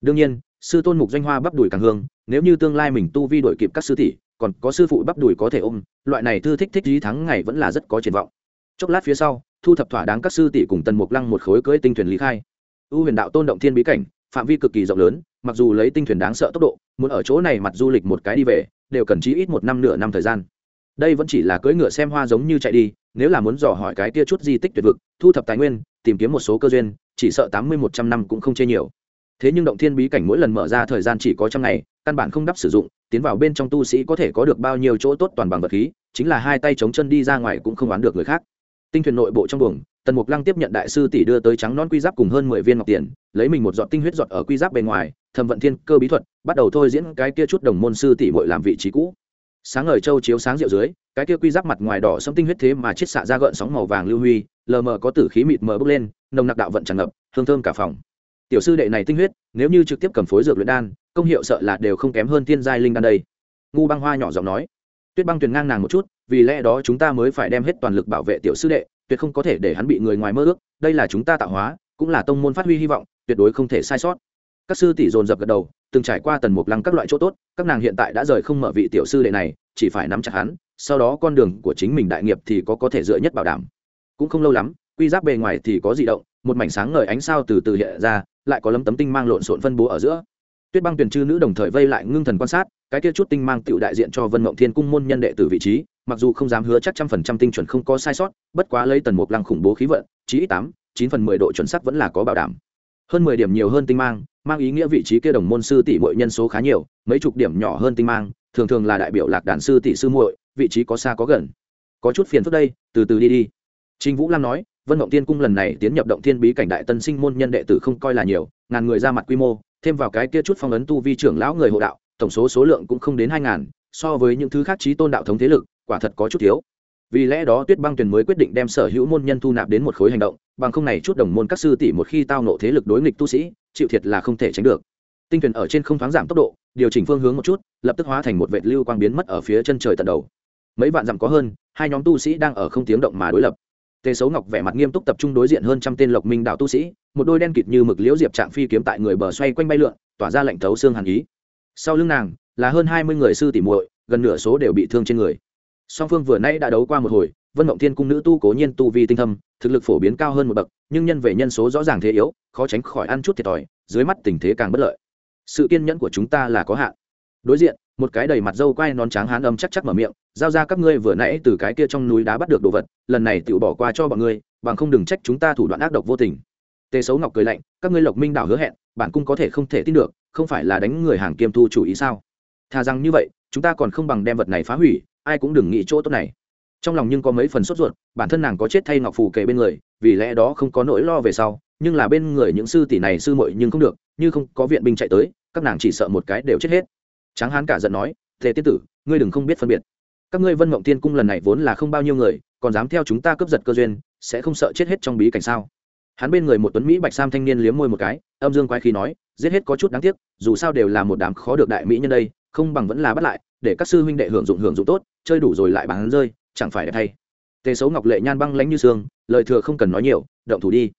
Đương nhiên, sư tôn mục doanh hoa bắp đùi càng hương nếu như tương lai mình tu vi đổi kịp các sư tỷ, còn có sư phụ bắp đùi có thể ôm, loại này thư thích thích lý thắng ngày vẫn là rất có triển vọng. Chốc lát phía sau, thu thập thỏa đáng các sư tỷ cùng tần mục lăng một khối cưỡi tinh thuyền lý khai. U huyền đạo tôn động thiên bí cảnh, phạm vi cực kỳ rộng lớn, mặc dù lấy tinh thuyền đáng sợ tốc độ, muốn ở chỗ này mặt du lịch một cái đi về, đều cần chí ít một năm nửa năm thời gian. Đây vẫn chỉ là cưỡi ngựa xem hoa giống như chạy đi, nếu là muốn dò hỏi cái tia chút di tích tuyệt vực, thu thập tài nguyên, tìm kiếm một số cơ duyên, chỉ sợ tám mươi một trăm năm cũng không chê nhiều thế nhưng động thiên bí cảnh mỗi lần mở ra thời gian chỉ có trăm ngày, căn bản không đắp sử dụng, tiến vào bên trong tu sĩ có thể có được bao nhiêu chỗ tốt toàn bằng vật khí, chính là hai tay chống chân đi ra ngoài cũng không oán được người khác. Tinh thuyền nội bộ trong buồng, tần mục lăng tiếp nhận đại sư tỷ đưa tới trắng non quy giáp cùng hơn mười viên ngọc tiền, lấy mình một giọt tinh huyết giọt ở quy giáp bề ngoài, thẩm vận thiên cơ bí thuật, bắt đầu thôi diễn cái kia chút đồng môn sư tỷ bội làm vị trí cũ. Sáng ngời châu chiếu sáng rượu dưới, cái kia quy giáp mặt ngoài đỏ sẫm tinh huyết thế mà chiết xạ ra gợn sóng màu vàng lưu huy, lờ mờ có tử khí mịt mờ bốc lên, nồng nặc đạo vận tràn ngập, hương thơm cả phòng tiểu sư đệ này tinh huyết, nếu như trực tiếp cầm phối dược luyện đan, công hiệu sợ là đều không kém hơn thiên giai linh đan đây. Ngu băng hoa nhỏ giọng nói. Tuyết băng tuyền ngang nàng một chút, vì lẽ đó chúng ta mới phải đem hết toàn lực bảo vệ tiểu sư đệ, tuyệt không có thể để hắn bị người ngoài mơ ước, đây là chúng ta tạo hóa, cũng là tông môn phát huy hy vọng, tuyệt đối không thể sai sót. Các sư tỷ dồn dập gật đầu, từng trải qua tần mục lăng các loại chỗ tốt, các nàng hiện tại đã rời không mở vị tiểu sư đệ này, chỉ phải nắm chặt hắn, sau đó con đường của chính mình đại nghiệp thì có có thể dựa nhất bảo đảm. Cũng không lâu lắm, quy giáp bề ngoài thì có di động, một mảnh sáng ngời ánh sao từ từ hiện ra lại có lấm tấm tinh mang lộn xộn phân bố ở giữa. Tuyết băng tuyển chư nữ đồng thời vây lại ngưng thần quan sát cái kia chút tinh mang tựu đại diện cho vân mộng thiên cung môn nhân đệ từ vị trí mặc dù không dám hứa chắc trăm phần trăm tinh chuẩn không có sai sót bất quá lấy tần mục lăng khủng bố khí vận chí ít tám chín phần mười độ chuẩn sắc vẫn là có bảo đảm. Hơn mười điểm nhiều hơn tinh mang mang ý nghĩa vị trí kia đồng môn sư tỷ muội nhân số khá nhiều mấy chục điểm nhỏ hơn tinh mang thường thường là đại biểu lạc đàn sư tỷ sư muội vị trí có xa có gần. Có chút phiền phức đây từ từ đi đi. Trình Vũ Lam nói, Vân Mộng Tiên cung lần này tiến nhập động thiên bí cảnh đại tân sinh môn nhân đệ tử không coi là nhiều, ngàn người ra mặt quy mô, thêm vào cái kia chút phong ấn tu vi trưởng lão người hộ đạo, tổng số số lượng cũng không đến hai ngàn, so với những thứ khác chí tôn đạo thống thế lực, quả thật có chút thiếu. Vì lẽ đó Tuyết Băng Tuyền mới quyết định đem sở hữu môn nhân thu nạp đến một khối hành động, bằng không này chút đồng môn các sư tỷ một khi tao nộ thế lực đối nghịch tu sĩ, chịu thiệt là không thể tránh được. tinh thuyền ở trên không thoáng giảm tốc độ điều chỉnh phương hướng một chút lập tức hóa thành một vệt lưu quang biến mất ở phía chân trời tận đầu mấy vạn dặm có hơn hai nhóm tu sĩ đang ở không tiếng động mà đối lập tề xấu ngọc vẻ mặt nghiêm túc tập trung đối diện hơn trăm tên lộc minh đạo tu sĩ, một đôi đen kịt như mực liễu diệp trạng phi kiếm tại người bờ xoay quanh bay lượn, tỏa ra lệnh thấu xương hàn ý. Sau lưng nàng là hơn hai mươi người sư tỉ muội, gần nửa số đều bị thương trên người. Song phương vừa nãy đã đấu qua một hồi, vân mộng thiên cung nữ tu cố nhiên tu vi tinh thâm, thực lực phổ biến cao hơn một bậc, nhưng nhân về nhân số rõ ràng thế yếu, khó tránh khỏi ăn chút thiệt thòi, dưới mắt tình thế càng bất lợi. Sự kiên nhẫn của chúng ta là có hạn. Đối diện một cái đầy mặt dâu quai nón trắng hán âm chắc chắc mở miệng, giao ra các ngươi vừa nãy từ cái kia trong núi đá bắt được đồ vật, lần này tự bỏ qua cho bọn ngươi, bằng không đừng trách chúng ta thủ đoạn ác độc vô tình. Tề xấu ngọc cười lạnh, các ngươi lộc minh đảo hứa hẹn, bản cung có thể không thể tin được, không phải là đánh người hàng kiêm thu chủ ý sao? Thà rằng như vậy, chúng ta còn không bằng đem vật này phá hủy, ai cũng đừng nghĩ chỗ tốt này. Trong lòng nhưng có mấy phần sốt ruột, bản thân nàng có chết thay ngọc phù kề bên người, vì lẽ đó không có nỗi lo về sau, nhưng là bên người những sư tỷ này sư muội nhưng không được, như không có viện binh chạy tới, các nàng chỉ sợ một cái đều chết hết tráng hán cả giận nói thế tiên tử, ngươi đừng không biết phân biệt. Các ngươi vân mộng tiên cung lần này vốn là không bao nhiêu người, còn dám theo chúng ta cướp giật cơ duyên, sẽ không sợ chết hết trong bí cảnh sao? Hắn bên người một tuấn mỹ bạch sam thanh niên liếm môi một cái, âm dương quái khí nói, giết hết có chút đáng tiếc, dù sao đều là một đám khó được đại mỹ nhân đây, không bằng vẫn là bắt lại, để các sư huynh đệ hưởng dụng hưởng dụng tốt, chơi đủ rồi lại bán rơi, chẳng phải đẹp thay. Tề xấu ngọc lệ nhan băng lánh như xương lời thừa không cần nói nhiều, động thủ đi.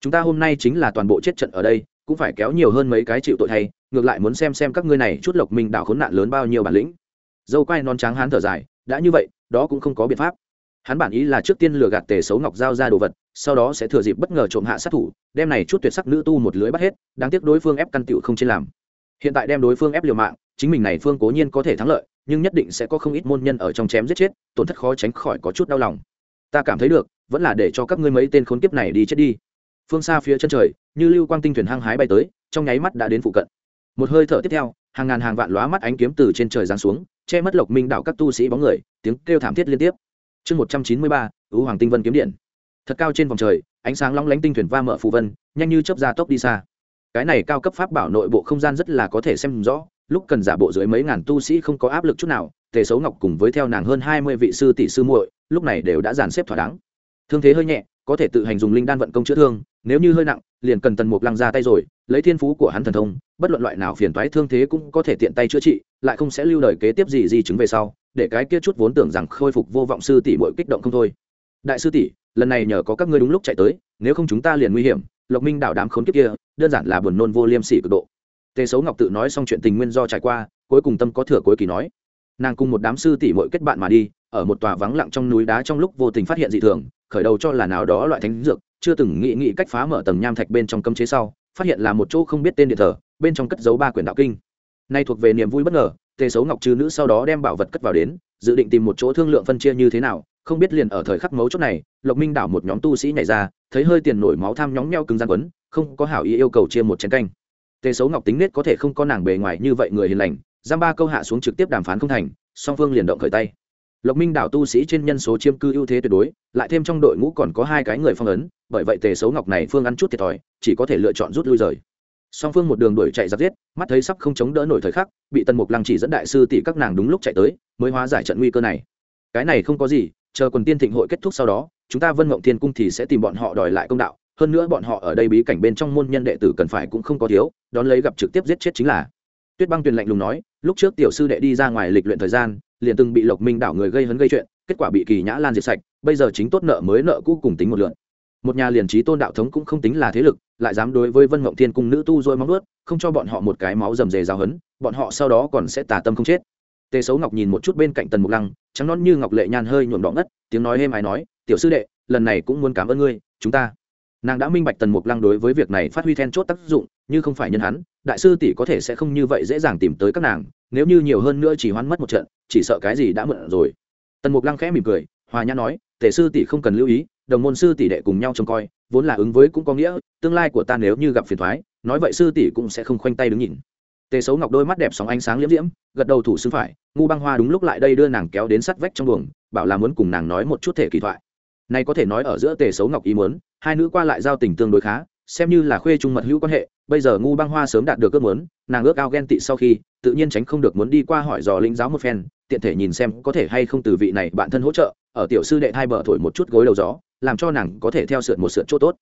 Chúng ta hôm nay chính là toàn bộ chết trận ở đây, cũng phải kéo nhiều hơn mấy cái chịu tội thay ngược lại muốn xem xem các ngươi này chút lộc minh đảo khốn nạn lớn bao nhiêu bản lĩnh. Dâu quai non trắng hán thở dài, đã như vậy, đó cũng không có biện pháp. Hắn bản ý là trước tiên lừa gạt tề xấu ngọc giao ra đồ vật, sau đó sẽ thừa dịp bất ngờ trộm hạ sát thủ, đem này chút tuyệt sắc nữ tu một lưới bắt hết, đáng tiếc đối phương ép căn tịu không trên làm. Hiện tại đem đối phương ép liều mạng, chính mình này phương cố nhiên có thể thắng lợi, nhưng nhất định sẽ có không ít môn nhân ở trong chém giết chết, tổn thất khó tránh khỏi có chút đau lòng. Ta cảm thấy được, vẫn là để cho các ngươi mấy tên khốn kiếp này đi chết đi. Phương xa phía chân trời, như lưu quang tinh thuyền hăng hái bay tới, trong nháy mắt đã đến phụ cận một hơi thở tiếp theo, hàng ngàn hàng vạn lóa mắt ánh kiếm từ trên trời giáng xuống, che mất lộc minh đạo các tu sĩ bóng người, tiếng kêu thảm thiết liên tiếp. Chương một trăm chín mươi ba ứ hoàng tinh vân kiếm điện. Thật cao trên vòng trời, ánh sáng long lánh tinh thuyền va mở phù vân, nhanh như chớp ra tốc đi xa. Cái này cao cấp pháp bảo nội bộ không gian rất là có thể xem rõ, lúc cần giả bộ dưới mấy ngàn tu sĩ không có áp lực chút nào, tề xấu ngọc cùng với theo nàng hơn hai mươi vị sư tỷ sư muội, lúc này đều đã dàn xếp thỏa đáng. Thương thế hơi nhẹ, có thể tự hành dùng linh đan vận công chữa thương, nếu như hơi nặng liền cần tần mục lăng ra tay rồi, lấy thiên phú của hắn thần thông, bất luận loại nào phiền toái thương thế cũng có thể tiện tay chữa trị, lại không sẽ lưu đời kế tiếp gì gì chứng về sau, để cái kia chút vốn tưởng rằng khôi phục vô vọng sư tỷ muội kích động không thôi. Đại sư tỷ, lần này nhờ có các ngươi đúng lúc chạy tới, nếu không chúng ta liền nguy hiểm, lộc minh đảo đám khốn kiếp kia, đơn giản là buồn nôn vô liêm sỉ cực độ. Tề xấu ngọc tự nói xong chuyện tình nguyên do trải qua, cuối cùng tâm có thừa cuối kỳ nói. Nàng cùng một đám sư tỷ muội kết bạn mà đi, ở một tòa vắng lặng trong núi đá trong lúc vô tình phát hiện dị thường, khởi đầu cho là nào đó loại thánh dược chưa từng nghĩ nghĩ cách phá mở tầng nham thạch bên trong cấm chế sau, phát hiện là một chỗ không biết tên điện thờ, bên trong cất giấu ba quyển đạo kinh. Nay thuộc về niềm vui bất ngờ, tề xấu ngọc trừ nữ sau đó đem bảo vật cất vào đến, dự định tìm một chỗ thương lượng phân chia như thế nào, không biết liền ở thời khắc mấu chốt này, lộc minh đảo một nhóm tu sĩ nhảy ra, thấy hơi tiền nổi máu tham nhóng nheo cứng gian quấn, không có hảo ý yêu cầu chia một chén canh. Tề xấu ngọc tính nết có thể không có nàng bề ngoài như vậy người hiền lành, giam ba câu hạ xuống trực tiếp đàm phán không thành, song phương liền động khởi tay lộc minh đảo tu sĩ trên nhân số chiêm cư ưu thế tuyệt đối, lại thêm trong đội ngũ còn có hai cái người phong ấn, bởi vậy tề xấu ngọc này phương ăn chút thiệt thòi, chỉ có thể lựa chọn rút lui rời. Song phương một đường đuổi chạy giặc giết, mắt thấy sắp không chống đỡ nổi thời khắc, bị tần mục lăng chỉ dẫn đại sư tỷ các nàng đúng lúc chạy tới, mới hóa giải trận nguy cơ này. Cái này không có gì, chờ quần tiên thịnh hội kết thúc sau đó, chúng ta vân mộng thiên cung thì sẽ tìm bọn họ đòi lại công đạo, hơn nữa bọn họ ở đây bí cảnh bên trong môn nhân đệ tử cần phải cũng không có thiếu, đón lấy gặp trực tiếp giết chết chính là. Tuyết băng tuyền lạnh lùng nói, lúc trước tiểu sư đệ đi ra ngoài lịch luyện thời gian liền từng bị lộc minh đảo người gây hấn gây chuyện, kết quả bị kỳ nhã lan diệt sạch, bây giờ chính tốt nợ mới nợ cũ cùng tính một lượn. Một nhà liền trí tôn đạo thống cũng không tính là thế lực, lại dám đối với vân mộng thiên cung nữ tu dôi móng ướt không cho bọn họ một cái máu rầm rề giáo hấn bọn họ sau đó còn sẽ tà tâm không chết. Tề xấu ngọc nhìn một chút bên cạnh tần mục lăng, trắng nón như ngọc lệ nhan hơi nhuộm đỏ ngất, tiếng nói êm ai nói, tiểu sư đệ, lần này cũng muốn cảm ơn ngươi, chúng ta. Nàng đã minh bạch tần mục lăng đối với việc này phát huy then chốt tác dụng, như không phải nhân hắn, đại sư tỷ có thể sẽ không như vậy dễ dàng tìm tới các nàng, nếu như nhiều hơn nữa chỉ hoán mất một trận chỉ sợ cái gì đã mượn rồi. Tần mục lăng khẽ mỉm cười, hòa nhã nói, tề sư tỷ không cần lưu ý, đồng môn sư tỷ đệ cùng nhau trông coi, vốn là ứng với cũng có nghĩa, tương lai của ta nếu như gặp phiền thoái, nói vậy sư tỷ cũng sẽ không khoanh tay đứng nhìn. Tề xấu ngọc đôi mắt đẹp sóng ánh sáng liễm diễm, gật đầu thủ xứng phải, ngu băng hoa đúng lúc lại đây đưa nàng kéo đến sắt vách trong buồng, bảo là muốn cùng nàng nói một chút thể kỳ thoại. Này có thể nói ở giữa tề xấu ngọc ý muốn, hai nữ qua lại giao tình tương đối khá, xem như là khuê trung mật hữu quan hệ, bây giờ ngu băng hoa sớm đạt được ước muốn, nàng ước ao ghen tị sau khi, tự nhiên tránh không được muốn đi qua hỏi dò linh giáo một phen tiện thể nhìn xem có thể hay không từ vị này bạn thân hỗ trợ, ở tiểu sư đệ hai bờ thổi một chút gối đầu gió, làm cho nàng có thể theo sượt một sượt chỗ tốt.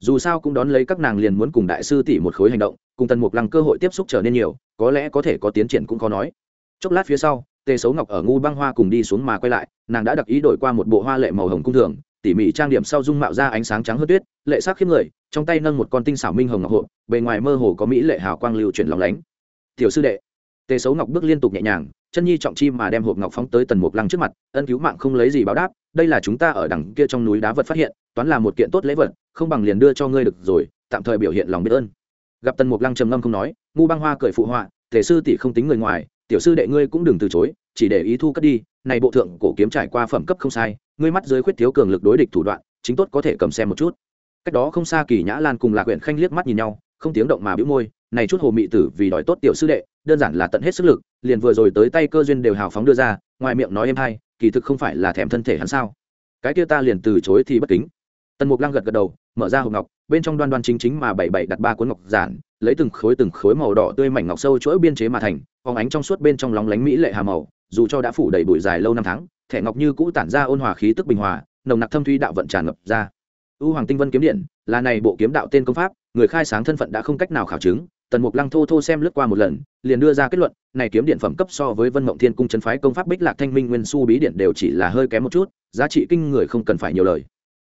Dù sao cũng đón lấy các nàng liền muốn cùng đại sư tỷ một khối hành động, cùng tần mục lăng cơ hội tiếp xúc trở nên nhiều, có lẽ có thể có tiến triển cũng khó nói. Chốc lát phía sau, tề xấu ngọc ở ngu băng hoa cùng đi xuống mà quay lại, nàng đã đặc ý đổi qua một bộ hoa lệ màu hồng cung thường, tỉ mỉ trang điểm sau dung mạo ra ánh sáng trắng hơn tuyết, lệ sắc khiếp người, trong tay nâng một con tinh xảo minh hồng ngọc hộ bề ngoài mơ hồ có mỹ lệ hào quang lưu chuyển lòng lánh. Tiểu sư đệ tề xấu ngọc bước liên tục nhẹ nhàng, chân nhi trọng chi mà đem hộp ngọc phóng tới tần mục lăng trước mặt, ân cứu mạng không lấy gì báo đáp, đây là chúng ta ở đằng kia trong núi đá vật phát hiện, toán là một kiện tốt lễ vật, không bằng liền đưa cho ngươi được rồi, tạm thời biểu hiện lòng biết ơn. Gặp tần mục lăng trầm ngâm không nói, ngu băng hoa cười phụ họa thể sư tỷ không tính người ngoài, tiểu sư đệ ngươi cũng đừng từ chối, chỉ để ý thu cất đi, này bộ thượng cổ kiếm trải qua phẩm cấp không sai, ngươi mắt dưới khuyết thiếu cường lực đối địch thủ đoạn, chính tốt có thể cầm xem một chút. Cách đó không xa kỳ nhã lan cùng lạc huyện khanh liếc mắt nhìn nhau, không tiếng động mà bĩu môi này chút hồ mị tử vì đòi tốt tiểu sư đệ, đơn giản là tận hết sức lực, liền vừa rồi tới tay cơ duyên đều hào phóng đưa ra, ngoài miệng nói em hay, kỳ thực không phải là thèm thân thể hắn sao? Cái kia ta liền từ chối thì bất kính. Tần mục lăng gật gật đầu, mở ra hộp ngọc, bên trong đoan đoan chính chính mà bảy bảy đặt ba cuốn ngọc giản, lấy từng khối từng khối màu đỏ tươi mảnh ngọc sâu chuỗi biên chế mà thành, phóng ánh trong suốt bên trong lóng lánh mỹ lệ hà màu, dù cho đã phủ đầy bụi dài lâu năm tháng, thẻ ngọc như cũ tản ra ôn hòa khí tức bình hòa, nồng nặc thâm thuy đạo vận tràn ngập ra. U hoàng tinh vân kiếm điện, là này bộ kiếm đạo tên công pháp, người khai sáng thân phận đã không cách nào khảo chứng tần mục lăng thô thô xem lướt qua một lần, liền đưa ra kết luận, này kiếm điện phẩm cấp so với vân mộng thiên cung chấn phái công pháp bích lạc thanh minh nguyên su bí điện đều chỉ là hơi kém một chút, giá trị kinh người không cần phải nhiều lời.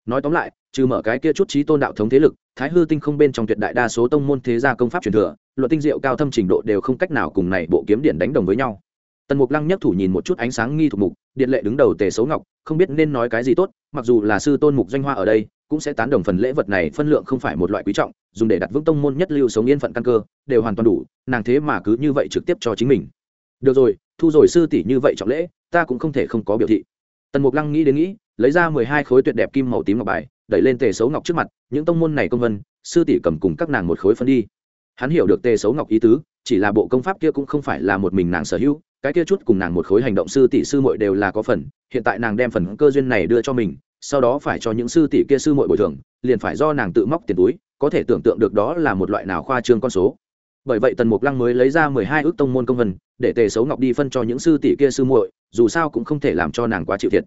Nói tóm lại, trừ mở cái kia chút trí tôn đạo thống thế lực, thái hư tinh không bên trong tuyệt đại đa số tông môn thế gia công pháp truyền thừa, luận tinh diệu cao thâm trình độ đều không cách nào cùng này bộ kiếm điện đánh đồng với nhau. Tần mục lăng nhắc thủ nhìn một chút ánh sáng nghi thuộc mục, điện lệ đứng đầu tề xấu ngọc, không biết nên nói cái gì tốt, mặc dù là sư tôn mục doanh hoa ở đây, cũng sẽ tán đồng phần lễ vật này, phân lượng không phải một loại quý trọng dùng để đặt vững tông môn nhất lưu sống yên phận căn cơ, đều hoàn toàn đủ, nàng thế mà cứ như vậy trực tiếp cho chính mình. Được rồi, thu rồi sư tỷ như vậy trọng lễ, ta cũng không thể không có biểu thị. Tần mục lăng nghĩ đến nghĩ, lấy ra mười hai khối tuyệt đẹp kim màu tím ngọc bài, đẩy lên tề xấu ngọc trước mặt, những tông môn này công vân, sư tỷ cầm cùng các nàng một khối phân đi. Hắn hiểu được tề xấu ngọc ý tứ, chỉ là bộ công pháp kia cũng không phải là một mình nàng sở hữu, cái kia chút cùng nàng một khối hành động sư tỷ sư muội đều là có phần, hiện tại nàng đem phần cơ duyên này đưa cho mình, sau đó phải cho những sư tỷ kia sư muội bồi thường, liền phải do nàng tự móc tiền túi có thể tưởng tượng được đó là một loại nào khoa trương con số. Bởi vậy tần mục lăng mới lấy ra mười hai ước tông môn công vân, để tề xấu ngọc đi phân cho những sư tỷ kia sư muội, dù sao cũng không thể làm cho nàng quá chịu thiệt.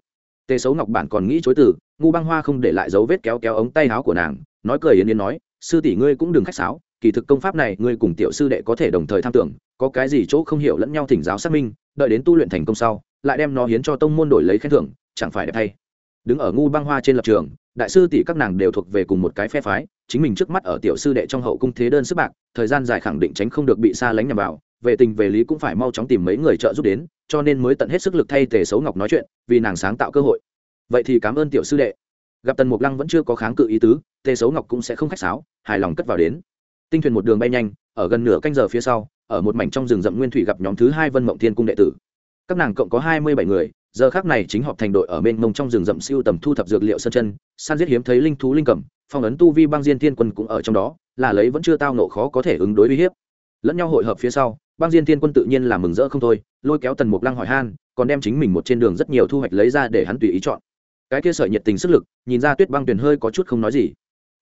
Tề xấu ngọc bản còn nghĩ chối từ, ngu băng hoa không để lại dấu vết kéo kéo ống tay áo của nàng, nói cười yên yên nói, sư tỷ ngươi cũng đừng khách sáo, kỳ thực công pháp này ngươi cùng tiểu sư đệ có thể đồng thời tham tưởng, có cái gì chỗ không hiểu lẫn nhau thỉnh giáo xác minh, đợi đến tu luyện thành công sau, lại đem nó hiến cho tông môn đổi lấy khen thưởng, chẳng phải đẹp thay. Đứng ở ngu băng hoa trên lập trường đại sư tỷ các nàng đều thuộc về cùng một cái phe phái, chính mình trước mắt ở tiểu sư đệ trong hậu cung thế đơn sức bạc, thời gian dài khẳng định tránh không được bị xa lánh nhằm vào, về tình về lý cũng phải mau chóng tìm mấy người trợ giúp đến, cho nên mới tận hết sức lực thay tề xấu ngọc nói chuyện, vì nàng sáng tạo cơ hội. Vậy thì cảm ơn tiểu sư đệ. Gặp tần mục lăng vẫn chưa có kháng cự ý tứ, tề xấu ngọc cũng sẽ không khách sáo, hài lòng cất vào đến. Tinh thuyền một đường bay nhanh, ở gần nửa canh giờ phía sau, ở một mảnh trong rừng rậm nguyên thủy gặp nhóm thứ hai vân mộng thiên cung đệ tử. Các nàng cộng có hai mươi bảy người giờ khác này chính họp thành đội ở bên mông trong rừng rậm siêu tầm thu thập dược liệu sơn chân, san giết hiếm thấy linh thú linh cẩm, phong ấn tu vi băng diên thiên quân cũng ở trong đó, là lấy vẫn chưa tao nộ khó có thể ứng đối uy hiếp. Lẫn nhau hội hợp phía sau, băng diên thiên quân tự nhiên là mừng rỡ không thôi, lôi kéo tần mục lăng hỏi han, còn đem chính mình một trên đường rất nhiều thu hoạch lấy ra để hắn tùy ý chọn. Cái kia sợi nhiệt tình sức lực, nhìn ra tuyết băng tuyền hơi có chút không nói gì.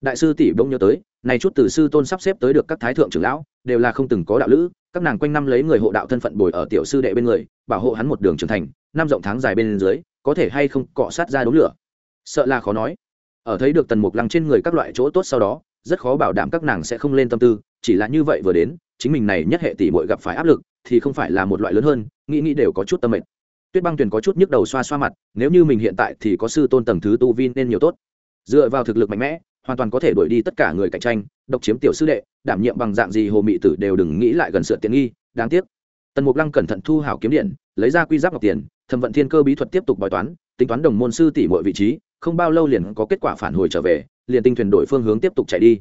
Đại sư tỷ bỗng nhớ tới, này chút từ sư tôn sắp xếp tới được các thái thượng trưởng lão, đều là không từng có đạo lữ, các nàng quanh năm lấy người hộ đạo thân phận bồi ở tiểu sư đệ bên người, bảo hộ hắn một đường trưởng thành năm rộng tháng dài bên dưới, có thể hay không cọ sát ra đống lửa. Sợ là khó nói. Ở thấy được tần mục lăng trên người các loại chỗ tốt sau đó, rất khó bảo đảm các nàng sẽ không lên tâm tư, chỉ là như vậy vừa đến, chính mình này nhất hệ tỷ muội gặp phải áp lực, thì không phải là một loại lớn hơn, nghĩ nghĩ đều có chút tâm mệnh tuyết băng tuyền có chút nhức đầu xoa xoa mặt, nếu như mình hiện tại thì có sư tôn tầng thứ tu vi nên nhiều tốt. Dựa vào thực lực mạnh mẽ, hoàn toàn có thể đuổi đi tất cả người cạnh tranh, độc chiếm tiểu sư đệ, đảm nhiệm bằng dạng gì hồ mị tử đều đừng nghĩ lại gần sửa tiện nghi, đáng tiếc. Tần mục lăng cẩn thận thu hảo kiếm điện, lấy ra quy giáp ngọc tiền thẩm vận thiên cơ bí thuật tiếp tục bói toán, tính toán đồng môn sư tỷ mọi vị trí, không bao lâu liền có kết quả phản hồi trở về, liền tinh thuyền đổi phương hướng tiếp tục chạy đi.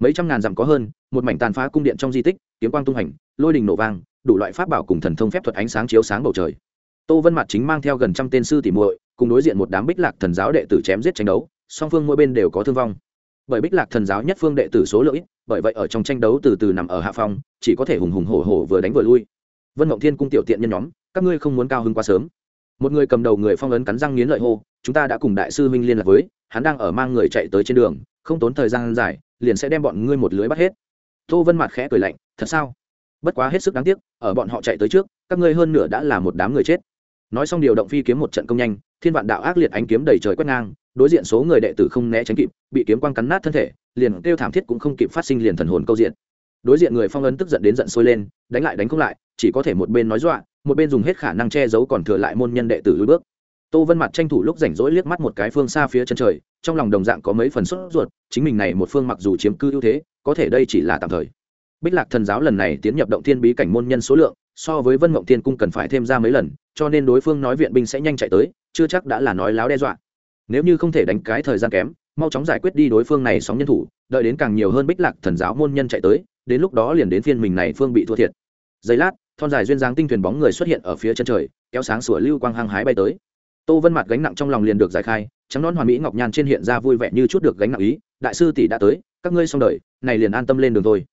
Mấy trăm ngàn dặm có hơn, một mảnh tàn phá cung điện trong di tích, kiếm quang tung hành, lôi đình nổ vang, đủ loại pháp bảo cùng thần thông phép thuật ánh sáng chiếu sáng bầu trời. Tô vân mặt chính mang theo gần trăm tên sư tỷ muội, cùng đối diện một đám bích lạc thần giáo đệ tử chém giết tranh đấu, song phương mỗi bên đều có thương vong. Bởi bích lạc thần giáo nhất phương đệ tử số lượng ít, bởi vậy ở trong tranh đấu từ từ nằm ở hạ phong, chỉ có thể hùng hùng hổ hổ vừa đánh vừa lui. Vân mộng thiên cung tiểu tiện nhân nhóm, các ngươi không muốn cao hơn quá sớm một người cầm đầu người phong ấn cắn răng nghiến lợi hô, chúng ta đã cùng đại sư huynh liên lạc với, hắn đang ở mang người chạy tới trên đường, không tốn thời gian dài, liền sẽ đem bọn ngươi một lưới bắt hết. Tô vân mặt khẽ cười lạnh, thật sao? Bất quá hết sức đáng tiếc, ở bọn họ chạy tới trước, các ngươi hơn nửa đã là một đám người chết. Nói xong điều động phi kiếm một trận công nhanh, thiên vạn đạo ác liệt ánh kiếm đầy trời quét ngang, đối diện số người đệ tử không né tránh kịp, bị kiếm quang cắn nát thân thể, liền kêu thảm thiết cũng không kịp phát sinh liền thần hồn câu diện. Đối diện người phong ấn tức giận đến giận sôi lên, đánh lại đánh không lại chỉ có thể một bên nói dọa, một bên dùng hết khả năng che giấu còn thừa lại môn nhân đệ tử lùi bước. Tô vân mặt tranh thủ lúc rảnh rỗi liếc mắt một cái phương xa phía chân trời, trong lòng đồng dạng có mấy phần sốt ruột, chính mình này một phương mặc dù chiếm cư ưu thế, có thể đây chỉ là tạm thời. Bích lạc thần giáo lần này tiến nhập động thiên bí cảnh môn nhân số lượng, so với vân mộng thiên cung cần phải thêm ra mấy lần, cho nên đối phương nói viện binh sẽ nhanh chạy tới, chưa chắc đã là nói láo đe dọa. Nếu như không thể đánh cái thời gian kém, mau chóng giải quyết đi đối phương này sóng nhân thủ, đợi đến càng nhiều hơn bích lạc thần giáo môn nhân chạy tới, đến lúc đó liền đến phiên mình này phương bị thua thiệt. Giây lát thon dài duyên dáng tinh thuyền bóng người xuất hiện ở phía chân trời, kéo sáng sủa lưu quang hăng hái bay tới. Tô vân mặt gánh nặng trong lòng liền được giải khai, trắng nón hoàn mỹ ngọc nhàn trên hiện ra vui vẻ như chút được gánh nặng ý, đại sư tỷ đã tới, các ngươi xong đời, này liền an tâm lên đường thôi.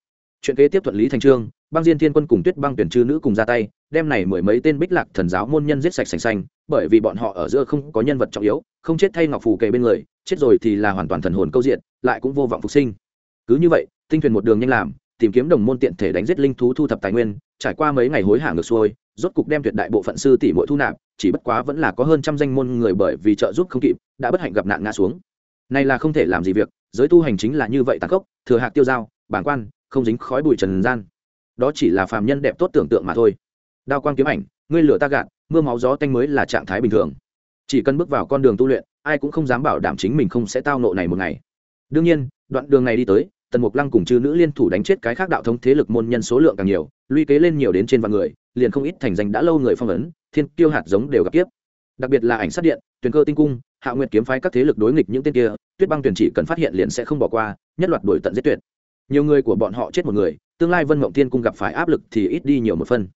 Chuyện kế tiếp thuận lý thành trương băng diên thiên quân cùng tuyết băng tuyển chư nữ cùng ra tay đem này mười mấy tên bích lạc thần giáo môn nhân giết sạch sành xanh, bởi vì bọn họ ở giữa không có nhân vật trọng yếu, không chết thay ngọc phù kề bên người, chết rồi thì là hoàn toàn thần hồn câu diện, lại cũng vô vọng phục sinh. Cứ như vậy, tinh thuyền một đường nhanh làm tìm kiếm đồng môn tiện thể đánh giết linh thú thu thập tài nguyên, trải qua mấy ngày hối hả ngược xuôi, rốt cục đem tuyệt đại bộ phận sư tỷ mỗi thu nạp, chỉ bất quá vẫn là có hơn trăm danh môn người bởi vì trợ giúp không kịp, đã bất hạnh gặp nạn ngã xuống. Này là không thể làm gì việc, giới tu hành chính là như vậy tàn khốc, thừa hạc tiêu dao bản quan, không dính khói bụi trần gian. Đó chỉ là phàm nhân đẹp tốt tưởng tượng mà thôi. Đao quang kiếm ảnh, ngươi lửa ta gạt, mưa máu gió tanh mới là trạng thái bình thường. Chỉ cần bước vào con đường tu luyện, ai cũng không dám bảo đảm chính mình không sẽ tao nộ này một ngày. Đương nhiên, đoạn đường này đi tới tần mục lăng cùng chư nữ liên thủ đánh chết cái khác đạo thống thế lực môn nhân số lượng càng nhiều luy kế lên nhiều đến trên vạn người, liền không ít thành danh đã lâu người phong ấn, thiên tiêu hạt giống đều gặp kiếp. Đặc biệt là ảnh sát điện, tuyền cơ tinh cung, hạ nguyệt kiếm phái các thế lực đối nghịch những tên kia, tuyết băng tuyển chỉ cần phát hiện liền sẽ không bỏ qua, nhất loạt đổi tận giết tuyệt. Nhiều người của bọn họ chết một người, tương lai vân mộng tiên cung gặp phải áp lực thì ít đi nhiều một phân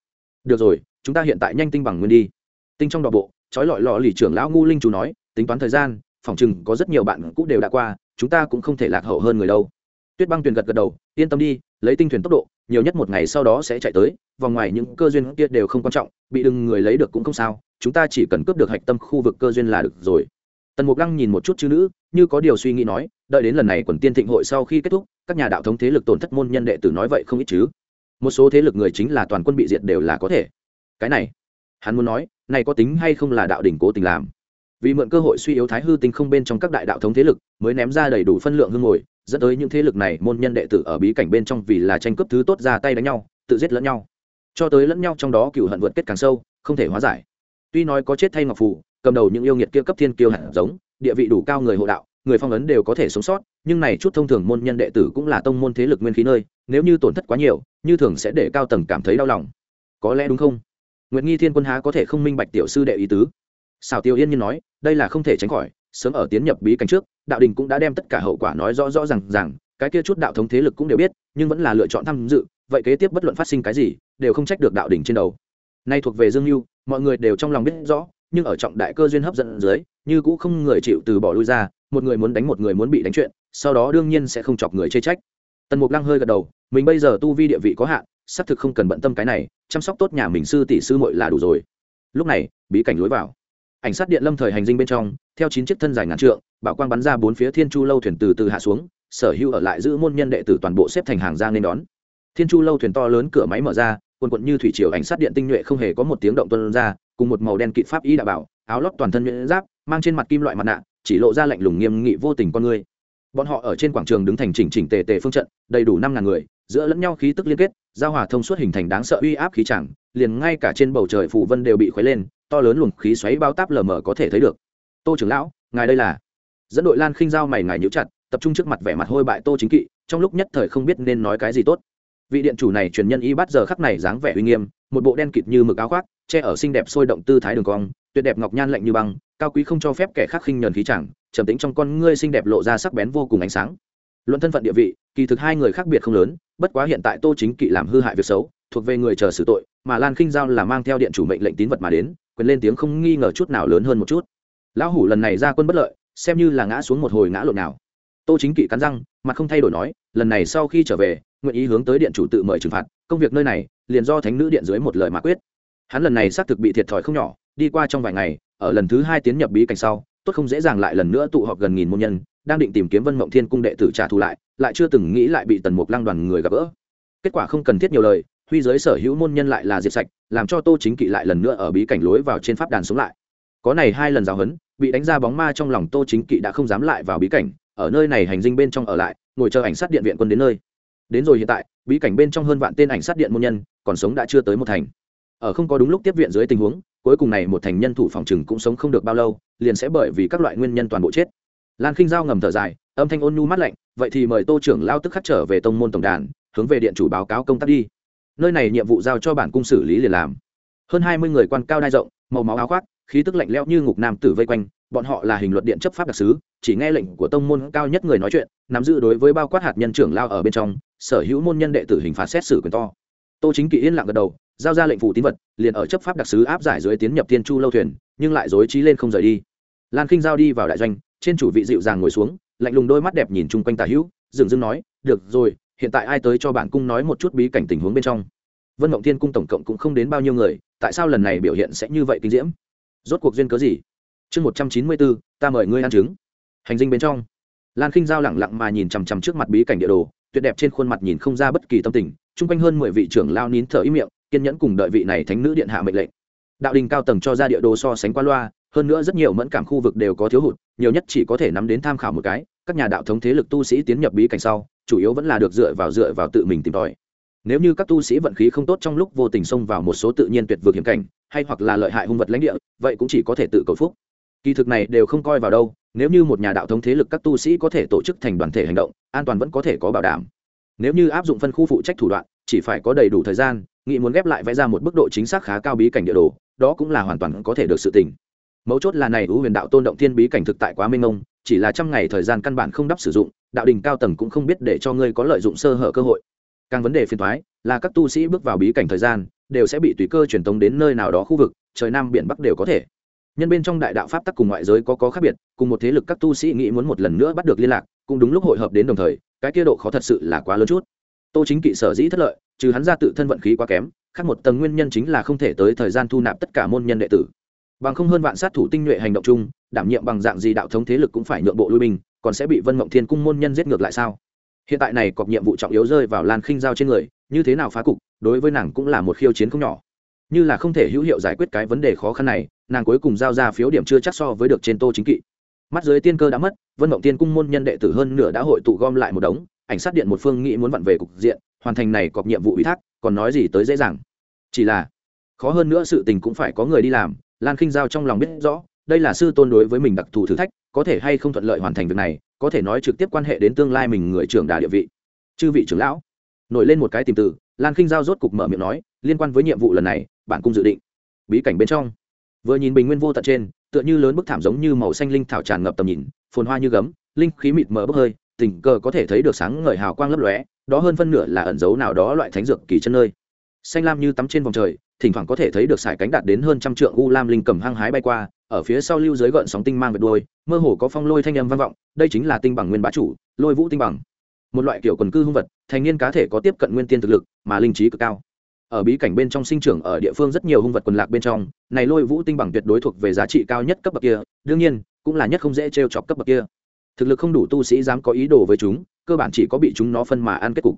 được rồi, chúng ta hiện tại nhanh tinh bằng nguyên đi. Tinh trong đỏ bộ, trói lọi lọ lì trưởng lão ngu linh chú nói, tính toán thời gian, phòng chừng có rất nhiều bạn cũ đều đã qua, chúng ta cũng không thể lạc hậu hơn người đâu tuyết băng tuyền gật gật đầu, yên tâm đi, lấy tinh thuyền tốc độ, nhiều nhất một ngày sau đó sẽ chạy tới, vòng ngoài những cơ duyên kia đều không quan trọng, bị đừng người lấy được cũng không sao, chúng ta chỉ cần cướp được hạch tâm khu vực cơ duyên là được rồi. Tần mục lăng nhìn một chút chữ nữ, như có điều suy nghĩ nói, đợi đến lần này quần tiên thịnh hội sau khi kết thúc, các nhà đạo thống thế lực tổn thất môn nhân đệ tử nói vậy không ít chứ. Một số thế lực người chính là toàn quân bị diệt đều là có thể. Cái này, hắn muốn nói, này có tính hay không là đạo đỉnh cố tình làm? Vì mượn cơ hội suy yếu thái hư tinh không bên trong các đại đạo thống thế lực, mới ném ra đầy đủ phân lượng hương ngồi dẫn tới những thế lực này môn nhân đệ tử ở bí cảnh bên trong vì là tranh cướp thứ tốt ra tay đánh nhau, tự giết lẫn nhau. Cho tới lẫn nhau trong đó cựu hận vượt kết càng sâu, không thể hóa giải. Tuy nói có chết thay ngọc phù, cầm đầu những yêu nghiệt kia cấp thiên kiêu hẳn giống, địa vị đủ cao người hộ đạo, người phong ấn đều có thể sống sót, nhưng này chút thông thường môn nhân đệ tử cũng là tông môn thế lực nguyên khí nơi, nếu như tổn thất quá nhiều, như thường sẽ để cao tầng cảm thấy đau lòng. Có lẽ đúng không? Nguyệt nghi thiên quân há có thể không minh bạch tiểu sư đệ ý tứ. Xảo tiêu yên nhiên nói, đây là không thể tránh khỏi sớm ở tiến nhập bí cảnh trước, đạo đình cũng đã đem tất cả hậu quả nói rõ rõ r à n g rằng cái kia chút đạo thống thế lực cũng đều biết, nhưng vẫn là lựa chọn tham dự, vậy kế tiếp bất luận phát sinh cái gì, đều không trách được đạo đình trên đầu. Nay thuộc về dương mưu mọi người đều trong lòng biết rõ, nhưng ở trọng đại cơ duyên hấp dẫn dưới, như cũng không người chịu từ bỏ lui ra, một người muốn đánh một người muốn bị đánh chuyện, sau đó đương nhiên sẽ không chọc người chê trách. Tần mục lăng hơi gật đầu, mình bây giờ tu vi địa vị có hạn, xác thực không cần bận tâm cái này, chăm sóc tốt nhà mình sư tỷ sư muội là đủ rồi. Lúc này, bí cảnh lối vào ảnh sát điện lâm thời hành dinh bên trong, theo chín chiếc thân dài ngàn trượng, bảo quang bắn ra bốn phía thiên chu lâu thuyền từ từ hạ xuống, sở hữu ở lại giữ môn nhân đệ tử toàn bộ xếp thành hàng ra nên đón. Thiên chu lâu thuyền to lớn cửa máy mở ra quần quận như thủy triều ảnh sát điện tinh nhuệ không hề có một tiếng động tuân ra, cùng một màu đen kịt pháp y đạo bảo, áo lót toàn thân nhuyễn giáp, mang trên mặt kim loại mặt nạ, chỉ lộ ra lạnh lùng nghiêm nghị vô tình con người. Bọn họ ở trên quảng trường đứng thành chỉnh chỉnh tề tề phương trận, đầy đủ năm ngàn người, giữa lẫn nhau khí tức liên kết, giao hòa thông suốt hình thành đáng sợ uy áp khí chẳng liền ngay cả trên bầu trời phủ vân đều bị khuấy lên, to lớn luồng khí xoáy bao táp lờ mờ có thể thấy được. Tô trưởng lão, ngài đây là? Dẫn đội lan khinh giao mày ngài nhũ chặt, tập trung trước mặt vẻ mặt hôi bại tô chính kỵ, trong lúc nhất thời không biết nên nói cái gì tốt. Vị điện chủ này truyền nhân y bắt giờ khắc này dáng vẻ uy nghiêm, một bộ đen kịt như mực áo khoác, che ở xinh đẹp sôi động tư thái đường cong, tuyệt đẹp ngọc nhan lạnh như băng, cao quý không cho phép kẻ khác khinh nhờn khí chẳng, trầm tĩnh trong con ngươi xinh đẹp lộ ra sắc bén vô cùng ánh sáng. Luận thân phận địa vị, kỳ thực hai người khác biệt không lớn, bất quá hiện tại tô chính kỵ làm hư hại việc xấu thuộc về người chờ xử tội, mà lan khinh giao là mang theo điện chủ mệnh lệnh tín vật mà đến, quyền lên tiếng không nghi ngờ chút nào lớn hơn một chút. Lão hủ lần này ra quân bất lợi, xem như là ngã xuống một hồi ngã lộn nào. Tô chính kỵ cắn răng mà không thay đổi nói, lần này sau khi trở về, nguyện ý hướng tới điện chủ tự mời trừng phạt, công việc nơi này, liền do thánh nữ điện dưới một lời mà quyết. Hắn lần này xác thực bị thiệt thòi không nhỏ, đi qua trong vài ngày, ở lần thứ hai tiến nhập bí cảnh sau, tốt không dễ dàng lại lần nữa tụ họp gần nghìn môn nhân, đang định tìm kiếm vân mộng thiên cung đệ tử trả thù lại lại chưa từng nghĩ lại bị tần mục lăng đoàn người gặp gỡ. Kết quả không cần thiết nhiều lời huy giới sở hữu môn nhân lại là diệt sạch, làm cho tô chính kỵ lại lần nữa ở bí cảnh lối vào trên pháp đàn sống lại. Có này hai lần giáo huấn, bị đánh ra bóng ma trong lòng tô chính kỵ đã không dám lại vào bí cảnh, ở nơi này hành dinh bên trong ở lại, ngồi chờ ảnh sát điện viện quân đến nơi. Đến rồi hiện tại, bí cảnh bên trong hơn vạn tên ảnh sát điện môn nhân, còn sống đã chưa tới một thành. Ở không có đúng lúc tiếp viện dưới tình huống, cuối cùng này một thành nhân thủ phòng trừng cũng sống không được bao lâu, liền sẽ bởi vì các loại nguyên nhân toàn bộ chết. Lan khinh giao ngầm thở dài, âm thanh ôn nhu mắt lạnh, vậy thì mời tô trưởng lao tức khắc trở về tông môn tổng đàn, hướng về điện chủ báo cáo công tác đi nơi này nhiệm vụ giao cho bản cung xử lý liền làm. Hơn hai mươi người quan cao đai rộng, màu máu áo khoác, khí tức lạnh lẽo như ngục nam tử vây quanh, bọn họ là hình luật điện chấp pháp đặc sứ, chỉ nghe lệnh của tông môn cao nhất người nói chuyện, nắm giữ đối với bao quát hạt nhân trưởng lao ở bên trong, sở hữu môn nhân đệ tử hình phạt xét xử quyền to. Tô chính kỵ yên lặng gật đầu, giao ra lệnh phủ tín vật, liền ở chấp pháp đặc sứ áp giải dưới tiến nhập thiên chu lâu thuyền, nhưng lại dối trí lên không rời đi. Lan khinh giao đi vào đại doanh, trên chủ vị dịu dàng ngồi xuống, lạnh lùng đôi mắt đẹp nhìn chung quanh tả hữu, dừng dưng nói, được rồi hiện tại ai tới cho bản cung nói một chút bí cảnh tình huống bên trong? Vân mộng thiên cung tổng cộng cũng không đến bao nhiêu người, tại sao lần này biểu hiện sẽ như vậy kinh diễm? Rốt cuộc duyên cớ gì? Chương một trăm chín mươi bốn, ta mời ngươi ăn trứng. Hành dinh bên trong. Lan khinh giao lẳng lặng mà nhìn chằm chằm trước mặt bí cảnh địa đồ, tuyệt đẹp trên khuôn mặt nhìn không ra bất kỳ tâm tình, chung quanh hơn mười vị trưởng lao nín thở ý miệng, kiên nhẫn cùng đợi vị này thánh nữ điện hạ mệnh lệnh. Đạo đình cao tầng cho ra địa đồ so sánh qua loa hơn nữa rất nhiều mẫn cảm khu vực đều có thiếu hụt, nhiều nhất chỉ có thể nắm đến tham khảo một cái, các nhà đạo thống thế lực tu sĩ tiến nhập bí cảnh sau, chủ yếu vẫn là được dựa vào dựa vào tự mình tìm tòi. Nếu như các tu sĩ vận khí không tốt trong lúc vô tình xông vào một số tự nhiên tuyệt vực hiểm cảnh, hay hoặc là lợi hại hung vật lãnh địa, vậy cũng chỉ có thể tự cầu phúc. Kỳ thực này đều không coi vào đâu, nếu như một nhà đạo thống thế lực các tu sĩ có thể tổ chức thành đoàn thể hành động, an toàn vẫn có thể có bảo đảm. Nếu như áp dụng phân khu phụ trách thủ đoạn, chỉ phải có đầy đủ thời gian nghị muốn ghép lại vẽ ra một mức độ chính xác khá cao bí cảnh địa đồ, đó cũng là hoàn toàn có thể được sự tình mấu chốt là này ưu huyền đạo tôn động thiên bí cảnh thực tại quá minh ông chỉ là trăm ngày thời gian căn bản không đắp sử dụng, đạo đình cao tầng cũng không biết để cho ngươi có lợi dụng sơ hở cơ hội. Càng vấn đề phiền thoái là các tu sĩ bước vào bí cảnh thời gian, đều sẽ bị tùy cơ truyền tống đến nơi nào đó khu vực, trời nam biển bắc đều có thể. Nhân bên trong đại đạo pháp tắc cùng ngoại giới có có khác biệt, cùng một thế lực các tu sĩ nghĩ muốn một lần nữa bắt được liên lạc, cũng đúng lúc hội hợp đến đồng thời, cái kia độ khó thật sự là quá lớn chút. Tô chính kỵ sở dĩ thất lợi, trừ hắn ra tự thân vận khí quá kém, khác một tầng nguyên nhân chính là không thể tới thời gian thu nạp tất cả môn nhân đệ tử bằng không hơn vạn sát thủ tinh nhuệ hành động chung, đảm nhiệm bằng dạng gì đạo thống thế lực cũng phải nhượng bộ lui binh, còn sẽ bị vân mộng thiên cung môn nhân giết ngược lại sao? Hiện tại này cọc nhiệm vụ trọng yếu rơi vào lan khinh giao trên người, như thế nào phá cục, đối với nàng cũng là một khiêu chiến không nhỏ. Như là không thể hữu hiệu giải quyết cái vấn đề khó khăn này, nàng cuối cùng giao ra phiếu điểm chưa chắc so với được trên tô chính kỵ. Mắt dưới tiên cơ đã mất, vân mộng tiên cung môn nhân đệ tử hơn nửa đã hội tụ gom lại một đống, ảnh sát điện một phương nghĩ muốn vặn về cục diện, hoàn thành này cọc nhiệm vụ ủy thác, còn nói gì tới dễ dàng. Chỉ là, khó hơn nữa sự tình cũng phải có người đi làm lan khinh giao trong lòng biết rõ, đây là sư tôn đối với mình đặc thù thử thách, có thể hay không thuận lợi hoàn thành việc này, có thể nói trực tiếp quan hệ đến tương lai mình người trưởng đà địa vị. Chư vị trưởng lão, nổi lên một cái tìm từ, lan khinh giao rốt cục mở miệng nói, liên quan với nhiệm vụ lần này bản cung dự định. Bí cảnh bên trong. Vừa nhìn bình nguyên vô tận trên, tựa như lớn bức thảm giống như màu xanh linh thảo tràn ngập tầm nhìn, phồn hoa như gấm, linh khí mịt mờ bốc hơi, tình cờ có thể thấy được sáng ngời hào quang lấp lóe, đó hơn phân nửa là ẩn dấu nào đó loại thánh dược kỳ chân nơi. Xanh lam như tắm trên vòng trời thỉnh thoảng có thể thấy được sải cánh đạt đến hơn trăm trượng u lam linh cầm hăng hái bay qua, ở phía sau lưu dưới gợn sóng tinh mang vệt đuôi, mơ hồ có phong lôi thanh âm vang vọng, đây chính là tinh bằng nguyên bá chủ, lôi vũ tinh bằng. Một loại kiểu quần cư hung vật, thành niên cá thể có tiếp cận nguyên tiên thực lực, mà linh trí cực cao. Ở bí cảnh bên trong sinh trưởng ở địa phương rất nhiều hung vật quần lạc bên trong, này lôi vũ tinh bằng tuyệt đối thuộc về giá trị cao nhất cấp bậc kia, đương nhiên, cũng là nhất không dễ trêu chọc cấp bậc kia. Thực lực không đủ tu sĩ dám có ý đồ với chúng, cơ bản chỉ có bị chúng nó phân mà ăn kết cục.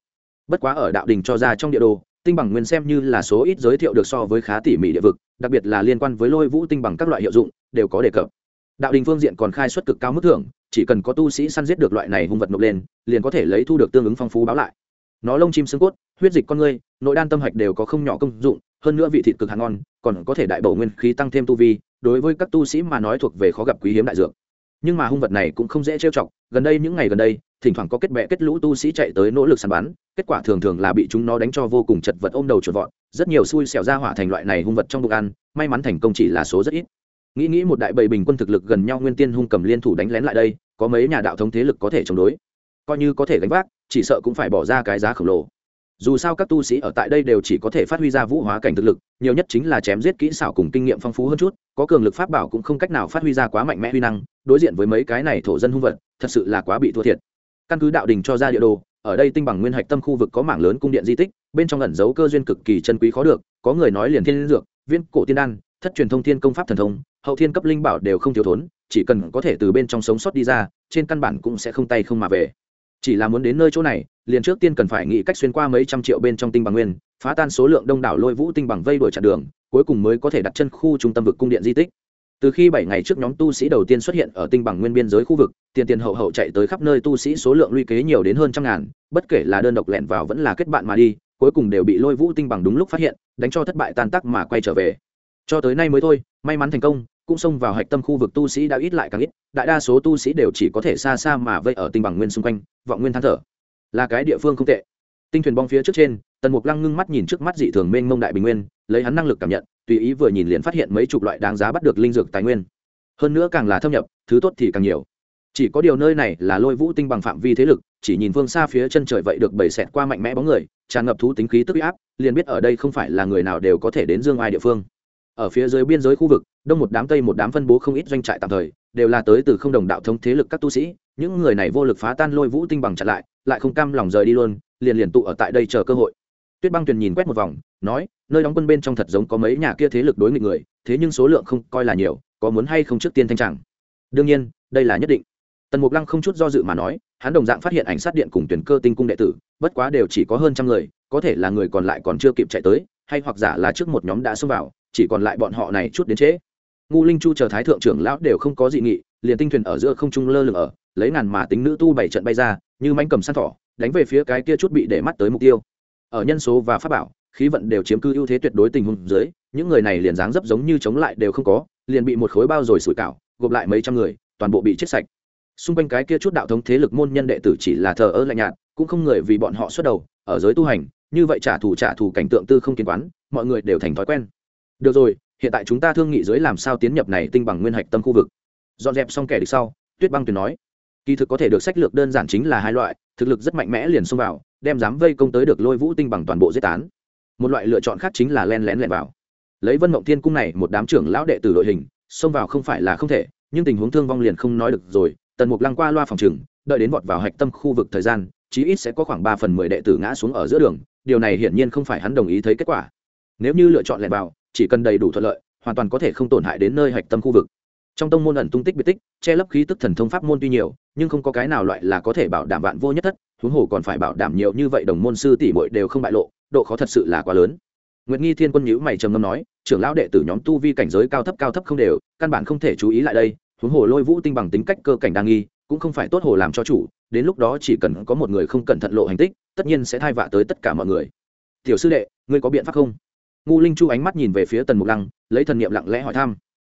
Bất quá ở đạo đình cho ra trong địa đồ tinh bằng nguyên xem như là số ít giới thiệu được so với khá tỉ mỉ địa vực, đặc biệt là liên quan với lôi vũ tinh bằng các loại hiệu dụng, đều có đề cập. Đạo đình phương diện còn khai xuất cực cao mức thưởng, chỉ cần có tu sĩ săn giết được loại này hung vật nộp lên, liền có thể lấy thu được tương ứng phong phú báo lại. Nó lông chim xương cốt, huyết dịch con người nội đan tâm hạch đều có không nhỏ công dụng, hơn nữa vị thịt cực hàng ngon, còn có thể đại bổ nguyên khí tăng thêm tu vi, đối với các tu sĩ mà nói thuộc về khó gặp quý hiếm đại dược. Nhưng mà hung vật này cũng không dễ trêu chọc gần đây những ngày gần đây, thỉnh thoảng có kết bệ kết lũ tu sĩ chạy tới nỗ lực săn bắn, kết quả thường thường là bị chúng nó đánh cho vô cùng chật vật ôm đầu chuột vọt, rất nhiều xui xẻo ra hỏa thành loại này hung vật trong bụng ăn, may mắn thành công chỉ là số rất ít. Nghĩ nghĩ một đại bầy bình quân thực lực gần nhau nguyên tiên hung cầm liên thủ đánh lén lại đây, có mấy nhà đạo thống thế lực có thể chống đối. Coi như có thể gánh vác, chỉ sợ cũng phải bỏ ra cái giá khổng lồ. Dù sao các tu sĩ ở tại đây đều chỉ có thể phát huy ra vũ hóa cảnh thực lực, nhiều nhất chính là chém giết kỹ xảo cùng kinh nghiệm phong phú hơn chút, có cường lực pháp bảo cũng không cách nào phát huy ra quá mạnh mẽ huy năng, đối diện với mấy cái này thổ dân hung vật thật sự là quá bị thua thiệt. Căn cứ đạo đình cho ra địa đồ, ở đây tinh bằng nguyên hạch tâm khu vực có mảng lớn cung điện di tích, bên trong ẩn giấu cơ duyên cực kỳ chân quý khó được, có người nói liền thiên dược viên cổ tiên đan, thất truyền thông thiên công pháp thần thông, hậu thiên cấp linh bảo đều không thiếu thốn, chỉ cần có thể từ bên trong sống sót đi ra, trên căn bản cũng sẽ không tay không mà về. Chỉ là muốn đến nơi chỗ này, liền trước tiên cần phải nghĩ cách xuyên qua mấy trăm triệu bên trong tinh bằng nguyên, phá tan số lượng đông đảo lôi vũ tinh bằng vây đuổi chặn đường, cuối cùng mới có thể đặt chân khu trung tâm vực cung điện di tích từ khi bảy ngày trước nhóm tu sĩ đầu tiên xuất hiện ở tinh bằng nguyên biên giới khu vực, tiền tiền hậu hậu chạy tới khắp nơi tu sĩ số lượng luy kế nhiều đến hơn trăm ngàn, bất kể là đơn độc lẹn vào vẫn là kết bạn mà đi, cuối cùng đều bị lôi vũ tinh bằng đúng lúc phát hiện, đánh cho thất bại tan tắc mà quay trở về. Cho tới nay mới thôi, may mắn thành công, cũng xông vào hạch tâm khu vực tu sĩ đã ít lại càng ít, đại đa số tu sĩ đều chỉ có thể xa xa mà vây ở tinh bằng nguyên xung quanh, vọng nguyên than thở. Là cái địa phương không tệ. Tinh thuyền bong phía trước trên, tần mục lăng ngưng mắt nhìn trước mắt dị thường mênh mông đại bình nguyên, lấy hắn năng lực cảm nhận tùy ý vừa nhìn liền phát hiện mấy chục loại đáng giá bắt được linh dược tài nguyên. Hơn nữa càng là thâm nhập, thứ tốt thì càng nhiều. Chỉ có điều nơi này là lôi vũ tinh bằng phạm vi thế lực, chỉ nhìn phương xa phía chân trời vậy được bảy xẹt qua mạnh mẽ bóng người, tràn ngập thú tính khí tức áp, liền biết ở đây không phải là người nào đều có thể đến dương ai địa phương. Ở phía dưới biên giới khu vực, đông một đám tây một đám phân bố không ít doanh trại tạm thời, đều là tới từ không đồng đạo thống thế lực các tu sĩ, những người này vô lực phá tan lôi vũ tinh bằng chặn lại lại không cam lòng rời đi luôn, liền liền tụ ở tại đây chờ cơ hội tuyết băng tuyền nhìn quét một vòng, nói, nơi đóng quân bên trong thật giống có mấy nhà kia thế lực đối nghịch người, thế nhưng số lượng không coi là nhiều, có muốn hay không trước tiên thanh trạng đương nhiên, đây là nhất định. Tần mục lăng không chút do dự mà nói, hắn đồng dạng phát hiện ảnh sát điện cùng tuyển cơ tinh cung đệ tử, bất quá đều chỉ có hơn trăm người, có thể là người còn lại còn chưa kịp chạy tới, hay hoặc giả là trước một nhóm đã xông vào, chỉ còn lại bọn họ này chút đến trễ. Ngu linh chu chờ thái thượng trưởng lão đều không có dị nghị, liền tinh thuyền ở giữa không trung lơ lửng ở, lấy ngàn mà tính nữ tu bảy trận bay ra, như mánh cầm săn thỏ, đánh về phía cái kia chút bị để mắt tới mục tiêu ở nhân số và pháp bảo, khí vận đều chiếm cư ưu thế tuyệt đối tình huống dưới, những người này liền dáng dấp giống như chống lại đều không có, liền bị một khối bao rồi sủi cảo, gộp lại mấy trăm người, toàn bộ bị chết sạch. Xung quanh cái kia chút đạo thống thế lực môn nhân đệ tử chỉ là thờ ơ lạnh nhạt, cũng không người vì bọn họ xuất đầu, ở giới tu hành, như vậy trả thù trả thù cảnh tượng tư không kiến quán, mọi người đều thành thói quen. Được rồi, hiện tại chúng ta thương nghị dưới làm sao tiến nhập này tinh bằng nguyên hạch tâm khu vực. Dọn dẹp xong kẻ địch sau, tuyết băng tuyền nói kỳ thực có thể được sách lược đơn giản chính là hai loại, thực lực rất mạnh mẽ liền xông vào, đem dám vây công tới được lôi vũ tinh bằng toàn bộ giết tán. Một loại lựa chọn khác chính là len lén lẻn vào. Lấy vân mộng thiên cung này một đám trưởng lão đệ tử đội hình, xông vào không phải là không thể, nhưng tình huống thương vong liền không nói được rồi, tần mục lăng qua loa phòng trừng đợi đến vọt vào hạch tâm khu vực thời gian, chí ít sẽ có khoảng ba phần mười đệ tử ngã xuống ở giữa đường, điều này hiển nhiên không phải hắn đồng ý thấy kết quả. Nếu như lựa chọn lẻn vào, chỉ cần đầy đủ thuận lợi, hoàn toàn có thể không tổn hại đến nơi hạch tâm khu vực trong tông môn ẩn tung tích biệt tích, che lấp khí tức thần thông pháp môn tuy nhiều, nhưng không có cái nào loại là có thể bảo đảm vạn vô nhất thất, huống hồ còn phải bảo đảm nhiều như vậy đồng môn sư tỷ muội đều không bại lộ, độ khó thật sự là quá lớn. Nguyệt nghi thiên quân nhữ mày trầm ngâm nói, trưởng lão đệ tử nhóm tu vi cảnh giới cao thấp cao thấp không đều, căn bản không thể chú ý lại đây, huống hồ lôi vũ tinh bằng tính cách cơ cảnh đa nghi, cũng không phải tốt hồ làm cho chủ, đến lúc đó chỉ cần có một người không cẩn thận lộ hành tích, tất nhiên sẽ thay vạ tới tất cả mọi người. Tiểu sư đệ, ngươi có biện pháp không? Ngu linh chu ánh mắt nhìn về phía tần mục lăng, lấy thần niệm lặng lẽ hỏi thăm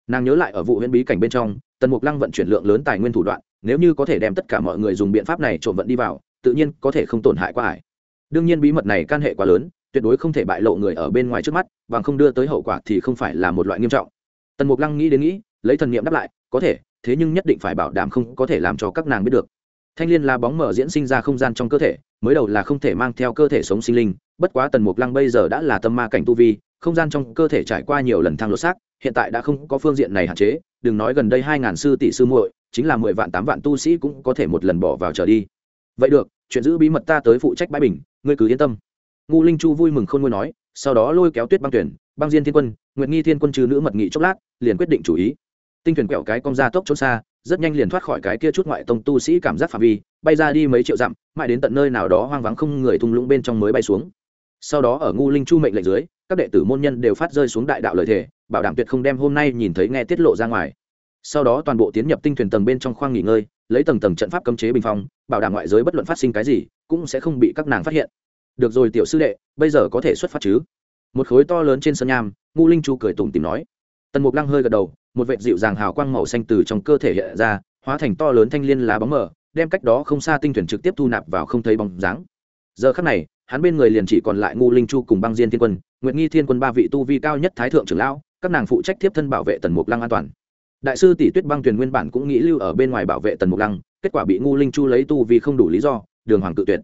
nàng nhớ lại ở vụ huyễn bí cảnh bên trong, tần mục lăng vận chuyển lượng lớn tài nguyên thủ đoạn, nếu như có thể đem tất cả mọi người dùng biện pháp này trộm vận đi vào, tự nhiên có thể không tổn hại quá ải đương nhiên bí mật này can hệ quá lớn, tuyệt đối không thể bại lộ người ở bên ngoài trước mắt và không đưa tới hậu quả thì không phải là một loại nghiêm trọng. Tần mục lăng nghĩ đến nghĩ, lấy thần niệm đáp lại, có thể, thế nhưng nhất định phải bảo đảm không có thể làm cho các nàng biết được. Thanh liên là bóng mở diễn sinh ra không gian trong cơ thể, mới đầu là không thể mang theo cơ thể sống sinh linh, bất quá tần mục lăng bây giờ đã là tâm ma cảnh tu vi không gian trong cơ thể trải qua nhiều lần thang lột xác, hiện tại đã không có phương diện này hạn chế, đừng nói gần đây hai ngàn sư tỷ sư muội, chính là mười vạn tám vạn tu sĩ cũng có thể một lần bỏ vào trở đi. Vậy được, chuyện giữ bí mật ta tới phụ trách bãi bình, ngươi cứ yên tâm. Ngu linh chu vui mừng không ngôi nói, sau đó lôi kéo tuyết băng tuyển, băng diên thiên quân nguyện nghi thiên quân trừ nữ mật nghị chốc lát, liền quyết định chủ ý. Tinh thuyền quẹo cái cong ra tốc trốn xa, rất nhanh liền thoát khỏi cái kia chút ngoại tông tu sĩ cảm giác phạm vi, bay ra đi mấy triệu dặm, mãi đến tận nơi nào đó hoang vắng không người thung lũng bên trong mới bay xuống. Sau đó ở ngu linh chu mệnh lệnh dưới các đệ tử môn nhân đều phát rơi xuống đại đạo lời thề, bảo đảm tuyệt không đem hôm nay nhìn thấy nghe tiết lộ ra ngoài. Sau đó toàn bộ tiến nhập tinh thuyền tầng bên trong khoang nghỉ ngơi, lấy tầng tầng trận pháp cấm chế bình phong, bảo đảm ngoại giới bất luận phát sinh cái gì, cũng sẽ không bị các nàng phát hiện. Được rồi tiểu sư đệ, bây giờ có thể xuất phát chứ? Một khối to lớn trên sân nham ngu linh chu cười tủm tìm nói. Tần mục lăng hơi gật đầu, một vệt dịu dàng hào quang màu xanh từ trong cơ thể hiện ra, hóa thành to lớn thanh liên lá bóng mờ đem cách đó không xa tinh thuyền trực tiếp thu nạp vào không thấy bóng dáng. Giờ khắc này, hắn bên người liền chỉ còn lại ngu linh chu cùng băng diên thiên quân nguyệt nghi thiên quân ba vị tu vi cao nhất thái thượng trưởng lão, các nàng phụ trách tiếp thân bảo vệ tần mục lăng an toàn. Đại sư tỷ tuyết băng tuyền nguyên bản cũng nghĩ lưu ở bên ngoài bảo vệ tần mục lăng, kết quả bị ngu linh chu lấy tu vì không đủ lý do, đường hoàng tự tuyệt.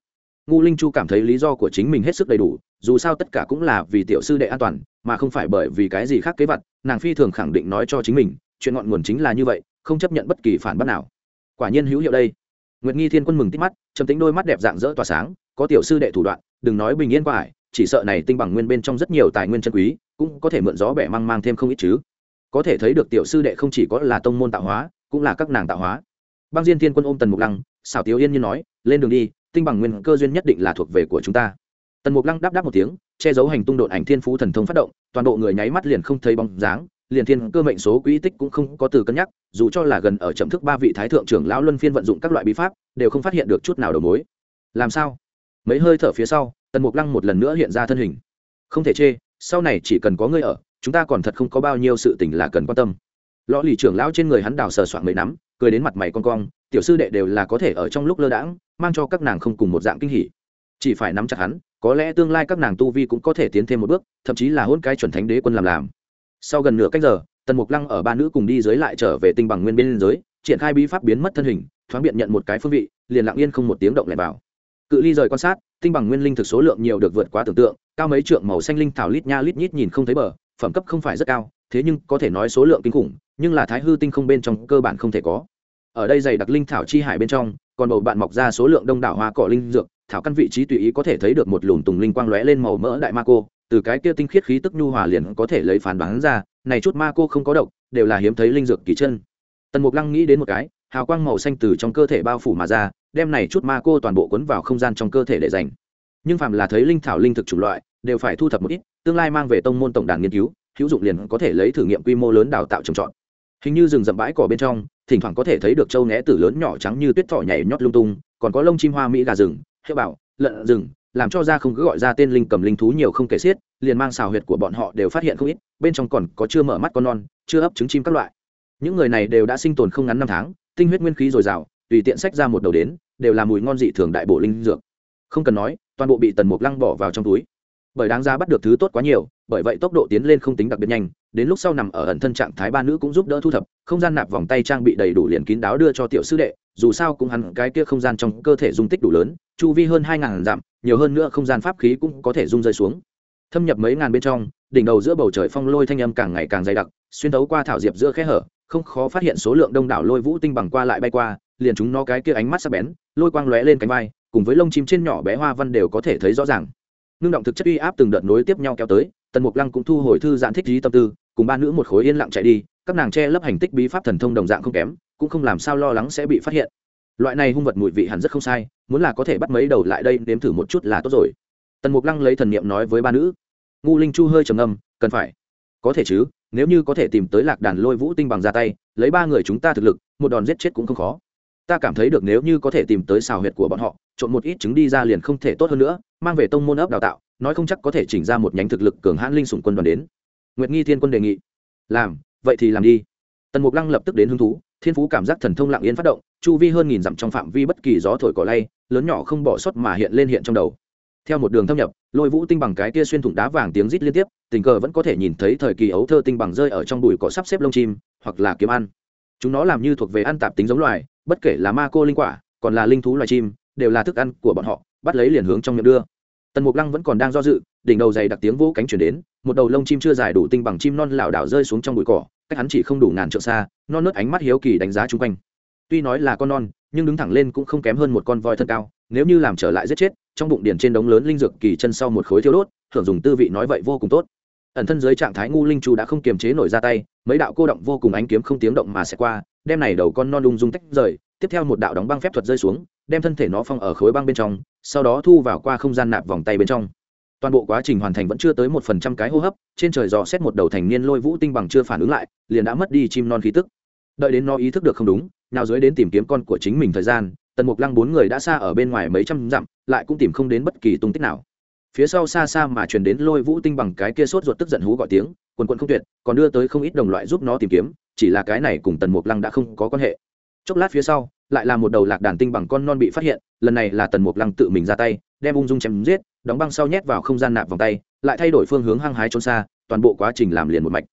Ngu linh chu cảm thấy lý do của chính mình hết sức đầy đủ, dù sao tất cả cũng là vì tiểu sư đệ an toàn, mà không phải bởi vì cái gì khác kế vật, nàng phi thường khẳng định nói cho chính mình, chuyện ngọn nguồn chính là như vậy, không chấp nhận bất kỳ phản bác nào. Quả nhiên hữu hiệu đây. Nguyệt nghi thiên quân mừng tít mắt, trầm tính đôi mắt đẹp dạng dỡ tỏa sáng, có tiểu sư đệ thủ đoạn, đừng nói bình yên quải chỉ sợ này tinh bằng nguyên bên trong rất nhiều tài nguyên chân quý, cũng có thể mượn gió bẻ mang mang thêm không ít chứ. Có thể thấy được tiểu sư đệ không chỉ có là tông môn tạo hóa, cũng là các nàng tạo hóa. Băng diên thiên quân ôm tần mục lăng, xảo tiếu yên như nói, lên đường đi, tinh bằng nguyên cơ duyên nhất định là thuộc về của chúng ta. Tần mục lăng đáp đáp một tiếng, che giấu hành tung đột ảnh thiên phú thần thông phát động, toàn bộ người nháy mắt liền không thấy bóng dáng, liền thiên cơ mệnh số quỹ tích cũng không có từ cân nhắc, dù cho là gần ở chậm thức ba vị thái thượng trưởng lão luân phiên vận dụng các loại bí pháp, đều không phát hiện được chút nào đầu mối. Làm sao? Mấy hơi thở phía sau tần mục lăng một lần nữa hiện ra thân hình. Không thể chê, sau này chỉ cần có ngươi ở, chúng ta còn thật không có bao nhiêu sự tình là cần quan tâm. Lõ lì trưởng lão trên người hắn đào sờ soạn mấy nắm, cười đến mặt mày con cong, tiểu sư đệ đều là có thể ở trong lúc lơ đãng, mang cho các nàng không cùng một dạng kinh hỉ. Chỉ phải nắm chặt hắn, có lẽ tương lai các nàng tu vi cũng có thể tiến thêm một bước, thậm chí là hôn cái chuẩn thánh đế quân làm làm. Sau gần nửa cách giờ, tần mục lăng ở ba nữ cùng đi dưới lại trở về tinh bằng nguyên biên giới triển khai bí pháp biến mất thân hình, thoáng biện nhận một cái phương vị, liền lặng yên không một tiếng động lẻ vào cự ly rời quan sát, tinh bằng nguyên linh thực số lượng nhiều được vượt quá tưởng tượng, cao mấy trượng màu xanh linh thảo lít nha lít nhít nhìn không thấy bờ, phẩm cấp không phải rất cao, thế nhưng có thể nói số lượng kinh khủng, nhưng là thái hư tinh không bên trong cơ bản không thể có. Ở đây dày đặc linh thảo chi hải bên trong, còn bầu bạn mọc ra số lượng đông đảo hoa cỏ linh dược, thảo căn vị trí tùy ý có thể thấy được một lùm tùng linh quang lóe lên màu mỡ đại ma cô, từ cái kia tinh khiết khí tức nhu hòa liền có thể lấy phán đoán ra, này chút ma cô không có độc, đều là hiếm thấy linh dược kỳ chân. Tần mục lăng nghĩ đến một cái hào quang màu xanh từ trong cơ thể bao phủ mà ra, đem này chút ma cô toàn bộ cuốn vào không gian trong cơ thể để dành. Nhưng phàm là thấy linh thảo linh thực chủng loại, đều phải thu thập một ít, tương lai mang về tông môn tổng đàn nghiên cứu, hữu dụng liền có thể lấy thử nghiệm quy mô lớn đào tạo trồng trọt. Hình như rừng rậm bãi cỏ bên trong, thỉnh thoảng có thể thấy được châu né tử lớn nhỏ trắng như tuyết thỏ nhảy nhót lung tung, còn có lông chim hoa mỹ gà rừng, hiệu bảo, lợn rừng, làm cho ra không cứ gọi ra tên linh cầm linh thú nhiều không kể xiết, liền mang xào huyệt của bọn họ đều phát hiện không ít, bên trong còn có chưa mở mắt con non, chưa ấp trứng chim các loại. Những người này đều đã sinh tồn không ngắn năm tháng tinh huyết nguyên khí dồi dào, tùy tiện sách ra một đầu đến, đều là mùi ngon dị thường đại bộ linh dược. Không cần nói, toàn bộ bị tần mục lăng bỏ vào trong túi. Bởi đáng ra bắt được thứ tốt quá nhiều, bởi vậy tốc độ tiến lên không tính đặc biệt nhanh, đến lúc sau nằm ở ẩn thân trạng thái ba nữ cũng giúp đỡ thu thập, không gian nạp vòng tay trang bị đầy đủ liền kín đáo đưa cho tiểu sư đệ, dù sao cũng hẳn cái kia không gian trong cơ thể dung tích đủ lớn, chu vi hơn hai ngàn dặm, nhiều hơn nữa không gian pháp khí cũng có thể dung rơi xuống. Thâm nhập mấy ngàn bên trong, đỉnh đầu giữa bầu trời phong lôi thanh âm càng ngày càng dày đặc, xuyên tấu qua thảo diệp giữa khe hở không khó phát hiện số lượng đông đảo lôi vũ tinh bằng qua lại bay qua, liền chúng nó cái kia ánh mắt sắc bén, lôi quang lóe lên cánh vai, cùng với lông chim trên nhỏ bé hoa văn đều có thể thấy rõ ràng. Ngưng động thực chất uy áp từng đợt nối tiếp nhau kéo tới, tần mục lăng cũng thu hồi thư giãn thích trí tâm tư, cùng ba nữ một khối yên lặng chạy đi, các nàng che lấp hành tích bí pháp thần thông đồng dạng không kém, cũng không làm sao lo lắng sẽ bị phát hiện. Loại này hung vật mùi vị hẳn rất không sai, muốn là có thể bắt mấy đầu lại đây nếm thử một chút là tốt rồi. Tần mục lăng lấy thần niệm nói với ba nữ. Ngu linh chu hơi trầm ngâm, cần phải. Có thể chứ nếu như có thể tìm tới lạc đàn lôi vũ tinh bằng ra tay, lấy ba người chúng ta thực lực, một đòn giết chết cũng không khó. Ta cảm thấy được nếu như có thể tìm tới xào huyệt của bọn họ, trộn một ít trứng đi ra liền không thể tốt hơn nữa, mang về tông môn ấp đào tạo, nói không chắc có thể chỉnh ra một nhánh thực lực cường hãn linh sủng quân đoàn đến. Nguyệt nghi thiên quân đề nghị. Làm, vậy thì làm đi. Tần mục lăng lập tức đến hứng thú, thiên phú cảm giác thần thông lặng yên phát động, chu vi hơn nghìn dặm trong phạm vi bất kỳ gió thổi cỏ lay, lớn nhỏ không bỏ sót mà hiện lên hiện trong đầu. Theo một đường thâm nhập, lôi vũ tinh bằng cái kia xuyên thủng đá vàng tiếng rít liên tiếp tình cờ vẫn có thể nhìn thấy thời kỳ ấu thơ tinh bằng rơi ở trong bụi cỏ sắp xếp lông chim, hoặc là kiếm ăn. Chúng nó làm như thuộc về ăn tạp tính giống loài, bất kể là ma cô linh quả, còn là linh thú loài chim, đều là thức ăn của bọn họ, bắt lấy liền hướng trong miệng đưa. Tần mục lăng vẫn còn đang do dự, đỉnh đầu dày đặc tiếng vỗ cánh chuyển đến, một đầu lông chim chưa dài đủ tinh bằng chim non lảo đảo rơi xuống trong bụi cỏ, cách hắn chỉ không đủ ngàn trượng xa, non nớt ánh mắt hiếu kỳ đánh giá chung quanh. Tuy nói là con non, nhưng đứng thẳng lên cũng không kém hơn một con voi thân cao, nếu như làm trở lại giết chết, trong bụng điển trên đống lớn linh dược kỳ chân sau một khối thiêu đốt, thưởng dùng tư vị nói vậy vô cùng tốt ẩn thân dưới trạng thái ngu linh chu đã không kiềm chế nổi ra tay, mấy đạo cô động vô cùng ánh kiếm không tiếng động mà sẽ qua, đem này đầu con non lung dung tách rời, tiếp theo một đạo đóng băng phép thuật rơi xuống, đem thân thể nó phong ở khối băng bên trong, sau đó thu vào qua không gian nạp vòng tay bên trong. Toàn bộ quá trình hoàn thành vẫn chưa tới một phần trăm cái hô hấp, trên trời dò xét một đầu thành niên lôi vũ tinh bằng chưa phản ứng lại, liền đã mất đi chim non khí tức. Đợi đến nó ý thức được không đúng nào dưới đến tìm kiếm con của chính mình thời gian, tần mục lăng bốn người đã xa ở bên ngoài mấy trăm dặm, lại cũng tìm không đến bất kỳ tung tích nào phía sau xa xa mà truyền đến lôi vũ tinh bằng cái kia sốt ruột tức giận hú gọi tiếng, quần quận không tuyệt, còn đưa tới không ít đồng loại giúp nó tìm kiếm, chỉ là cái này cùng tần mục lăng đã không có quan hệ. Chốc lát phía sau, lại là một đầu lạc đàn tinh bằng con non bị phát hiện, lần này là tần mục lăng tự mình ra tay, đem ung dung chém giết, đóng băng sau nhét vào không gian nạp vòng tay, lại thay đổi phương hướng hăng hái trốn xa, toàn bộ quá trình làm liền một mạch.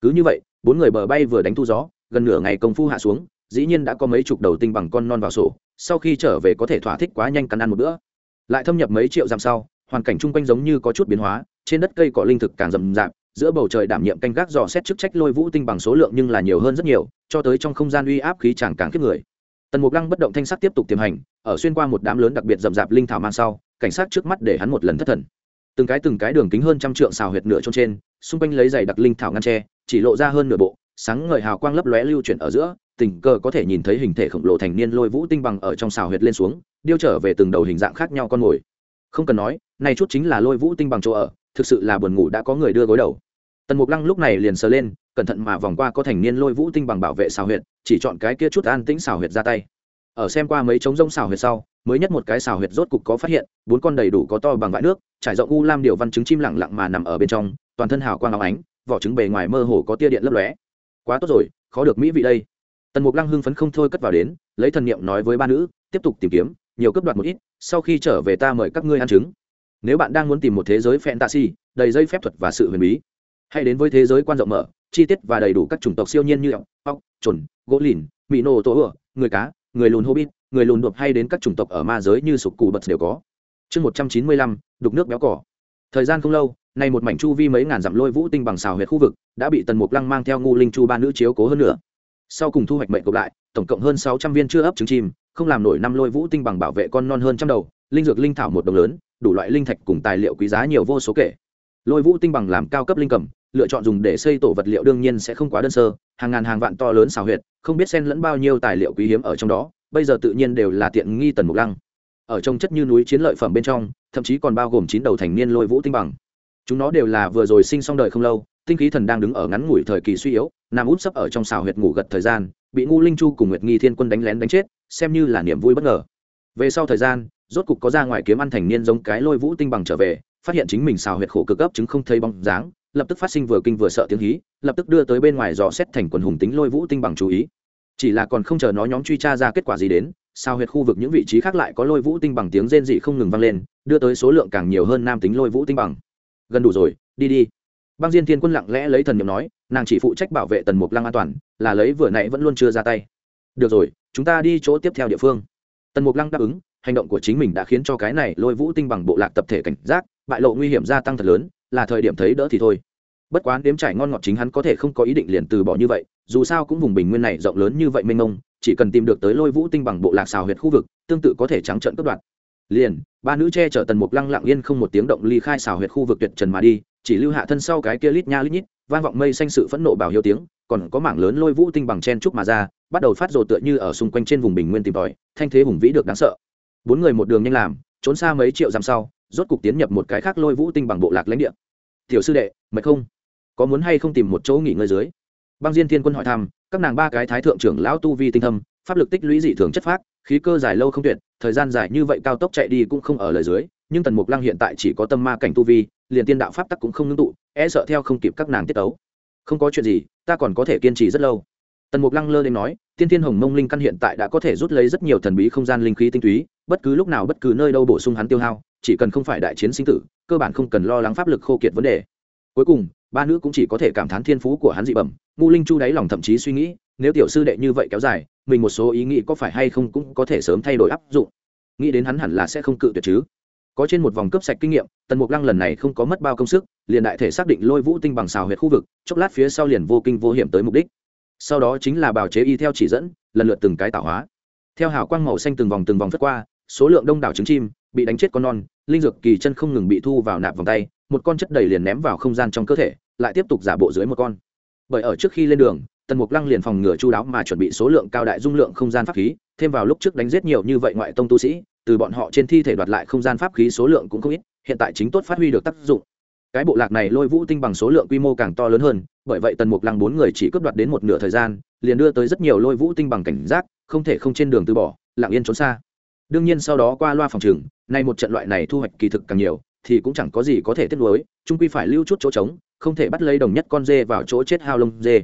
Cứ như vậy, bốn người bờ bay vừa đánh thu gió, gần nửa ngày công phu hạ xuống, dĩ nhiên đã có mấy chục đầu tinh bằng con non vào sổ, sau khi trở về có thể thỏa thích quá nhanh cắn ăn một bữa. Lại thâm nhập mấy triệu dặm sau hoàn cảnh chung quanh giống như có chút biến hóa, trên đất cây cỏ linh thực càng rậm rạp, giữa bầu trời đảm nhiệm canh gác dò xét chức trách lôi vũ tinh bằng số lượng nhưng là nhiều hơn rất nhiều, cho tới trong không gian uy áp khí chẳng càng kiếp người. Tần mục lăng bất động thanh sắc tiếp tục tiềm hành, ở xuyên qua một đám lớn đặc biệt rậm rạp linh thảo mang sau, cảnh sát trước mắt để hắn một lần thất thần. Từng cái từng cái đường kính hơn trăm trượng xào huyệt nửa trong trên, xung quanh lấy giày đặc linh thảo ngăn tre, chỉ lộ ra hơn nửa bộ, sáng ngời hào quang lấp lóe lưu chuyển ở giữa, tình cờ có thể nhìn thấy hình thể khổng lồ thành niên lôi vũ tinh bằng ở trong xào huyệt lên xuống, điêu trở về từng đầu hình dạng khác nhau con mồi. Không cần nói này chút chính là lôi vũ tinh bằng chỗ ở, thực sự là buồn ngủ đã có người đưa gối đầu. Tần mục lăng lúc này liền sờ lên, cẩn thận mà vòng qua có thành niên lôi vũ tinh bằng bảo vệ xào huyệt, chỉ chọn cái kia chút an tĩnh xào huyệt ra tay. Ở xem qua mấy trống rông xào huyệt sau, mới nhất một cái xào huyệt rốt cục có phát hiện, bốn con đầy đủ có to bằng vải nước, trải rộng u lam điều văn trứng chim lặng lặng mà nằm ở bên trong, toàn thân hào quang áo ánh, vỏ trứng bề ngoài mơ hồ có tia điện lấp lóe. Quá tốt rồi, khó được mỹ vị đây. Tần mục lăng hưng phấn không thôi cất vào đến, lấy thần niệm nói với ba nữ, tiếp tục tìm kiếm, nhiều cấp đoạt một ít, sau khi trở về ta mời các ngươi ăn trứng nếu bạn đang muốn tìm một thế giới fantasy, đầy dây phép thuật và sự huyền bí, hãy đến với thế giới quan rộng mở, chi tiết và đầy đủ các chủng tộc siêu nhiên như ốc ốc trồn gỗ lìn mỹ nô tổ ửa người cá, người lùn hobbit, người lùn đột hay đến các chủng tộc ở ma giới như sục cù bật đều có. Chương một trăm chín mươi lăm, đục nước béo cỏ. Thời gian không lâu, nay một mảnh chu vi mấy ngàn dặm lôi vũ tinh bằng xào huyệt khu vực đã bị tần mục lăng mang theo ngu linh chu ba nữ chiếu cố hơn nữa sau cùng thu hoạch mệnh cộng lại, tổng cộng hơn sáu trăm viên chưa ấp trứng chim, không làm nổi năm lôi vũ tinh bằng bảo vệ con non hơn trăm đầu linh dược linh thảo một đồng lớn, đủ loại linh thạch cùng tài liệu quý giá nhiều vô số kể. Lôi vũ tinh bằng làm cao cấp linh cầm, lựa chọn dùng để xây tổ vật liệu đương nhiên sẽ không quá đơn sơ, hàng ngàn hàng vạn to lớn xào huyệt, không biết xen lẫn bao nhiêu tài liệu quý hiếm ở trong đó, bây giờ tự nhiên đều là tiện nghi tần mục lăng. Ở trong chất như núi chiến lợi phẩm bên trong, thậm chí còn bao gồm chín đầu thành niên lôi vũ tinh bằng. Chúng nó đều là vừa rồi sinh xong đời không lâu, tinh khí thần đang đứng ở ngắn ngủi thời kỳ suy yếu, nằm út sấp ở trong xào huyệt ngủ gật thời gian, bị ngu linh chu cùng nguyệt nghi thiên quân đánh lén đánh chết, xem như là niềm vui bất ngờ. Về sau thời gian rốt cục có ra ngoài kiếm ăn thành niên giống cái lôi vũ tinh bằng trở về, phát hiện chính mình xào huyệt khổ cực ấp chứng không thấy bóng dáng, lập tức phát sinh vừa kinh vừa sợ tiếng hí, lập tức đưa tới bên ngoài dò xét thành quần hùng tính lôi vũ tinh bằng chú ý. Chỉ là còn không chờ nó nhóm truy tra ra kết quả gì đến sao huyệt khu vực những vị trí khác lại có lôi vũ tinh bằng tiếng rên dị không ngừng vang lên, đưa tới số lượng càng nhiều hơn nam tính lôi vũ tinh bằng. Gần đủ rồi, đi đi. Băng diên thiên quân lặng lẽ lấy thần n nói, nàng chỉ phụ trách bảo vệ tần mục lăng an toàn, là lấy vừa nãy vẫn luôn chưa ra tay. Được rồi, chúng ta đi chỗ tiếp theo địa phương. Tần mục lăng đáp ứng hành động của chính mình đã khiến cho cái này lôi vũ tinh bằng bộ lạc tập thể cảnh giác, bại lộ nguy hiểm gia tăng thật lớn, là thời điểm thấy đỡ thì thôi. Bất quá đếm trải ngon ngọt chính hắn có thể không có ý định liền từ bỏ như vậy, dù sao cũng vùng bình nguyên này rộng lớn như vậy mênh mông, chỉ cần tìm được tới lôi vũ tinh bằng bộ lạc xào huyệt khu vực, tương tự có thể trắng trận cướp đoạt. Liền, ba nữ che chở tần mục lăng lặng yên không một tiếng động ly khai xào huyệt khu vực tuyệt trần mà đi, chỉ lưu hạ thân sau cái kia lít nha lít nhít, vang vọng mây xanh sự phẫn nộ bảo hiếu tiếng, còn có mảng lớn lôi vũ tinh bằng chen trúc mà ra, bắt đầu phát rồ tựa như ở xung quanh trên vùng bình nguyên tìm tòi, thanh thế hùng vĩ được đáng sợ bốn người một đường nhanh làm, trốn xa mấy triệu dặm sau, rốt cục tiến nhập một cái khác lôi vũ tinh bằng bộ lạc lãnh địa. Tiểu sư đệ, mệt không? Có muốn hay không tìm một chỗ nghỉ ngơi dưới? Băng diên thiên quân hỏi thăm, các nàng ba cái thái thượng trưởng lão tu vi tinh thâm, pháp lực tích lũy dị thường chất phát khí cơ dài lâu không tuyệt, thời gian dài như vậy cao tốc chạy đi cũng không ở lời dưới, nhưng tần mục lăng hiện tại chỉ có tâm ma cảnh tu vi, liền tiên đạo pháp tắc cũng không ngưng tụ e sợ theo không kịp các nàng tiết tấu. Không có chuyện gì, ta còn có thể kiên trì rất lâu. Tần mục lăng lơ lên nói tiên thiên hồng mông linh căn hiện tại đã có thể rút lấy rất nhiều thần bí không gian linh khí tinh túy, bất cứ lúc nào bất cứ nơi đâu bổ sung hắn tiêu hao, chỉ cần không phải đại chiến sinh tử, cơ bản không cần lo lắng pháp lực khô kiệt vấn đề. Cuối cùng, ba nữ cũng chỉ có thể cảm thán thiên phú của hắn dị bẩm ngu linh chu đáy lòng thậm chí suy nghĩ, nếu tiểu sư đệ như vậy kéo dài, mình một số ý nghĩ có phải hay không cũng có thể sớm thay đổi áp dụng. Nghĩ đến hắn hẳn là sẽ không cự tuyệt chứ. Có trên một vòng cấp sạch kinh nghiệm, tần mục lăng lần này không có mất bao công sức, liền đại thể xác định lôi vũ tinh bằng xào huyệt khu vực, chốc lát phía sau liền vô kinh vô hiểm tới mục đích sau đó chính là bào chế y theo chỉ dẫn, lần lượt từng cái tạo hóa. Theo hào quang màu xanh từng vòng từng vòng phất qua, số lượng đông đảo trứng chim bị đánh chết con non, linh dược kỳ chân không ngừng bị thu vào nạp vòng tay, một con chất đầy liền ném vào không gian trong cơ thể, lại tiếp tục giả bộ dưới một con. Bởi ở trước khi lên đường, tần mục lăng liền phòng ngừa chu đáo mà chuẩn bị số lượng cao đại dung lượng không gian pháp khí, thêm vào lúc trước đánh giết nhiều như vậy ngoại tông tu sĩ, từ bọn họ trên thi thể đoạt lại không gian pháp khí số lượng cũng không ít, hiện tại chính tốt phát huy được tác dụng cái bộ lạc này lôi vũ tinh bằng số lượng quy mô càng to lớn hơn, bởi vậy tần mục lăng bốn người chỉ cướp đoạt đến một nửa thời gian, liền đưa tới rất nhiều lôi vũ tinh bằng cảnh giác, không thể không trên đường từ bỏ, lặng yên trốn xa. Đương nhiên sau đó qua loa phòng trường, nay một trận loại này thu hoạch kỳ thực càng nhiều, thì cũng chẳng có gì có thể tiếp nối trung quy phải lưu chút chỗ trống, không thể bắt lấy đồng nhất con dê vào chỗ chết hao lông dê.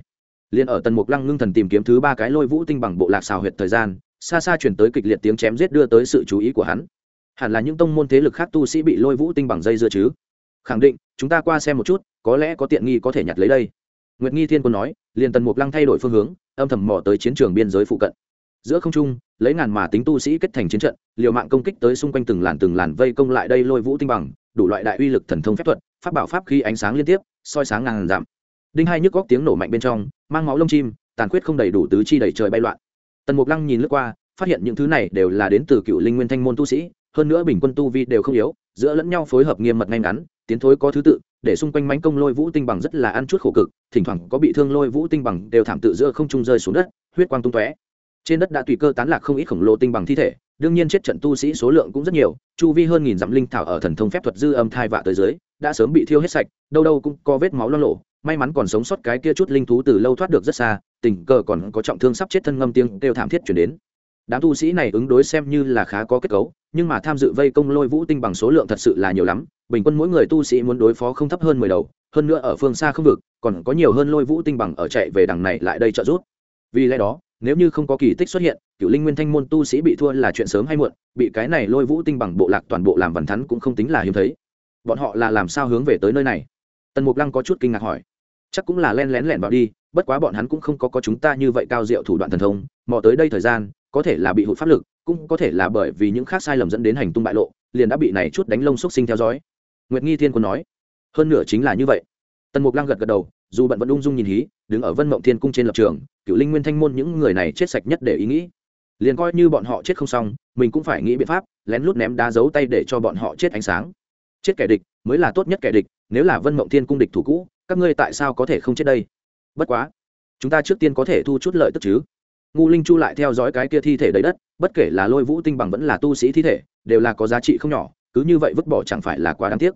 Liền ở tần mục lăng ngưng thần tìm kiếm thứ ba cái lôi vũ tinh bằng bộ lạc xào huyệt thời gian, xa xa chuyển tới kịch liệt tiếng chém giết đưa tới sự chú ý của hắn. Hẳn là những tông môn thế lực khác tu sĩ bị lôi vũ tinh bằng dây dưa chứ? Khẳng định, chúng ta qua xem một chút, có lẽ có tiện nghi có thể nhặt lấy đây. Nguyệt nghi thiên quân nói, liền tần mục lăng thay đổi phương hướng, âm thầm mò tới chiến trường biên giới phụ cận. Giữa không trung, lấy ngàn mà tính tu sĩ kết thành chiến trận, liều mạng công kích tới xung quanh từng làn từng làn vây công lại đây lôi vũ tinh bằng, đủ loại đại uy lực thần thông phép thuật, pháp bảo pháp khi ánh sáng liên tiếp, soi sáng ngàn giảm đinh hai nhức góc tiếng nổ mạnh bên trong, mang máu lông chim, tàn khuyết không đầy đủ tứ chi đầy trời bay loạn. Tần mục lăng nhìn lướt qua, phát hiện những thứ này đều là đến từ cựu linh nguyên thanh môn tu sĩ, hơn nữa bình quân tu vi đều không yếu, giữa lẫn nhau phối hợp nghiêm mật ngay ngắn tiến thối có thứ tự, để xung quanh mánh công lôi vũ tinh bằng rất là ăn chút khổ cực, thỉnh thoảng có bị thương lôi vũ tinh bằng đều thảm tự giữa không trung rơi xuống đất, huyết quang tung tóe. Trên đất đã tùy cơ tán lạc không ít khổng lồ tinh bằng thi thể, đương nhiên chết trận tu sĩ số lượng cũng rất nhiều, chu vi hơn nghìn dặm linh thảo ở thần thông phép thuật dư âm thai vạ tới dưới, đã sớm bị thiêu hết sạch, đâu đâu cũng có vết máu lo lộ, may mắn còn sống sót cái kia chút linh thú từ lâu thoát được rất xa, tình cờ còn có trọng thương sắp chết thân ngâm tiếng kêu thảm thiết chuyển đến. Đám tu sĩ này ứng đối xem như là khá có kết cấu, nhưng mà tham dự vây công lôi vũ tinh bằng số lượng thật sự là nhiều lắm bình quân mỗi người tu sĩ muốn đối phó không thấp hơn mười đầu, hơn nữa ở phương xa không vực, còn có nhiều hơn lôi vũ tinh bằng ở chạy về đằng này lại đây trợ giúp. Vì lẽ đó, nếu như không có kỳ tích xuất hiện cựu linh nguyên thanh môn tu sĩ bị thua là chuyện sớm hay muộn, bị cái này lôi vũ tinh bằng bộ lạc toàn bộ làm vằn thắn cũng không tính là hiếm thấy. Bọn họ là làm sao hướng về tới nơi này? Tần mục lăng có chút kinh ngạc hỏi. Chắc cũng là len lén lẻn vào đi, bất quá bọn hắn cũng không có có chúng ta như vậy cao diệu thủ đoạn thần thông, mò tới đây thời gian, có thể là bị hụt pháp lực, cũng có thể là bởi vì những khác sai lầm dẫn đến hành tung bại lộ, liền đã bị này chút đánh lông xúc sinh theo dõi nguyệt nghi thiên quân nói, hơn nửa chính là như vậy. Tần mục lăng gật gật đầu, dù bận vẫn ung dung nhìn hí, đứng ở vân mộng thiên cung trên lập trường cựu linh nguyên thanh môn những người này chết sạch nhất để ý nghĩ. Liền coi như bọn họ chết không xong, mình cũng phải nghĩ biện pháp, lén lút ném đá giấu tay để cho bọn họ chết ánh sáng. Chết kẻ địch mới là tốt nhất kẻ địch, nếu là vân mộng thiên cung địch thủ cũ, các ngươi tại sao có thể không chết đây? Bất quá, chúng ta trước tiên có thể thu chút lợi tức chứ. Ngu linh chu lại theo dõi cái kia thi thể đầy đất, bất kể là lôi vũ tinh bằng vẫn là tu sĩ thi thể, đều là có giá trị không nhỏ cứ như vậy vứt bỏ chẳng phải là quá đáng tiếc.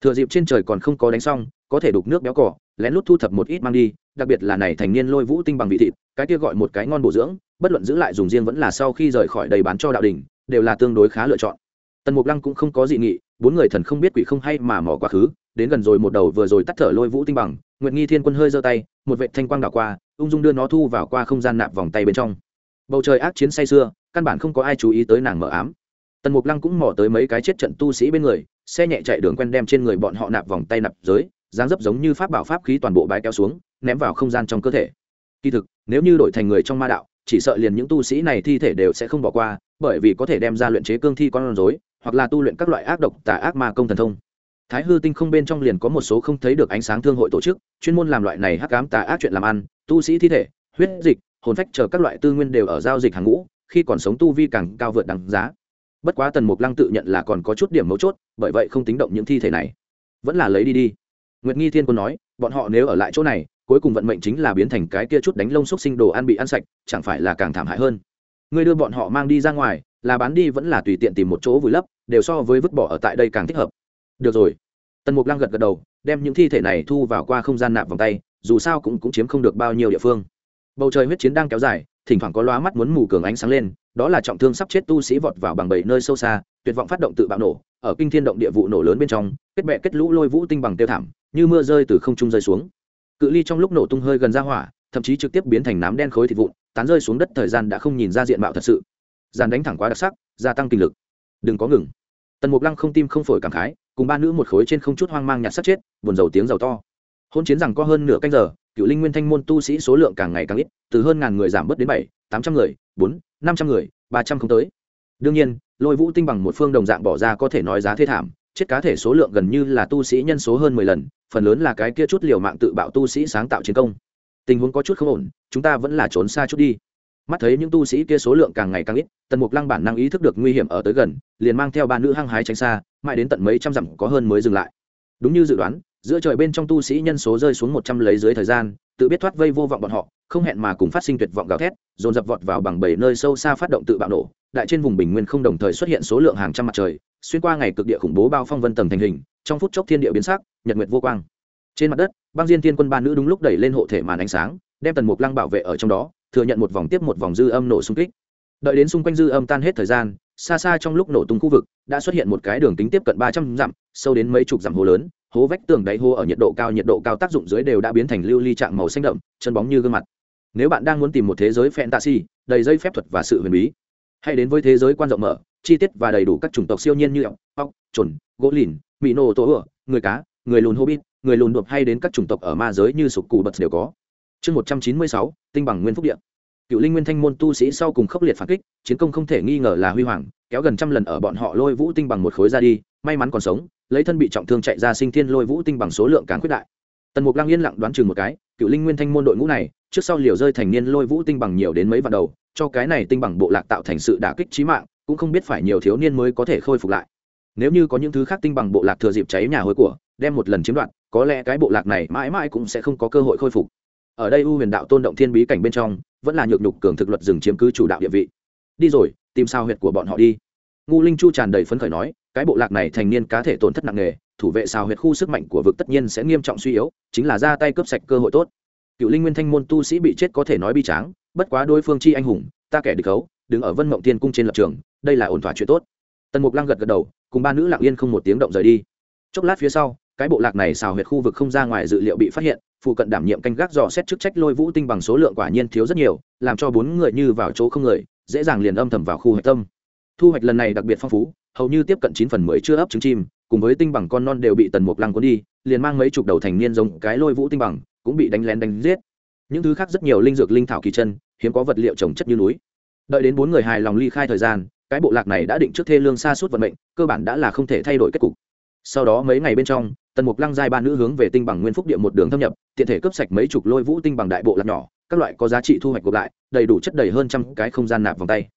Thừa dịp trên trời còn không có đánh xong, có thể đục nước béo cỏ lén lút thu thập một ít mang đi, đặc biệt là này thành niên lôi vũ tinh bằng vị thịt, cái kia gọi một cái ngon bổ dưỡng, bất luận giữ lại dùng riêng vẫn là sau khi rời khỏi đầy bán cho đạo đình, đều là tương đối khá lựa chọn. Tần mục lăng cũng không có dị nghị, bốn người thần không biết quỷ không hay mà mỏ quá khứ, đến gần rồi một đầu vừa rồi tắt thở lôi vũ tinh bằng, nguyệt nghi thiên quân hơi giơ tay, một vệ thanh quang đảo qua, ung dung đưa nó thu vào qua không gian nạp vòng tay bên trong. Bầu trời ác chiến say xưa căn bản không có ai chú ý tới nàng mở ám tần mục lăng cũng mò tới mấy cái chết trận tu sĩ bên người, xe nhẹ chạy đường quen đem trên người bọn họ nạp vòng tay nạp giới, dáng dấp giống như pháp bảo pháp khí toàn bộ bái kéo xuống, ném vào không gian trong cơ thể. Kỳ thực, nếu như đổi thành người trong ma đạo, chỉ sợ liền những tu sĩ này thi thể đều sẽ không bỏ qua, bởi vì có thể đem ra luyện chế cương thi con rối, hoặc là tu luyện các loại ác độc, tà ác ma công thần thông. Thái hư tinh không bên trong liền có một số không thấy được ánh sáng thương hội tổ chức, chuyên môn làm loại này hắc ám tà ác chuyện làm ăn, tu sĩ thi thể, huyết dịch, hồn phách chờ các loại tư nguyên đều ở giao dịch hàng ngũ, khi còn sống tu vi càng cao vượt đằng giá bất quá tần mục lăng tự nhận là còn có chút điểm mấu chốt bởi vậy không tính động những thi thể này. Vẫn là lấy đi đi. Nguyệt nghi thiên quân nói bọn họ nếu ở lại chỗ này cuối cùng vận mệnh chính là biến thành cái kia chút đánh lông xúc sinh đồ ăn bị ăn sạch chẳng phải là càng thảm hại hơn. Ngươi đưa bọn họ mang đi ra ngoài là bán đi vẫn là tùy tiện tìm một chỗ vùi lấp đều so với vứt bỏ ở tại đây càng thích hợp. Được rồi. Tần mục lăng gật gật đầu đem những thi thể này thu vào qua không gian nạp vòng tay dù sao cũng, cũng chiếm không được bao nhiêu địa phương. Bầu trời huyết chiến đang kéo dài thỉnh thoảng có loá mắt muốn mù cường ánh sáng lên, đó là trọng thương sắp chết tu sĩ vọt vào bằng bảy nơi sâu xa, tuyệt vọng phát động tự bạo nổ, ở kinh thiên động địa vụ nổ lớn bên trong, kết bệ kết lũ lôi vũ tinh bằng tiêu thảm, như mưa rơi từ không trung rơi xuống. Cự ly trong lúc nổ tung hơi gần ra hỏa, thậm chí trực tiếp biến thành nám đen khối thịt vụn, tán rơi xuống đất thời gian đã không nhìn ra diện mạo thật sự. Dàn đánh thẳng quá đặc sắc, gia tăng kinh lực. Đừng có ngừng. Tần mục lăng không tim không phổi cảm khái, cùng ba nữ một khối trên không chút hoang mang nhặt sắc chết, buồn dầu tiếng dầu to. Hôn chiến rằng có hơn nửa canh giờ cựu linh nguyên thanh môn tu sĩ số lượng càng ngày càng ít, từ hơn ngàn người giảm bớt đến bảy, tám trăm người, bốn, năm trăm người, ba trăm không tới. Đương nhiên, lôi vũ tinh bằng một phương đồng dạng bỏ ra có thể nói giá thế thảm, chết cá thể số lượng gần như là tu sĩ nhân số hơn mười lần, phần lớn là cái kia chút liều mạng tự bạo tu sĩ sáng tạo chiến công. Tình huống có chút không ổn, chúng ta vẫn là trốn xa chút đi. Mắt thấy những tu sĩ kia số lượng càng ngày càng ít, tần mục lăng bản năng ý thức được nguy hiểm ở tới gần, liền mang theo ba nữ hăng hái tránh xa, mãi đến tận mấy trăm dặm có hơn mới dừng lại. Đúng như dự đoán giữa trời bên trong tu sĩ nhân số rơi xuống một trăm lấy dưới thời gian, tự biết thoát vây vô vọng bọn họ, không hẹn mà cùng phát sinh tuyệt vọng gào thét, dồn dập vọt vào bằng bảy nơi sâu xa phát động tự bạo nổ. Đại trên vùng bình nguyên không đồng thời xuất hiện số lượng hàng trăm mặt trời, xuyên qua ngày cực địa khủng bố bao phong vân tầng thành hình, trong phút chốc thiên địa biến sắc, nhật nguyệt vô quang. Trên mặt đất, băng diên thiên quân ba nữ đúng lúc đẩy lên hộ thể màn ánh sáng, đem tần mục lăng bảo vệ ở trong đó, thừa nhận một vòng tiếp một vòng dư âm nổ xung kích. Đợi đến xung quanh dư âm tan hết thời gian xa xa trong lúc nổ tung khu vực, đã xuất hiện một cái đường kính tiếp cận ba trăm dặm, sâu đến mấy chục dặm hồ lớn, hố vách tường đáy hô ở nhiệt độ cao, nhiệt độ cao tác dụng dưới đều đã biến thành lưu ly trạng màu xanh đậm, chân bóng như gương mặt. Nếu bạn đang muốn tìm một thế giới fantasy, đầy dây phép thuật và sự huyền bí, hãy đến với thế giới quan rộng mở, chi tiết và đầy đủ các chủng tộc siêu nhiên như ốc ốc trồn gỗ lìn mỹ nô tổ ửa người cá, người lùn hobbit, người lùn đột hay đến các chủng tộc ở ma giới như sục cù bật đều có. Chương một trăm chín mươi sáu, tinh bằng nguyên phúc điện cựu linh nguyên thanh môn tu sĩ sau cùng khốc liệt phản kích, chiến công không thể nghi ngờ là huy hoàng, kéo gần trăm lần ở bọn họ lôi vũ tinh bằng một khối ra đi, may mắn còn sống, lấy thân bị trọng thương chạy ra sinh thiên lôi vũ tinh bằng số lượng càng quyết đại. Tần mục lăng yên lặng đoán chừng một cái, cựu linh nguyên thanh môn đội ngũ này, trước sau liều rơi thành niên lôi vũ tinh bằng nhiều đến mấy vạn đầu, cho cái này tinh bằng bộ lạc tạo thành sự đả kích trí mạng, cũng không biết phải nhiều thiếu niên mới có thể khôi phục lại. Nếu như có những thứ khác tinh bằng bộ lạc thừa dịp cháy nhà hối của, đem một lần chiếm đoạt, có lẽ cái bộ lạc này mãi mãi cũng sẽ không có cơ hội khôi phục ở đây u huyền đạo tôn động thiên bí cảnh bên trong, vẫn là nhược nhục cường thực luật dừng chiếm cứ chủ đạo địa vị. Đi rồi, tìm sao huyệt của bọn họ đi. Ngu linh chu tràn đầy phấn khởi nói, cái bộ lạc này thành niên cá thể tổn thất nặng nề, thủ vệ sao huyệt khu sức mạnh của vực tất nhiên sẽ nghiêm trọng suy yếu, chính là ra tay cướp sạch cơ hội tốt. Cựu linh nguyên thanh môn tu sĩ bị chết có thể nói bi tráng, bất quá đối phương chi anh hùng, ta kẻ địch khấu đứng ở vân mộng tiên cung trên lập trường, đây là ổn thỏa chuyện tốt. Tần mục lăng gật gật đầu, cùng ba nữ lặng yên không một tiếng động rời đi. Chốc lát phía sau cái bộ lạc này xào huyệt khu vực không ra ngoài dự liệu bị phát hiện, phụ cận đảm nhiệm canh gác dò xét chức trách lôi vũ tinh bằng số lượng quả nhiên thiếu rất nhiều, làm cho bốn người như vào chỗ không người, dễ dàng liền âm thầm vào khu hạch tâm. Thu hoạch lần này đặc biệt phong phú, hầu như tiếp cận chín phần mười chưa ấp trứng chim, cùng với tinh bằng con non đều bị tần mục lăng cuốn đi, liền mang mấy chục đầu thành niên giống cái lôi vũ tinh bằng, cũng bị đánh lén đánh giết. Những thứ khác rất nhiều linh dược linh thảo kỳ chân, hiếm có vật liệu trồng chất như núi. Đợi đến bốn người hài lòng ly khai thời gian, cái bộ lạc này đã định trước thê lương xa suốt vận mệnh, cơ bản đã là không thể thay đổi kết cục sau đó mấy ngày bên trong, tần mục lăng giai ba nữ hướng về tinh bằng nguyên phúc địa một đường thâm nhập, tiện thể cướp sạch mấy chục lôi vũ tinh bằng đại bộ lạc nhỏ, các loại có giá trị thu hoạch gộp lại, đầy đủ chất đầy hơn trăm cái không gian nạp vòng tay.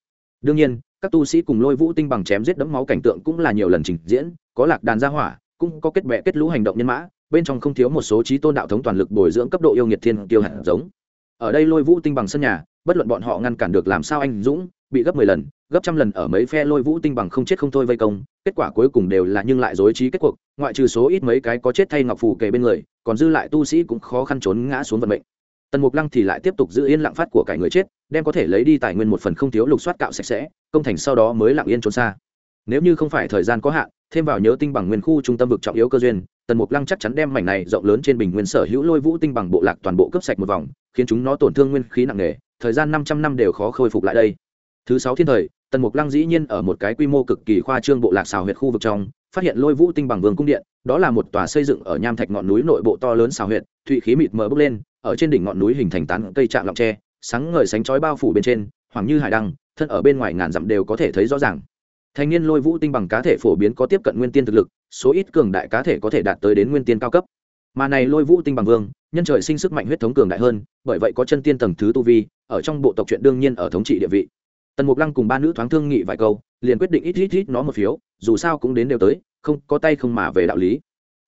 Đương nhiên, các tu sĩ cùng lôi vũ tinh bằng chém giết đẫm máu cảnh tượng cũng là nhiều lần trình diễn, có lạc đàn gia hỏa, cũng có kết bệ kết lũ hành động nhân mã, bên trong không thiếu một số trí tôn đạo thống toàn lực bồi dưỡng cấp độ yêu nghiệt thiên tiêu hạt giống. Ở đây lôi vũ tinh bằng sân nhà bất luận bọn họ ngăn cản được làm sao anh dũng bị gấp mười lần, gấp trăm lần ở mấy phe lôi vũ tinh bằng không chết không thôi vây công, kết quả cuối cùng đều là nhưng lại dối trí kết cuộc, ngoại trừ số ít mấy cái có chết thay ngọc phù kề bên người, còn dư lại tu sĩ cũng khó khăn trốn ngã xuống vận mệnh. Tần mục lăng thì lại tiếp tục giữ yên lặng phát của cải người chết, đem có thể lấy đi tài nguyên một phần không thiếu lục soát cạo sạch sẽ, công thành sau đó mới lặng yên trốn xa. Nếu như không phải thời gian có hạn, thêm vào nhớ tinh bằng nguyên khu trung tâm vực trọng yếu cơ duyên, tần mục lăng chắc chắn đem mảnh này rộng lớn trên bình nguyên sở hữu lôi vũ tinh bằng bộ lạc toàn bộ cấp sạch một vòng, khiến chúng nó tổn thương nguyên khí nặng nề thời gian 500 năm đều khó khôi phục lại đây. Thứ sáu thiên thời, tần mục lăng dĩ nhiên ở một cái quy mô cực kỳ khoa trương bộ lạc xào huyệt khu vực trong, phát hiện lôi vũ tinh bằng vương cung điện, đó là một tòa xây dựng ở nham thạch ngọn núi nội bộ to lớn xào huyệt, thụy khí mịt mờ bốc lên, ở trên đỉnh ngọn núi hình thành tán cây trạng lọng tre, sáng ngời sánh chói bao phủ bên trên, hoàng như hải đăng, thân ở bên ngoài ngàn dặm đều có thể thấy rõ ràng. Thanh niên lôi vũ tinh bằng cá thể phổ biến có tiếp cận nguyên tiên thực lực, số ít cường đại cá thể có thể đạt tới đến nguyên tiên cao cấp mà này lôi vũ tinh bằng vương, nhân trời sinh sức mạnh huyết thống cường đại hơn, bởi vậy có chân tiên tầng thứ tu vi, ở trong bộ tộc chuyện đương nhiên ở thống trị địa vị. Tần mục lăng cùng ba nữ thoáng thương nghị vài câu, liền quyết định ít ít ít nó một phiếu, dù sao cũng đến đều tới, không, có tay không mà về đạo lý.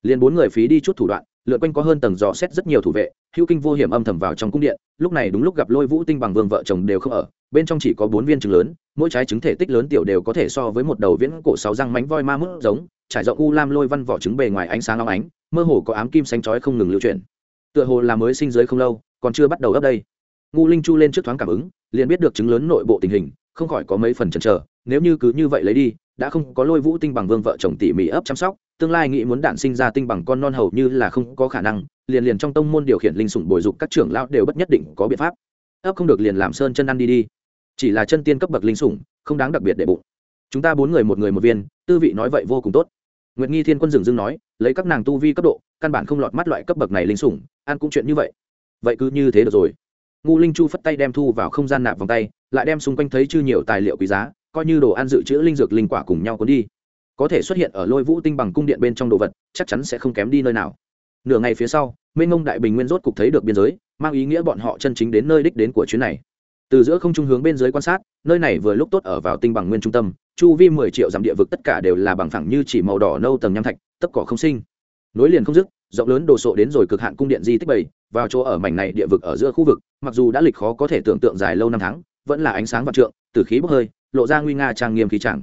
Liền bốn người phí đi chút thủ đoạn, lượn quanh có hơn tầng dò xét rất nhiều thủ vệ, hữu kinh vô hiểm âm thầm vào trong cung điện, lúc này đúng lúc gặp lôi vũ tinh bằng vương vợ chồng đều không ở, bên trong chỉ có bốn viên trứng lớn, mỗi trái trứng thể tích lớn tiểu đều có thể so với một đầu viễn cổ sáu răng mánh voi ma mút giống, trải rộng u lam lôi văn vỏ trứng bề ngoài ánh sáng long ánh mơ hồ có ám kim xanh chói không ngừng lưu chuyển. Tựa hồ là mới sinh giới không lâu, còn chưa bắt đầu ấp đây. Ngu linh chu lên trước thoáng cảm ứng, liền biết được chứng lớn nội bộ tình hình, không khỏi có mấy phần chần chờ, nếu như cứ như vậy lấy đi, đã không có lôi vũ tinh bằng vương vợ chồng tỉ mỉ ấp chăm sóc, tương lai nghĩ muốn đản sinh ra tinh bằng con non hầu như là không có khả năng, liền liền trong tông môn điều khiển linh sủng bồi dục các trưởng lão đều bất nhất định có biện pháp. Ấp không được liền làm sơn chân ăn đi đi. Chỉ là chân tiên cấp bậc linh sủng, không đáng đặc biệt để bụng. Chúng ta bốn người một người một viên, tư vị nói vậy vô cùng tốt nguyệt nghi thiên quân dừng dưng nói, lấy các nàng tu vi cấp độ, căn bản không lọt mắt loại cấp bậc này linh sủng, ăn cũng chuyện như vậy. Vậy cứ như thế được rồi. Ngu linh chu phất tay đem thu vào không gian nạp vòng tay, lại đem xung quanh thấy chư nhiều tài liệu quý giá, coi như đồ ăn dự trữ linh dược linh quả cùng nhau cuốn đi. Có thể xuất hiện ở lôi vũ tinh bằng cung điện bên trong đồ vật, chắc chắn sẽ không kém đi nơi nào. Nửa ngày phía sau, minh ngông đại bình nguyên rốt cục thấy được biên giới, mang ý nghĩa bọn họ chân chính đến nơi đích đến của chuyến này. Từ giữa không trung hướng bên dưới quan sát, nơi này vừa lúc tốt ở vào tinh bằng nguyên trung tâm chu vi mười triệu dặm địa vực tất cả đều là bằng phẳng như chỉ màu đỏ nâu tầng nham thạch tất cỏ không sinh. Nối liền không dứt, rộng lớn đồ sộ đến rồi cực hạn cung điện di tích bảy, vào chỗ ở mảnh này địa vực ở giữa khu vực, mặc dù đã lịch khó có thể tưởng tượng dài lâu năm tháng, vẫn là ánh sáng vạn trượng, từ khí bốc hơi, lộ ra nguy nga trang nghiêm khí chẳng.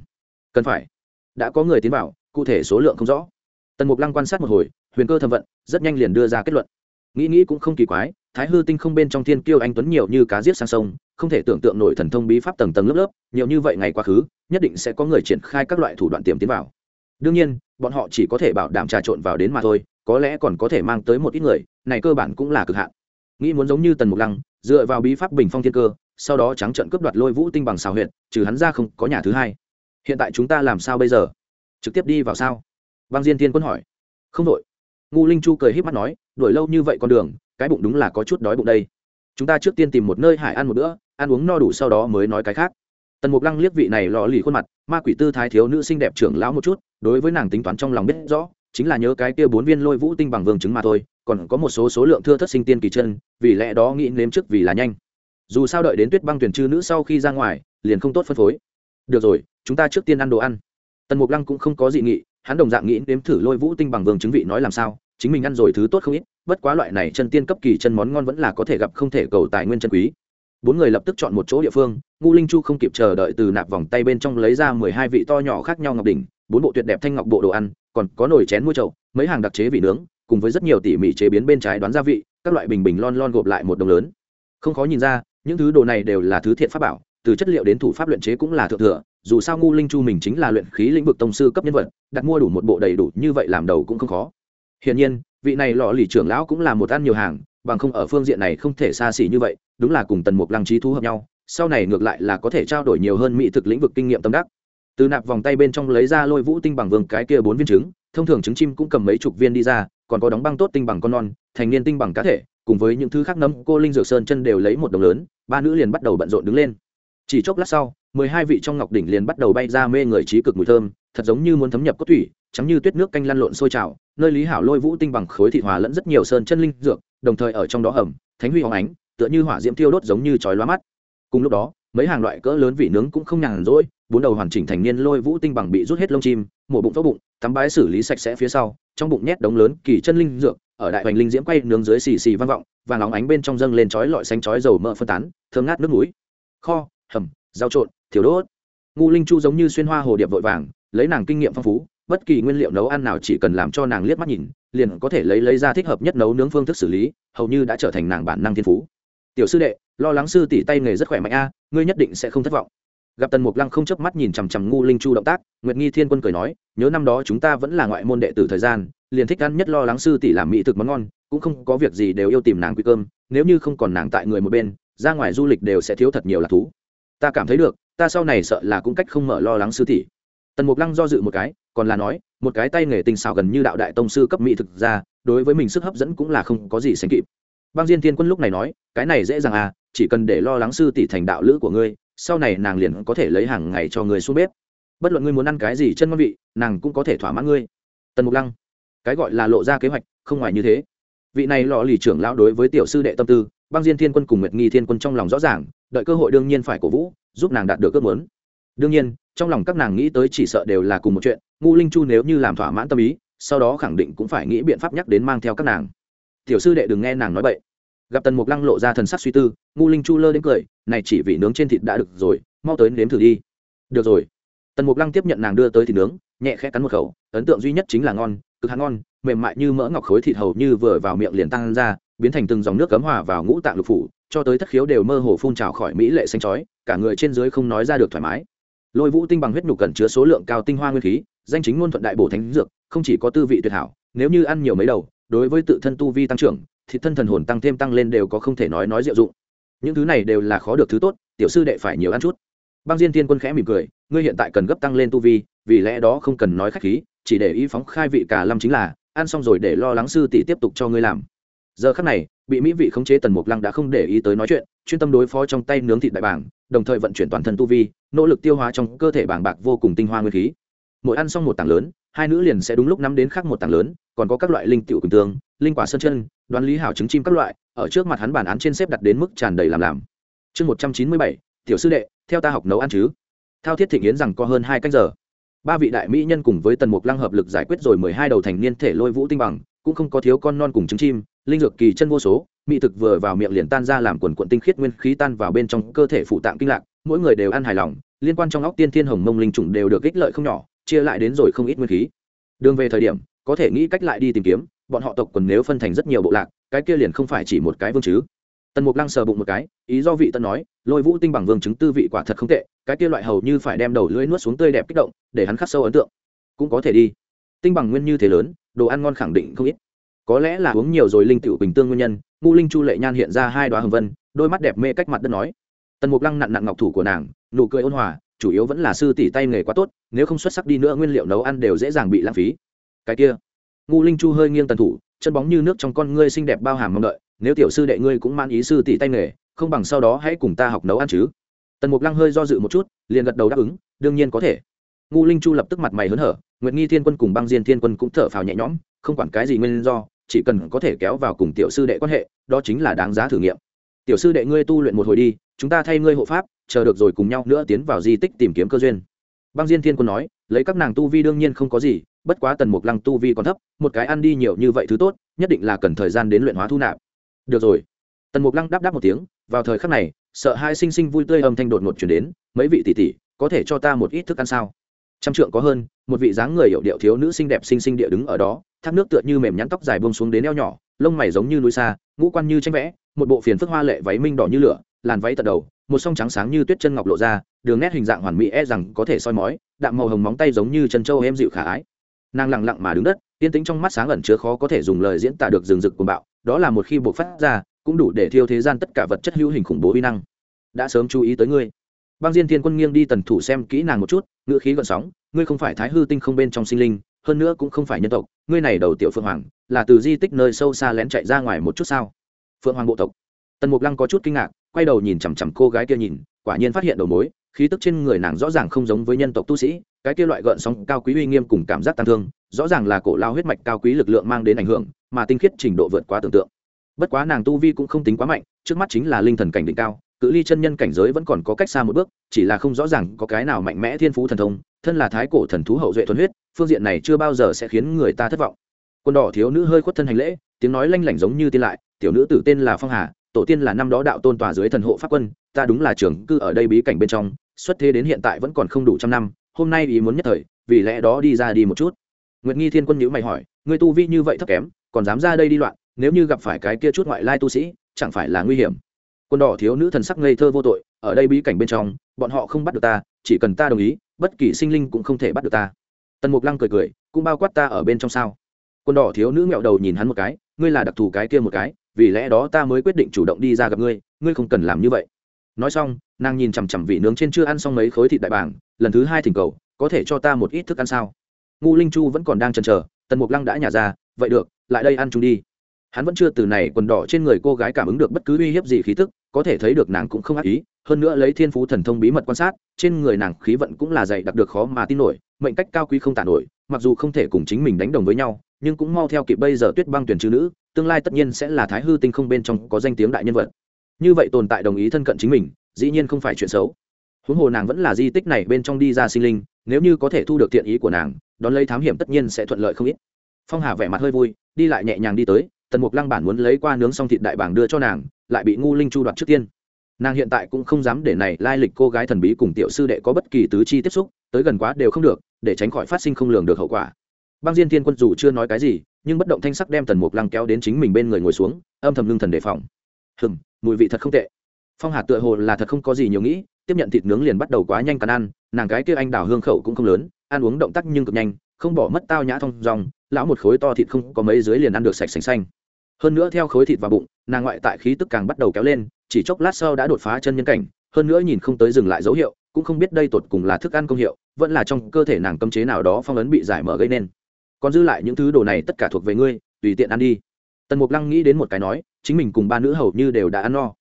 Cần phải. Đã có người tiến vào, cụ thể số lượng không rõ. Tần mục lăng quan sát một hồi, huyền cơ thâm vận, rất nhanh liền đưa ra kết luận. Nghĩ nghĩ cũng không kỳ quái, thái hư tinh không bên trong thiên kiêu anh tuấn nhiều như cá giết sang sông không thể tưởng tượng nổi thần thông bí pháp tầng tầng lớp lớp, nhiều như vậy ngày quá khứ, nhất định sẽ có người triển khai các loại thủ đoạn tiềm tiến vào. Đương nhiên, bọn họ chỉ có thể bảo đảm trà trộn vào đến mà thôi, có lẽ còn có thể mang tới một ít người, này cơ bản cũng là cực hạn. Nghĩ muốn giống như tần mục lăng, dựa vào bí pháp bình phong thiên cơ, sau đó trắng trận cướp đoạt lôi vũ tinh bằng xào huyệt, trừ hắn ra không có nhà thứ hai. Hiện tại chúng ta làm sao bây giờ? Trực tiếp đi vào sao? Băng diên thiên quân hỏi. Không đội. Ngu linh chu cười h í p mắt nói, đuổi lâu như vậy con đường, cái bụng đúng là có chút đói bụng đây. Chúng ta trước tiên tìm một nơi hải ăn một bữa ăn uống no đủ sau đó mới nói cái khác. Tần mục lăng liếc vị này lò lì khuôn mặt, ma quỷ tư thái thiếu nữ xinh đẹp trưởng lão một chút, đối với nàng tính toán trong lòng biết rõ, chính là nhớ cái kia bốn viên lôi vũ tinh bằng vương chứng mà thôi, còn có một số số lượng thưa thất sinh tiên kỳ chân, vì lẽ đó nghĩ nếm trước vì là nhanh. Dù sao đợi đến tuyết băng tuyển chư nữ sau khi ra ngoài, liền không tốt phân phối. Được rồi, chúng ta trước tiên ăn đồ ăn. Tần mục lăng cũng không có dị nghị, hắn đồng dạng nghĩ nếm thử lôi vũ tinh bằng vương chứng vị nói làm sao, chính mình ăn rồi thứ tốt không ít, bất quá loại này chân tiên cấp kỳ chân món ngon vẫn là có thể gặp không thể cầu tài nguyên chân quý bốn người lập tức chọn một chỗ địa phương ngu linh chu không kịp chờ đợi từ nạp vòng tay bên trong lấy ra mười hai vị to nhỏ khác nhau ngọc đỉnh, bốn bộ tuyệt đẹp thanh ngọc bộ đồ ăn, còn có nồi chén mua trậu mấy hàng đặc chế vị nướng, cùng với rất nhiều tỉ mỉ chế biến bên trái đoán gia vị, các loại bình bình lon lon gộp lại một đồng lớn. Không khó nhìn ra, những thứ đồ này đều là thứ thiện pháp bảo, từ chất liệu đến thủ pháp luyện chế cũng là thượng thừa, dù sao ngu linh chu mình chính là luyện khí lĩnh vực tông sư cấp nhân vật, đặt mua đủ một bộ đầy đủ như vậy làm đầu cũng không khó. Hiển nhiên, vị này lọ lì trưởng lão cũng là một ăn nhiều hàng bằng không ở phương diện này không thể xa xỉ như vậy, đúng là cùng tần mục lăng trí thú hợp nhau, sau này ngược lại là có thể trao đổi nhiều hơn mỹ thực lĩnh vực kinh nghiệm tâm đắc. Từ nạp vòng tay bên trong lấy ra lôi vũ tinh bằng vương cái kia bốn viên trứng, thông thường trứng chim cũng cầm mấy chục viên đi ra, còn có đóng băng tốt tinh bằng con non, thành niên tinh bằng cá thể, cùng với những thứ khác nấm, cô linh dược sơn chân đều lấy một đồng lớn, ba nữ liền bắt đầu bận rộn đứng lên. Chỉ chốc lát sau, mười hai vị trong ngọc đỉnh liền bắt đầu bay ra mê người trí cực mùi thơm, thật giống như muốn thấm nhập cốt thủy chắm như tuyết nước canh lăn lộn sôi trào, nơi lý hảo lôi vũ tinh bằng khối thịt hòa lẫn rất nhiều sơn chân linh dược, đồng thời ở trong đó hầm, thánh huy hóng ánh, tựa như hỏa diễm tiêu đốt giống như chói lóa mắt. Cùng lúc đó, mấy hàng loại cỡ lớn vị nướng cũng không nhàn rỗi, bốn đầu hoàn chỉnh thành niên lôi vũ tinh bằng bị rút hết lông chim, mổ bụng vỡ bụng, tắm bái xử lý sạch sẽ phía sau, trong bụng nhét đống lớn kỳ chân linh dược, ở đại hoành linh diễm quay nướng dưới xì xì vang vọng và nóng ánh bên trong dâng lên chói lọi xanh chói dầu mỡ phân tán, thơm ngát nước núi kho, hầm, rau trộn thiểu đốt. Ngu linh chu giống như xuyên hoa hồ điệp vội vàng, lấy nàng kinh nghiệm phong phú bất kỳ nguyên liệu nấu ăn nào chỉ cần làm cho nàng liếc mắt nhìn, liền có thể lấy lấy ra thích hợp nhất nấu nướng phương thức xử lý, hầu như đã trở thành nàng bản năng thiên phú. Tiểu sư đệ, lo lắng sư tỷ tay nghề rất khỏe mạnh a, ngươi nhất định sẽ không thất vọng. Gặp tần mục lăng không chớp mắt nhìn chằm chằm ngu linh chu động tác, nguyệt nghi thiên quân cười nói, nhớ năm đó chúng ta vẫn là ngoại môn đệ tử thời gian, liền thích ăn nhất lo lắng sư tỷ làm mỹ thực món ngon, cũng không có việc gì đều yêu tìm nàng quy cơm, nếu như không còn nàng tại người một bên, ra ngoài du lịch đều sẽ thiếu thật nhiều lạc thú. Ta cảm thấy được, ta sau này sợ là cũng cách không mở lo lắng sư tỷ tần mục lăng do dự một cái, còn là nói, một cái tay nghề tinh xảo gần như đạo đại tông sư cấp mỹ thực ra đối với mình sức hấp dẫn cũng là không có gì sánh kịp. Băng diên thiên quân lúc này nói, cái này dễ dàng à chỉ cần để lo lắng sư tỷ thành đạo lữ của ngươi, sau này nàng liền có thể lấy hàng ngày cho người xuống bếp. Bất luận ngươi muốn ăn cái gì chân ngon vị, nàng cũng có thể thỏa mãn ngươi. Tần mục lăng, cái gọi là lộ ra kế hoạch, không ngoài như thế. Vị này lọ lì trưởng lão đối với tiểu sư đệ tâm tư, băng diên thiên quân cùng nguyệt nghi thiên quân trong lòng rõ ràng, đợi cơ hội đương nhiên phải cổ vũ, giúp nàng đạt được ước muốn đương nhiên, trong lòng các nàng nghĩ tới chỉ sợ đều là cùng một chuyện ngu linh chu nếu như làm thỏa mãn tâm ý, sau đó khẳng định cũng phải nghĩ biện pháp nhắc đến mang theo các nàng. Tiểu sư đệ đừng nghe nàng nói bậy. Gặp tần mục lăng lộ ra thần sắc suy tư ngu linh chu lơ đến cười, này chỉ vì nướng trên thịt đã được rồi, mau tới nếm thử đi. Được rồi. Tần mục lăng tiếp nhận nàng đưa tới thịt nướng, nhẹ khẽ cắn một khẩu, ấn tượng duy nhất chính là ngon, cực hắn ngon, mềm mại như mỡ ngọc khối thịt hầu như vừa vào miệng liền tăng ra, biến thành từng dòng nước cấm hòa vào ngũ tạng lục phủ, cho tới thất khiếu đều mơ hồ phun trào khỏi mỹ lệ xanh chói, cả người trên dưới không nói ra được thoải mái lôi vũ tinh bằng huyết nhục cần chứa số lượng cao tinh hoa nguyên khí, danh chính ngôn thuận đại bổ thánh dược, không chỉ có tư vị tuyệt hảo, nếu như ăn nhiều mấy đầu, đối với tự thân tu vi tăng trưởng thì thân thần hồn tăng thêm tăng lên đều có không thể nói nói diệu dụng. Những thứ này đều là khó được thứ tốt, tiểu sư đệ phải nhiều ăn chút. Băng diên thiên quân khẽ mỉm cười, ngươi hiện tại cần gấp tăng lên tu vi, vì lẽ đó không cần nói khách khí, chỉ để ý phóng khai vị cả lâm chính là, ăn xong rồi để lo lắng sư tỷ tiếp tục cho ngươi làm. Giờ khắc này, bị mỹ vị khống chế tần mục lăng đã không để ý tới nói chuyện, chuyên tâm đối phó trong tay nướng thịt đại bảng đồng thời vận chuyển toàn thân tu vi, nỗ lực tiêu hóa trong cơ thể bảng bạc vô cùng tinh hoa nguyên khí. Mỗi ăn xong một tảng lớn, hai nữ liền sẽ đúng lúc nắm đến khác một tảng lớn, còn có các loại linh tiểu quỳnh tương, linh quả sơn chân, đoán lý hảo trứng chim các loại, ở trước mặt hắn bản án trên xếp đặt đến mức tràn đầy làm làm. Chương một trăm chín mươi bảy, tiểu sư đệ, theo ta học nấu ăn chứ? Thao thiết thịnh yến rằng có hơn hai cách giờ. Ba vị đại mỹ nhân cùng với tần mục lăng hợp lực giải quyết rồi mười hai đầu thành niên thể lôi vũ tinh bằng, cũng không có thiếu con non cùng trứng chim linh dược kỳ chân vô số, mỹ thực vừa vào miệng liền tan ra làm quần quận tinh khiết nguyên khí tan vào bên trong cơ thể phụ tạng kinh lạc, mỗi người đều ăn hài lòng, liên quan trong óc tiên thiên hồng mông linh trùng đều được ích lợi không nhỏ, chia lại đến rồi không ít nguyên khí. Đường về thời điểm, có thể nghĩ cách lại đi tìm kiếm, bọn họ tộc quần nếu phân thành rất nhiều bộ lạc, cái kia liền không phải chỉ một cái vương chứ. Tần mục lăng sờ bụng một cái, ý do vị tân nói, lôi vũ tinh bằng vương chứng tư vị quả thật không tệ, cái kia loại hầu như phải đem đầu lưỡi nuốt xuống tươi đẹp kích động, để hắn khắc sâu ấn tượng. Cũng có thể đi. Tinh bằng nguyên như thế lớn, đồ ăn ngon khẳng định không ít có lẽ là uống nhiều rồi linh tiểu bình tương nguyên nhân ngu linh chu lệ nhan hiện ra hai đoá hồng vân, đôi mắt đẹp mê cách mặt đất nói. Tần mục lăng nặn nặn ngọc thủ của nàng, nụ cười ôn hòa, chủ yếu vẫn là sư tỷ tay nghề quá tốt, nếu không xuất sắc đi nữa nguyên liệu nấu ăn đều dễ dàng bị lãng phí. Cái kia ngu linh chu hơi nghiêng tần thủ, chân bóng như nước trong con ngươi xinh đẹp bao hàm mong đợi, nếu tiểu sư đệ ngươi cũng mang ý sư tỷ tay nghề, không bằng sau đó hãy cùng ta học nấu ăn chứ. Tần mục lăng hơi do dự một chút, liền gật đầu đáp ứng, đương nhiên có thể. Ngu linh chu lập tức mặt mày hớn hở, nguyệt nghi thiên quân cùng băng diên thiên quân cũng thở phào nhẹ nhõm, không quản cái gì nguyên do chỉ cần có thể kéo vào cùng tiểu sư đệ quan hệ, đó chính là đáng giá thử nghiệm. Tiểu sư đệ ngươi tu luyện một hồi đi, chúng ta thay ngươi hộ pháp, chờ được rồi cùng nhau nữa tiến vào di tích tìm kiếm cơ duyên. Băng diên thiên quân nói, lấy các nàng tu vi đương nhiên không có gì, bất quá tần mục lăng tu vi còn thấp, một cái ăn đi nhiều như vậy thứ tốt, nhất định là cần thời gian đến luyện hóa thu nạp. Được rồi. Tần mục lăng đáp đáp một tiếng, vào thời khắc này, sợ hai sinh sinh vui tươi âm thanh đột ngột chuyển đến, mấy vị tỷ tỷ, có thể cho ta một ít thức ăn sao? Trăm trượng có hơn, một vị dáng người hiệu điệu thiếu nữ xinh đẹp xinh xinh địa đứng ở đó thác nước tựa như mềm nhắn tóc dài bông xuống đến eo nhỏ, lông mày giống như núi xa, ngũ quan như tranh vẽ, một bộ phiền phức hoa lệ váy minh đỏ như lửa, làn váy tận đầu, một song trắng sáng như tuyết chân ngọc lộ ra, đường nét hình dạng hoàn mỹ e rằng có thể soi mói, đạm màu hồng móng tay giống như chân châu em dịu khả ái. Nàng lặng lặng mà đứng đất, yên tĩnh trong mắt sáng ẩn chứa khó có thể dùng lời diễn tả được rừng rực cuồng bạo, đó là một khi buộc phát ra, cũng đủ để thiêu thế gian tất cả vật chất hữu hình khủng bố uy năng. Đã sớm chú ý tới ngươi. Băng diên thiên quân nghiêng đi tần thủ xem kỹ nàng một chút ngựa khí gợn sóng, ngươi không phải thái hư tinh không bên trong sinh linh hơn nữa cũng không phải nhân tộc, ngươi này đầu tiểu phượng hoàng, là từ di tích nơi sâu xa lén chạy ra ngoài một chút sao? Phượng hoàng bộ tộc. Tần mục lăng có chút kinh ngạc, quay đầu nhìn chằm chằm cô gái kia nhìn, quả nhiên phát hiện đầu mối, khí tức trên người nàng rõ ràng không giống với nhân tộc tu sĩ, cái kia loại gợn sóng cao quý uy nghiêm cùng cảm giác tăng thương, rõ ràng là cổ lao huyết mạch cao quý lực lượng mang đến ảnh hưởng, mà tinh khiết trình độ vượt quá tưởng tượng. Bất quá nàng tu vi cũng không tính quá mạnh, trước mắt chính là linh thần cảnh đỉnh cao, cự ly chân nhân cảnh giới vẫn còn có cách xa một bước, chỉ là không rõ ràng có cái nào mạnh mẽ thiên phú thần thông thân là thái cổ thần thú hậu duệ thuần huyết, phương diện này chưa bao giờ sẽ khiến người ta thất vọng. Quân đỏ thiếu nữ hơi khuất thân hành lễ, tiếng nói lanh lảnh giống như tiên lại, tiểu nữ tử tên là phong hà, tổ tiên là năm đó đạo tôn tòa dưới thần hộ pháp quân, ta đúng là trưởng cư ở đây bí cảnh bên trong, xuất thế đến hiện tại vẫn còn không đủ trăm năm, hôm nay ý muốn nhất thời, vì lẽ đó đi ra đi một chút. Nguyệt nghi thiên quân nhữ mày hỏi, người tu vi như vậy thấp kém, còn dám ra đây đi loạn, nếu như gặp phải cái kia chút ngoại lai tu sĩ, chẳng phải là nguy hiểm. Quân đỏ thiếu nữ thần sắc ngây thơ vô tội, ở đây bí cảnh bên trong, bọn họ không bắt được ta, chỉ cần ta đồng ý bất kỳ sinh linh cũng không thể bắt được ta. Tần mục lăng cười cười, cũng bao quát ta ở bên trong sao? Quân đỏ thiếu nữ nghẹo đầu nhìn hắn một cái, ngươi là đặc thù cái kia một cái, vì lẽ đó ta mới quyết định chủ động đi ra gặp ngươi ngươi không cần làm như vậy. Nói xong, nàng nhìn chằm chằm vị nướng trên chưa ăn xong mấy khối thịt đại bảng lần thứ hai thỉnh cầu, có thể cho ta một ít thức ăn sao? Ngu linh chu vẫn còn đang chần chờ, tần mục lăng đã nhả ra, vậy được, lại đây ăn chung đi. Hắn vẫn chưa từ này quần đỏ trên người cô gái cảm ứng được bất cứ uy hiếp gì khí tức, có thể thấy được nàng cũng không ác ý hơn nữa lấy thiên phú thần thông bí mật quan sát, trên người nàng khí vận cũng là dày đặc được khó mà tin nổi, mệnh cách cao quý không tàn nổi, mặc dù không thể cùng chính mình đánh đồng với nhau, nhưng cũng mau theo kịp bây giờ tuyết băng tuyển chữ nữ, tương lai tất nhiên sẽ là thái hư tinh không bên trong có danh tiếng đại nhân vật. Như vậy tồn tại đồng ý thân cận chính mình, dĩ nhiên không phải chuyện xấu. Huống hồ nàng vẫn là di tích này bên trong đi ra sinh linh, nếu như có thể thu được tiện ý của nàng, đón lấy thám hiểm tất nhiên sẽ thuận lợi không ít. Phong hà vẻ mặt hơi vui, đi lại nhẹ nhàng đi tới, tần mục lăng bản muốn lấy qua nướng xong thịt đại bảng đưa cho nàng, lại bị ngu linh chu đoạt trước tiên nàng hiện tại cũng không dám để này lai lịch cô gái thần bí cùng tiểu sư đệ có bất kỳ tứ chi tiếp xúc, tới gần quá đều không được, để tránh khỏi phát sinh không lường được hậu quả. Băng diên thiên quân dù chưa nói cái gì, nhưng bất động thanh sắc đem tần mục lăng kéo đến chính mình bên người ngồi xuống, âm thầm lưng thần đề phòng. Hừng mùi vị thật không tệ. Phong hạt tựa hồ là thật không có gì nhiều nghĩ, tiếp nhận thịt nướng liền bắt đầu quá nhanh cắn ăn, nàng cái kia anh đào hương khẩu cũng không lớn, ăn uống động tác nhưng cực nhanh, không bỏ mất tao nhã thong rong lão một khối to thịt không có mấy dưới liền ăn được sạch sành xanh. Hơn nữa theo khối thịt vào bụng, nàng ngoại tại khí tức càng bắt đầu kéo lên chỉ chốc lát sau đã đột phá chân nhân cảnh, hơn nữa nhìn không tới dừng lại dấu hiệu, cũng không biết đây tột cùng là thức ăn công hiệu, vẫn là trong cơ thể nàng cấm chế nào đó phong ấn bị giải mở gây nên. Còn dư lại những thứ đồ này tất cả thuộc về ngươi, tùy tiện ăn đi. Tần mục lăng nghĩ đến một cái nói, chính mình cùng ba nữ hầu như đều đã ăn no.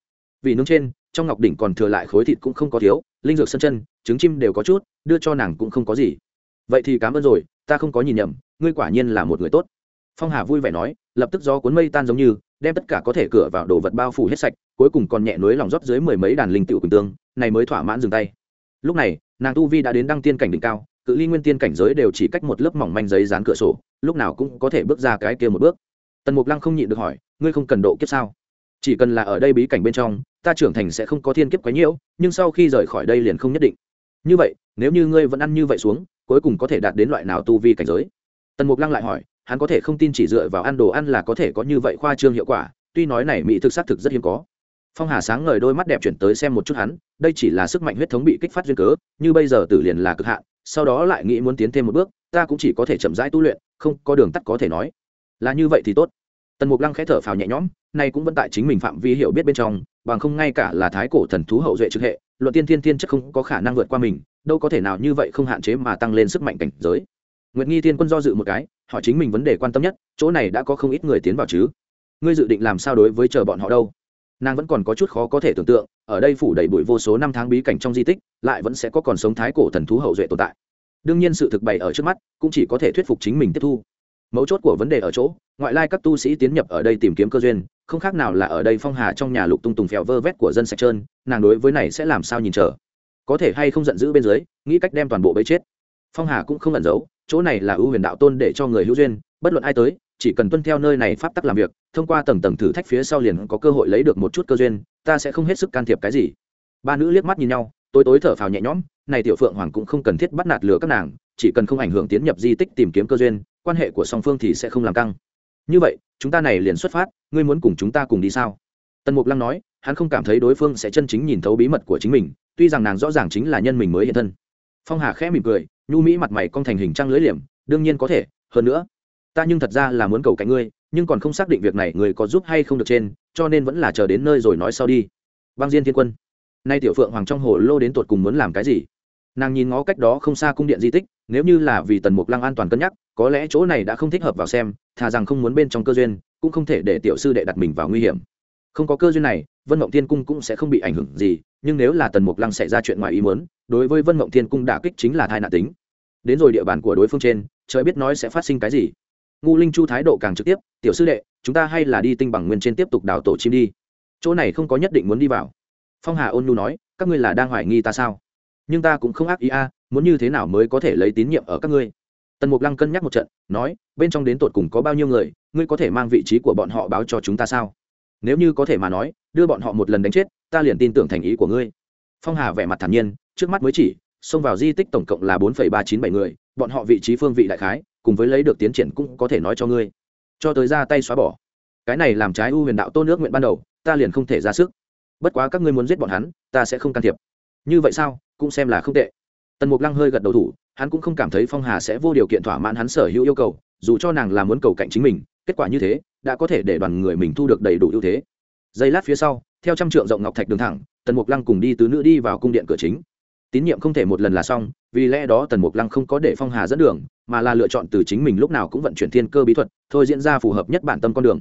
Vì nướng trên, trong ngọc đỉnh còn thừa lại khối thịt cũng không có thiếu, linh dược sân chân, trứng chim đều có chút, đưa cho nàng cũng không có gì. Vậy thì cảm ơn rồi, ta không có nhìn nhầm, ngươi quả nhiên là một người tốt. Phong hà vui vẻ nói, lập tức do cuốn mây tan giống như, đem tất cả có thể cửa vào đồ vật bao phủ hết sạch cuối cùng còn nhẹ nối lòng rót dưới mười mấy đàn linh tiểu quỳnh tương, này mới thỏa mãn dừng tay. Lúc này, nàng tu vi đã đến đăng tiên cảnh đỉnh cao, cự ly nguyên tiên cảnh giới đều chỉ cách một lớp mỏng manh giấy dán cửa sổ, lúc nào cũng có thể bước ra cái kia một bước. Tần mục lăng không nhịn được hỏi, ngươi không cần độ kiếp sao? Chỉ cần là ở đây bí cảnh bên trong, ta trưởng thành sẽ không có thiên kiếp quấy nhiễu, nhưng sau khi rời khỏi đây liền không nhất định. Như vậy, nếu như ngươi vẫn ăn như vậy xuống, cuối cùng có thể đạt đến loại nào tu vi cảnh giới? Tần mục lăng lại hỏi, hắn có thể không tin chỉ dựa vào ăn đồ ăn là có thể có như vậy khoa trương hiệu quả, tuy nói này mỹ thực xác thực rất hiếm có phong hà sáng ngời đôi mắt đẹp chuyển tới xem một chút hắn, đây chỉ là sức mạnh huyết thống bị kích phát duyên cớ, như bây giờ tử liền là cực hạn, sau đó lại nghĩ muốn tiến thêm một bước, ta cũng chỉ có thể chậm rãi tu luyện, không có đường tắt có thể nói. Là như vậy thì tốt. Tần mục lăng khẽ thở phào nhẹ nhõm, nay cũng vẫn tại chính mình phạm vi hiểu biết bên trong, bằng không ngay cả là thái cổ thần thú hậu duệ trực hệ, luận tiên thiên thiên chất không có khả năng vượt qua mình, đâu có thể nào như vậy không hạn chế mà tăng lên sức mạnh cảnh giới. Nguyệt nghi thiên quân do dự một cái, hỏi chính mình vấn đề quan tâm nhất, chỗ này đã có không ít người tiến vào chứ? Ngươi dự định làm sao đối với chờ bọn họ đâu? Nàng vẫn còn có chút khó có thể tưởng tượng, ở đây phủ đầy bụi vô số năm tháng bí cảnh trong di tích, lại vẫn sẽ có còn sống thái cổ thần thú hậu duệ tồn tại. Đương nhiên sự thực bày ở trước mắt, cũng chỉ có thể thuyết phục chính mình tiếp thu. Mấu chốt của vấn đề ở chỗ, ngoại lai các tu sĩ tiến nhập ở đây tìm kiếm cơ duyên, không khác nào là ở đây phong hà trong nhà lục tung tùng phèo vơ vét của dân sạch trơn, nàng đối với này sẽ làm sao nhìn chờ? Có thể hay không giận dữ bên dưới, nghĩ cách đem toàn bộ bấy chết. Phong hà cũng không ẩn giấu, chỗ này là ưu huyền đạo tôn để cho người hữu duyên, bất luận ai tới chỉ cần tuân theo nơi này pháp tắc làm việc, thông qua tầng tầng thử thách phía sau liền có cơ hội lấy được một chút cơ duyên, ta sẽ không hết sức can thiệp cái gì. Ba nữ liếc mắt nhìn nhau, tối tối thở phào nhẹ nhõm, này tiểu phượng hoàng cũng không cần thiết bắt nạt lừa các nàng, chỉ cần không ảnh hưởng tiến nhập di tích tìm kiếm cơ duyên, quan hệ của song phương thì sẽ không làm căng. Như vậy, chúng ta này liền xuất phát, ngươi muốn cùng chúng ta cùng đi sao? Tần mục lăng nói, hắn không cảm thấy đối phương sẽ chân chính nhìn thấu bí mật của chính mình, tuy rằng nàng rõ ràng chính là nhân mình mới hiện thân. Phong hà khẽ mỉm cười, nhu mỹ mặt mày cong thành hình trăng lưỡi liềm, đương nhiên có thể, hơn nữa ta nhưng thật ra là muốn cầu cạnh ngươi, nhưng còn không xác định việc này người có giúp hay không được trên, cho nên vẫn là chờ đến nơi rồi nói sau đi. Băng diên thiên quân. Nay tiểu phượng hoàng trong hồ lô đến tột cùng muốn làm cái gì? Nàng nhìn ngó cách đó không xa cung điện di tích, nếu như là vì tần mục lăng an toàn cân nhắc, có lẽ chỗ này đã không thích hợp vào xem, thà rằng không muốn bên trong cơ duyên, cũng không thể để tiểu sư đệ đặt mình vào nguy hiểm. Không có cơ duyên này, vân mộng thiên cung cũng sẽ không bị ảnh hưởng gì, nhưng nếu là tần mục lăng xảy ra chuyện ngoài ý muốn, đối với vân mộng thiên cung đả kích chính là thai nạn tính. Đến rồi địa bàn của đối phương trên, trời biết nói sẽ phát sinh cái gì ngu linh chu thái độ càng trực tiếp, tiểu sư đệ, chúng ta hay là đi tinh bằng nguyên trên tiếp tục đào tổ chim đi. Chỗ này không có nhất định muốn đi vào. Phong hà ôn nhu nói, các ngươi là đang hoài nghi ta sao? Nhưng ta cũng không ác ý a, muốn như thế nào mới có thể lấy tín nhiệm ở các ngươi? Tần mục lăng cân nhắc một trận, nói, bên trong đến tột cùng có bao nhiêu người, ngươi có thể mang vị trí của bọn họ báo cho chúng ta sao? Nếu như có thể mà nói, đưa bọn họ một lần đánh chết, ta liền tin tưởng thành ý của ngươi. Phong hà vẻ mặt thản nhiên, trước mắt mới chỉ, xông vào di tích tổng cộng là bốn ba chín bảy người, bọn họ vị trí phương vị đại khái cùng với lấy được tiến triển cũng có thể nói cho ngươi. Cho tới ra tay xóa bỏ. Cái này làm trái u huyền đạo tôn nước nguyện ban đầu, ta liền không thể ra sức. Bất quá các ngươi muốn giết bọn hắn, ta sẽ không can thiệp. Như vậy sao? Cũng xem là không tệ. Tần mục lăng hơi gật đầu thủ, hắn cũng không cảm thấy phong hà sẽ vô điều kiện thỏa mãn hắn sở hữu yêu cầu, dù cho nàng là muốn cầu cạnh chính mình, kết quả như thế, đã có thể để đoàn người mình thu được đầy đủ ưu thế. Giây lát phía sau, theo trăm trượng rộng ngọc thạch đường thẳng, tần mục lăng cùng đi tứ nữ đi vào cung điện cửa chính. Tín nhiệm không thể một lần là xong, vì lẽ đó tần mục lăng không có để phong hà dẫn đường mà là lựa chọn từ chính mình lúc nào cũng vận chuyển thiên cơ bí thuật, thôi diễn ra phù hợp nhất bản tâm con đường.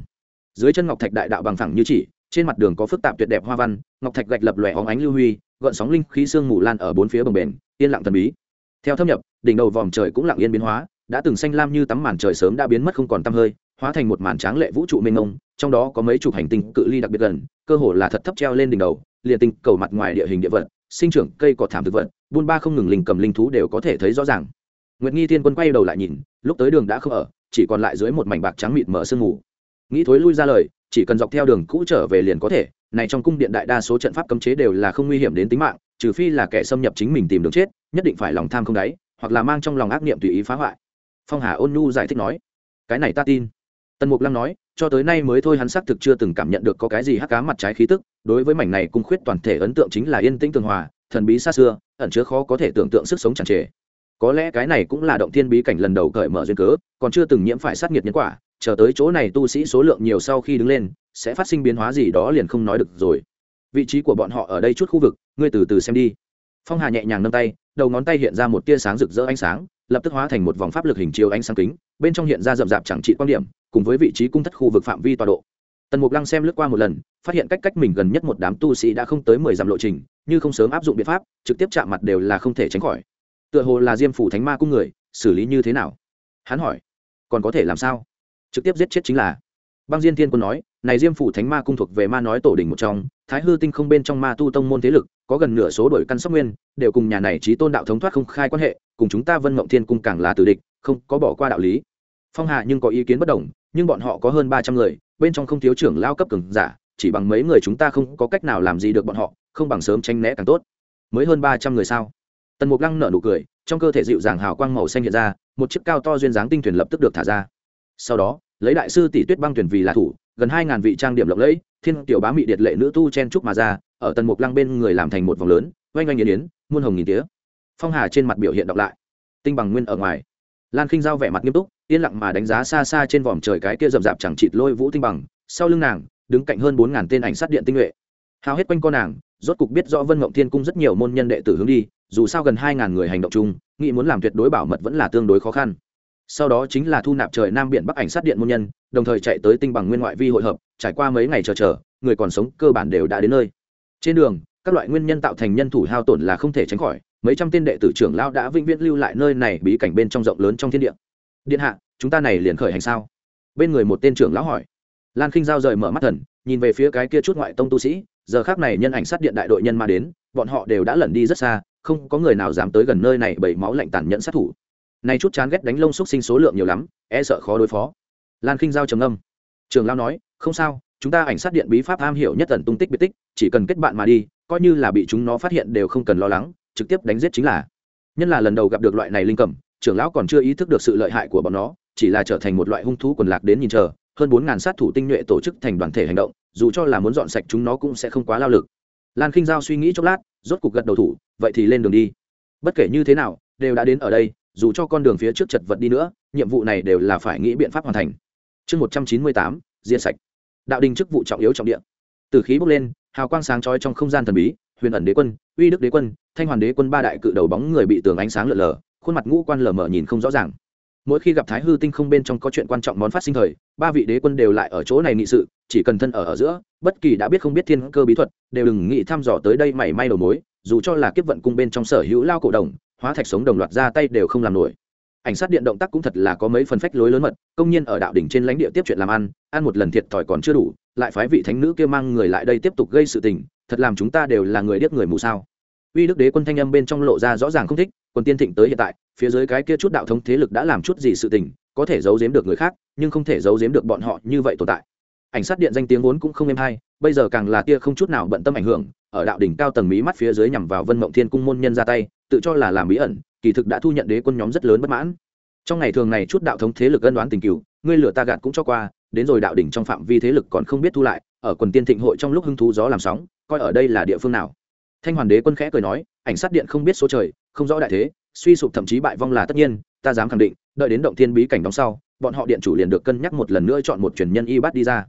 Dưới chân ngọc thạch đại đạo bằng thẳng như chỉ, trên mặt đường có phức tạp tuyệt đẹp hoa văn, ngọc thạch gạch lập lòe hóng ánh lưu huy, gợn sóng linh khí sương mù lan ở bốn phía bồng bền yên lặng thần bí. Theo thâm nhập, đỉnh đầu vòm trời cũng lặng yên biến hóa, đã từng xanh lam như tắm màn trời sớm đã biến mất không còn tăm hơi, hóa thành một màn tráng lệ vũ trụ mênh mông, trong đó có mấy chục hành tinh cự ly đặc biệt gần, cơ hồ là thật thấp treo lên đỉnh đầu, liền tinh cầu mặt ngoài địa hình địa vật, sinh trưởng cây cỏ thảm thực vật, buôn ba không ngừng linh cầm linh thú đều có thể thấy rõ ràng nguyệt nghi thiên quân quay đầu lại nhìn, lúc tới đường đã không ở, chỉ còn lại dưới một mảnh bạc trắng mịt mở sương mù. Nghĩ thối lui ra lời, chỉ cần dọc theo đường cũ trở về liền có thể, này trong cung điện đại đa số trận pháp cấm chế đều là không nguy hiểm đến tính mạng, trừ phi là kẻ xâm nhập chính mình tìm đường chết, nhất định phải lòng tham không đáy, hoặc là mang trong lòng ác niệm tùy ý phá hoại. Phong hà ôn nhu giải thích nói, cái này ta tin. Tần mục lăng nói, cho tới nay mới thôi hắn xác thực chưa từng cảm nhận được có cái gì hắc cá mặt trái khí tức, đối với mảnh này cung khuyết toàn thể ấn tượng chính là yên tĩnh tường hòa, thần bí xa xưa, ẩn chứa khó có thể tưởng tượng sức sống chẳng trề có lẽ cái này cũng là động thiên bí cảnh lần đầu cởi mở duyên cớ, còn chưa từng nhiễm phải sát nghiệt nhân quả, chờ tới chỗ này tu sĩ số lượng nhiều sau khi đứng lên, sẽ phát sinh biến hóa gì đó liền không nói được rồi. Vị trí của bọn họ ở đây chút khu vực, ngươi từ từ xem đi. Phong hà nhẹ nhàng nâng tay, đầu ngón tay hiện ra một tia sáng rực rỡ ánh sáng, lập tức hóa thành một vòng pháp lực hình chiếu ánh sáng kính, bên trong hiện ra rậm rạp chẳng trị quan điểm, cùng với vị trí cung thất khu vực phạm vi tọa độ. Tần mục lăng xem lướt qua một lần, phát hiện cách cách mình gần nhất một đám tu sĩ đã không tới mười dặm lộ trình, như không sớm áp dụng biện pháp, trực tiếp chạm mặt đều là không thể tránh khỏi tựa hồ là diêm phủ thánh ma cung người, xử lý như thế nào? Hắn hỏi. Còn có thể làm sao? Trực tiếp giết chết chính là. Băng diên thiên quân nói, này diêm phủ thánh ma cung thuộc về ma nói tổ đình một trong, thái hư tinh không bên trong ma tu tông môn thế lực, có gần nửa số đổi căn sóc nguyên, đều cùng nhà này trí tôn đạo thống thoát không khai quan hệ, cùng chúng ta vân mộng thiên cung càng là tử địch, không có bỏ qua đạo lý. Phong hạ nhưng có ý kiến bất đồng, nhưng bọn họ có hơn ba trăm người, bên trong không thiếu trưởng lao cấp cường giả, chỉ bằng mấy người chúng ta không có cách nào làm gì được bọn họ, không bằng sớm tranh né càng tốt. Mới hơn ba trăm người sao? Tần mục lăng nở nụ cười, trong cơ thể dịu dàng hào quang màu xanh hiện ra, một chiếc cao to duyên dáng tinh thuyền lập tức được thả ra. Sau đó, lấy đại sư tỷ tuyết băng thuyền vì là thủ, gần hai ngàn vị trang điểm lộng lẫy, thiên tiểu bá mị điệt lệ nữ tu chen trúc mà ra, ở tần mục lăng bên người làm thành một vòng lớn, oanh oanh yến yến muôn hồng nghìn tía. Phong hà trên mặt biểu hiện đọc lại. Tinh bằng nguyên ở ngoài. Lan khinh giao vẻ mặt nghiêm túc, yên lặng mà đánh giá xa xa trên vòm trời cái kia rậm rạp chẳng chịt lôi vũ tinh bằng. Sau lưng nàng, đứng cạnh hơn bốn ngàn tên ảnh sát điện tinh nhuệ hao hết quanh con nàng, rốt cục biết rõ vân ngộng thiên cung rất nhiều môn nhân đệ tử hướng đi, dù sao gần hai ngàn người hành động chung, nghĩ muốn làm tuyệt đối bảo mật vẫn là tương đối khó khăn. Sau đó chính là thu nạp trời nam biển bắc ảnh sát điện môn nhân, đồng thời chạy tới tinh bằng nguyên ngoại vi hội hợp, trải qua mấy ngày chờ chờ, người còn sống cơ bản đều đã đến nơi. Trên đường, các loại nguyên nhân tạo thành nhân thủ hao tổn là không thể tránh khỏi, mấy trăm tên đệ tử trưởng lao đã vĩnh viễn lưu lại nơi này bí cảnh bên trong rộng lớn trong thiên địa. Điện hạ, chúng ta này liền khởi hành sao? Bên người một tên trưởng lão hỏi. Lan khinh giao rời mở mắt thần, nhìn về phía cái kia chút ngoại tông tu sĩ giờ khác này nhân ảnh sát điện đại đội nhân ma đến, bọn họ đều đã lẩn đi rất xa, không có người nào dám tới gần nơi này bởi máu lạnh tàn nhẫn sát thủ. Này chút chán ghét đánh lông xúc sinh số lượng nhiều lắm e sợ khó đối phó. Lan khinh giao trầm âm trường lao nói, không sao, chúng ta ảnh sát điện bí pháp am hiểu nhất tần tung tích biệt tích, chỉ cần kết bạn mà đi, coi như là bị chúng nó phát hiện đều không cần lo lắng, trực tiếp đánh giết chính là. Nhân là lần đầu gặp được loại này linh cầm trưởng lão còn chưa ý thức được sự lợi hại của bọn nó, chỉ là trở thành một loại hung thú quần lạc đến nhìn chờ hơn bốn ngàn sát thủ tinh nhuệ tổ chức thành đoàn thể hành động, dù cho là muốn dọn sạch chúng nó cũng sẽ không quá lao lực. Lan khinh giao suy nghĩ chốc lát, rốt cục gật đầu thủ, vậy thì lên đường đi. Bất kể như thế nào, đều đã đến ở đây, dù cho con đường phía trước chật vật đi nữa, nhiệm vụ này đều là phải nghĩ biện pháp hoàn thành. Chương một trăm chín mươi tám, diệt sạch. Đạo đình chức vụ trọng yếu trọng địa. Từ khí bốc lên, hào quang sáng trói trong không gian thần bí, huyền ẩn đế quân, uy đức đế quân, thanh hoàn đế quân ba đại cự đầu bóng người bị tường ánh sáng lờ lờ khuôn mặt ngũ quan lờ mờ nhìn không rõ ràng mỗi khi gặp thái hư tinh không bên trong có chuyện quan trọng món phát sinh thời, ba vị đế quân đều lại ở chỗ này nghị sự, chỉ cần thân ở ở giữa, bất kỳ đã biết không biết thiên cơ bí thuật, đều đừng nghĩ thăm dò tới đây mảy may đầu mối, dù cho là kiếp vận cung bên trong sở hữu lao cổ đồng, hóa thạch sống đồng loạt ra tay đều không làm nổi. Ảnh sát điện động tác cũng thật là có mấy phần phách lối lớn mật, công nhiên ở đạo đỉnh trên lãnh địa tiếp chuyện làm ăn ăn một lần thiệt thòi còn chưa đủ, lại phái vị thánh nữ kia mang người lại đây tiếp tục gây sự tình, thật làm chúng ta đều là người điếc người mù sao uy đức đế quân thanh âm bên trong lộ ra rõ ràng không thích, quân tiên thịnh tới hiện tại, phía dưới cái kia chút đạo thống thế lực đã làm chút gì sự tình, có thể giấu giếm được người khác, nhưng không thể giấu giếm được bọn họ như vậy tồn tại. Ảnh sát điện danh tiếng vốn cũng không êm hay, bây giờ càng là kia không chút nào bận tâm ảnh hưởng, ở đạo đỉnh cao tầng mí mắt phía dưới nhằm vào vân mộng thiên cung môn nhân ra tay, tự cho là làm bí ẩn, kỳ thực đã thu nhận đế quân nhóm rất lớn bất mãn. Trong ngày thường này chút đạo thống thế lực ân đoán tình cựu ngươi lửa ta gạt cũng cho qua, đến rồi đạo đỉnh trong phạm vi thế lực còn không biết thu lại, ở quần tiên thịnh hội trong lúc hứng thú gió làm sóng, coi ở đây là địa phương nào thanh hoàn đế quân khẽ cười nói, ảnh sát điện không biết số trời, không rõ đại thế, suy sụp thậm chí bại vong là tất nhiên, ta dám khẳng định, đợi đến động thiên bí cảnh đóng sau, bọn họ điện chủ liền được cân nhắc một lần nữa chọn một truyền nhân y bát đi ra.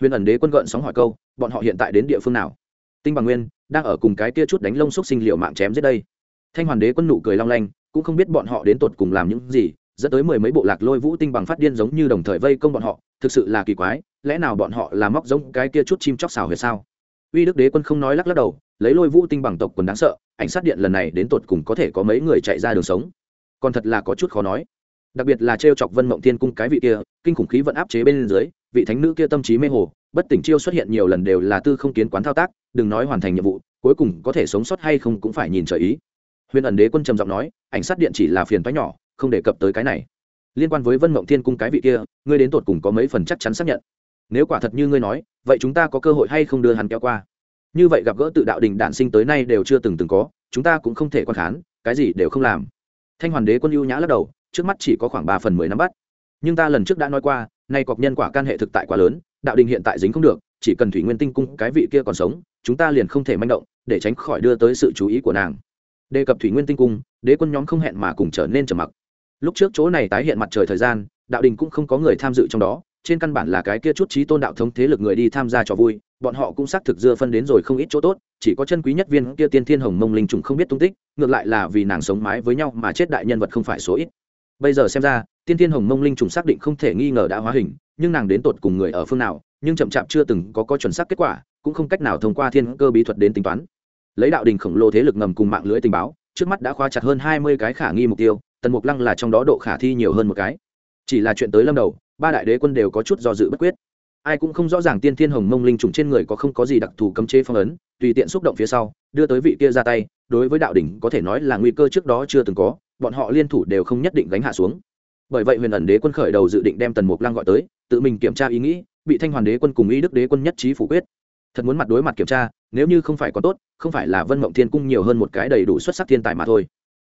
Huyền ẩn đế quân gợn sóng hỏi câu, bọn họ hiện tại đến địa phương nào? Tinh bằng nguyên, đang ở cùng cái kia chút đánh lông xúc sinh liệu mạng chém giết đây. Thanh hoàn đế quân nụ cười long lanh, cũng không biết bọn họ đến tột cùng làm những gì, dẫn tới mười mấy bộ lạc lôi vũ tinh bằng phát điên giống như đồng thời vây công bọn họ, thực sự là kỳ quái, lẽ nào bọn họ là móc giống cái kia chút chim chóc xào huyệt sao? Uy đức đế quân không nói lắc lắc đầu, lấy lôi vũ tinh bằng tộc quần đáng sợ, ảnh sát điện lần này đến tột cùng có thể có mấy người chạy ra đường sống. Còn thật là có chút khó nói. Đặc biệt là t chọc vân mộng thiên cung cái vị kia, kinh khủng khí vẫn áp chế bên dưới, vị thánh nữ kia tâm trí mê hồ, bất tỉnh chiêu xuất hiện nhiều lần đều là tư không kiến quán thao tác, đừng nói hoàn thành nhiệm vụ, cuối cùng có thể sống sót hay không cũng phải nhìn trời ý. Huyền ẩn đế quân trầm giọng nói, ảnh sát điện chỉ là phiền toái nhỏ, không đề cập tới cái này. Liên quan với vân mộng thiên cung cái vị kia, ngươi đến tột cùng có mấy phần chắc chắn xác nhận? Nếu quả thật như ngươi nói, vậy chúng ta có cơ hội hay không đưa hắn kéo qua? Như vậy gặp gỡ tự đạo đình đản sinh tới nay đều chưa từng từng có, chúng ta cũng không thể quan khán, cái gì đều không làm. Thanh hoàn đế quân ưu nhã lắc đầu, trước mắt chỉ có khoảng ba phần mười năm bắt. Nhưng ta lần trước đã nói qua, nay cọc nhân quả can hệ thực tại quá lớn, đạo đình hiện tại dính không được, chỉ cần thủy nguyên tinh cung cái vị kia còn sống, chúng ta liền không thể manh động, để tránh khỏi đưa tới sự chú ý của nàng. Đề cập thủy nguyên tinh cung, đế quân nhóm không hẹn mà cùng trở nên trầm mặc. Lúc trước chỗ này tái hiện mặt trời thời gian, đạo đình cũng không có người tham dự trong đó trên căn bản là cái kia chút trí tôn đạo thống thế lực người đi tham gia cho vui, bọn họ cũng xác thực dưa phân đến rồi không ít chỗ tốt, chỉ có chân quý nhất viên kia tiên thiên hồng mông linh trùng không biết tung tích, ngược lại là vì nàng sống mái với nhau mà chết đại nhân vật không phải số ít. Bây giờ xem ra, tiên thiên hồng mông linh trùng xác định không thể nghi ngờ đã hóa hình, nhưng nàng đến tột cùng người ở phương nào, nhưng chậm chạp chưa từng có có chuẩn xác kết quả, cũng không cách nào thông qua thiên cơ bí thuật đến tính toán. Lấy đạo đình khổng lồ thế lực ngầm cùng mạng lưới tình báo, trước mắt đã khóa chặt hơn hai mươi cái khả nghi mục tiêu, tần mục lăng là trong đó độ khả thi nhiều hơn một cái chỉ là chuyện tới lâm đầu, ba đại đế quân đều có chút do dự bất quyết. Ai cũng không rõ ràng tiên thiên hồng mông linh trùng trên người có không có gì đặc thù cấm chế phong ấn, tùy tiện xúc động phía sau, đưa tới vị kia ra tay, đối với đạo đỉnh có thể nói là nguy cơ trước đó chưa từng có, bọn họ liên thủ đều không nhất định gánh hạ xuống. Bởi vậy huyền ẩn đế quân khởi đầu dự định đem tần mục lăng gọi tới, tự mình kiểm tra ý nghĩ, bị thanh hoàn đế quân cùng ý đức đế quân nhất trí phủ quyết. Thật muốn mặt đối mặt kiểm tra, nếu như không phải có tốt, không phải là vân mộng thiên cung nhiều hơn một cái đầy đủ xuất sắc thiên tài mà thôi.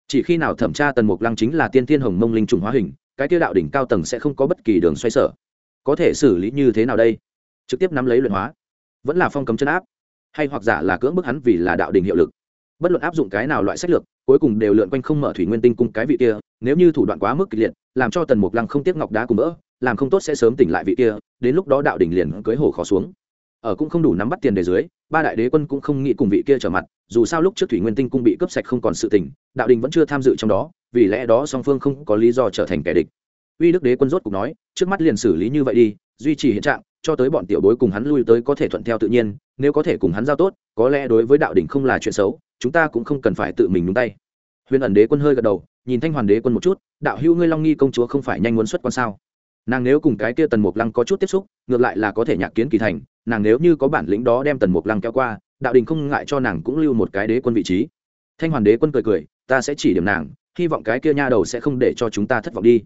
Chỉ khi nào thẩm tra tần mục lăng chính là tiên thiên hồng mông linh trùng hóa hình cái tiêu đạo đỉnh cao tầng sẽ không có bất kỳ đường xoay sở. Có thể xử lý như thế nào đây? Trực tiếp nắm lấy luyện hóa. Vẫn là phong cấm chân áp? Hay hoặc giả là cưỡng bức hắn vì là đạo đỉnh hiệu lực? Bất luận áp dụng cái nào loại sách lược, cuối cùng đều lượn quanh không mở thủy nguyên tinh cung cái vị kia, nếu như thủ đoạn quá mức kịch liệt, làm cho tần mục lăng không tiếc ngọc đá cùng mỡ làm không tốt sẽ sớm tỉnh lại vị kia, đến lúc đó đạo đỉnh liền cưới hồ khó xuống. Ở cũng không đủ nắm bắt tiền đề dưới, ba đại đế quân cũng không nghĩ cùng vị kia trở mặt, dù sao lúc trước thủy nguyên tinh cung bị cướp sạch không còn sự tỉnh, đạo đình vẫn chưa tham dự trong đó vì lẽ đó song phương không có lý do trở thành kẻ địch. Uy đức đế quân rốt cục nói, trước mắt liền xử lý như vậy đi, duy trì hiện trạng, cho tới bọn tiểu bối cùng hắn lui tới có thể thuận theo tự nhiên, nếu có thể cùng hắn giao tốt, có lẽ đối với đạo đình không là chuyện xấu, chúng ta cũng không cần phải tự mình nhúng tay. Huyền ẩn đế quân hơi gật đầu, nhìn thanh hoàn đế quân một chút, đạo hữu ngươi long nghi công chúa không phải nhanh muốn xuất quan sao? Nàng nếu cùng cái kia tần mục lăng có chút tiếp xúc, ngược lại là có thể nhạc kiến kỳ thành, nàng nếu như có bản lĩnh đó đem tần mục lăng kéo qua, đạo đình không ngại cho nàng cũng lưu một cái đế quân vị trí. Thanh hoàn đế quân cười cười, ta sẽ chỉ điểm nàng hy vọng cái kia nha đầu sẽ không để cho chúng ta thất vọng đi.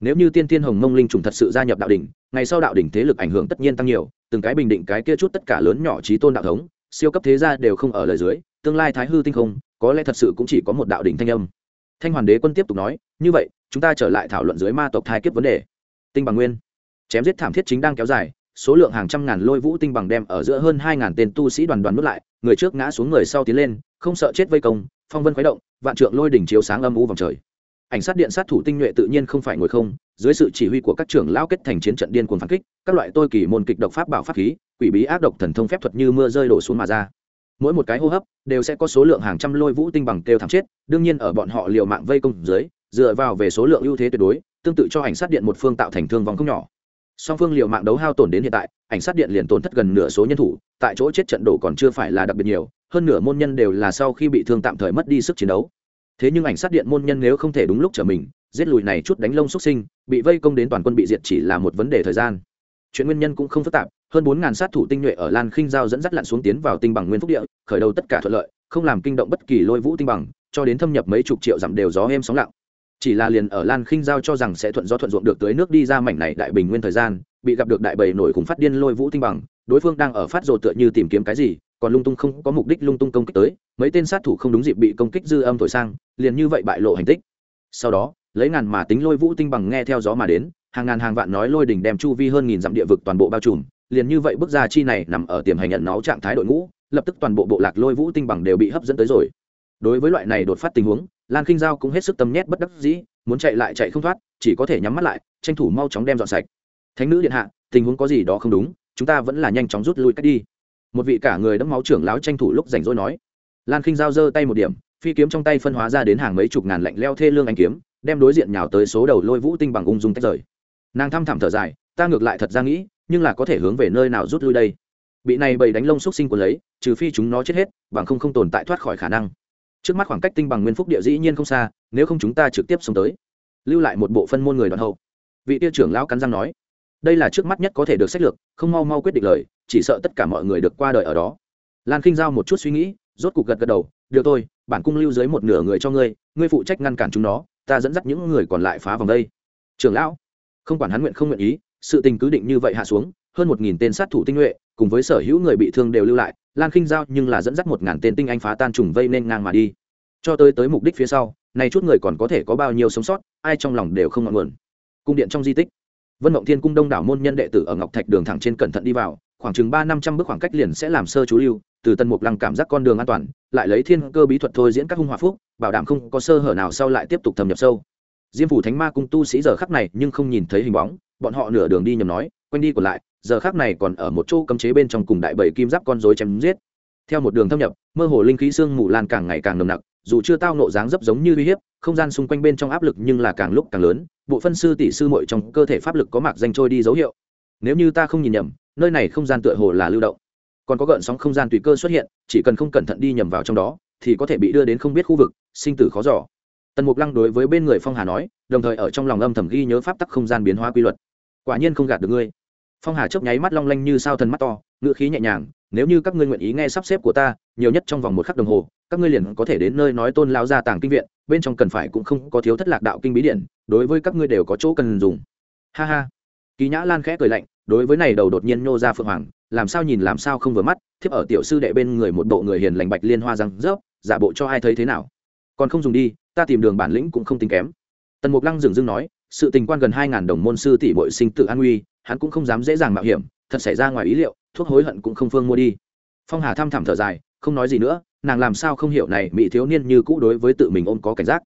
Nếu như tiên tiên hồng mông linh trùng thật sự gia nhập đạo đỉnh, ngày sau đạo đỉnh thế lực ảnh hưởng tất nhiên tăng nhiều từng cái bình định cái kia chút tất cả lớn nhỏ trí tôn đạo thống siêu cấp thế gia đều không ở lời dưới tương lai thái hư tinh không có lẽ thật sự cũng chỉ có một đạo đỉnh thanh âm. Thanh hoàn đế quân tiếp tục nói như vậy chúng ta trở lại thảo luận dưới ma tộc thai kiếp vấn đề. Tinh bằng nguyên. Chém giết thảm thiết chính đang kéo dài số lượng hàng trăm ngàn lôi vũ tinh bằng đem ở giữa hơn hai ngàn tên tu sĩ đoàn đoàn nuốt lại người trước ngã xuống người sau tiến lên không sợ chết vây công phong vân khuấy động, vạn trượng lôi đỉnh chiếu sáng âm u vòng trời. Ảnh sát điện sát thủ tinh nhuệ tự nhiên không phải ngồi không, dưới sự chỉ huy của các trưởng lão kết thành chiến trận điên cuồng phản kích, các loại tôi kỳ môn kịch độc pháp bảo pháp khí, quỷ bí ác độc thần thông phép thuật như mưa rơi đổ xuống mà ra. Mỗi một cái hô hấp đều sẽ có số lượng hàng trăm lôi vũ tinh bằng kêu thảm chết, đương nhiên ở bọn họ liều mạng vây công dưới, dựa vào về số lượng ưu thế tuyệt đối, tương tự cho ảnh sát điện một phương tạo thành thương vong không nhỏ. Song phương liều mạng đấu hao tổn đến hiện tại, ảnh sát điện liền tổn thất gần nửa số nhân thủ, tại chỗ chết trận đổ còn chưa phải là đặc biệt nhiều hơn nửa môn nhân đều là sau khi bị thương tạm thời mất đi sức chiến đấu. Thế nhưng ảnh sát điện môn nhân nếu không thể đúng lúc trở mình, giết lùi này chút đánh lông xuất sinh, bị vây công đến toàn quân bị diệt chỉ là một vấn đề thời gian. Chuyện nguyên nhân cũng không phức tạp, hơn bốn ngàn sát thủ tinh nhuệ ở lan khinh giao dẫn dắt lặn xuống tiến vào tinh bằng nguyên phúc địa, khởi đầu tất cả thuận lợi, không làm kinh động bất kỳ lôi vũ tinh bằng, cho đến thâm nhập mấy chục triệu dặm đều gió êm sóng lặng. Chỉ là liền ở lan khinh giao cho rằng sẽ thuận gió thuận ruộng được tới nước đi ra mảnh này đại bình nguyên thời gian, bị gặp được đại bầy nổi cùng phát điên lôi vũ tinh bằng, đối phương đang ở phát rồ tựa như tìm kiếm cái gì còn lung tung không có mục đích lung tung công kích tới, mấy tên sát thủ không đúng dịp bị công kích dư âm thổi sang, liền như vậy bại lộ hành tích. Sau đó, lấy ngàn mà tính lôi vũ tinh bằng nghe theo gió mà đến, hàng ngàn hàng vạn nói lôi đỉnh đem chu vi hơn nghìn dặm địa vực toàn bộ bao trùm, liền như vậy bước ra chi này nằm ở tiềm hành nhận nó trạng thái đội ngũ, lập tức toàn bộ bộ lạc lôi vũ tinh bằng đều bị hấp dẫn tới rồi. Đối với loại này đột phát tình huống, lan kinh giao cũng hết sức tâm nhét bất đắc dĩ, muốn chạy lại chạy không thoát, chỉ có thể nhắm mắt lại, tranh thủ mau chóng đem dọn sạch. Thánh nữ điện hạ, tình huống có gì đó không đúng, chúng ta vẫn là nhanh chóng rút lui cách đi một vị cả người đẫm máu trưởng lão tranh thủ lúc rảnh rỗi nói, lan khinh giao giơ tay một điểm, phi kiếm trong tay phân hóa ra đến hàng mấy chục ngàn lạnh leo thê lương anh kiếm, đem đối diện nhào tới số đầu lôi vũ tinh bằng ung dung tách rời. Nàng thăm thẳm thở dài, ta ngược lại thật ra nghĩ, nhưng là có thể hướng về nơi nào rút lui đây? Bị này bầy đánh lông xúc sinh của lấy, trừ phi chúng nó chết hết, bằng không không tồn tại thoát khỏi khả năng. Trước mắt khoảng cách tinh bằng nguyên phúc địa dĩ nhiên không xa, nếu không chúng ta trực tiếp xông tới. Lưu lại một bộ phân môn người đoàn hậu. Vị tiêu trưởng lão cắn răng nói đây là trước mắt nhất có thể được sách lược, không mau mau quyết định lời, chỉ sợ tất cả mọi người được qua đời ở đó. Lan khinh giao một chút suy nghĩ, rốt cục gật gật đầu, được thôi, bản cung lưu dưới một nửa người cho ngươi ngươi phụ trách ngăn cản chúng nó, ta dẫn dắt những người còn lại phá vòng đây. Trưởng lão, không quản hắn nguyện không nguyện ý, sự tình cứ định như vậy hạ xuống, hơn một nghìn tên sát thủ tinh nhuệ, cùng với sở hữu người bị thương đều lưu lại, lan khinh giao nhưng là dẫn dắt một ngàn tên tinh anh phá tan trùng vây nên ngang mà đi. Cho tới tới mục đích phía sau này chút người còn có thể có bao nhiêu sống sót, ai trong lòng đều không ngọn nguồn. Cung điện trong di tích vân mộng thiên cung đông đảo môn nhân đệ tử ở ngọc thạch đường thẳng trên cẩn thận đi vào, khoảng chừng ba năm trăm bước khoảng cách liền sẽ làm sơ chú lưu, từ tân mục lăng cảm giác con đường an toàn, lại lấy thiên cơ bí thuật thôi diễn các hung hòa phúc, bảo đảm không có sơ hở nào sau lại tiếp tục thâm nhập sâu. Diêm phủ thánh ma cung tu sĩ giờ khắc này nhưng không nhìn thấy hình bóng, bọn họ nửa đường đi nhầm nói, quanh đi còn lại, giờ khắc này còn ở một chỗ cấm chế bên trong cùng đại bảy kim giáp con rối chém giết. Theo một đường thâm nhập, mơ hồ linh khí xương mù lan càng ngày càng nồng nặc dù chưa tao nộ dáng dấp giống như uy hiếp, không gian xung quanh bên trong áp lực nhưng là càng lúc càng lớn, bộ phân sư tỷ sư mội trong cơ thể pháp lực có mạc danh trôi đi dấu hiệu. Nếu như ta không nhìn nhầm, nơi này không gian tựa hồ là lưu động. Còn có gợn sóng không gian tùy cơ xuất hiện, chỉ cần không cẩn thận đi nhầm vào trong đó, thì có thể bị đưa đến không biết khu vực, sinh tử khó giỏ tần mục lăng đối với bên người phong hà nói, đồng thời ở trong lòng âm thầm ghi nhớ pháp tắc không gian biến hóa quy luật. Quả nhiên không gạt được ngươi. Phong hà chớp nháy mắt long lanh như sao thần mắt to ngựa khí nhẹ nhàng nếu như các ngươi nguyện ý nghe sắp xếp của ta, nhiều nhất trong vòng một khắc đồng hồ, các ngươi liền có thể đến nơi nói tôn lao ra tàng kinh viện, bên trong cần phải cũng không có thiếu thất lạc đạo kinh bí điện đối với các ngươi đều có chỗ cần dùng. Ha ha. Kỳ nhã lan khẽ cười lạnh, đối với này đầu đột nhiên nhô ra phượng hoàng, làm sao nhìn làm sao không vừa mắt, thiếp ở tiểu sư đệ bên người một bộ người hiền lành bạch liên hoa răng rớp, giả bộ cho ai thấy thế nào? Còn không dùng đi, ta tìm đường bản lĩnh cũng không tính kém. Tần mục lăng dừng dưng nói, sự tình quan gần hai ngàn đồng môn sư tỷ bội sinh tự an nguy, hắn cũng không dám dễ dàng mạo hiểm, thật xảy ra ngoài ý liệu thuốc hối hận cũng không phương mua đi. Phong hà thăm thẳm thở dài, không nói gì nữa, nàng làm sao không hiểu này mỹ thiếu niên như cũ đối với tự mình ôm có cảnh giác.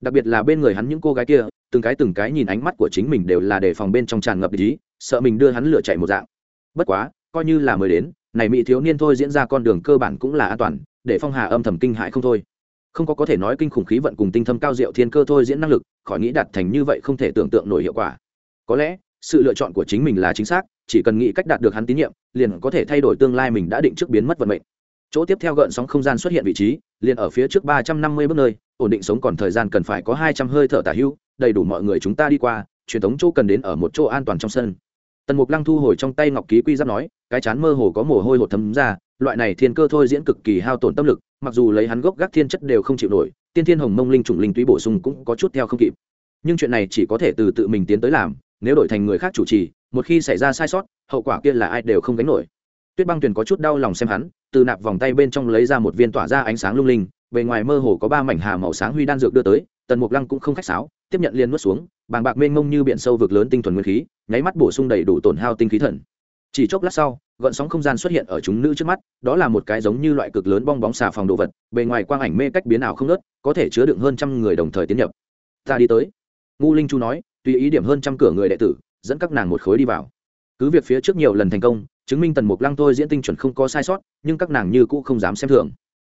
Đặc biệt là bên người hắn những cô gái kia, từng cái từng cái nhìn ánh mắt của chính mình đều là để phòng bên trong tràn ngập ý, sợ mình đưa hắn lửa chạy một dạng. Bất quá, coi như là mới đến, này mỹ thiếu niên thôi diễn ra con đường cơ bản cũng là an toàn, để phong hà âm thầm kinh hại không thôi. Không có có thể nói kinh khủng khí vận cùng tinh thâm cao diệu thiên cơ thôi diễn năng lực, khỏi nghĩ đạt thành như vậy không thể tưởng tượng nổi hiệu quả. Có lẽ, sự lựa chọn của chính mình là chính xác chỉ cần nghĩ cách đạt được hắn tín nhiệm, liền có thể thay đổi tương lai mình đã định trước biến mất vận mệnh. Chỗ tiếp theo gợn sóng không gian xuất hiện vị trí, liền ở phía trước ba trăm năm mươi bước nơi, ổn định sống còn thời gian cần phải có hai trăm hơi thở tả hưu đầy đủ mọi người chúng ta đi qua, truyền thống chỗ cần đến ở một chỗ an toàn trong sân. Tần mục lăng thu hồi trong tay ngọc ký quy giáp nói, cái chán mơ hồ có mồ hôi hột thấm ra, loại này thiên cơ thôi diễn cực kỳ hao tổn tâm lực, mặc dù lấy hắn gốc gác thiên chất đều không chịu nổi, tiên thiên hồng mông linh trùng linh túy bổ sung cũng có chút theo không kịp. Nhưng chuyện này chỉ có thể từ tự mình tiến tới làm, nếu đổi thành người khác chủ trì một khi xảy ra sai sót, hậu quả kia là ai đều không gánh nổi. Tuyết băng tuyền có chút đau lòng xem hắn, từ nạp vòng tay bên trong lấy ra một viên tỏa ra ánh sáng lung linh, bề ngoài mơ hồ có ba mảnh hà màu sáng huy đan dược đưa tới, tần mục lăng cũng không khách sáo, tiếp nhận liền nuốt xuống, bàng bạc mênh mông như biển sâu vực lớn tinh thuần nguyên khí, nháy mắt bổ sung đầy đủ tổn hao tinh khí thần. Chỉ chốc lát sau, gợn sóng không gian xuất hiện ở chúng nữ trước mắt, đó là một cái giống như loại cực lớn bong bóng xà phòng đồ vật, bề ngoài quang ảnh mê cách biến ảo không nớt có thể chứa đựng hơn trăm người đồng thời tiến nhập. Ta đi tới. Ngu linh chu nói, tùy ý điểm hơn trăm cửa người đệ tử dẫn các nàng một khối đi vào. Cứ việc phía trước nhiều lần thành công, chứng minh tần mục lăng tôi diễn tinh chuẩn không có sai sót, nhưng các nàng như cũ không dám xem thường.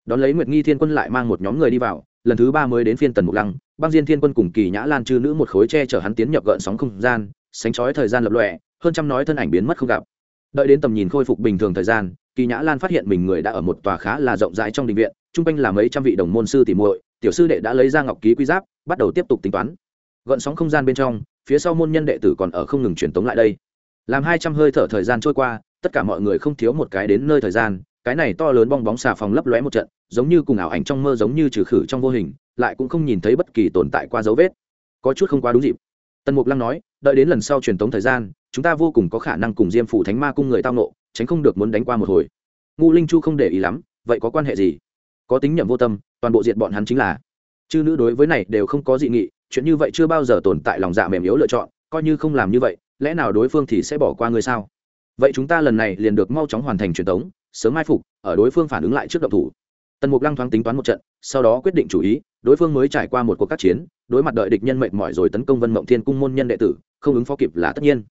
Đón lấy nguyệt nghi thiên quân lại mang một nhóm người đi vào, lần thứ ba mới đến phiên tần mục lăng, băng diên thiên quân cùng kỳ nhã lan chư nữ một khối che chở hắn tiến nhập gợn sóng không gian, sánh chói thời gian lập lọe hơn trăm nói thân ảnh biến mất không gặp. Đợi đến tầm nhìn khôi phục bình thường thời gian, kỳ nhã lan phát hiện mình người đã ở một tòa khá là rộng rãi trong đình viện trung quanh là mấy trăm vị đồng môn sư tỉ muội, tiểu sư đệ đã lấy ra ngọc ký quy giáp, bắt đầu tiếp tục tính toán. Gợn sóng không gian bên trong phía sau môn nhân đệ tử còn ở không ngừng truyền tống lại đây. Làm hai trăm hơi thở thời gian trôi qua, tất cả mọi người không thiếu một cái đến nơi thời gian, cái này to lớn bong bóng xà phòng lấp lóe một trận, giống như cùng ảo ảnh trong mơ giống như trừ khử trong vô hình, lại cũng không nhìn thấy bất kỳ tồn tại qua dấu vết. Có chút không quá đúng dịp. Tần mục lăng nói, đợi đến lần sau truyền tống thời gian, chúng ta vô cùng có khả năng cùng diêm phủ thánh ma cung người tao nộ tránh không được muốn đánh qua một hồi. Ngu linh chu không để ý lắm, vậy có quan hệ gì? Có tính nhầm vô tâm, toàn bộ diện bọn hắn chính là. Chư nữ đối với này đều không có dị nghị chuyện như vậy chưa bao giờ tồn tại lòng dạ mềm yếu lựa chọn coi như không làm như vậy lẽ nào đối phương thì sẽ bỏ qua ngươi sao? Vậy chúng ta lần này liền được mau chóng hoàn thành truyền thống, sớm mai phục ở đối phương phản ứng lại trước động thủ. Tần mục lăng thoáng tính toán một trận sau đó quyết định chủ ý đối phương mới trải qua một cuộc các chiến đối mặt đợi địch nhân mệnh mỏi rồi tấn công vân mộng thiên cung môn nhân đệ tử không ứng phó kịp là tất nhiên.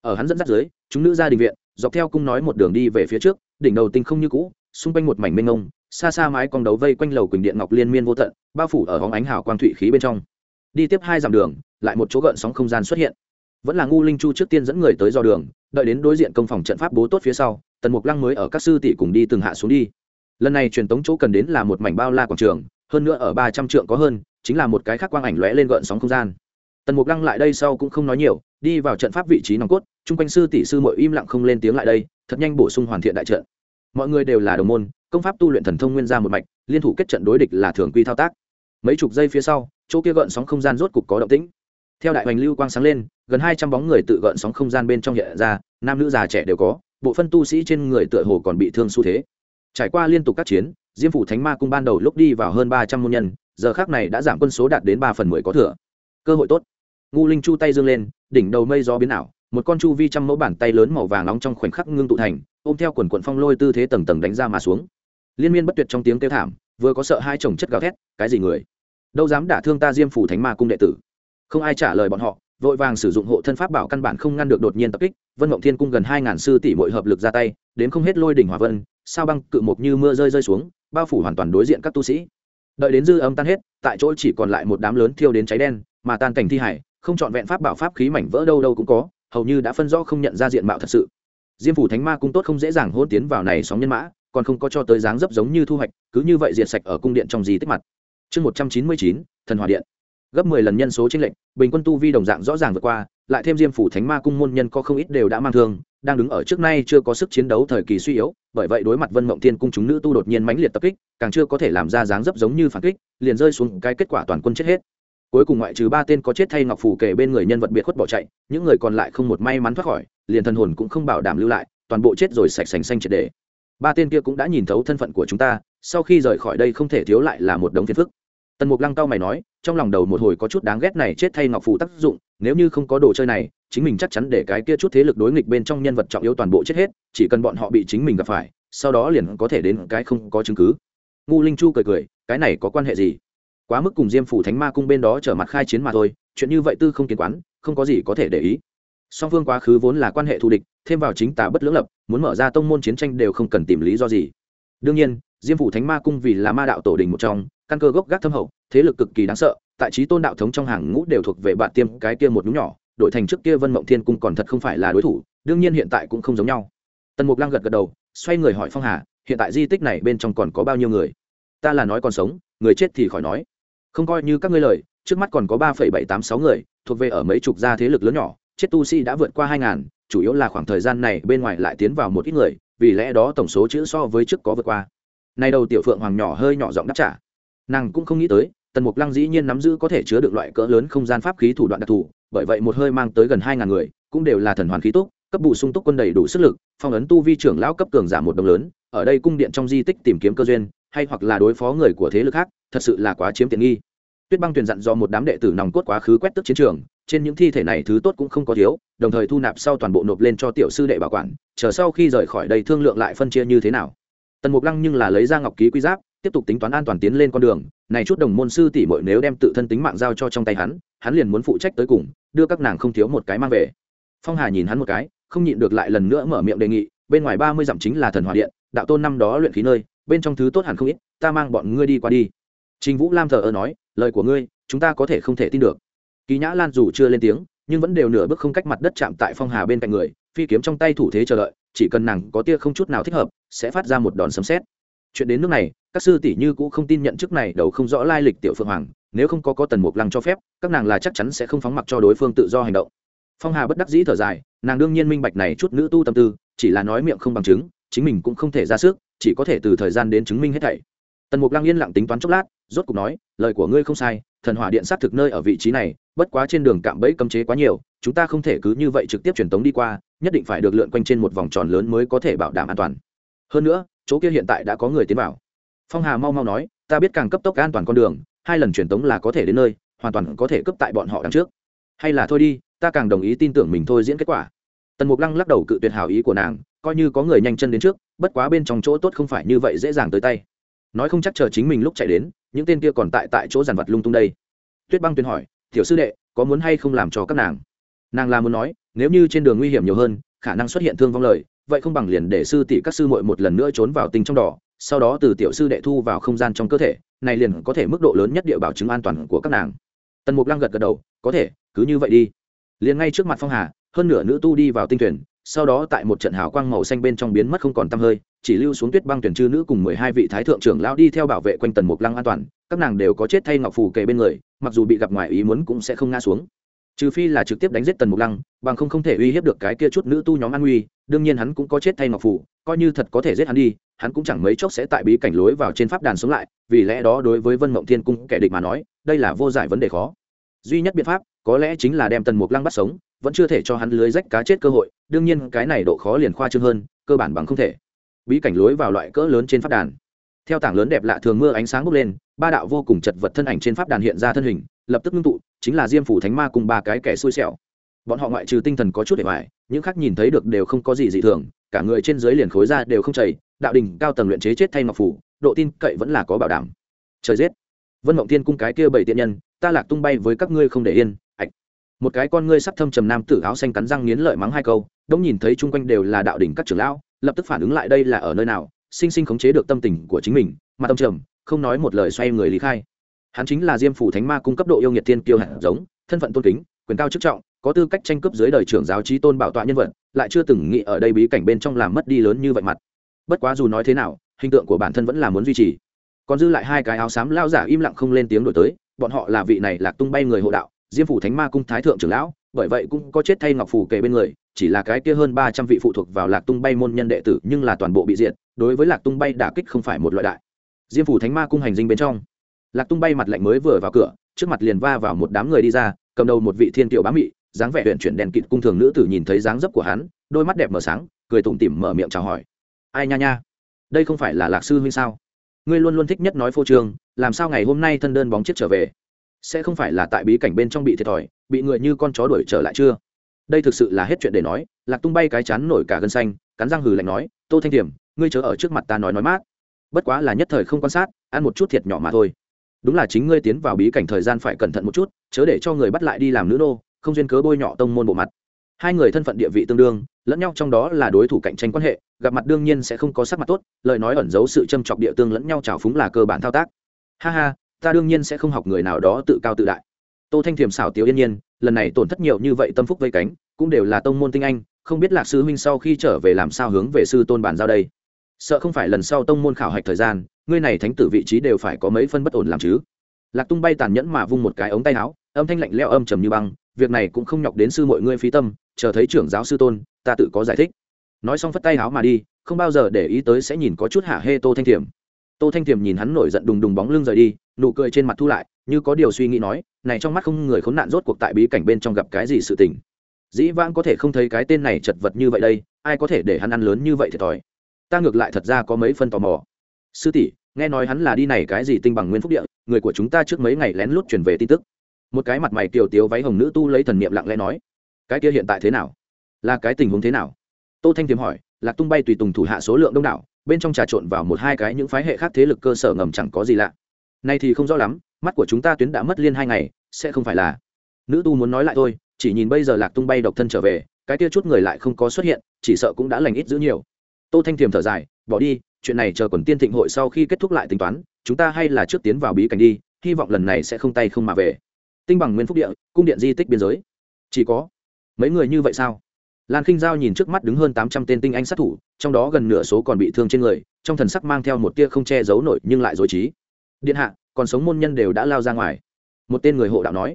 Ở hắn dẫn dắt dưới chúng nữ ra đình viện dọc theo cung nói một đường đi về phía trước đỉnh đầu tinh không như cũ xung quanh một mảnh mênh ngông xa xa mái con đấu vây quanh lầu quỳnh điện ngọc liên miên vô tận bao phủ ở hóng ánh hào quang thụy khí bên trong đi tiếp hai dặm đường, lại một chỗ gợn sóng không gian xuất hiện. Vẫn là ngu linh chu trước tiên dẫn người tới do đường, đợi đến đối diện công phòng trận pháp bố tốt phía sau, tần mục lăng mới ở các sư tỷ cùng đi từng hạ xuống đi. Lần này truyền tống chỗ cần đến là một mảnh bao la quảng trường, hơn nữa ở ba trăm trượng có hơn, chính là một cái khác quang ảnh lóe lên gợn sóng không gian. Tần mục lăng lại đây sau cũng không nói nhiều, đi vào trận pháp vị trí nòng cốt, chung quanh sư tỷ sư mội im lặng không lên tiếng lại đây, thật nhanh bổ sung hoàn thiện đại trận. Mọi người đều là đồng môn, công pháp tu luyện thần thông nguyên ra một mạch, liên thủ kết trận đối địch là thường quy thao tác. Mấy chục giây phía sau chỗ kia gợn sóng không gian rốt cục có động tĩnh. Theo đại hoành lưu quang sáng lên, gần hai trăm bóng người tự gợn sóng không gian bên trong hiện ra, nam nữ già trẻ đều có, bộ phân tu sĩ trên người tựa hồ còn bị thương xu thế. Trải qua liên tục các chiến, diêm phủ thánh ma cung ban đầu lúc đi vào hơn ba trăm môn nhân, giờ khác này đã giảm quân số đạt đến ba phần mười có thừa. Cơ hội tốt. Ngu linh chu tay dương lên, đỉnh đầu mây gió biến ảo, một con chu vi trăm mẫu bàn tay lớn màu vàng nóng trong khoảnh khắc ngưng tụ thành, ôm theo quần quận phong lôi tư thế tầng tầng đánh ra mà xuống. Liên miên bất tuyệt trong tiếng kêu thảm, vừa có sợ hai chồng chất gào thét, cái gì người? Đâu dám đả thương ta diêm phủ thánh ma cung đệ tử. Không ai trả lời bọn họ, vội vàng sử dụng hộ thân pháp bảo căn bản không ngăn được đột nhiên tập kích. Vân mộng thiên cung gần hai ngàn sư tỷ mỗi hợp lực ra tay, đến không hết lôi đỉnh hỏa vân, sao băng cự mục như mưa rơi rơi xuống, bao phủ hoàn toàn đối diện các tu sĩ. Đợi đến dư âm tan hết, tại chỗ chỉ còn lại một đám lớn thiêu đến cháy đen, mà tan cảnh thi hải, không chọn vẹn pháp bảo pháp khí mảnh vỡ đâu đâu cũng có, hầu như đã phân rõ không nhận ra diện mạo thật sự. Diêm phủ thánh ma cung tốt không dễ dàng hôn tiến vào này sóng nhân mã, còn không có cho tới dáng dấp giống như thu hoạch, cứ như vậy diệt sạch ở cung điện trong gì tích mặt chương một trăm chín mươi chín, thần hòa điện. Gấp mười lần nhân số tranh lệnh bình quân tu vi đồng dạng rõ ràng vượt qua, lại thêm diêm phủ thánh ma cung môn nhân có không ít đều đã mang thương, đang đứng ở trước nay chưa có sức chiến đấu thời kỳ suy yếu, bởi vậy đối mặt vân mộng thiên cung chúng nữ tu đột nhiên mãnh liệt tập kích, càng chưa có thể làm ra dáng dấp giống như phản kích, liền rơi xuống cái kết quả toàn quân chết hết. Cuối cùng ngoại trừ ba tên có chết thay ngọc phủ kể bên người nhân vật biệt khuất bỏ chạy, những người còn lại không một may mắn thoát khỏi, liền thần hồn cũng không bảo đảm lưu lại, toàn bộ chết rồi sạch sành xanh triệt đề ba tên kia cũng đã nhìn thấu thân phận của chúng ta, sau khi rời khỏi đây không thể thiếu lại là một đống phiền phức tần mục lăng cao mày nói, trong lòng đầu một hồi có chút đáng ghét này chết thay ngọc phù tác dụng, nếu như không có đồ chơi này, chính mình chắc chắn để cái kia chút thế lực đối nghịch bên trong nhân vật trọng yếu toàn bộ chết hết, chỉ cần bọn họ bị chính mình gặp phải, sau đó liền có thể đến cái không có chứng cứ. Ngu linh chu cười cười, cái này có quan hệ gì? Quá mức cùng diêm phủ thánh ma cung bên đó trở mặt khai chiến mà thôi, chuyện như vậy tư không kiến quán, không có gì có thể để ý. Song phương quá khứ vốn là quan hệ thù địch, thêm vào chính tà bất lưỡng lập, muốn mở ra tông môn chiến tranh đều không cần tìm lý do gì. Đương nhiên, diêm phủ thánh ma cung vì là ma đạo tổ đình một trong căn cơ gốc gác thâm hậu, thế lực cực kỳ đáng sợ, tại trí tôn đạo thống trong hàng ngũ đều thuộc về bạn tiêm cái kia một nhúng nhỏ, đổi thành trước kia vân mộng thiên cung còn thật không phải là đối thủ, đương nhiên hiện tại cũng không giống nhau. Tần mục lăng gật gật đầu, xoay người hỏi phong hà, hiện tại di tích này bên trong còn có bao nhiêu người? Ta là nói còn sống, người chết thì khỏi nói. Không coi như các ngươi lời, trước mắt còn có ba phẩy bảy tám sáu người, thuộc về ở mấy chục gia thế lực lớn nhỏ, chết tu sĩ đã vượt qua hai ngàn, chủ yếu là khoảng thời gian này bên ngoài lại tiến vào một ít người, vì lẽ đó tổng số chữ so với trước có vượt qua. Nay đầu tiểu phượng hoàng nhỏ hơi nhỏ giọng đáp trả nàng cũng không nghĩ tới, tần mục lăng dĩ nhiên nắm giữ có thể chứa được loại cỡ lớn không gian pháp khí thủ đoạn đặc thù, bởi vậy một hơi mang tới gần hai ngàn người, cũng đều là thần hoàn khí tốt cấp bù sung túc quân đầy đủ sức lực, phong ấn tu vi trưởng lão cấp cường giảm một đồng lớn, ở đây cung điện trong di tích tìm kiếm cơ duyên, hay hoặc là đối phó người của thế lực khác, thật sự là quá chiếm tiện nghi. Tuyết băng tuyền dặn do một đám đệ tử nòng cốt quá khứ quét tức chiến trường, trên những thi thể này thứ tốt cũng không có thiếu, đồng thời thu nạp sau toàn bộ nộp lên cho tiểu sư đệ bảo quản, chờ sau khi rời khỏi đây thương lượng lại phân chia như thế nào. Tần mục lăng nhưng là lấy ra ngọc ký quy giáp tiếp tục tính toán an toàn tiến lên con đường, này chút đồng môn sư tỷ muội nếu đem tự thân tính mạng giao cho trong tay hắn hắn liền muốn phụ trách tới cùng, đưa các nàng không thiếu một cái mang về. Phong hà nhìn hắn một cái, không nhịn được lại lần nữa mở miệng đề nghị, bên ngoài ba mươi dặm chính là thần hòa điện, đạo tôn năm đó luyện khí nơi, bên trong thứ tốt hẳn không ít, ta mang bọn ngươi đi qua đi. Trình vũ lam thờ ơ nói, lời của ngươi, chúng ta có thể không thể tin được. Kỳ nhã lan dù chưa lên tiếng, nhưng vẫn đều nửa bước không cách mặt đất chạm tại phong hà bên cạnh người, phi kiếm trong tay thủ thế chờ đợi, chỉ cần nàng có tia không chút nào thích hợp, sẽ phát ra một đòn sấm xét chuyện đến nước này các sư tỷ như cũng không tin nhận chức này, đầu không rõ lai lịch tiểu phượng hoàng, nếu không có có tần mục lăng cho phép, các nàng là chắc chắn sẽ không phóng mặc cho đối phương tự do hành động. Phong hà bất đắc dĩ thở dài, nàng đương nhiên minh bạch này chút nữ tu tâm tư, chỉ là nói miệng không bằng chứng, chính mình cũng không thể ra sức, chỉ có thể từ thời gian đến chứng minh hết thảy. Tần mục lăng yên lặng tính toán chốc lát, rốt cục nói, lời của ngươi không sai, thần hỏa điện sát thực nơi ở vị trí này, bất quá trên đường cạm bẫy cấm chế quá nhiều, chúng ta không thể cứ như vậy trực tiếp truyền tống đi qua, nhất định phải được lượn quanh trên một vòng tròn lớn mới có thể bảo đảm an toàn. Hơn nữa, chỗ kia hiện tại đã có người tiến vào phong hà mau mau nói, ta biết càng cấp tốc an toàn con đường, hai lần truyền tống là có thể đến nơi, hoàn toàn có thể cấp tại bọn họ đằng trước. Hay là thôi đi, ta càng đồng ý tin tưởng mình thôi diễn kết quả. Tần mục lăng lắc đầu cự tuyệt hào ý của nàng, coi như có người nhanh chân đến trước, bất quá bên trong chỗ tốt không phải như vậy dễ dàng tới tay. Nói không chắc chờ chính mình lúc chạy đến, những tên kia còn tại tại chỗ giàn vật lung tung đây. Tuyết băng tuyên hỏi, tiểu sư đệ, có muốn hay không làm cho các nàng? Nàng là muốn nói, nếu như trên đường nguy hiểm nhiều hơn, khả năng xuất hiện thương vong lời, vậy không bằng liền để sư tỷ các sư muội một lần nữa trốn vào tình trong đỏ sau đó từ tiểu sư đệ thu vào không gian trong cơ thể này liền có thể mức độ lớn nhất địa bảo chứng an toàn của các nàng. Tần mục lăng gật gật đầu có thể cứ như vậy đi. Liền ngay trước mặt phong hà hơn nửa nữ tu đi vào tinh tuyển, sau đó tại một trận hào quang màu xanh bên trong biến mất không còn tăm hơi chỉ lưu xuống tuyết băng tuyển chư nữ cùng mười hai vị thái thượng trưởng lão đi theo bảo vệ quanh tần mục lăng an toàn. Các nàng đều có chết thay ngọc phù kề bên người mặc dù bị gặp ngoài ý muốn cũng sẽ không ngã xuống trừ phi là trực tiếp đánh giết tần mục lăng bằng không không thể uy hiếp được cái kia chút nữ tu nhóm an nguy đương nhiên hắn cũng có chết thay ngọc phủ, coi như thật có thể giết hắn đi hắn cũng chẳng mấy chốc sẽ tại bí cảnh lối vào trên pháp đàn sống lại vì lẽ đó đối với vân mộng thiên cung kẻ địch mà nói đây là vô giải vấn đề khó. Duy nhất biện pháp có lẽ chính là đem tần mục lăng bắt sống vẫn chưa thể cho hắn lưới rách cá chết cơ hội đương nhiên cái này độ khó liền khoa trương hơn cơ bản bằng không thể. Bí cảnh lối vào loại cỡ lớn trên pháp đàn. Theo tảng lớn đẹp lạ thường mưa ánh sáng bốc lên ba đạo vô cùng chật vật thân ảnh trên pháp đàn hiện ra thân hình lập tức ngưng tụ, chính là diêm phủ thánh ma cùng ba cái kẻ xui xẻo. Bọn họ ngoại trừ tinh thần có chút để hoài những khác nhìn thấy được đều không có gì dị thường, cả người trên dưới liền khối ra đều không chảy, đạo đình, cao tầng luyện chế chết thay ngọc phủ, độ tin cậy vẫn là có bảo đảm. Trời giết! Vân mộng tiên cung cái kia bảy tiện nhân, ta lạc tung bay với các ngươi không để yên, ạch. Một cái con ngươi sắc thâm trầm nam tử áo xanh cắn răng nghiến lợi mắng hai câu, đông nhìn thấy chung quanh đều là đạo đỉnh các trưởng lão, lập tức phản ứng lại đây là ở nơi nào, sinh sinh khống chế được tâm tình của chính mình mà tâm trầm, không nói một lời xoay người lý khai hắn chính là diêm phủ thánh ma cung cấp độ yêu nghiệt thiên kiêu hạt giống, thân phận tôn kính, quyền cao chức trọng, có tư cách tranh cướp dưới đời trưởng giáo trí tôn bảo tọa nhân vật, lại chưa từng nghĩ ở đây bí cảnh bên trong làm mất đi lớn như vậy mặt. Bất quá dù nói thế nào, hình tượng của bản thân vẫn là muốn duy trì. Còn dư lại hai cái áo xám lao giả im lặng không lên tiếng đổi tới, bọn họ là vị này lạc tung bay người hộ đạo, diêm phủ thánh ma cung thái thượng trưởng lão, bởi vậy cũng có chết thay ngọc phủ kề bên người, chỉ là cái kia hơn ba trăm vị phụ thuộc vào lạc tung bay môn nhân đệ tử nhưng là toàn bộ bị diệt, đối với lạc tung bay đả kích không phải một loại đại. Diêm phủ thánh ma cung hành dinh bên trong lạc tung bay mặt lạnh mới vừa vào cửa trước mặt liền va vào một đám người đi ra cầm đầu một vị thiên tiểu bá mị dáng vẻ huyện chuyển đèn kịt cung thường nữ tử nhìn thấy dáng dấp của hắn đôi mắt đẹp mở sáng cười tủm tỉm mở miệng chào hỏi. Ai nha nha đây không phải là lạc sư huynh sao? Ngươi luôn luôn thích nhất nói phô trương làm sao ngày hôm nay thân đơn bóng chết trở về? Sẽ không phải là tại bí cảnh bên trong bị thiệt thòi bị người như con chó đuổi trở lại chưa? Đây thực sự là hết chuyện để nói lạc tung bay cái chán nổi cả gân xanh cắn răng hừ lạnh nói tô thanh Điểm, ngươi chớ ở trước mặt ta nói nói mát. Bất quá là nhất thời không quan sát ăn một chút thiệt nhỏ mà thôi đúng là chính ngươi tiến vào bí cảnh thời gian phải cẩn thận một chút, chớ để cho người bắt lại đi làm nữ nô, không duyên cớ bôi nhọ tông môn bộ mặt. Hai người thân phận địa vị tương đương, lẫn nhau trong đó là đối thủ cạnh tranh quan hệ, gặp mặt đương nhiên sẽ không có sắc mặt tốt, lời nói ẩn giấu sự châm chọc địa tương lẫn nhau trào phúng là cơ bản thao tác. Ha ha, ta đương nhiên sẽ không học người nào đó tự cao tự đại. Tô thanh thiềm xảo tiếu yên nhiên, lần này tổn thất nhiều như vậy tâm phúc vây cánh, cũng đều là tông môn tinh anh, không biết lạc sư huynh sau khi trở về làm sao hướng về sư tôn bản giao đây sợ không phải lần sau tông môn khảo hạch thời gian, ngươi này thánh tử vị trí đều phải có mấy phân bất ổn làm chứ. Lạc tung bay tàn nhẫn mà vung một cái ống tay áo, âm thanh lạnh leo âm trầm như băng, việc này cũng không nhọc đến sư mọi ngươi phí tâm, chờ thấy trưởng giáo sư tôn, ta tự có giải thích. Nói xong phất tay áo mà đi, không bao giờ để ý tới sẽ nhìn có chút hạ hê tô thanh thiểm. Tô thanh thiểm nhìn hắn nổi giận đùng đùng bóng lưng rời đi, nụ cười trên mặt thu lại, như có điều suy nghĩ nói, này trong mắt không người khốn nạn rốt cuộc tại bí cảnh bên trong gặp cái gì sự tình. Dĩ vãng có thể không thấy cái tên này chật vật như vậy đây, ai có thể để hắn ăn lớn như vậy thiệt thòi ta ngược lại thật ra có mấy phân tò mò. Sư tỷ, nghe nói hắn là đi này cái gì tinh bằng nguyên phúc địa, người của chúng ta trước mấy ngày lén lút chuyển về tin tức. Một cái mặt mày kiều tiếu váy hồng nữ tu lấy thần niệm lặng lẽ nói, cái kia hiện tại thế nào? Là cái tình huống thế nào? Tô thanh tiềm hỏi, lạc tung bay tùy tùng thủ hạ số lượng đông đảo, bên trong trà trộn vào một hai cái những phái hệ khác thế lực cơ sở ngầm chẳng có gì lạ. Nay thì không rõ lắm, mắt của chúng ta tuyến đã mất liên hai ngày, sẽ không phải là nữ tu muốn nói lại thôi, chỉ nhìn bây giờ lạc tung bay độc thân trở về, cái kia chút người lại không có xuất hiện, chỉ sợ cũng đã lành ít giữ nhiều tô thanh tiềm thở dài, bỏ đi, chuyện này chờ quần tiên thịnh hội sau khi kết thúc lại tính toán, chúng ta hay là trước tiến vào bí cảnh đi, hy vọng lần này sẽ không tay không mà về. Tinh bằng nguyên phúc địa, cung điện di tích biên giới. Chỉ có mấy người như vậy sao? Lan khinh giao nhìn trước mắt đứng hơn tám trăm tên tinh anh sát thủ, trong đó gần nửa số còn bị thương trên người, trong thần sắc mang theo một tia không che giấu nổi nhưng lại dối trí. Điện hạ, còn sống môn nhân đều đã lao ra ngoài. Một tên người hộ đạo nói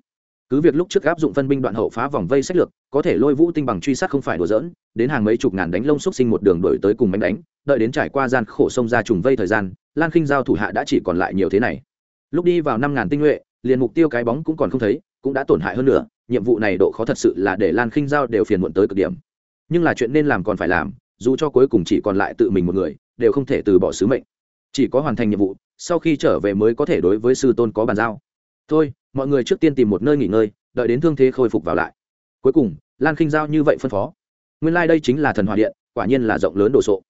cứ việc lúc trước áp dụng phân binh đoạn hậu phá vòng vây sách lược, có thể lôi vũ tinh bằng truy sát không phải đùa dỡn đến hàng mấy chục ngàn đánh lông xúc sinh một đường đổi tới cùng bánh đánh, đợi đến trải qua gian khổ sông ra trùng vây thời gian, lan khinh giao thủ hạ đã chỉ còn lại nhiều thế này. Lúc đi vào năm ngàn tinh nhuệ, liền mục tiêu cái bóng cũng còn không thấy, cũng đã tổn hại hơn nữa, nhiệm vụ này độ khó thật sự là để lan khinh giao đều phiền muộn tới cực điểm. Nhưng là chuyện nên làm còn phải làm, dù cho cuối cùng chỉ còn lại tự mình một người, đều không thể từ bỏ sứ mệnh. Chỉ có hoàn thành nhiệm vụ, sau khi trở về mới có thể đối với sư tôn có bàn giao. Thôi mọi người trước tiên tìm một nơi nghỉ ngơi, đợi đến thương thế khôi phục vào lại. Cuối cùng, lan khinh giao như vậy phân phó. Nguyên lai、like、đây chính là thần hòa điện, quả nhiên là rộng lớn đồ sộ.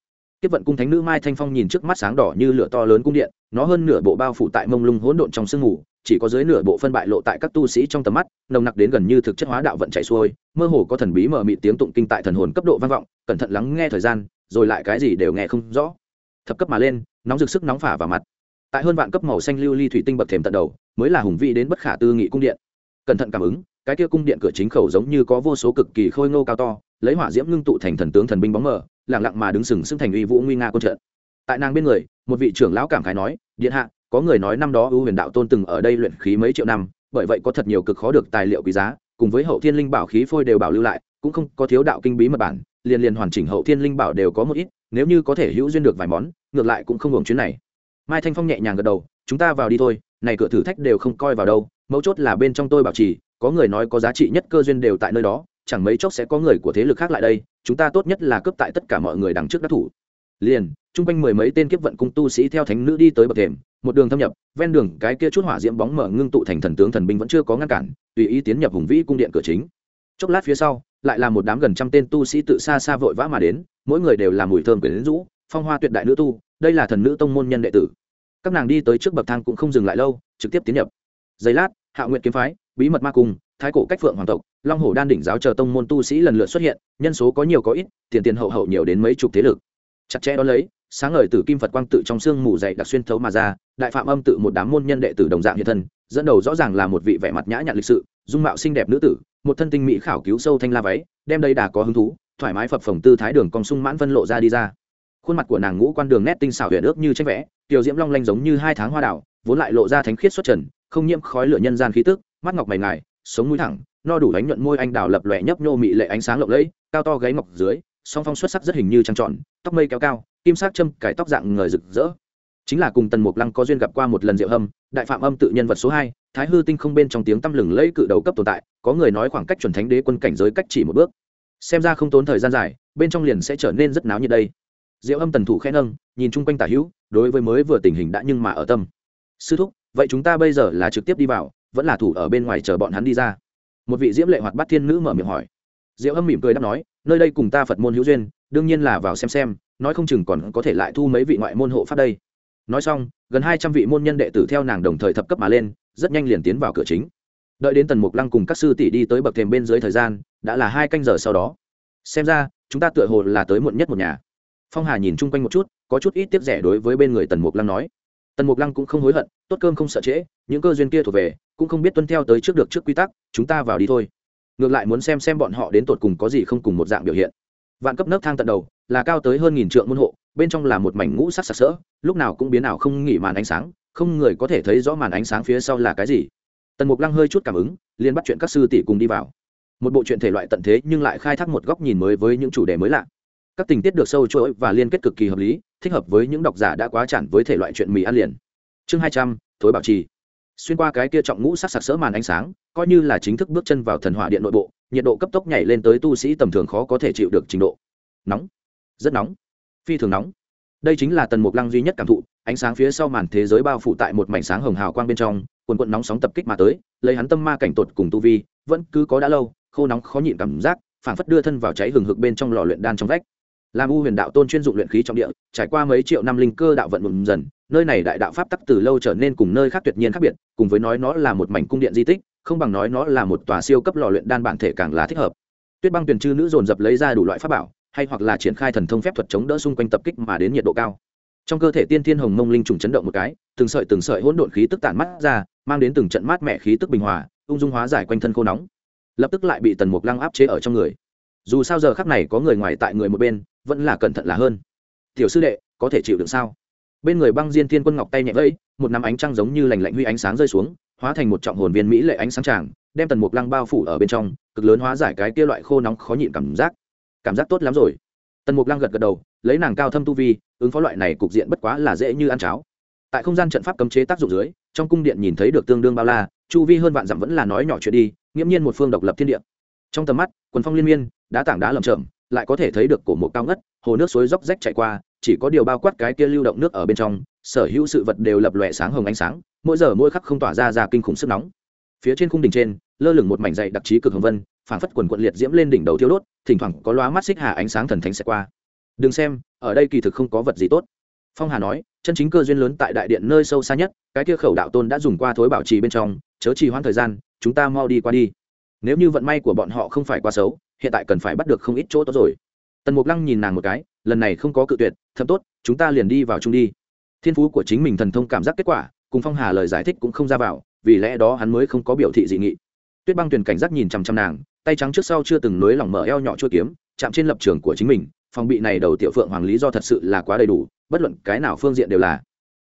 Tiếp vận cung thánh nữ mai thanh phong nhìn trước mắt sáng đỏ như lửa to lớn cung điện, nó hơn nửa bộ bao phủ tại mông lung hỗn độn trong sương mù, chỉ có dưới nửa bộ phân bại lộ tại các tu sĩ trong tầm mắt, nồng nặc đến gần như thực chất hóa đạo vận chạy xuôi, mơ hồ có thần bí mờ mị tiếng tụng kinh tại thần hồn cấp độ vang vọng, cẩn thận lắng nghe thời gian, rồi lại cái gì đều nghe không rõ. Thập cấp mà lên, nóng rực sức nóng phả vào mặt tại hơn vạn cấp màu xanh lưu ly thủy tinh bậc thềm tận đầu, mới là hùng vị đến bất khả tư nghị cung điện. Cẩn thận cảm ứng, cái kia cung điện cửa chính khẩu giống như có vô số cực kỳ khôi ngô cao to, lấy hỏa diễm ngưng tụ thành thần tướng thần binh bóng mờ lẳng lặng mà đứng sừng sững thành uy vũ nguy nga quân trận. Tại nàng bên người, một vị trưởng lão cảm khái nói, điện hạ, có người nói năm đó ưu huyền đạo tôn từng ở đây luyện khí mấy triệu năm, bởi vậy có thật nhiều cực khó được tài liệu quý giá, cùng với hậu thiên linh bảo khí phôi đều bảo lưu lại, cũng không có thiếu đạo kinh bí mật bản, liền liền hoàn chỉnh hậu thiên linh bảo đều có một ít, nếu như có thể hữu duyên được vài món, ngược lại cũng không hưởng chuyến này mai thanh phong nhẹ nhàng gật đầu, chúng ta vào đi thôi, này cửa thử thách đều không coi vào đâu, mấu chốt là bên trong tôi bảo trì, có người nói có giá trị nhất cơ duyên đều tại nơi đó, chẳng mấy chốc sẽ có người của thế lực khác lại đây, chúng ta tốt nhất là cướp tại tất cả mọi người đằng trước đắc thủ. Liền, chung quanh mười mấy tên kiếp vận cung tu sĩ theo thánh nữ đi tới bậc thềm, một đường thâm nhập, ven đường cái kia chút hỏa diễm bóng mở ngưng tụ thành thần tướng thần binh vẫn chưa có ngăn cản, tùy ý tiến nhập hùng vĩ cung điện cửa chính. Chốc lát phía sau, lại là một đám gần trăm tên tu sĩ tự xa xa vội vã mà đến, mỗi người đều là mùi thơm quyển rũ, phong hoa tuyệt đại nữ tu, đây là thần nữ tông môn nhân đệ tử các nàng đi tới trước bậc thang cũng không dừng lại lâu, trực tiếp tiến nhập. Giây lát, hạ nguyện kiếm phái, bí mật ma cung, thái cổ cách phượng hoàng tộc, long hồ đan đỉnh giáo chờ tông môn tu sĩ lần lượt xuất hiện, nhân số có nhiều có ít, tiền tiền hậu hậu nhiều đến mấy chục thế lực. Chặt chẽ đó lấy, sáng ngời từ kim phật quang tự trong xương mù dày đặc xuyên thấu mà ra, đại phạm âm tự một đám môn nhân đệ tử đồng dạng hiện thân, dẫn đầu rõ ràng là một vị vẻ mặt nhã nhặn lịch sự, dung mạo xinh đẹp nữ tử, một thân tinh mỹ khảo cứu sâu thanh la váy, đem đây đà có hứng thú, thoải mái phập phồng tư thái đường cong sung mãn vân lộ ra đi ra khuôn mặt của nàng ngũ quan đường nét tinh xảo huyền ước như tranh vẽ, tiểu diễm long lanh giống như hai tháng hoa đảo vốn lại lộ ra thánh khiết xuất trần, không nhiễm khói lửa nhân gian khí tức, mắt ngọc mày ngài, sống mũi thẳng, no đủ đánh nhuận môi anh đào lập lòe nhấp nhô mị lệ ánh sáng lộng lẫy, cao to gáy ngọc dưới, song phong xuất sắc rất hình như trăng tròn, tóc mây kéo cao, kim sắc châm cải tóc dạng người rực rỡ. Chính là cùng tần mục lăng có duyên gặp qua một lần diệu hâm, đại phạm âm tự nhân vật số hai, thái hư tinh không bên trong tiếng tăm lừng lẫy cự đầu cấp tồn tại, có người nói khoảng cách chuẩn thánh đế quân cảnh giới cách chỉ một bước. Xem ra không tốn thời gian dài, bên trong liền sẽ trở nên rất náo như đây diệu âm tần thủ khẽ nâng, nhìn chung quanh tả hữu, đối với mới vừa tình hình đã nhưng mà ở tâm. Sư thúc, vậy chúng ta bây giờ là trực tiếp đi vào, vẫn là thủ ở bên ngoài chờ bọn hắn đi ra. Một vị diễm lệ hoạt bát thiên nữ mở miệng hỏi. Diệu âm mỉm cười đáp nói, nơi đây cùng ta phật môn hữu duyên, đương nhiên là vào xem xem, nói không chừng còn có thể lại thu mấy vị ngoại môn hộ pháp đây. Nói xong, gần hai trăm vị môn nhân đệ tử theo nàng đồng thời thập cấp mà lên, rất nhanh liền tiến vào cửa chính. Đợi đến tần mục lăng cùng các sư tỷ đi tới bậc thềm bên dưới thời gian, đã là hai canh giờ sau đó. Xem ra, chúng ta tựa hồ là tới muộn nhất một nhà phong hà nhìn chung quanh một chút, có chút ít tiếp rẻ đối với bên người tần mục lăng nói. Tần mục lăng cũng không hối hận, tốt cơm không sợ trễ, những cơ duyên kia thuộc về, cũng không biết tuân theo tới trước được trước quy tắc, chúng ta vào đi thôi. Ngược lại muốn xem xem bọn họ đến tột cùng có gì không cùng một dạng biểu hiện. Vạn cấp nấc thang tận đầu, là cao tới hơn nghìn trượng môn hộ, bên trong là một mảnh ngũ sắc sặc sỡ, lúc nào cũng biến nào không nghỉ màn ánh sáng, không người có thể thấy rõ màn ánh sáng phía sau là cái gì. Tần mục lăng hơi chút cảm ứng, liền bắt chuyện các sư tỷ cùng đi vào. Một bộ chuyện thể loại tận thế nhưng lại khai thác một góc nhìn mới với những chủ đề mới lạ các tình tiết được sâu chuỗi và liên kết cực kỳ hợp lý, thích hợp với những độc giả đã quá chản với thể loại chuyện mì ăn liền. Chương hai trăm, thối bảo trì. Xuyên qua cái kia trọng ngũ sắc sặc sỡ màn ánh sáng, coi như là chính thức bước chân vào thần hỏa điện nội bộ, nhiệt độ cấp tốc nhảy lên tới tu sĩ tầm thường khó có thể chịu được trình độ. Nóng. Rất nóng. Phi thường nóng. Đây chính là tần mục lăng duy nhất cảm thụ, ánh sáng phía sau màn thế giới bao phủ tại một mảnh sáng hồng hào quang bên trong quần quận nóng sóng tập kích mà tới, lấy hắn tâm ma cảnh tột cùng tu vi, vẫn cứ có đã lâu, khô nóng khó nhịn cảm giác, phảng phất đưa thân vào cháy hừng hực bên trong lò luyện đan trong vách làm u huyền đạo tôn chuyên dụng luyện khí trong địa, trải qua mấy triệu năm linh cơ đạo vận mừng dần, nơi này đại đạo pháp tắc từ lâu trở nên cùng nơi khác tuyệt nhiên khác biệt, cùng với nói nó là một mảnh cung điện di tích, không bằng nói nó là một tòa siêu cấp lò luyện đan bản thể càng là thích hợp. Tuyết băng tuyển chư nữ dồn dập lấy ra đủ loại pháp bảo, hay hoặc là triển khai thần thông phép thuật chống đỡ xung quanh tập kích mà đến nhiệt độ cao. Trong cơ thể tiên thiên hồng mông linh trùng chấn động một cái, từng sợi từng sợi hỗn độn khí tức tản mắt ra, mang đến từng trận mát mẻ khí tức bình hòa, ung dung hóa giải quanh thân khô nóng. Lập tức lại bị tần mục lăng áp chế ở trong người dù sao giờ khắc này có người ngoài tại người một bên, vẫn là cẩn thận là hơn. Tiểu sư đệ, có thể chịu được sao? Bên người băng diên thiên quân ngọc tay nhẹ vẫy, một nắm ánh trăng giống như lành lạnh huy ánh sáng rơi xuống, hóa thành một trọng hồn viên mỹ lệ ánh sáng tràng, đem tần mục lăng bao phủ ở bên trong, cực lớn hóa giải cái kia loại khô nóng khó nhịn cảm giác. Cảm giác tốt lắm rồi. Tần mục lăng gật gật đầu, lấy nàng cao thâm tu vi, ứng phó loại này cục diện bất quá là dễ như ăn cháo. Tại không gian trận pháp cấm chế tác dụng dưới, trong cung điện nhìn thấy được tương đương bao la, chu vi hơn vạn dặm vẫn là nói nhỏ chuyện đi, nghiễm nhiên một phương độc lập thiên địa. Trong tầm mắt, quần phong liên miên đá tảng đá lầm chậm lại có thể thấy được cổ một cao ngất, hồ nước suối róc rách chạy qua, chỉ có điều bao quát cái kia lưu động nước ở bên trong, sở hữu sự vật đều lập lòe sáng hồng ánh sáng, mỗi giờ mỗi khắc không tỏa ra ra kinh khủng sức nóng. Phía trên khung đỉnh trên, lơ lửng một mảnh dày đặc trí cực hồng vân, phảng phất quần quận liệt diễm lên đỉnh đầu thiêu đốt, thỉnh thoảng có loá mắt xích hà ánh sáng thần thánh sẽ qua. Đừng xem, ở đây kỳ thực không có vật gì tốt. Phong hà nói, chân chính cơ duyên lớn tại đại điện nơi sâu xa nhất, cái kia khẩu đạo tôn đã dùng qua thối bảo trì bên trong, chớ trì hoãn thời gian, chúng ta mau đi qua đi. Nếu như vận may của bọn họ không phải quá xấu hiện tại cần phải bắt được không ít chỗ tốt rồi. Tần mục lăng nhìn nàng một cái, lần này không có cự tuyệt thật tốt, chúng ta liền đi vào chung đi. Thiên phú của chính mình thần thông cảm giác kết quả, cùng phong hà lời giải thích cũng không ra vào, vì lẽ đó hắn mới không có biểu thị dị nghị. Tuyết băng tuyền cảnh giác nhìn chằm chằm nàng, tay trắng trước sau chưa từng nới lỏng mở eo nhỏ chua kiếm, chạm trên lập trường của chính mình, phòng bị này đầu tiểu phượng hoàng lý do thật sự là quá đầy đủ, bất luận cái nào phương diện đều là.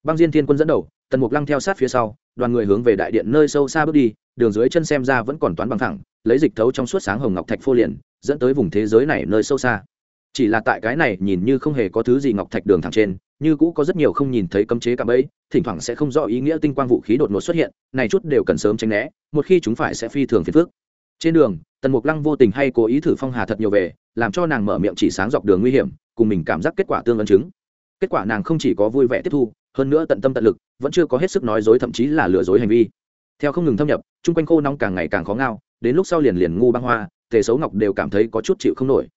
Băng diên thiên quân dẫn đầu, tần mục lăng theo sát phía sau, đoàn người hướng về đại điện nơi sâu xa bước đi, đường dưới chân xem ra vẫn còn toán bằng thẳng lấy dịch thấu trong suốt sáng hồng ngọc thạch phô liền, dẫn tới vùng thế giới này nơi sâu xa. Chỉ là tại cái này nhìn như không hề có thứ gì ngọc thạch đường thẳng trên, như cũ có rất nhiều không nhìn thấy cấm chế cả bẫy, thỉnh thoảng sẽ không rõ ý nghĩa tinh quang vũ khí đột ngột xuất hiện, này chút đều cần sớm tránh né, một khi chúng phải sẽ phi thường phiền phước trên đường, tần mục lăng vô tình hay cố ý thử phong hà thật nhiều về, làm cho nàng mở miệng chỉ sáng dọc đường nguy hiểm, cùng mình cảm giác kết quả tương ấn chứng. Kết quả nàng không chỉ có vui vẻ tiếp thu, hơn nữa tận tâm tận lực, vẫn chưa có hết sức nói dối, thậm chí là lừa dối hành vi. Theo không ngừng thâm nhập, chung quanh khô nóng càng ngày càng khó ngao đến lúc sau liền liền ngu băng hoa, tề xấu ngọc đều cảm thấy có chút chịu không nổi.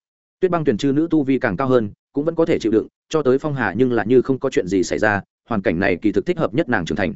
Tuyết băng tuyển chư nữ tu vi càng cao hơn, cũng vẫn có thể chịu đựng, cho tới phong hà nhưng lại như không có chuyện gì xảy ra, hoàn cảnh này kỳ thực thích hợp nhất nàng trưởng thành.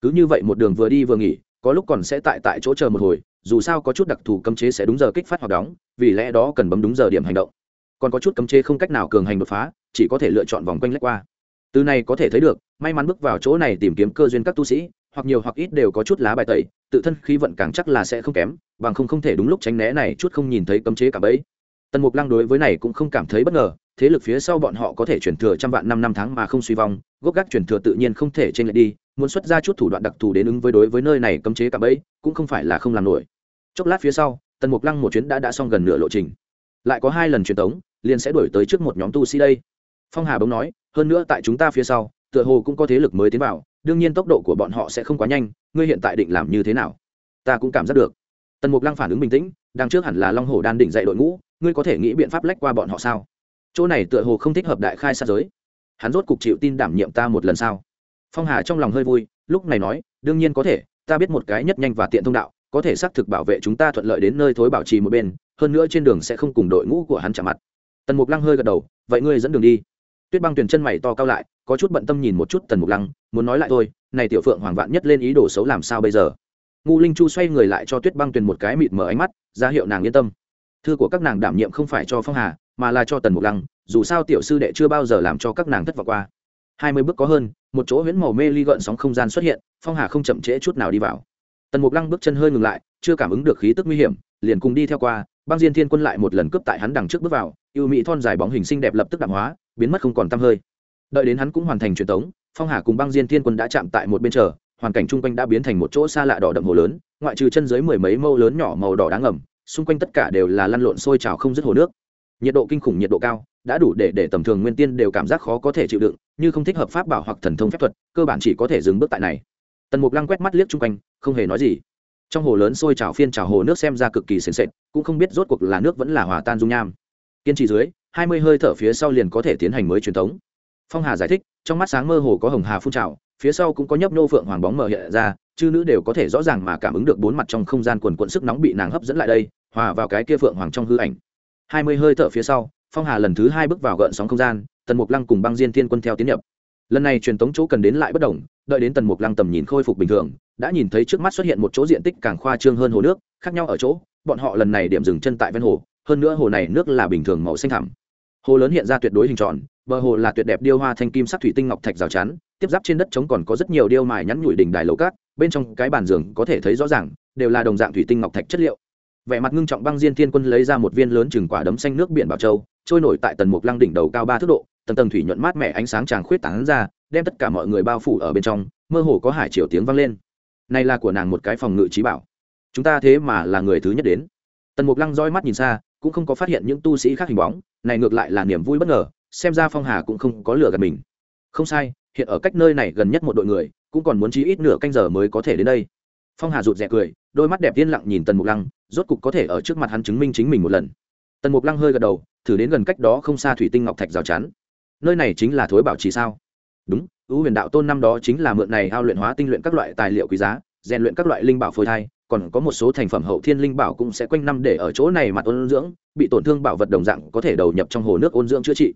Cứ như vậy một đường vừa đi vừa nghỉ, có lúc còn sẽ tại tại chỗ chờ một hồi, dù sao có chút đặc thù cấm chế sẽ đúng giờ kích phát hoặc đóng, vì lẽ đó cần bấm đúng giờ điểm hành động. Còn có chút cấm chế không cách nào cường hành đột phá, chỉ có thể lựa chọn vòng quanh lách qua. Từ này có thể thấy được, may mắn bước vào chỗ này tìm kiếm cơ duyên các tu sĩ hoặc nhiều hoặc ít đều có chút lá bài tẩy, tự thân khí vận càng chắc là sẽ không kém, bằng không không thể đúng lúc tránh né này chút không nhìn thấy cấm chế cả bấy tần mục lăng đối với này cũng không cảm thấy bất ngờ, thế lực phía sau bọn họ có thể chuyển thừa trăm vạn năm năm tháng mà không suy vong, gốc gác chuyển thừa tự nhiên không thể trên lại đi, muốn xuất ra chút thủ đoạn đặc thù đến ứng với đối với nơi này cấm chế cả bấy cũng không phải là không làm nổi. Chốc lát phía sau, tần mục lăng một chuyến đã đã xong gần nửa lộ trình. Lại có hai lần truyền tống, liền sẽ đổi tới trước một nhóm tu sĩ đây. Phong hà bỗng nói, hơn nữa tại chúng ta phía sau, tựa hồ cũng có thế lực mới tiến vào đương nhiên tốc độ của bọn họ sẽ không quá nhanh, ngươi hiện tại định làm như thế nào? Ta cũng cảm giác được. Tần mục lăng phản ứng bình tĩnh đang trước hẳn là long hồ đan định dạy đội ngũ, ngươi có thể nghĩ biện pháp lách qua bọn họ sao? Chỗ này tựa hồ không thích hợp đại khai sát giới. Hắn rốt cục chịu tin đảm nhiệm ta một lần sao? Phong hà trong lòng hơi vui, lúc này nói, đương nhiên có thể, ta biết một cái nhất nhanh và tiện thông đạo, có thể xác thực bảo vệ chúng ta thuận lợi đến nơi thối bảo trì một bên, hơn nữa trên đường sẽ không cùng đội ngũ của hắn chạm mặt. Tần mục lăng hơi gật đầu, vậy ngươi dẫn đường đi. Tuyết băng tuyển chân mày to cao lại có chút bận tâm nhìn một chút tần mục lăng, muốn nói lại thôi, này tiểu phượng hoàng vạn nhất lên ý đồ xấu làm sao bây giờ? Ngu linh chu xoay người lại cho tuyết băng tuyền một cái mịt mở ánh mắt, ra hiệu nàng yên tâm. Thư của các nàng đảm nhiệm không phải cho phong hà, mà là cho tần mục lăng, dù sao tiểu sư đệ chưa bao giờ làm cho các nàng thất vọng qua. Hai mươi bước có hơn, một chỗ huyễn màu mê ly gợn sóng không gian xuất hiện, phong hà không chậm trễ chút nào đi vào. Tần mục lăng bước chân hơi ngừng lại, chưa cảm ứng được khí tức nguy hiểm, liền cùng đi theo qua, băng diên thiên quân lại một lần cướp tại hắn đằng trước bước vào, yêu mỹ thon dài bóng hình xinh đẹp lập tức đạm hóa, biến mất không còn tăm hơi đợi đến hắn cũng hoàn thành truyền tống, phong hà cùng băng diên thiên quân đã chạm tại một bên chờ, hoàn cảnh chung quanh đã biến thành một chỗ xa lạ đỏ đậm hồ lớn, ngoại trừ chân dưới mười mấy mâu lớn nhỏ màu đỏ đáng ngầm, xung quanh tất cả đều là lăn lộn sôi trào không dứt hồ nước. Nhiệt độ kinh khủng, nhiệt độ cao, đã đủ để để tầm thường nguyên tiên đều cảm giác khó có thể chịu đựng, như không thích hợp pháp bảo hoặc thần thông phép thuật, cơ bản chỉ có thể dừng bước tại này. Tần mục lăng quét mắt liếc chung quanh, không hề nói gì. Trong hồ lớn sôi trào phiên trào hồ nước xem ra cực kỳ sền sệt, cũng không biết rốt cuộc là nước vẫn là hòa tan dung nham. Kiên trì dưới, hai mươi hơi thở phía sau liền có thể tiến hành mới truyền thống phong hà giải thích, trong mắt sáng mơ hồ có hồng hà phun trào, phía sau cũng có nhấp nô phượng hoàng bóng mờ hiện ra, chư nữ đều có thể rõ ràng mà cảm ứng được bốn mặt trong không gian quần quận sức nóng bị nàng hấp dẫn lại đây, hòa vào cái kia phượng hoàng trong hư ảnh. Hai mươi hơi thở phía sau, phong hà lần thứ hai bước vào gợn sóng không gian, tần mục lăng cùng băng diên thiên quân theo tiến nhập. Lần này truyền tống chỗ cần đến lại bất đồng, đợi đến tần mục lăng tầm nhìn khôi phục bình thường, đã nhìn thấy trước mắt xuất hiện một chỗ diện tích càng khoa trương hơn hồ nước, khác nhau ở chỗ, bọn họ lần này điểm dừng chân tại ven hồ, hơn nữa hồ này nước là bình thường màu xanh thẳm. Hồ lớn hiện ra tuyệt đối hình tròn bờ hồ là tuyệt đẹp điêu hoa thanh kim sắc thủy tinh ngọc thạch rào chắn, tiếp giáp trên đất trống còn có rất nhiều điêu mài nhắn nhủi đỉnh đài lầu cát, bên trong cái bàn giường có thể thấy rõ ràng, đều là đồng dạng thủy tinh ngọc thạch chất liệu. Vẻ mặt ngưng trọng băng diên thiên quân lấy ra một viên lớn chừng quả đấm xanh nước biển bảo châu, trôi nổi tại tần mục lăng đỉnh đầu cao ba thước độ, tầng tầng thủy nhuận mát mẻ ánh sáng tràng khuyết tảng ra, đem tất cả mọi người bao phủ ở bên trong, mơ hồ có hải triều tiếng vang lên. Này là của nàng một cái phòng ngự trí bảo. Chúng ta thế mà là người thứ nhất đến. Tần mục lăng roi mắt nhìn xa, cũng không có phát hiện những tu sĩ khác hình bóng, này ngược lại là niềm vui bất ngờ xem ra phong hà cũng không có lửa gần mình. Không sai, hiện ở cách nơi này gần nhất một đội người, cũng còn muốn chí ít nửa canh giờ mới có thể đến đây. Phong hà rụt rè cười, đôi mắt đẹp yên lặng nhìn tần mục lăng, rốt cục có thể ở trước mặt hắn chứng minh chính mình một lần. Tần mục lăng hơi gật đầu, thử đến gần cách đó không xa thủy tinh ngọc thạch rào chắn. Nơi này chính là thối bảo trì sao? Đúng, ưu huyền đạo tôn năm đó chính là mượn này ao luyện hóa tinh luyện các loại tài liệu quý giá, rèn luyện các loại linh bảo phôi thai, còn có một số thành phẩm hậu thiên linh bảo cũng sẽ quanh năm để ở chỗ này mà ôn dưỡng, bị tổn thương bảo vật đồng dạng có thể đầu nhập trong hồ nước ôn dưỡng chữa trị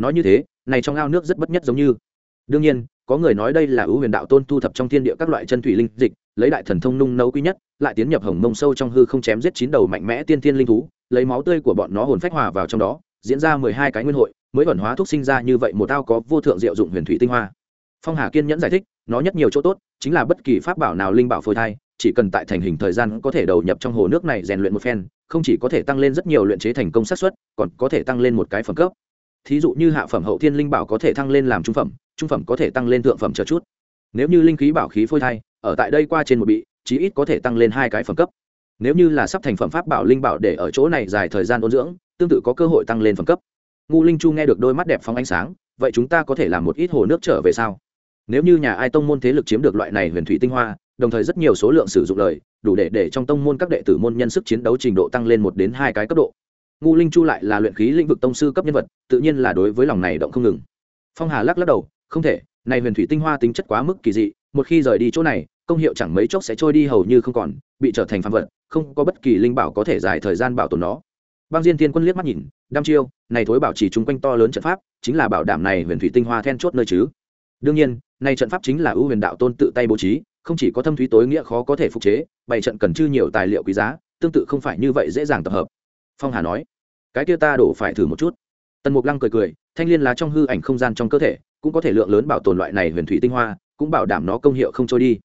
nói như thế, này trong ao nước rất bất nhất giống như. Đương nhiên, có người nói đây là ưu huyền đạo tôn thu thập trong thiên địa các loại chân thủy linh dịch, lấy đại thần thông nung nấu quý nhất, lại tiến nhập hồng mông sâu trong hư không chém giết chín đầu mạnh mẽ tiên thiên linh thú, lấy máu tươi của bọn nó hồn phách hòa vào trong đó, diễn ra mười hai cái nguyên hội, mới ẩn hóa thuốc sinh ra như vậy một ao có vô thượng diệu dụng huyền thủy tinh hoa. Phong hà kiên nhẫn giải thích, nó nhất nhiều chỗ tốt, chính là bất kỳ pháp bảo nào linh bảo phôi thai, chỉ cần tại thành hình thời gian có thể đầu nhập trong hồ nước này rèn luyện một phen, không chỉ có thể tăng lên rất nhiều luyện chế thành công xác suất, còn có thể tăng lên một cái phẩm cấp thí dụ như hạ phẩm hậu thiên linh bảo có thể thăng lên làm trung phẩm trung phẩm có thể tăng lên thượng phẩm chờ chút. Nếu như linh khí bảo khí phôi thai, ở tại đây qua trên một bị, chí ít có thể tăng lên hai cái phẩm cấp. Nếu như là sắp thành phẩm pháp bảo linh bảo để ở chỗ này dài thời gian ôn dưỡng, tương tự có cơ hội tăng lên phẩm cấp. Ngu linh chu nghe được đôi mắt đẹp phóng ánh sáng, vậy chúng ta có thể làm một ít hồ nước trở về sao? Nếu như nhà ai tông môn thế lực chiếm được loại này huyền thủy tinh hoa, đồng thời rất nhiều số lượng sử dụng lời, đủ để để trong tông môn các đệ tử môn nhân sức chiến đấu trình độ tăng lên một đến hai cái cấp độ ngu linh chu lại là luyện khí lĩnh vực tông sư cấp nhân vật, tự nhiên là đối với lòng này động không ngừng. Phong hà lắc lắc đầu, không thể, này huyền thủy tinh hoa tính chất quá mức kỳ dị, một khi rời đi chỗ này, công hiệu chẳng mấy chốc sẽ trôi đi hầu như không còn, bị trở thành phạm vật, không có bất kỳ linh bảo có thể dài thời gian bảo tồn nó. Băng diên thiên quân liếc mắt nhìn, đăm chiêu, này thối bảo chỉ chung quanh to lớn trận pháp, chính là bảo đảm này huyền thủy tinh hoa then chốt nơi chứ. Đương nhiên, này trận pháp chính là ưu huyền đạo tôn tự tay bố trí, không chỉ có thâm thúy tối nghĩa khó có thể phục chế bảy trận cần chư nhiều tài liệu quý giá, tương tự không phải như vậy dễ dàng tập hợp phong hà nói, cái kia ta đổ phải thử một chút. Tần mục lăng cười cười, thanh liên lá trong hư ảnh không gian trong cơ thể, cũng có thể lượng lớn bảo tồn loại này huyền thủy tinh hoa, cũng bảo đảm nó công hiệu không trôi đi.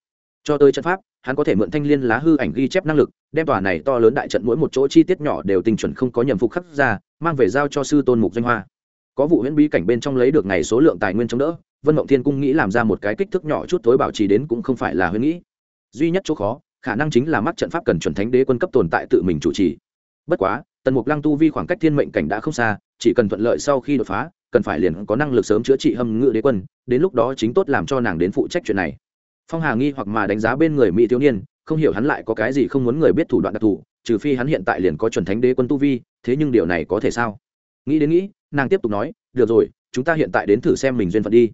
Cho tới trận pháp, hắn có thể mượn thanh liên lá hư ảnh ghi chép năng lực, đem tòa này to lớn đại trận mỗi một chỗ chi tiết nhỏ đều tinh chuẩn không có nhầm phục khắc ra, mang về giao cho sư tôn mục danh hoa. Có vụ huyễn bí cảnh bên trong lấy được ngày số lượng tài nguyên chống đỡ, vân mộng thiên cung nghĩ làm ra một cái kích thước nhỏ chút tối bảo trì đến cũng không phải là huyễn nghĩ. Duy nhất chỗ khó, khả năng chính là mắc trận pháp cần chuẩn thánh đế quân cấp tồn tại tự mình chủ trì. Bất quá tần mục lăng tu vi khoảng cách thiên mệnh cảnh đã không xa, chỉ cần thuận lợi sau khi đột phá, cần phải liền có năng lực sớm chữa trị hâm ngự đế quân, đến lúc đó chính tốt làm cho nàng đến phụ trách chuyện này. Phong hà nghi hoặc mà đánh giá bên người mỹ thiếu niên, không hiểu hắn lại có cái gì không muốn người biết thủ đoạn đặc thù, trừ phi hắn hiện tại liền có chuẩn thánh đế quân tu vi, thế nhưng điều này có thể sao? Nghĩ đến nghĩ, nàng tiếp tục nói, được rồi, chúng ta hiện tại đến thử xem mình duyên phận đi.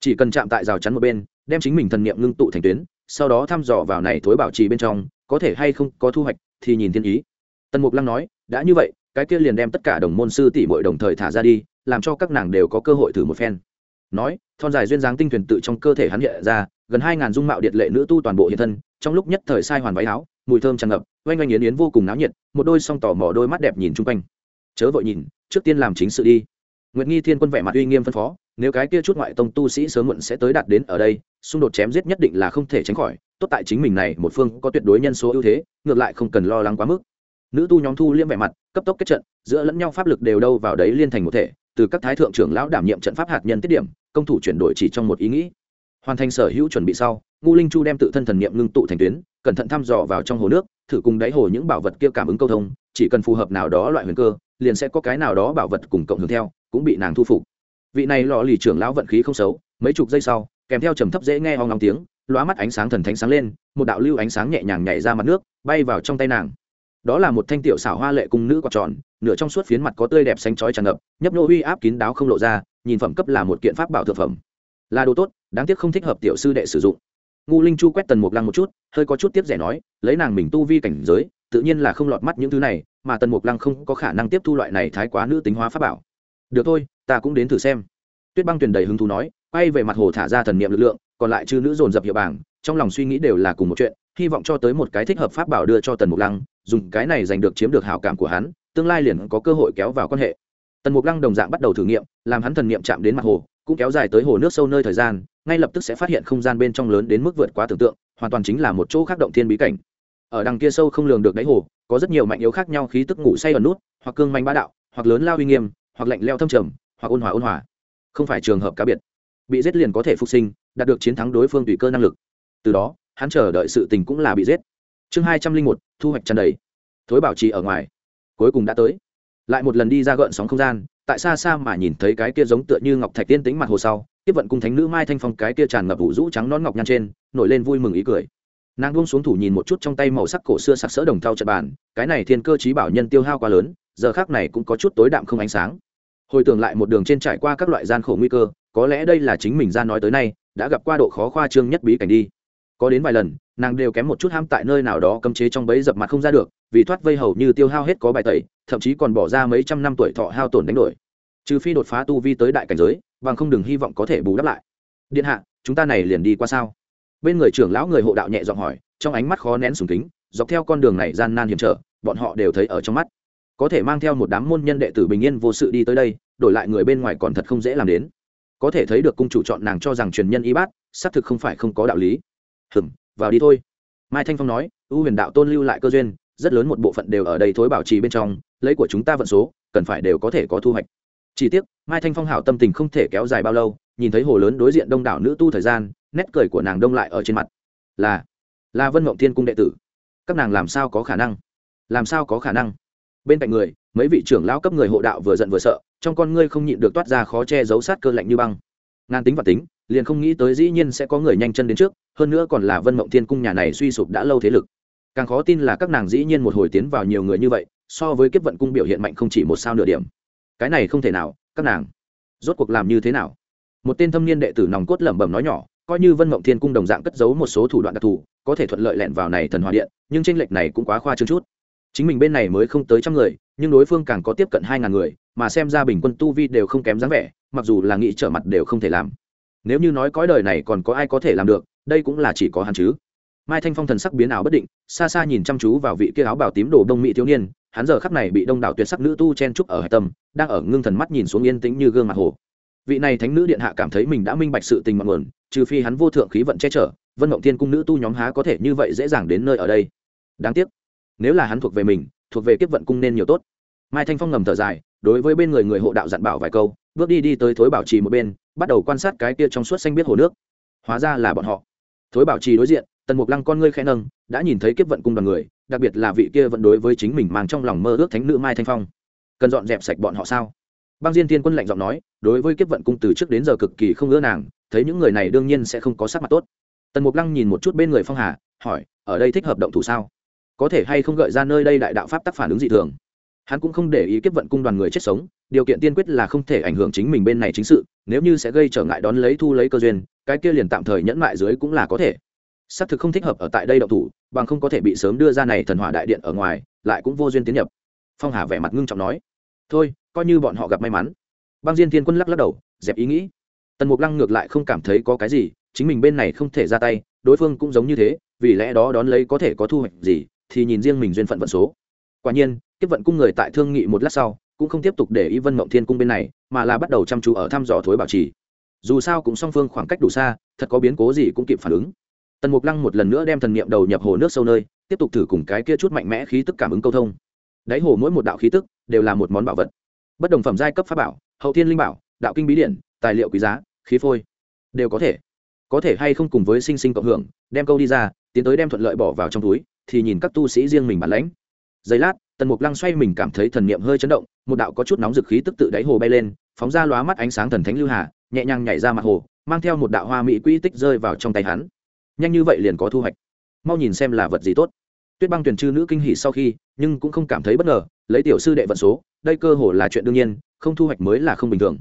Chỉ cần chạm tại rào chắn một bên, đem chính mình thần niệm ngưng tụ thành tuyến, sau đó thăm dò vào này thối bảo trì bên trong, có thể hay không có thu hoạch, thì nhìn thiên ý. Tần mục lăng nói đã như vậy, cái kia liền đem tất cả đồng môn sư tỷ bội đồng thời thả ra đi, làm cho các nàng đều có cơ hội thử một phen. Nói, thon dài duyên dáng tinh thuyền tự trong cơ thể hắn hiện ra, gần hai ngàn dung mạo điện lệ nữ tu toàn bộ hiện thân, trong lúc nhất thời sai hoàn váy áo, mùi thơm tràn ngập, oanh oanh yến yến vô cùng náo nhiệt, một đôi song tỏ mỏ đôi mắt đẹp nhìn chung quanh. Chớ vội nhìn, trước tiên làm chính sự đi. Nguyệt nghi thiên quân vẻ mặt uy nghiêm phân phó, nếu cái kia chút ngoại tông tu sĩ sớm muộn sẽ tới đạt đến ở đây, xung đột chém giết nhất định là không thể tránh khỏi, tốt tại chính mình này, một phương có tuyệt đối nhân số ưu thế, ngược lại không cần lo lắng quá mức nữ tu nhóm thu liêm vẻ mặt, cấp tốc kết trận, giữa lẫn nhau pháp lực đều đâu vào đấy liên thành một thể, từ các thái thượng trưởng lão đảm nhiệm trận pháp hạt nhân tiết điểm, công thủ chuyển đổi chỉ trong một ý nghĩ. Hoàn thành sở hữu chuẩn bị sau ngu linh chu đem tự thân thần niệm ngưng tụ thành tuyến, cẩn thận thăm dò vào trong hồ nước, thử cùng đáy hồ những bảo vật kia cảm ứng câu thông, chỉ cần phù hợp nào đó loại huyền cơ, liền sẽ có cái nào đó bảo vật cùng cộng hưởng theo, cũng bị nàng thu phục. Vị này lò lì trưởng lão vận khí không xấu, mấy chục giây sau, kèm theo trầm thấp dễ nghe hoang ngóng tiếng, lóa mắt ánh sáng thần thánh sáng lên, một đạo lưu ánh sáng nhẹ nhàng nhảy ra mặt nước, bay vào trong tay nàng đó là một thanh tiểu xảo hoa lệ cung nữ quạt tròn, nửa trong suốt phiến mặt có tươi đẹp xanh chói tràn ngập, nhấp nô uy áp kín đáo không lộ ra, nhìn phẩm cấp là một kiện pháp bảo thực phẩm. Là đồ tốt, đáng tiếc không thích hợp tiểu sư đệ sử dụng. Ngu linh chu quét tần mục lăng một chút, hơi có chút tiếp rẻ nói, lấy nàng mình tu vi cảnh giới, tự nhiên là không lọt mắt những thứ này, mà tần mục lăng không có khả năng tiếp thu loại này thái quá nữ tính hóa pháp bảo. Được thôi, ta cũng đến thử xem. Tuyết băng tuyền đầy hứng thú nói, quay về mặt hồ thả ra thần niệm lực lượng, còn lại chư nữ dồn dập hiệu bảng, trong lòng suy nghĩ đều là cùng một chuyện hy vọng cho tới một cái thích hợp pháp bảo đưa cho tần mục lăng, dùng cái này giành được chiếm được hảo cảm của hắn, tương lai liền có cơ hội kéo vào quan hệ. Tần mục lăng đồng dạng bắt đầu thử nghiệm, làm hắn thần niệm chạm đến mặt hồ, cũng kéo dài tới hồ nước sâu nơi thời gian, ngay lập tức sẽ phát hiện không gian bên trong lớn đến mức vượt quá tưởng tượng, hoàn toàn chính là một chỗ khác động thiên bí cảnh. Ở đằng kia sâu không lường được đáy hồ, có rất nhiều mạnh yếu khác nhau khí tức ngủ say ở nút, hoặc cương manh bá đạo, hoặc lớn lao uy nghiêm, hoặc lạnh leo thâm trầm, hoặc ôn hòa ôn hòa. Không phải trường hợp cá biệt. Bị giết liền có thể phục sinh, đạt được chiến thắng đối phương tùy cơ năng lực. Từ đó hắn chờ đợi sự tình cũng là bị giết. Chương hai trăm linh một, thu hoạch tràn đầy. Thối bảo trì ở ngoài. Cuối cùng đã tới. Lại một lần đi ra gợn sóng không gian, tại xa xa mà nhìn thấy cái kia giống tựa như ngọc thạch tiên tính mặt hồ sau, tiếp vận cung thánh nữ mai thanh phong cái kia tràn ngập vụ rũ trắng nón ngọc nhan trên, nổi lên vui mừng ý cười. Nàng buông xuống thủ nhìn một chút trong tay màu sắc cổ xưa sặc sỡ đồng thau trận bàn, cái này thiên cơ chí bảo nhân tiêu hao quá lớn, giờ khác này cũng có chút tối đạm không ánh sáng. Hồi tưởng lại một đường trên trải qua các loại gian khổ nguy cơ, có lẽ đây là chính mình ra nói tới nay, đã gặp qua độ khó khoa trương nhất bí cảnh đi có đến vài lần, nàng đều kém một chút ham tại nơi nào đó cấm chế trong bẫy dập mặt không ra được, vì thoát vây hầu như tiêu hao hết có bài tẩy, thậm chí còn bỏ ra mấy trăm năm tuổi thọ hao tổn đánh đổi. Trừ phi đột phá tu vi tới đại cảnh giới, bằng không đừng hy vọng có thể bù đắp lại. Điện hạ, chúng ta này liền đi qua sao? Bên người trưởng lão người hộ đạo nhẹ giọng hỏi, trong ánh mắt khó nén sùng kính, dọc theo con đường này gian nan hiểm trở, bọn họ đều thấy ở trong mắt. Có thể mang theo một đám môn nhân đệ tử bình yên vô sự đi tới đây, đổi lại người bên ngoài còn thật không dễ làm đến. Có thể thấy được cung chủ chọn nàng cho rằng truyền nhân y bát, xác thực không phải không có đạo lý hừm, vào đi thôi. Mai thanh phong nói ưu huyền đạo tôn lưu lại cơ duyên, rất lớn một bộ phận đều ở đây thối bảo trì bên trong, lấy của chúng ta vận số, cần phải đều có thể có thu hoạch. Chỉ tiếc, mai thanh phong hảo tâm tình không thể kéo dài bao lâu, nhìn thấy hồ lớn đối diện đông đảo nữ tu thời gian, nét cười của nàng đông lại ở trên mặt. Là là vân mộng thiên cung đệ tử. Các nàng làm sao có khả năng? Làm sao có khả năng? Bên cạnh người, mấy vị trưởng lão cấp người hộ đạo vừa giận vừa sợ, trong con ngươi không nhịn được toát ra khó che giấu sát cơ lạnh như băng. Ngàn tính và tính, liền không nghĩ tới dĩ nhiên sẽ có người nhanh chân đến trước hơn nữa còn là vân mộng thiên cung nhà này suy sụp đã lâu thế lực. Càng khó tin là các nàng dĩ nhiên một hồi tiến vào nhiều người như vậy, so với kiếp vận cung biểu hiện mạnh không chỉ một sao nửa điểm. Cái này không thể nào, các nàng, rốt cuộc làm như thế nào? Một tên thâm niên đệ tử nòng cốt lẩm bẩm nói nhỏ, coi như vân mộng thiên cung đồng dạng cất giấu một số thủ đoạn đặc thù, có thể thuận lợi lẹn vào này thần hòa điện, nhưng tranh lệch này cũng quá khoa trương chút. Chính mình bên này mới không tới trăm người, nhưng đối phương càng có tiếp cận hai ngàn người, mà xem ra bình quân tu vi đều không kém dáng vẻ, mặc dù là nghĩ trở mặt đều không thể làm. Nếu như nói cõi đời này còn có ai có thể làm được đây cũng là chỉ có hắn chứ. Mai thanh phong thần sắc biến ảo bất định, xa xa nhìn chăm chú vào vị kia áo bào tím đồ đông mỹ thiếu niên, hắn giờ khắp này bị đông đảo tuyệt sắc nữ tu chen trúc ở hải tâm, đang ở ngưng thần mắt nhìn xuống yên tĩnh như gương mặt hồ. Vị này thánh nữ điện hạ cảm thấy mình đã minh bạch sự tình mặn nguồn, trừ phi hắn vô thượng khí vận che chở, vân mộng thiên cung nữ tu nhóm há có thể như vậy dễ dàng đến nơi ở đây. Đáng tiếc, nếu là hắn thuộc về mình, thuộc về kiếp vận cung nên nhiều tốt. Mai thanh phong ngầm thở dài, đối với bên người người hộ đạo dặn bảo vài câu, bước đi đi tới thối bảo trì một bên, bắt đầu quan sát cái kia trong suốt xanh biết hồ nước. Hóa ra là bọn họ thối bảo trì đối diện, tần mục lăng con ngươi khẽ nâng, đã nhìn thấy kiếp vận cung đoàn người, đặc biệt là vị kia vẫn đối với chính mình mang trong lòng mơ ước thánh nữ mai thanh phong. Cần dọn dẹp sạch bọn họ sao? Băng diên thiên quân lạnh giọng nói, đối với kiếp vận cung từ trước đến giờ cực kỳ không ưa nàng, thấy những người này đương nhiên sẽ không có sắc mặt tốt. Tần mục lăng nhìn một chút bên người phong hà, hỏi, ở đây thích hợp động thủ sao? Có thể hay không gợi ra nơi đây đại đạo pháp tác phản ứng dị thường? Hắn cũng không để ý kiếp vận cung đoàn người chết sống, điều kiện tiên quyết là không thể ảnh hưởng chính mình bên này chính sự, nếu như sẽ gây trở ngại đón lấy thu lấy cơ duyên cái kia liền tạm thời nhẫn mại dưới cũng là có thể. Xác thực không thích hợp ở tại đây động thủ, bằng không có thể bị sớm đưa ra này thần hỏa đại điện ở ngoài, lại cũng vô duyên tiến nhập. Phong hà vẻ mặt ngưng trọng nói, thôi, coi như bọn họ gặp may mắn. Băng diên thiên quân lắc lắc đầu, dẹp ý nghĩ. Tần mục lăng ngược lại không cảm thấy có cái gì, chính mình bên này không thể ra tay, đối phương cũng giống như thế, vì lẽ đó đón lấy có thể có thu hoạch gì, thì nhìn riêng mình duyên phận vận số. Quả nhiên tiếp vận cung người tại thương nghị một lát sau, cũng không tiếp tục để ý vân mộng thiên cung bên này, mà là bắt đầu chăm chú ở thăm dò thối bảo trì dù sao cũng song phương khoảng cách đủ xa, thật có biến cố gì cũng kịp phản ứng. Tần mục lăng một lần nữa đem thần niệm đầu nhập hồ nước sâu nơi, tiếp tục thử cùng cái kia chút mạnh mẽ khí tức cảm ứng câu thông. Đáy hồ mỗi một đạo khí tức đều là một món bảo vật. Bất đồng phẩm giai cấp pháp bảo, hậu thiên linh bảo, đạo kinh bí điển, tài liệu quý giá, khí phôi, đều có thể. Có thể hay không cùng với sinh sinh cộng hưởng, đem câu đi ra, tiến tới đem thuận lợi bỏ vào trong túi, thì nhìn các tu sĩ riêng mình bản lãnh. Giây lát, tần mục lăng xoay mình cảm thấy thần niệm hơi chấn động, một đạo có chút nóng dực khí tức tự đáy hồ bay lên, phóng ra lóa mắt ánh sáng thần thánh lưu hà nhẹ nhàng nhảy ra mặt hồ, mang theo một đạo hoa mỹ quỹ tích rơi vào trong tay hắn. Nhanh như vậy liền có thu hoạch. Mau nhìn xem là vật gì tốt. Tuyết băng tuyển chư nữ kinh hỉ sau khi, nhưng cũng không cảm thấy bất ngờ, lấy tiểu sư đệ vận số, đây cơ hồ là chuyện đương nhiên, không thu hoạch mới là không bình thường.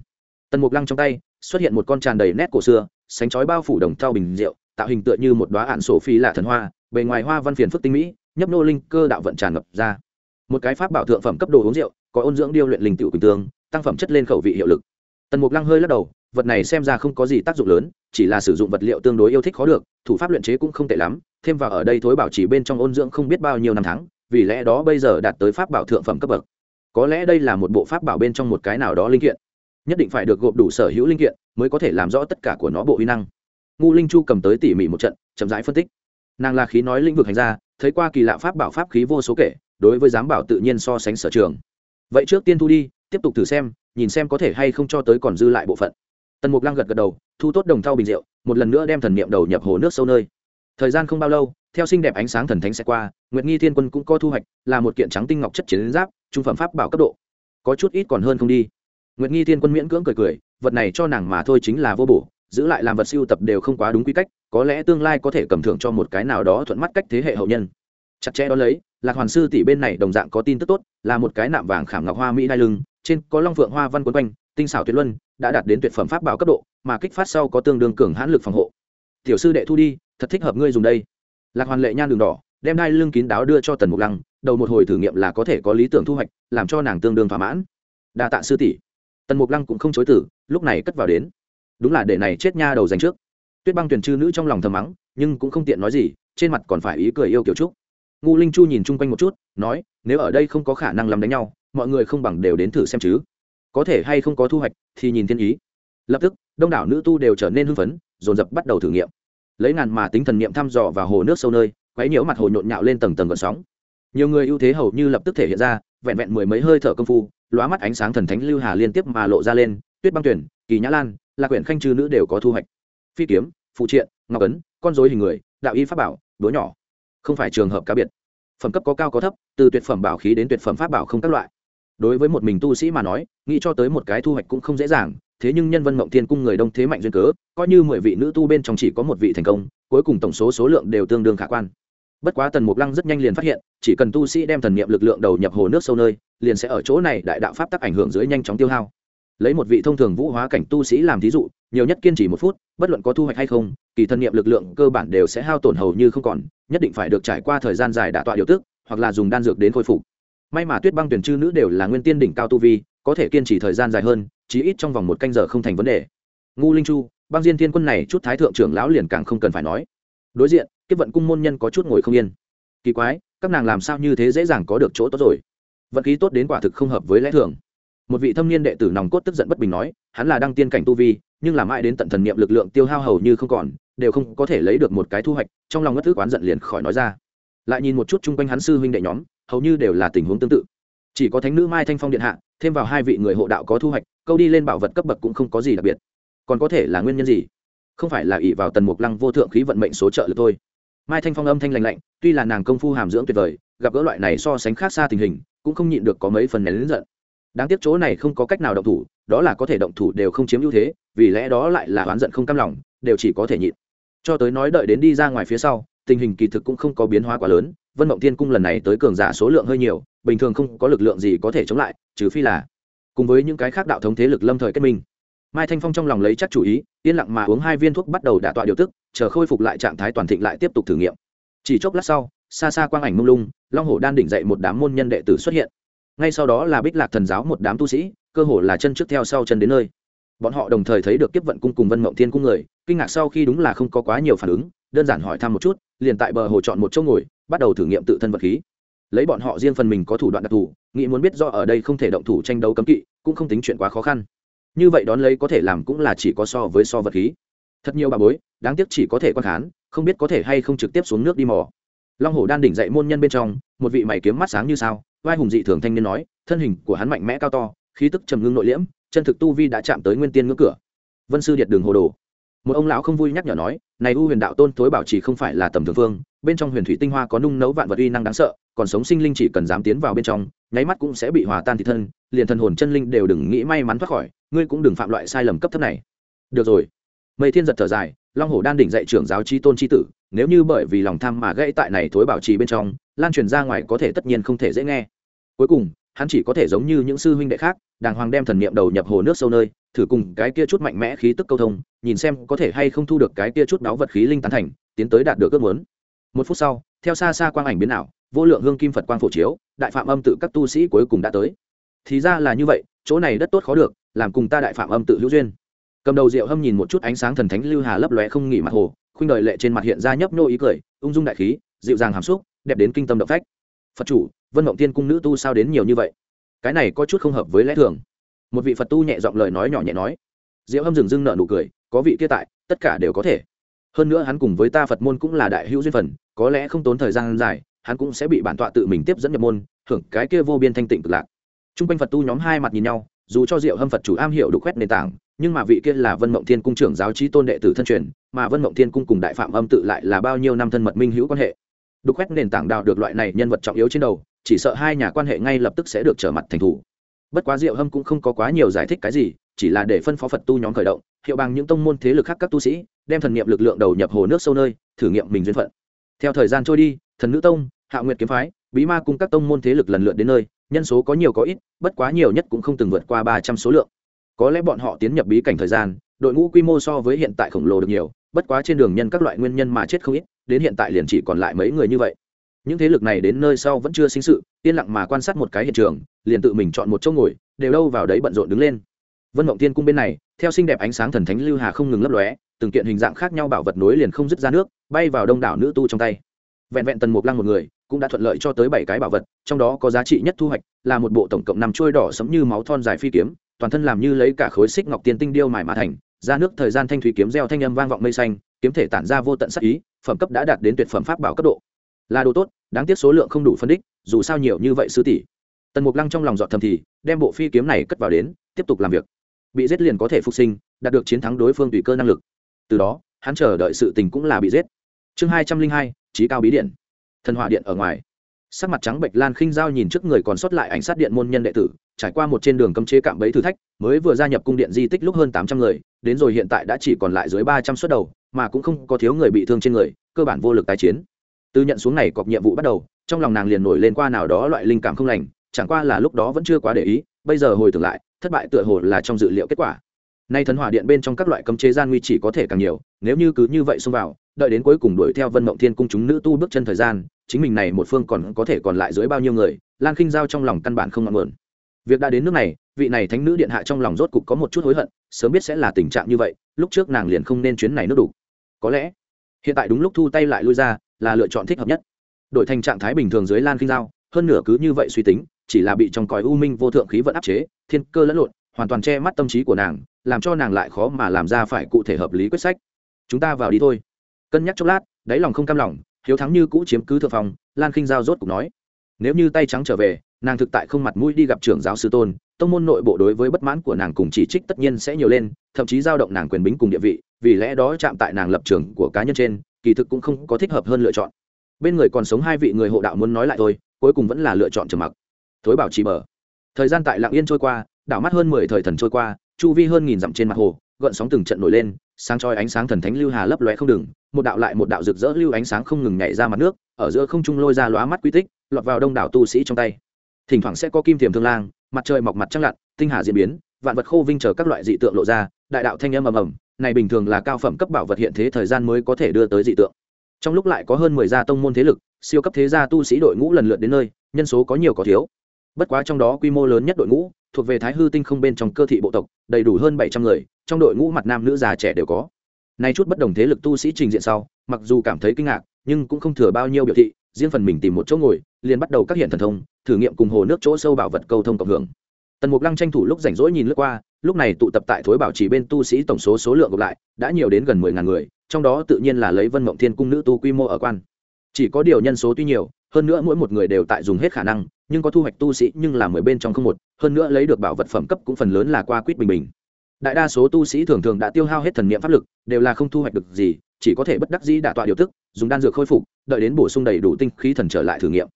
Tần mục lăng trong tay, xuất hiện một con tràn đầy nét cổ xưa, sánh chói bao phủ đồng thau bình rượu, tạo hình tựa như một đoá ạn sổ phi lạ thần hoa, bề ngoài hoa văn phiền phức tinh mỹ, nhấp nô linh cơ đạo vận tràn ngập ra. Một cái pháp bảo thượng phẩm cấp đồ uống rượu, có ôn dưỡng điêu luyện linh tiểu quỳnh tương, tăng phẩm chất lên khẩu vị hiệu lực. Tần mục lăng hơi lắc đầu vật này xem ra không có gì tác dụng lớn, chỉ là sử dụng vật liệu tương đối yêu thích khó được, thủ pháp luyện chế cũng không tệ lắm, thêm vào ở đây thối bảo chỉ bên trong ôn dưỡng không biết bao nhiêu năm tháng, vì lẽ đó bây giờ đạt tới pháp bảo thượng phẩm cấp bậc. Có lẽ đây là một bộ pháp bảo bên trong một cái nào đó linh kiện. Nhất định phải được gộp đủ sở hữu linh kiện mới có thể làm rõ tất cả của nó bộ huy năng. Ngu linh chu cầm tới tỉ mỉ một trận, chậm rãi phân tích. Nàng là khí nói lĩnh vực hành ra thấy qua kỳ lạ pháp bảo pháp khí vô số kể, đối với giám bảo tự nhiên so sánh sở trường. Vậy trước tiên thu đi, tiếp tục thử xem, nhìn xem có thể hay không cho tới còn dư lại bộ phận tần mục lăng gật gật đầu, thu tốt đồng thau bình rượu, một lần nữa đem thần niệm đầu nhập hồ nước sâu nơi. Thời gian không bao lâu, theo xinh đẹp ánh sáng thần thánh sẽ qua, nguyệt nghi thiên quân cũng có thu hoạch, là một kiện trắng tinh ngọc chất chiến giáp, trung phẩm pháp bảo cấp độ. Có chút ít còn hơn không đi. Nguyệt nghi thiên quân miễn cưỡng cười cười, vật này cho nàng mà thôi chính là vô bổ, giữ lại làm vật siêu tập đều không quá đúng quy cách, có lẽ tương lai có thể cầm thưởng cho một cái nào đó thuận mắt cách thế hệ hậu nhân. Chặt chẽ đó lấy, lạc hoàn sư tỷ bên này đồng dạng có tin tức tốt, là một cái nạm vàng khảm ngọc hoa mỹ đai lưng, trên có long phượng hoa văn quấn quanh tinh xảo tuyệt luân, đã đạt đến tuyệt phẩm pháp bảo cấp độ, mà kích phát sau có tương đương cường hãn lực phòng hộ. Tiểu sư đệ thu đi, thật thích hợp ngươi dùng đây. Lạc hoàn lệ nhan đường đỏ, đem đai lưng kín đáo đưa cho tần mục lăng, đầu một hồi thử nghiệm là có thể có lý tưởng thu hoạch, làm cho nàng tương đương thỏa mãn. Đa tạ sư tỷ. Tần mục lăng cũng không chối tử lúc này cất vào đến. Đúng là để này chết nha đầu dành trước. Tuyết băng tuyển chư nữ trong lòng thầm mắng, nhưng cũng không tiện nói gì, trên mặt còn phải ý cười yêu kiểu trúc. Ngu linh chu nhìn chung quanh một chút, nói, nếu ở đây không có khả năng làm đánh nhau, mọi người không bằng đều đến thử xem chứ có thể hay không có thu hoạch thì nhìn thiên ý. Lập tức, đông đảo nữ tu đều trở nên hưng phấn, dồn dập bắt đầu thử nghiệm. Lấy ngàn mà tính thần niệm thăm dò vào hồ nước sâu nơi, quấy nhiễu mặt hồ nhộn nhạo lên tầng tầng gợn sóng. Nhiều người ưu thế hầu như lập tức thể hiện ra, vẹn vẹn mười mấy hơi thở công phu, lóa mắt ánh sáng thần thánh lưu hà liên tiếp mà lộ ra lên, tuyết băng tuyển, kỳ nhã lan là quyển khanh chư nữ đều có thu hoạch. Phi kiếm phụ triện, ngọc ấn, con dối hình người, đạo y pháp bảo đố nhỏ. Không phải trường hợp cá biệt. Phẩm cấp có cao có thấp, từ tuyệt phẩm bảo khí đến tuyệt phẩm pháp bảo không các loại đối với một mình tu sĩ mà nói, nghĩ cho tới một cái thu hoạch cũng không dễ dàng, thế nhưng nhân vân mộng thiên cung người đông thế mạnh duyên cớ, coi như mười vị nữ tu bên trong chỉ có một vị thành công, cuối cùng tổng số số lượng đều tương đương khả quan. Bất quá tần mục lăng rất nhanh liền phát hiện, chỉ cần tu sĩ đem thần niệm lực lượng đầu nhập hồ nước sâu nơi, liền sẽ ở chỗ này đại đạo pháp tắc ảnh hưởng dưới nhanh chóng tiêu hao. Lấy một vị thông thường vũ hóa cảnh tu sĩ làm thí dụ, nhiều nhất kiên trì một phút, bất luận có thu hoạch hay không, kỳ thần niệm lực lượng cơ bản đều sẽ hao tổn hầu như không còn, nhất định phải được trải qua thời gian dài đả tọa điều tức, hoặc là dùng đan dược đến khôi phục may mà tuyết băng tuyển chư nữ đều là nguyên tiên đỉnh cao tu vi, có thể kiên trì thời gian dài hơn, chí ít trong vòng một canh giờ không thành vấn đề. Ngu linh chu, băng diên thiên quân này chút thái thượng trưởng lão liền càng không cần phải nói. Đối diện, kiếp vận cung môn nhân có chút ngồi không yên. Kỳ quái, các nàng làm sao như thế dễ dàng có được chỗ tốt rồi? Vận khí tốt đến quả thực không hợp với lẽ thường. Một vị thâm niên đệ tử nòng cốt tức giận bất bình nói, hắn là đăng tiên cảnh tu vi, nhưng làm ai đến tận thần niệm lực lượng tiêu hao hầu như không còn, đều không có thể lấy được một cái thu hoạch, trong lòng ngất thức oán giận liền khỏi nói ra. Lại nhìn một chút chung quanh hắn sư huynh đệ nhóm hầu như đều là tình huống tương tự. Chỉ có thánh nữ mai thanh phong điện hạ, thêm vào hai vị người hộ đạo có thu hoạch, câu đi lên bảo vật cấp bậc cũng không có gì đặc biệt. Còn có thể là nguyên nhân gì? Không phải là ỷ vào tần mục lăng vô thượng khí vận mệnh số trợ lực thôi. Mai thanh phong âm thanh lành lạnh, tuy là nàng công phu hàm dưỡng tuyệt vời, gặp gỡ loại này so sánh khác xa tình hình, cũng không nhịn được có mấy phần nén lớn giận. Đáng tiếc chỗ này không có cách nào động thủ, đó là có thể động thủ đều không chiếm ưu thế, vì lẽ đó lại là oán giận không cam lòng, đều chỉ có thể nhịn. Cho tới nói đợi đến đi ra ngoài phía sau, tình hình kỳ thực cũng không có biến hóa quá lớn vân mộng thiên cung lần này tới cường giả số lượng hơi nhiều, bình thường không có lực lượng gì có thể chống lại, trừ phi là cùng với những cái khác đạo thống thế lực lâm thời kết minh. Mai thanh phong trong lòng lấy chắc chủ ý, yên lặng mà uống hai viên thuốc bắt đầu đả tọa điều tức, chờ khôi phục lại trạng thái toàn thịnh lại tiếp tục thử nghiệm. Chỉ chốc lát sau, xa xa quang ảnh mông lung, long hổ đan đỉnh dậy một đám môn nhân đệ tử xuất hiện. Ngay sau đó là bích lạc thần giáo một đám tu sĩ, cơ hồ là chân trước theo sau chân đến nơi. Bọn họ đồng thời thấy được kiếp vận cung cùng vân mộng thiên cung người, kinh ngạc sau khi đúng là không có quá nhiều phản ứng, đơn giản hỏi thăm một chút, liền tại bờ hồ chọn một chỗ ngồi bắt đầu thử nghiệm tự thân vật khí. Lấy bọn họ riêng phần mình có thủ đoạn đặc thù, nghĩ muốn biết do ở đây không thể động thủ tranh đấu cấm kỵ, cũng không tính chuyện quá khó khăn. Như vậy đón lấy có thể làm cũng là chỉ có so với so vật khí. Thật nhiều bà bối, đáng tiếc chỉ có thể quan khán, không biết có thể hay không trực tiếp xuống nước đi mò. Long hồ đan đỉnh dậy môn nhân bên trong, một vị mày kiếm mắt sáng như sao, vai hùng dị thường thanh niên nói, thân hình của hắn mạnh mẽ cao to, khí tức trầm ngưng nội liễm, chân thực tu vi đã chạm tới nguyên tiên ngưỡng cửa. Vân sư điệt đường hồ đồ một ông lão không vui nhắc nhở nói, này u huyền đạo tôn thối bảo trì không phải là tầm thường phương bên trong huyền thủy tinh hoa có nung nấu vạn vật uy năng đáng sợ, còn sống sinh linh chỉ cần dám tiến vào bên trong, nháy mắt cũng sẽ bị hòa tan thị thân, liền thần hồn chân linh đều đừng nghĩ may mắn thoát khỏi, ngươi cũng đừng phạm loại sai lầm cấp thấp này. Được rồi. Mây thiên giật thở dài, long hổ đan đỉnh dạy trưởng giáo chi tôn chi tử, nếu như bởi vì lòng tham mà gãy tại này thối bảo trì bên trong, lan truyền ra ngoài có thể tất nhiên không thể dễ nghe. Cuối cùng, hắn chỉ có thể giống như những sư huynh đệ khác, đàng hoàng đem thần niệm đầu nhập hồ nước sâu nơi thử cùng cái kia chút mạnh mẽ khí tức câu thông, nhìn xem có thể hay không thu được cái kia chút đáo vật khí linh tán thành, tiến tới đạt được ước muốn. Một phút sau, theo xa xa quang ảnh biến ảo, vô lượng hương kim phật quang phổ chiếu, đại phạm âm tự các tu sĩ cuối cùng đã tới. Thì ra là như vậy, chỗ này đất tốt khó được, làm cùng ta đại phạm âm tự hữu duyên. Cầm đầu rượu hâm nhìn một chút ánh sáng thần thánh lưu hà lấp lóe không nghỉ mặt hồ, khuynh đời lệ trên mặt hiện ra nhấp nhô ý cười, ung dung đại khí, dịu dàng hàm xúc, đẹp đến kinh tâm động phách. Phật chủ, vân mộng tiên cung nữ tu sao đến nhiều như vậy? Cái này có chút không hợp với lẽ thường một vị phật tu nhẹ giọng lời nói nhỏ nhẹ nói. Diệu hâm dừng dưng nợ nụ cười, có vị kia tại, tất cả đều có thể. Hơn nữa hắn cùng với ta phật môn cũng là đại hữu duyên phần, có lẽ không tốn thời gian dài, hắn cũng sẽ bị bản tọa tự mình tiếp dẫn nhập môn, hưởng cái kia vô biên thanh tịnh cực lạc. T r u n g quanh phật tu nhóm hai mặt nhìn nhau, dù cho diệu hâm phật chủ am hiểu đục khoét nền tảng, nhưng mà vị kia là vân mộng thiên cung trưởng giáo trí tôn đệ tử thân truyền, mà vân mộng thiên cung cùng đại phạm âm tự lại là bao nhiêu năm thân mật minh hữu quan hệ. Đục khoét nền tảng đào được loại này nhân vật trọng yếu trên đầu, chỉ sợ hai nhà quan hệ ngay lập tức sẽ được trở mặt thành thủ bất quá diệu hâm cũng không có quá nhiều giải thích cái gì, chỉ là để phân phó phật tu nhóm khởi động, hiệu bằng những tông môn thế lực khác các tu sĩ, đem thần niệm lực lượng đầu nhập hồ nước sâu nơi, thử nghiệm mình duyên phận. Theo thời gian trôi đi, thần nữ tông, hạ nguyệt kiếm phái, bí ma cùng các tông môn thế lực lần lượt đến nơi, nhân số có nhiều có ít, bất quá nhiều nhất cũng không từng vượt qua ba trăm số lượng. Có lẽ bọn họ tiến nhập bí cảnh thời gian, đội ngũ quy mô so với hiện tại khổng lồ được nhiều, bất quá trên đường nhân các loại nguyên nhân mà chết không ít, đến hiện tại liền chỉ còn lại mấy người như vậy những thế lực này đến nơi sau vẫn chưa sinh sự, yên lặng mà quan sát một cái hiện trường, liền tự mình chọn một chỗ ngồi, đều đâu vào đấy bận rộn đứng lên. Vân mộng tiên cung bên này, theo xinh đẹp ánh sáng thần thánh lưu hà không ngừng lấp lóe, từng kiện hình dạng khác nhau bảo vật nối liền không dứt ra nước, bay vào đông đảo nữ tu trong tay. Vẹn vẹn tần mục lăng một người, cũng đã thuận lợi cho tới bảy cái bảo vật, trong đó có giá trị nhất thu hoạch là một bộ tổng cộng năm trôi đỏ sẫm như máu thon dài phi kiếm, toàn thân làm như lấy cả khối xích ngọc tiên tinh điêu mài mà thành, ra nước thời gian thanh thủy kiếm gieo thanh âm vang vọng mây xanh, kiếm thể tản ra vô tận sắc ý, phẩm cấp đã đạt đến tuyệt phẩm pháp bảo cấp độ là đồ tốt, đáng tiếc số lượng không đủ phân đích, dù sao nhiều như vậy sư tỷ. Tần mục lăng trong lòng dọn thầm thì, đem bộ phi kiếm này cất vào đến, tiếp tục làm việc. Bị giết liền có thể phục sinh, đạt được chiến thắng đối phương tùy cơ năng lực. Từ đó, hắn chờ đợi sự tình cũng là bị giết. Chương hai trăm linh hai trí cao bí điện. Thần hỏa điện ở ngoài. Sắc mặt trắng bệch lan khinh giao nhìn trước người còn sót lại ảnh sát điện môn nhân đệ tử, trải qua một trên đường cấm chế cạm bẫy thử thách, mới vừa gia nhập cung điện di tích lúc hơn tám trăm người, đến rồi hiện tại đã chỉ còn lại dưới ba trăm suất đầu, mà cũng không có thiếu người bị thương trên người, cơ bản vô lực tái chiến từ nhận xuống này cọc nhiệm vụ bắt đầu, trong lòng nàng liền nổi lên qua nào đó loại linh cảm không lành, chẳng qua là lúc đó vẫn chưa quá để ý, bây giờ hồi tưởng lại, thất bại tựa hồ là trong dự liệu kết quả. Nay thần hỏa điện bên trong các loại cấm chế gian nguy chỉ có thể càng nhiều, nếu như cứ như vậy xông vào, đợi đến cuối cùng đuổi theo vân mộng thiên cung chúng nữ tu bước chân thời gian, chính mình này một phương còn có thể còn lại dưới bao nhiêu người, lan khinh giao trong lòng căn bản không ngọn nguồn. Việc đã đến nước này, vị này thánh nữ điện hạ trong lòng rốt cục có một chút hối hận, sớm biết sẽ là tình trạng như vậy, lúc trước nàng liền không nên chuyến này nước đủ. Có lẽ, hiện tại đúng lúc thu tay lại lui ra là lựa chọn thích hợp nhất. Đổi thành trạng thái bình thường dưới lan Kinh giao, hơn nửa cứ như vậy suy tính, chỉ là bị trong còi u minh vô thượng khí vận áp chế, thiên cơ lẫn lộn, hoàn toàn che mắt tâm trí của nàng, làm cho nàng lại khó mà làm ra phải cụ thể hợp lý quyết sách. Chúng ta vào đi thôi. Cân nhắc chốc lát, đáy lòng không cam lòng, hiếu thắng như cũ chiếm cứ thượng phòng lan khinh giao rốt cục nói. Nếu như tay trắng trở về, nàng thực tại không mặt mũi đi gặp trưởng giáo sư tôn, tông môn nội bộ đối với bất mãn của nàng cùng chỉ trích tất nhiên sẽ nhiều lên, thậm chí giao động nàng quyền bính cùng địa vị, vì lẽ đó chạm tại nàng lập trường của cá nhân trên kỳ thực cũng không có thích hợp hơn lựa chọn. Bên người còn sống hai vị người hộ đạo muốn nói lại thôi, cuối cùng vẫn là lựa chọn trầm mặc. Thối bảo trì mở thời gian tại lạng yên trôi qua, đảo mắt hơn mười thời thần trôi qua, chu vi hơn nghìn dặm trên mặt hồ, gợn sóng từng trận nổi lên, sáng chói ánh sáng thần thánh lưu hà lấp lóe không ngừng, một đạo lại một đạo rực rỡ lưu ánh sáng không ngừng nhảy ra mặt nước, ở giữa không trung lôi ra lóa mắt quy tích, lọt vào đông đảo tu sĩ trong tay. Thỉnh thoảng sẽ có kim tiềm thương lang, mặt trời mọc mặt trăng lặn, tinh hà diễn biến, vạn vật khô vinh chờ các loại dị tượng lộ ra, đại đạo thanh âm ầm ầm này bình thường là cao phẩm cấp bảo vật hiện thế thời gian mới có thể đưa tới dị tượng. Trong lúc lại có hơn mười gia tông môn thế lực, siêu cấp thế gia tu sĩ đội ngũ lần lượt đến nơi, nhân số có nhiều có thiếu. Bất quá trong đó quy mô lớn nhất đội ngũ, thuộc về thái hư tinh không bên trong cơ thị bộ tộc, đầy đủ hơn bảy trăm người, trong đội ngũ mặt nam nữ già trẻ đều có. Nay chút bất đồng thế lực tu sĩ trình diện sau, mặc dù cảm thấy kinh ngạc, nhưng cũng không thừa bao nhiêu biểu thị, riêng phần mình tìm một chỗ ngồi, liền bắt đầu các hiện thần thông, thử nghiệm cùng hồ nước chỗ sâu bảo vật câu thông cộng hưởng. Tần mục lăng tranh thủ lúc rảnh rỗi nhìn lướt qua lúc này tụ tập tại thối bảo trì bên tu sĩ tổng số số lượng gộp lại, đã nhiều đến gần mười ngàn người, trong đó tự nhiên là lấy vân mộng thiên cung nữ tu quy mô ở quan. Chỉ có điều nhân số tuy nhiều, hơn nữa mỗi một người đều tại dùng hết khả năng, nhưng có thu hoạch tu sĩ nhưng là mười bên trong không một, hơn nữa lấy được bảo vật phẩm cấp cũng phần lớn là qua quýt bình bình. Đại đa số tu sĩ thường thường đã tiêu hao hết thần niệm pháp lực, đều là không thu hoạch được gì, chỉ có thể bất đắc dĩ đả tọa điều tức, dùng đan dược khôi phục, đợi đến bổ sung đầy đủ tinh khí thần trở lại thử nghiệm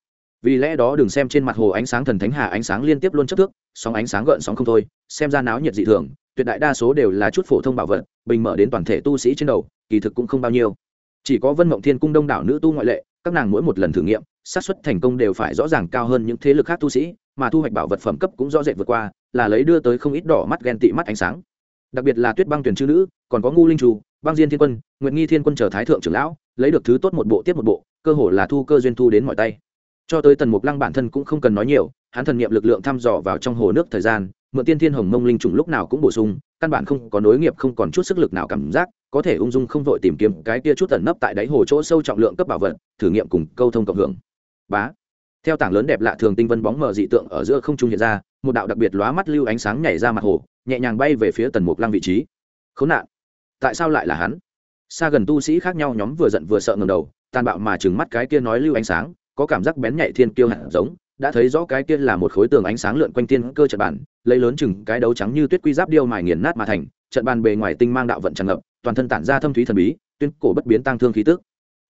vì lẽ đó đừng xem trên mặt hồ ánh sáng thần thánh hà ánh sáng liên tiếp luôn chất thước, sóng ánh sáng gợn sóng không thôi, xem ra náo nhiệt dị thường, tuyệt đại đa số đều là chút phổ thông bảo vật, bình mở đến toàn thể tu sĩ trên đầu, kỳ thực cũng không bao nhiêu. Chỉ có vân mộng thiên cung đông đảo nữ tu ngoại lệ, các nàng mỗi một lần thử nghiệm, xác suất thành công đều phải rõ ràng cao hơn những thế lực khác tu sĩ, mà thu hoạch bảo vật phẩm cấp cũng rõ rệt vượt qua, là lấy đưa tới không ít đỏ mắt ghen tị mắt ánh sáng. Đặc biệt là tuyết băng tuyển chư nữ, còn có ngu linh trù, băng diên thiên quân nguyện nghi thiên quân chờ thái thượng trưởng lão, lấy được thứ tốt một bộ tiếp một bộ, cơ hồ là thu cơ duyên thu đến mọi tay cho tới tần mục lăng bản thân cũng không cần nói nhiều, hắn thần nghiệm lực lượng thăm dò vào trong hồ nước thời gian, mượn tiên thiên hồng mông linh trùng lúc nào cũng bổ sung, căn bản không có nối nghiệp, không còn chút sức lực nào cảm giác, có thể ung dung không vội tìm kiếm cái kia chút tẩn nấp tại đáy hồ chỗ sâu trọng lượng cấp bảo vật, thử nghiệm cùng câu thông cộng hưởng. Bá. Theo tảng lớn đẹp lạ thường tinh vân bóng mờ dị tượng ở giữa không trung hiện ra, một đạo đặc biệt lóa mắt lưu ánh sáng nhảy ra mặt hồ, nhẹ nhàng bay về phía tần mục lăng vị trí. Khốn nạn. Tại sao lại là hắn? Xa gần tu sĩ khác nhau nhóm vừa giận vừa sợ ngầm đầu, tàn bạo mà trừng mắt cái kia nói lưu ánh sáng có cảm giác bén nhạy thiên kiêu hạt giống, đã thấy rõ cái kia là một khối tường ánh sáng lượn quanh tiên cơ trận bản lấy lớn chừng cái đấu trắng như tuyết quy giáp điêu mài nghiền nát mà thành, trận bàn bề ngoài tinh mang đạo vận tràn ngập, toàn thân tản ra thâm thúy thần bí, tuyên cổ bất biến tăng thương khí tức.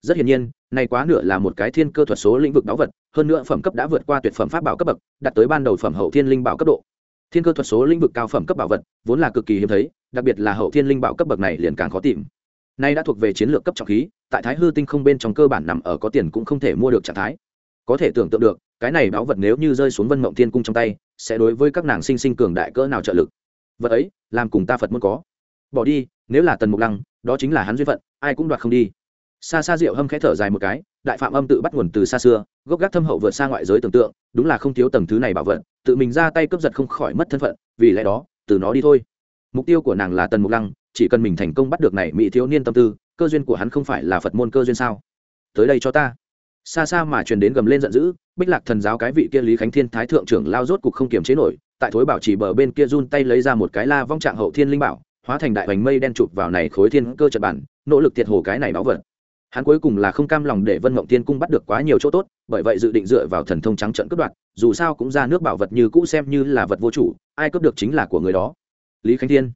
Rất hiển nhiên, này quá nửa là một cái thiên cơ thuật số lĩnh vực báu vật, hơn nữa phẩm cấp đã vượt qua tuyệt phẩm pháp bảo cấp bậc, đạt tới ban đầu phẩm hậu thiên linh bảo cấp độ. Thiên cơ thuật số lĩnh vực cao phẩm cấp bảo vật vốn là cực kỳ hiếm thấy, đặc biệt là hậu thiên linh bảo cấp bậc này liền càng khó tìm nay đã thuộc về chiến lược cấp trọng khí, tại thái hư tinh không bên trong cơ bản nằm ở có tiền cũng không thể mua được trạng thái. Có thể tưởng tượng được, cái này báu vật nếu như rơi xuống vân mộng thiên cung trong tay, sẽ đối với các nàng sinh sinh cường đại cỡ nào trợ lực. Vật ấy, làm cùng ta phật muốn có. Bỏ đi, nếu là tần mục lăng, đó chính là hắn duyên phận, ai cũng đoạt không đi. Xa xa diệu hâm khẽ thở dài một cái, đại phạm âm tự bắt nguồn từ xa xưa, gốc gác thâm hậu vượt xa ngoại giới tưởng tượng, đúng là không thiếu tầng thứ này bảo vật, tự mình ra tay cướp giật không khỏi mất thân phận, vì lẽ đó, từ nó đi thôi. Mục tiêu của nàng là tần mục lăng chỉ cần mình thành công bắt được này mỹ thiếu niên tâm tư, cơ duyên của hắn không phải là phật môn cơ duyên sao? Tới đây cho ta. Xa xa mà truyền đến gầm lên giận dữ, bích lạc thần giáo cái vị kia lý khánh thiên thái thượng trưởng lao rốt cục không kiềm chế nổi, tại thối bảo chỉ bờ bên kia run tay lấy ra một cái la vong trạng hậu thiên linh bảo, hóa thành đại hoành mây đen chụp vào này khối thiên cơ trận bản, nỗ lực tiệt hồ cái này báo vật. Hắn cuối cùng là không cam lòng để vân mộng tiên cung bắt được quá nhiều chỗ tốt, bởi vậy dự định dựa vào thần thông trắng trận cướp đoạt, dù sao cũng ra nước bảo vật như cũ xem như là vật vô chủ, ai cướp được chính là của người đó. Lý khánh thiên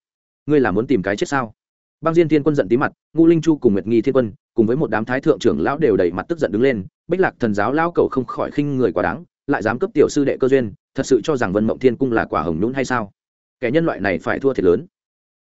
ngươi là muốn tìm cái chết sao? Băng diên thiên quân giận tí mặt ngu linh chu cùng nguyệt nghi thiên quân, cùng với một đám thái thượng trưởng lão đều đầy mặt tức giận đứng lên, bích lạc thần giáo lão cầu không khỏi khinh người quá đáng, lại dám cấp tiểu sư đệ cơ duyên, thật sự cho rằng vân mộng thiên cung là quả hồng nhún hay sao? Kẻ nhân loại này phải thua thiệt lớn.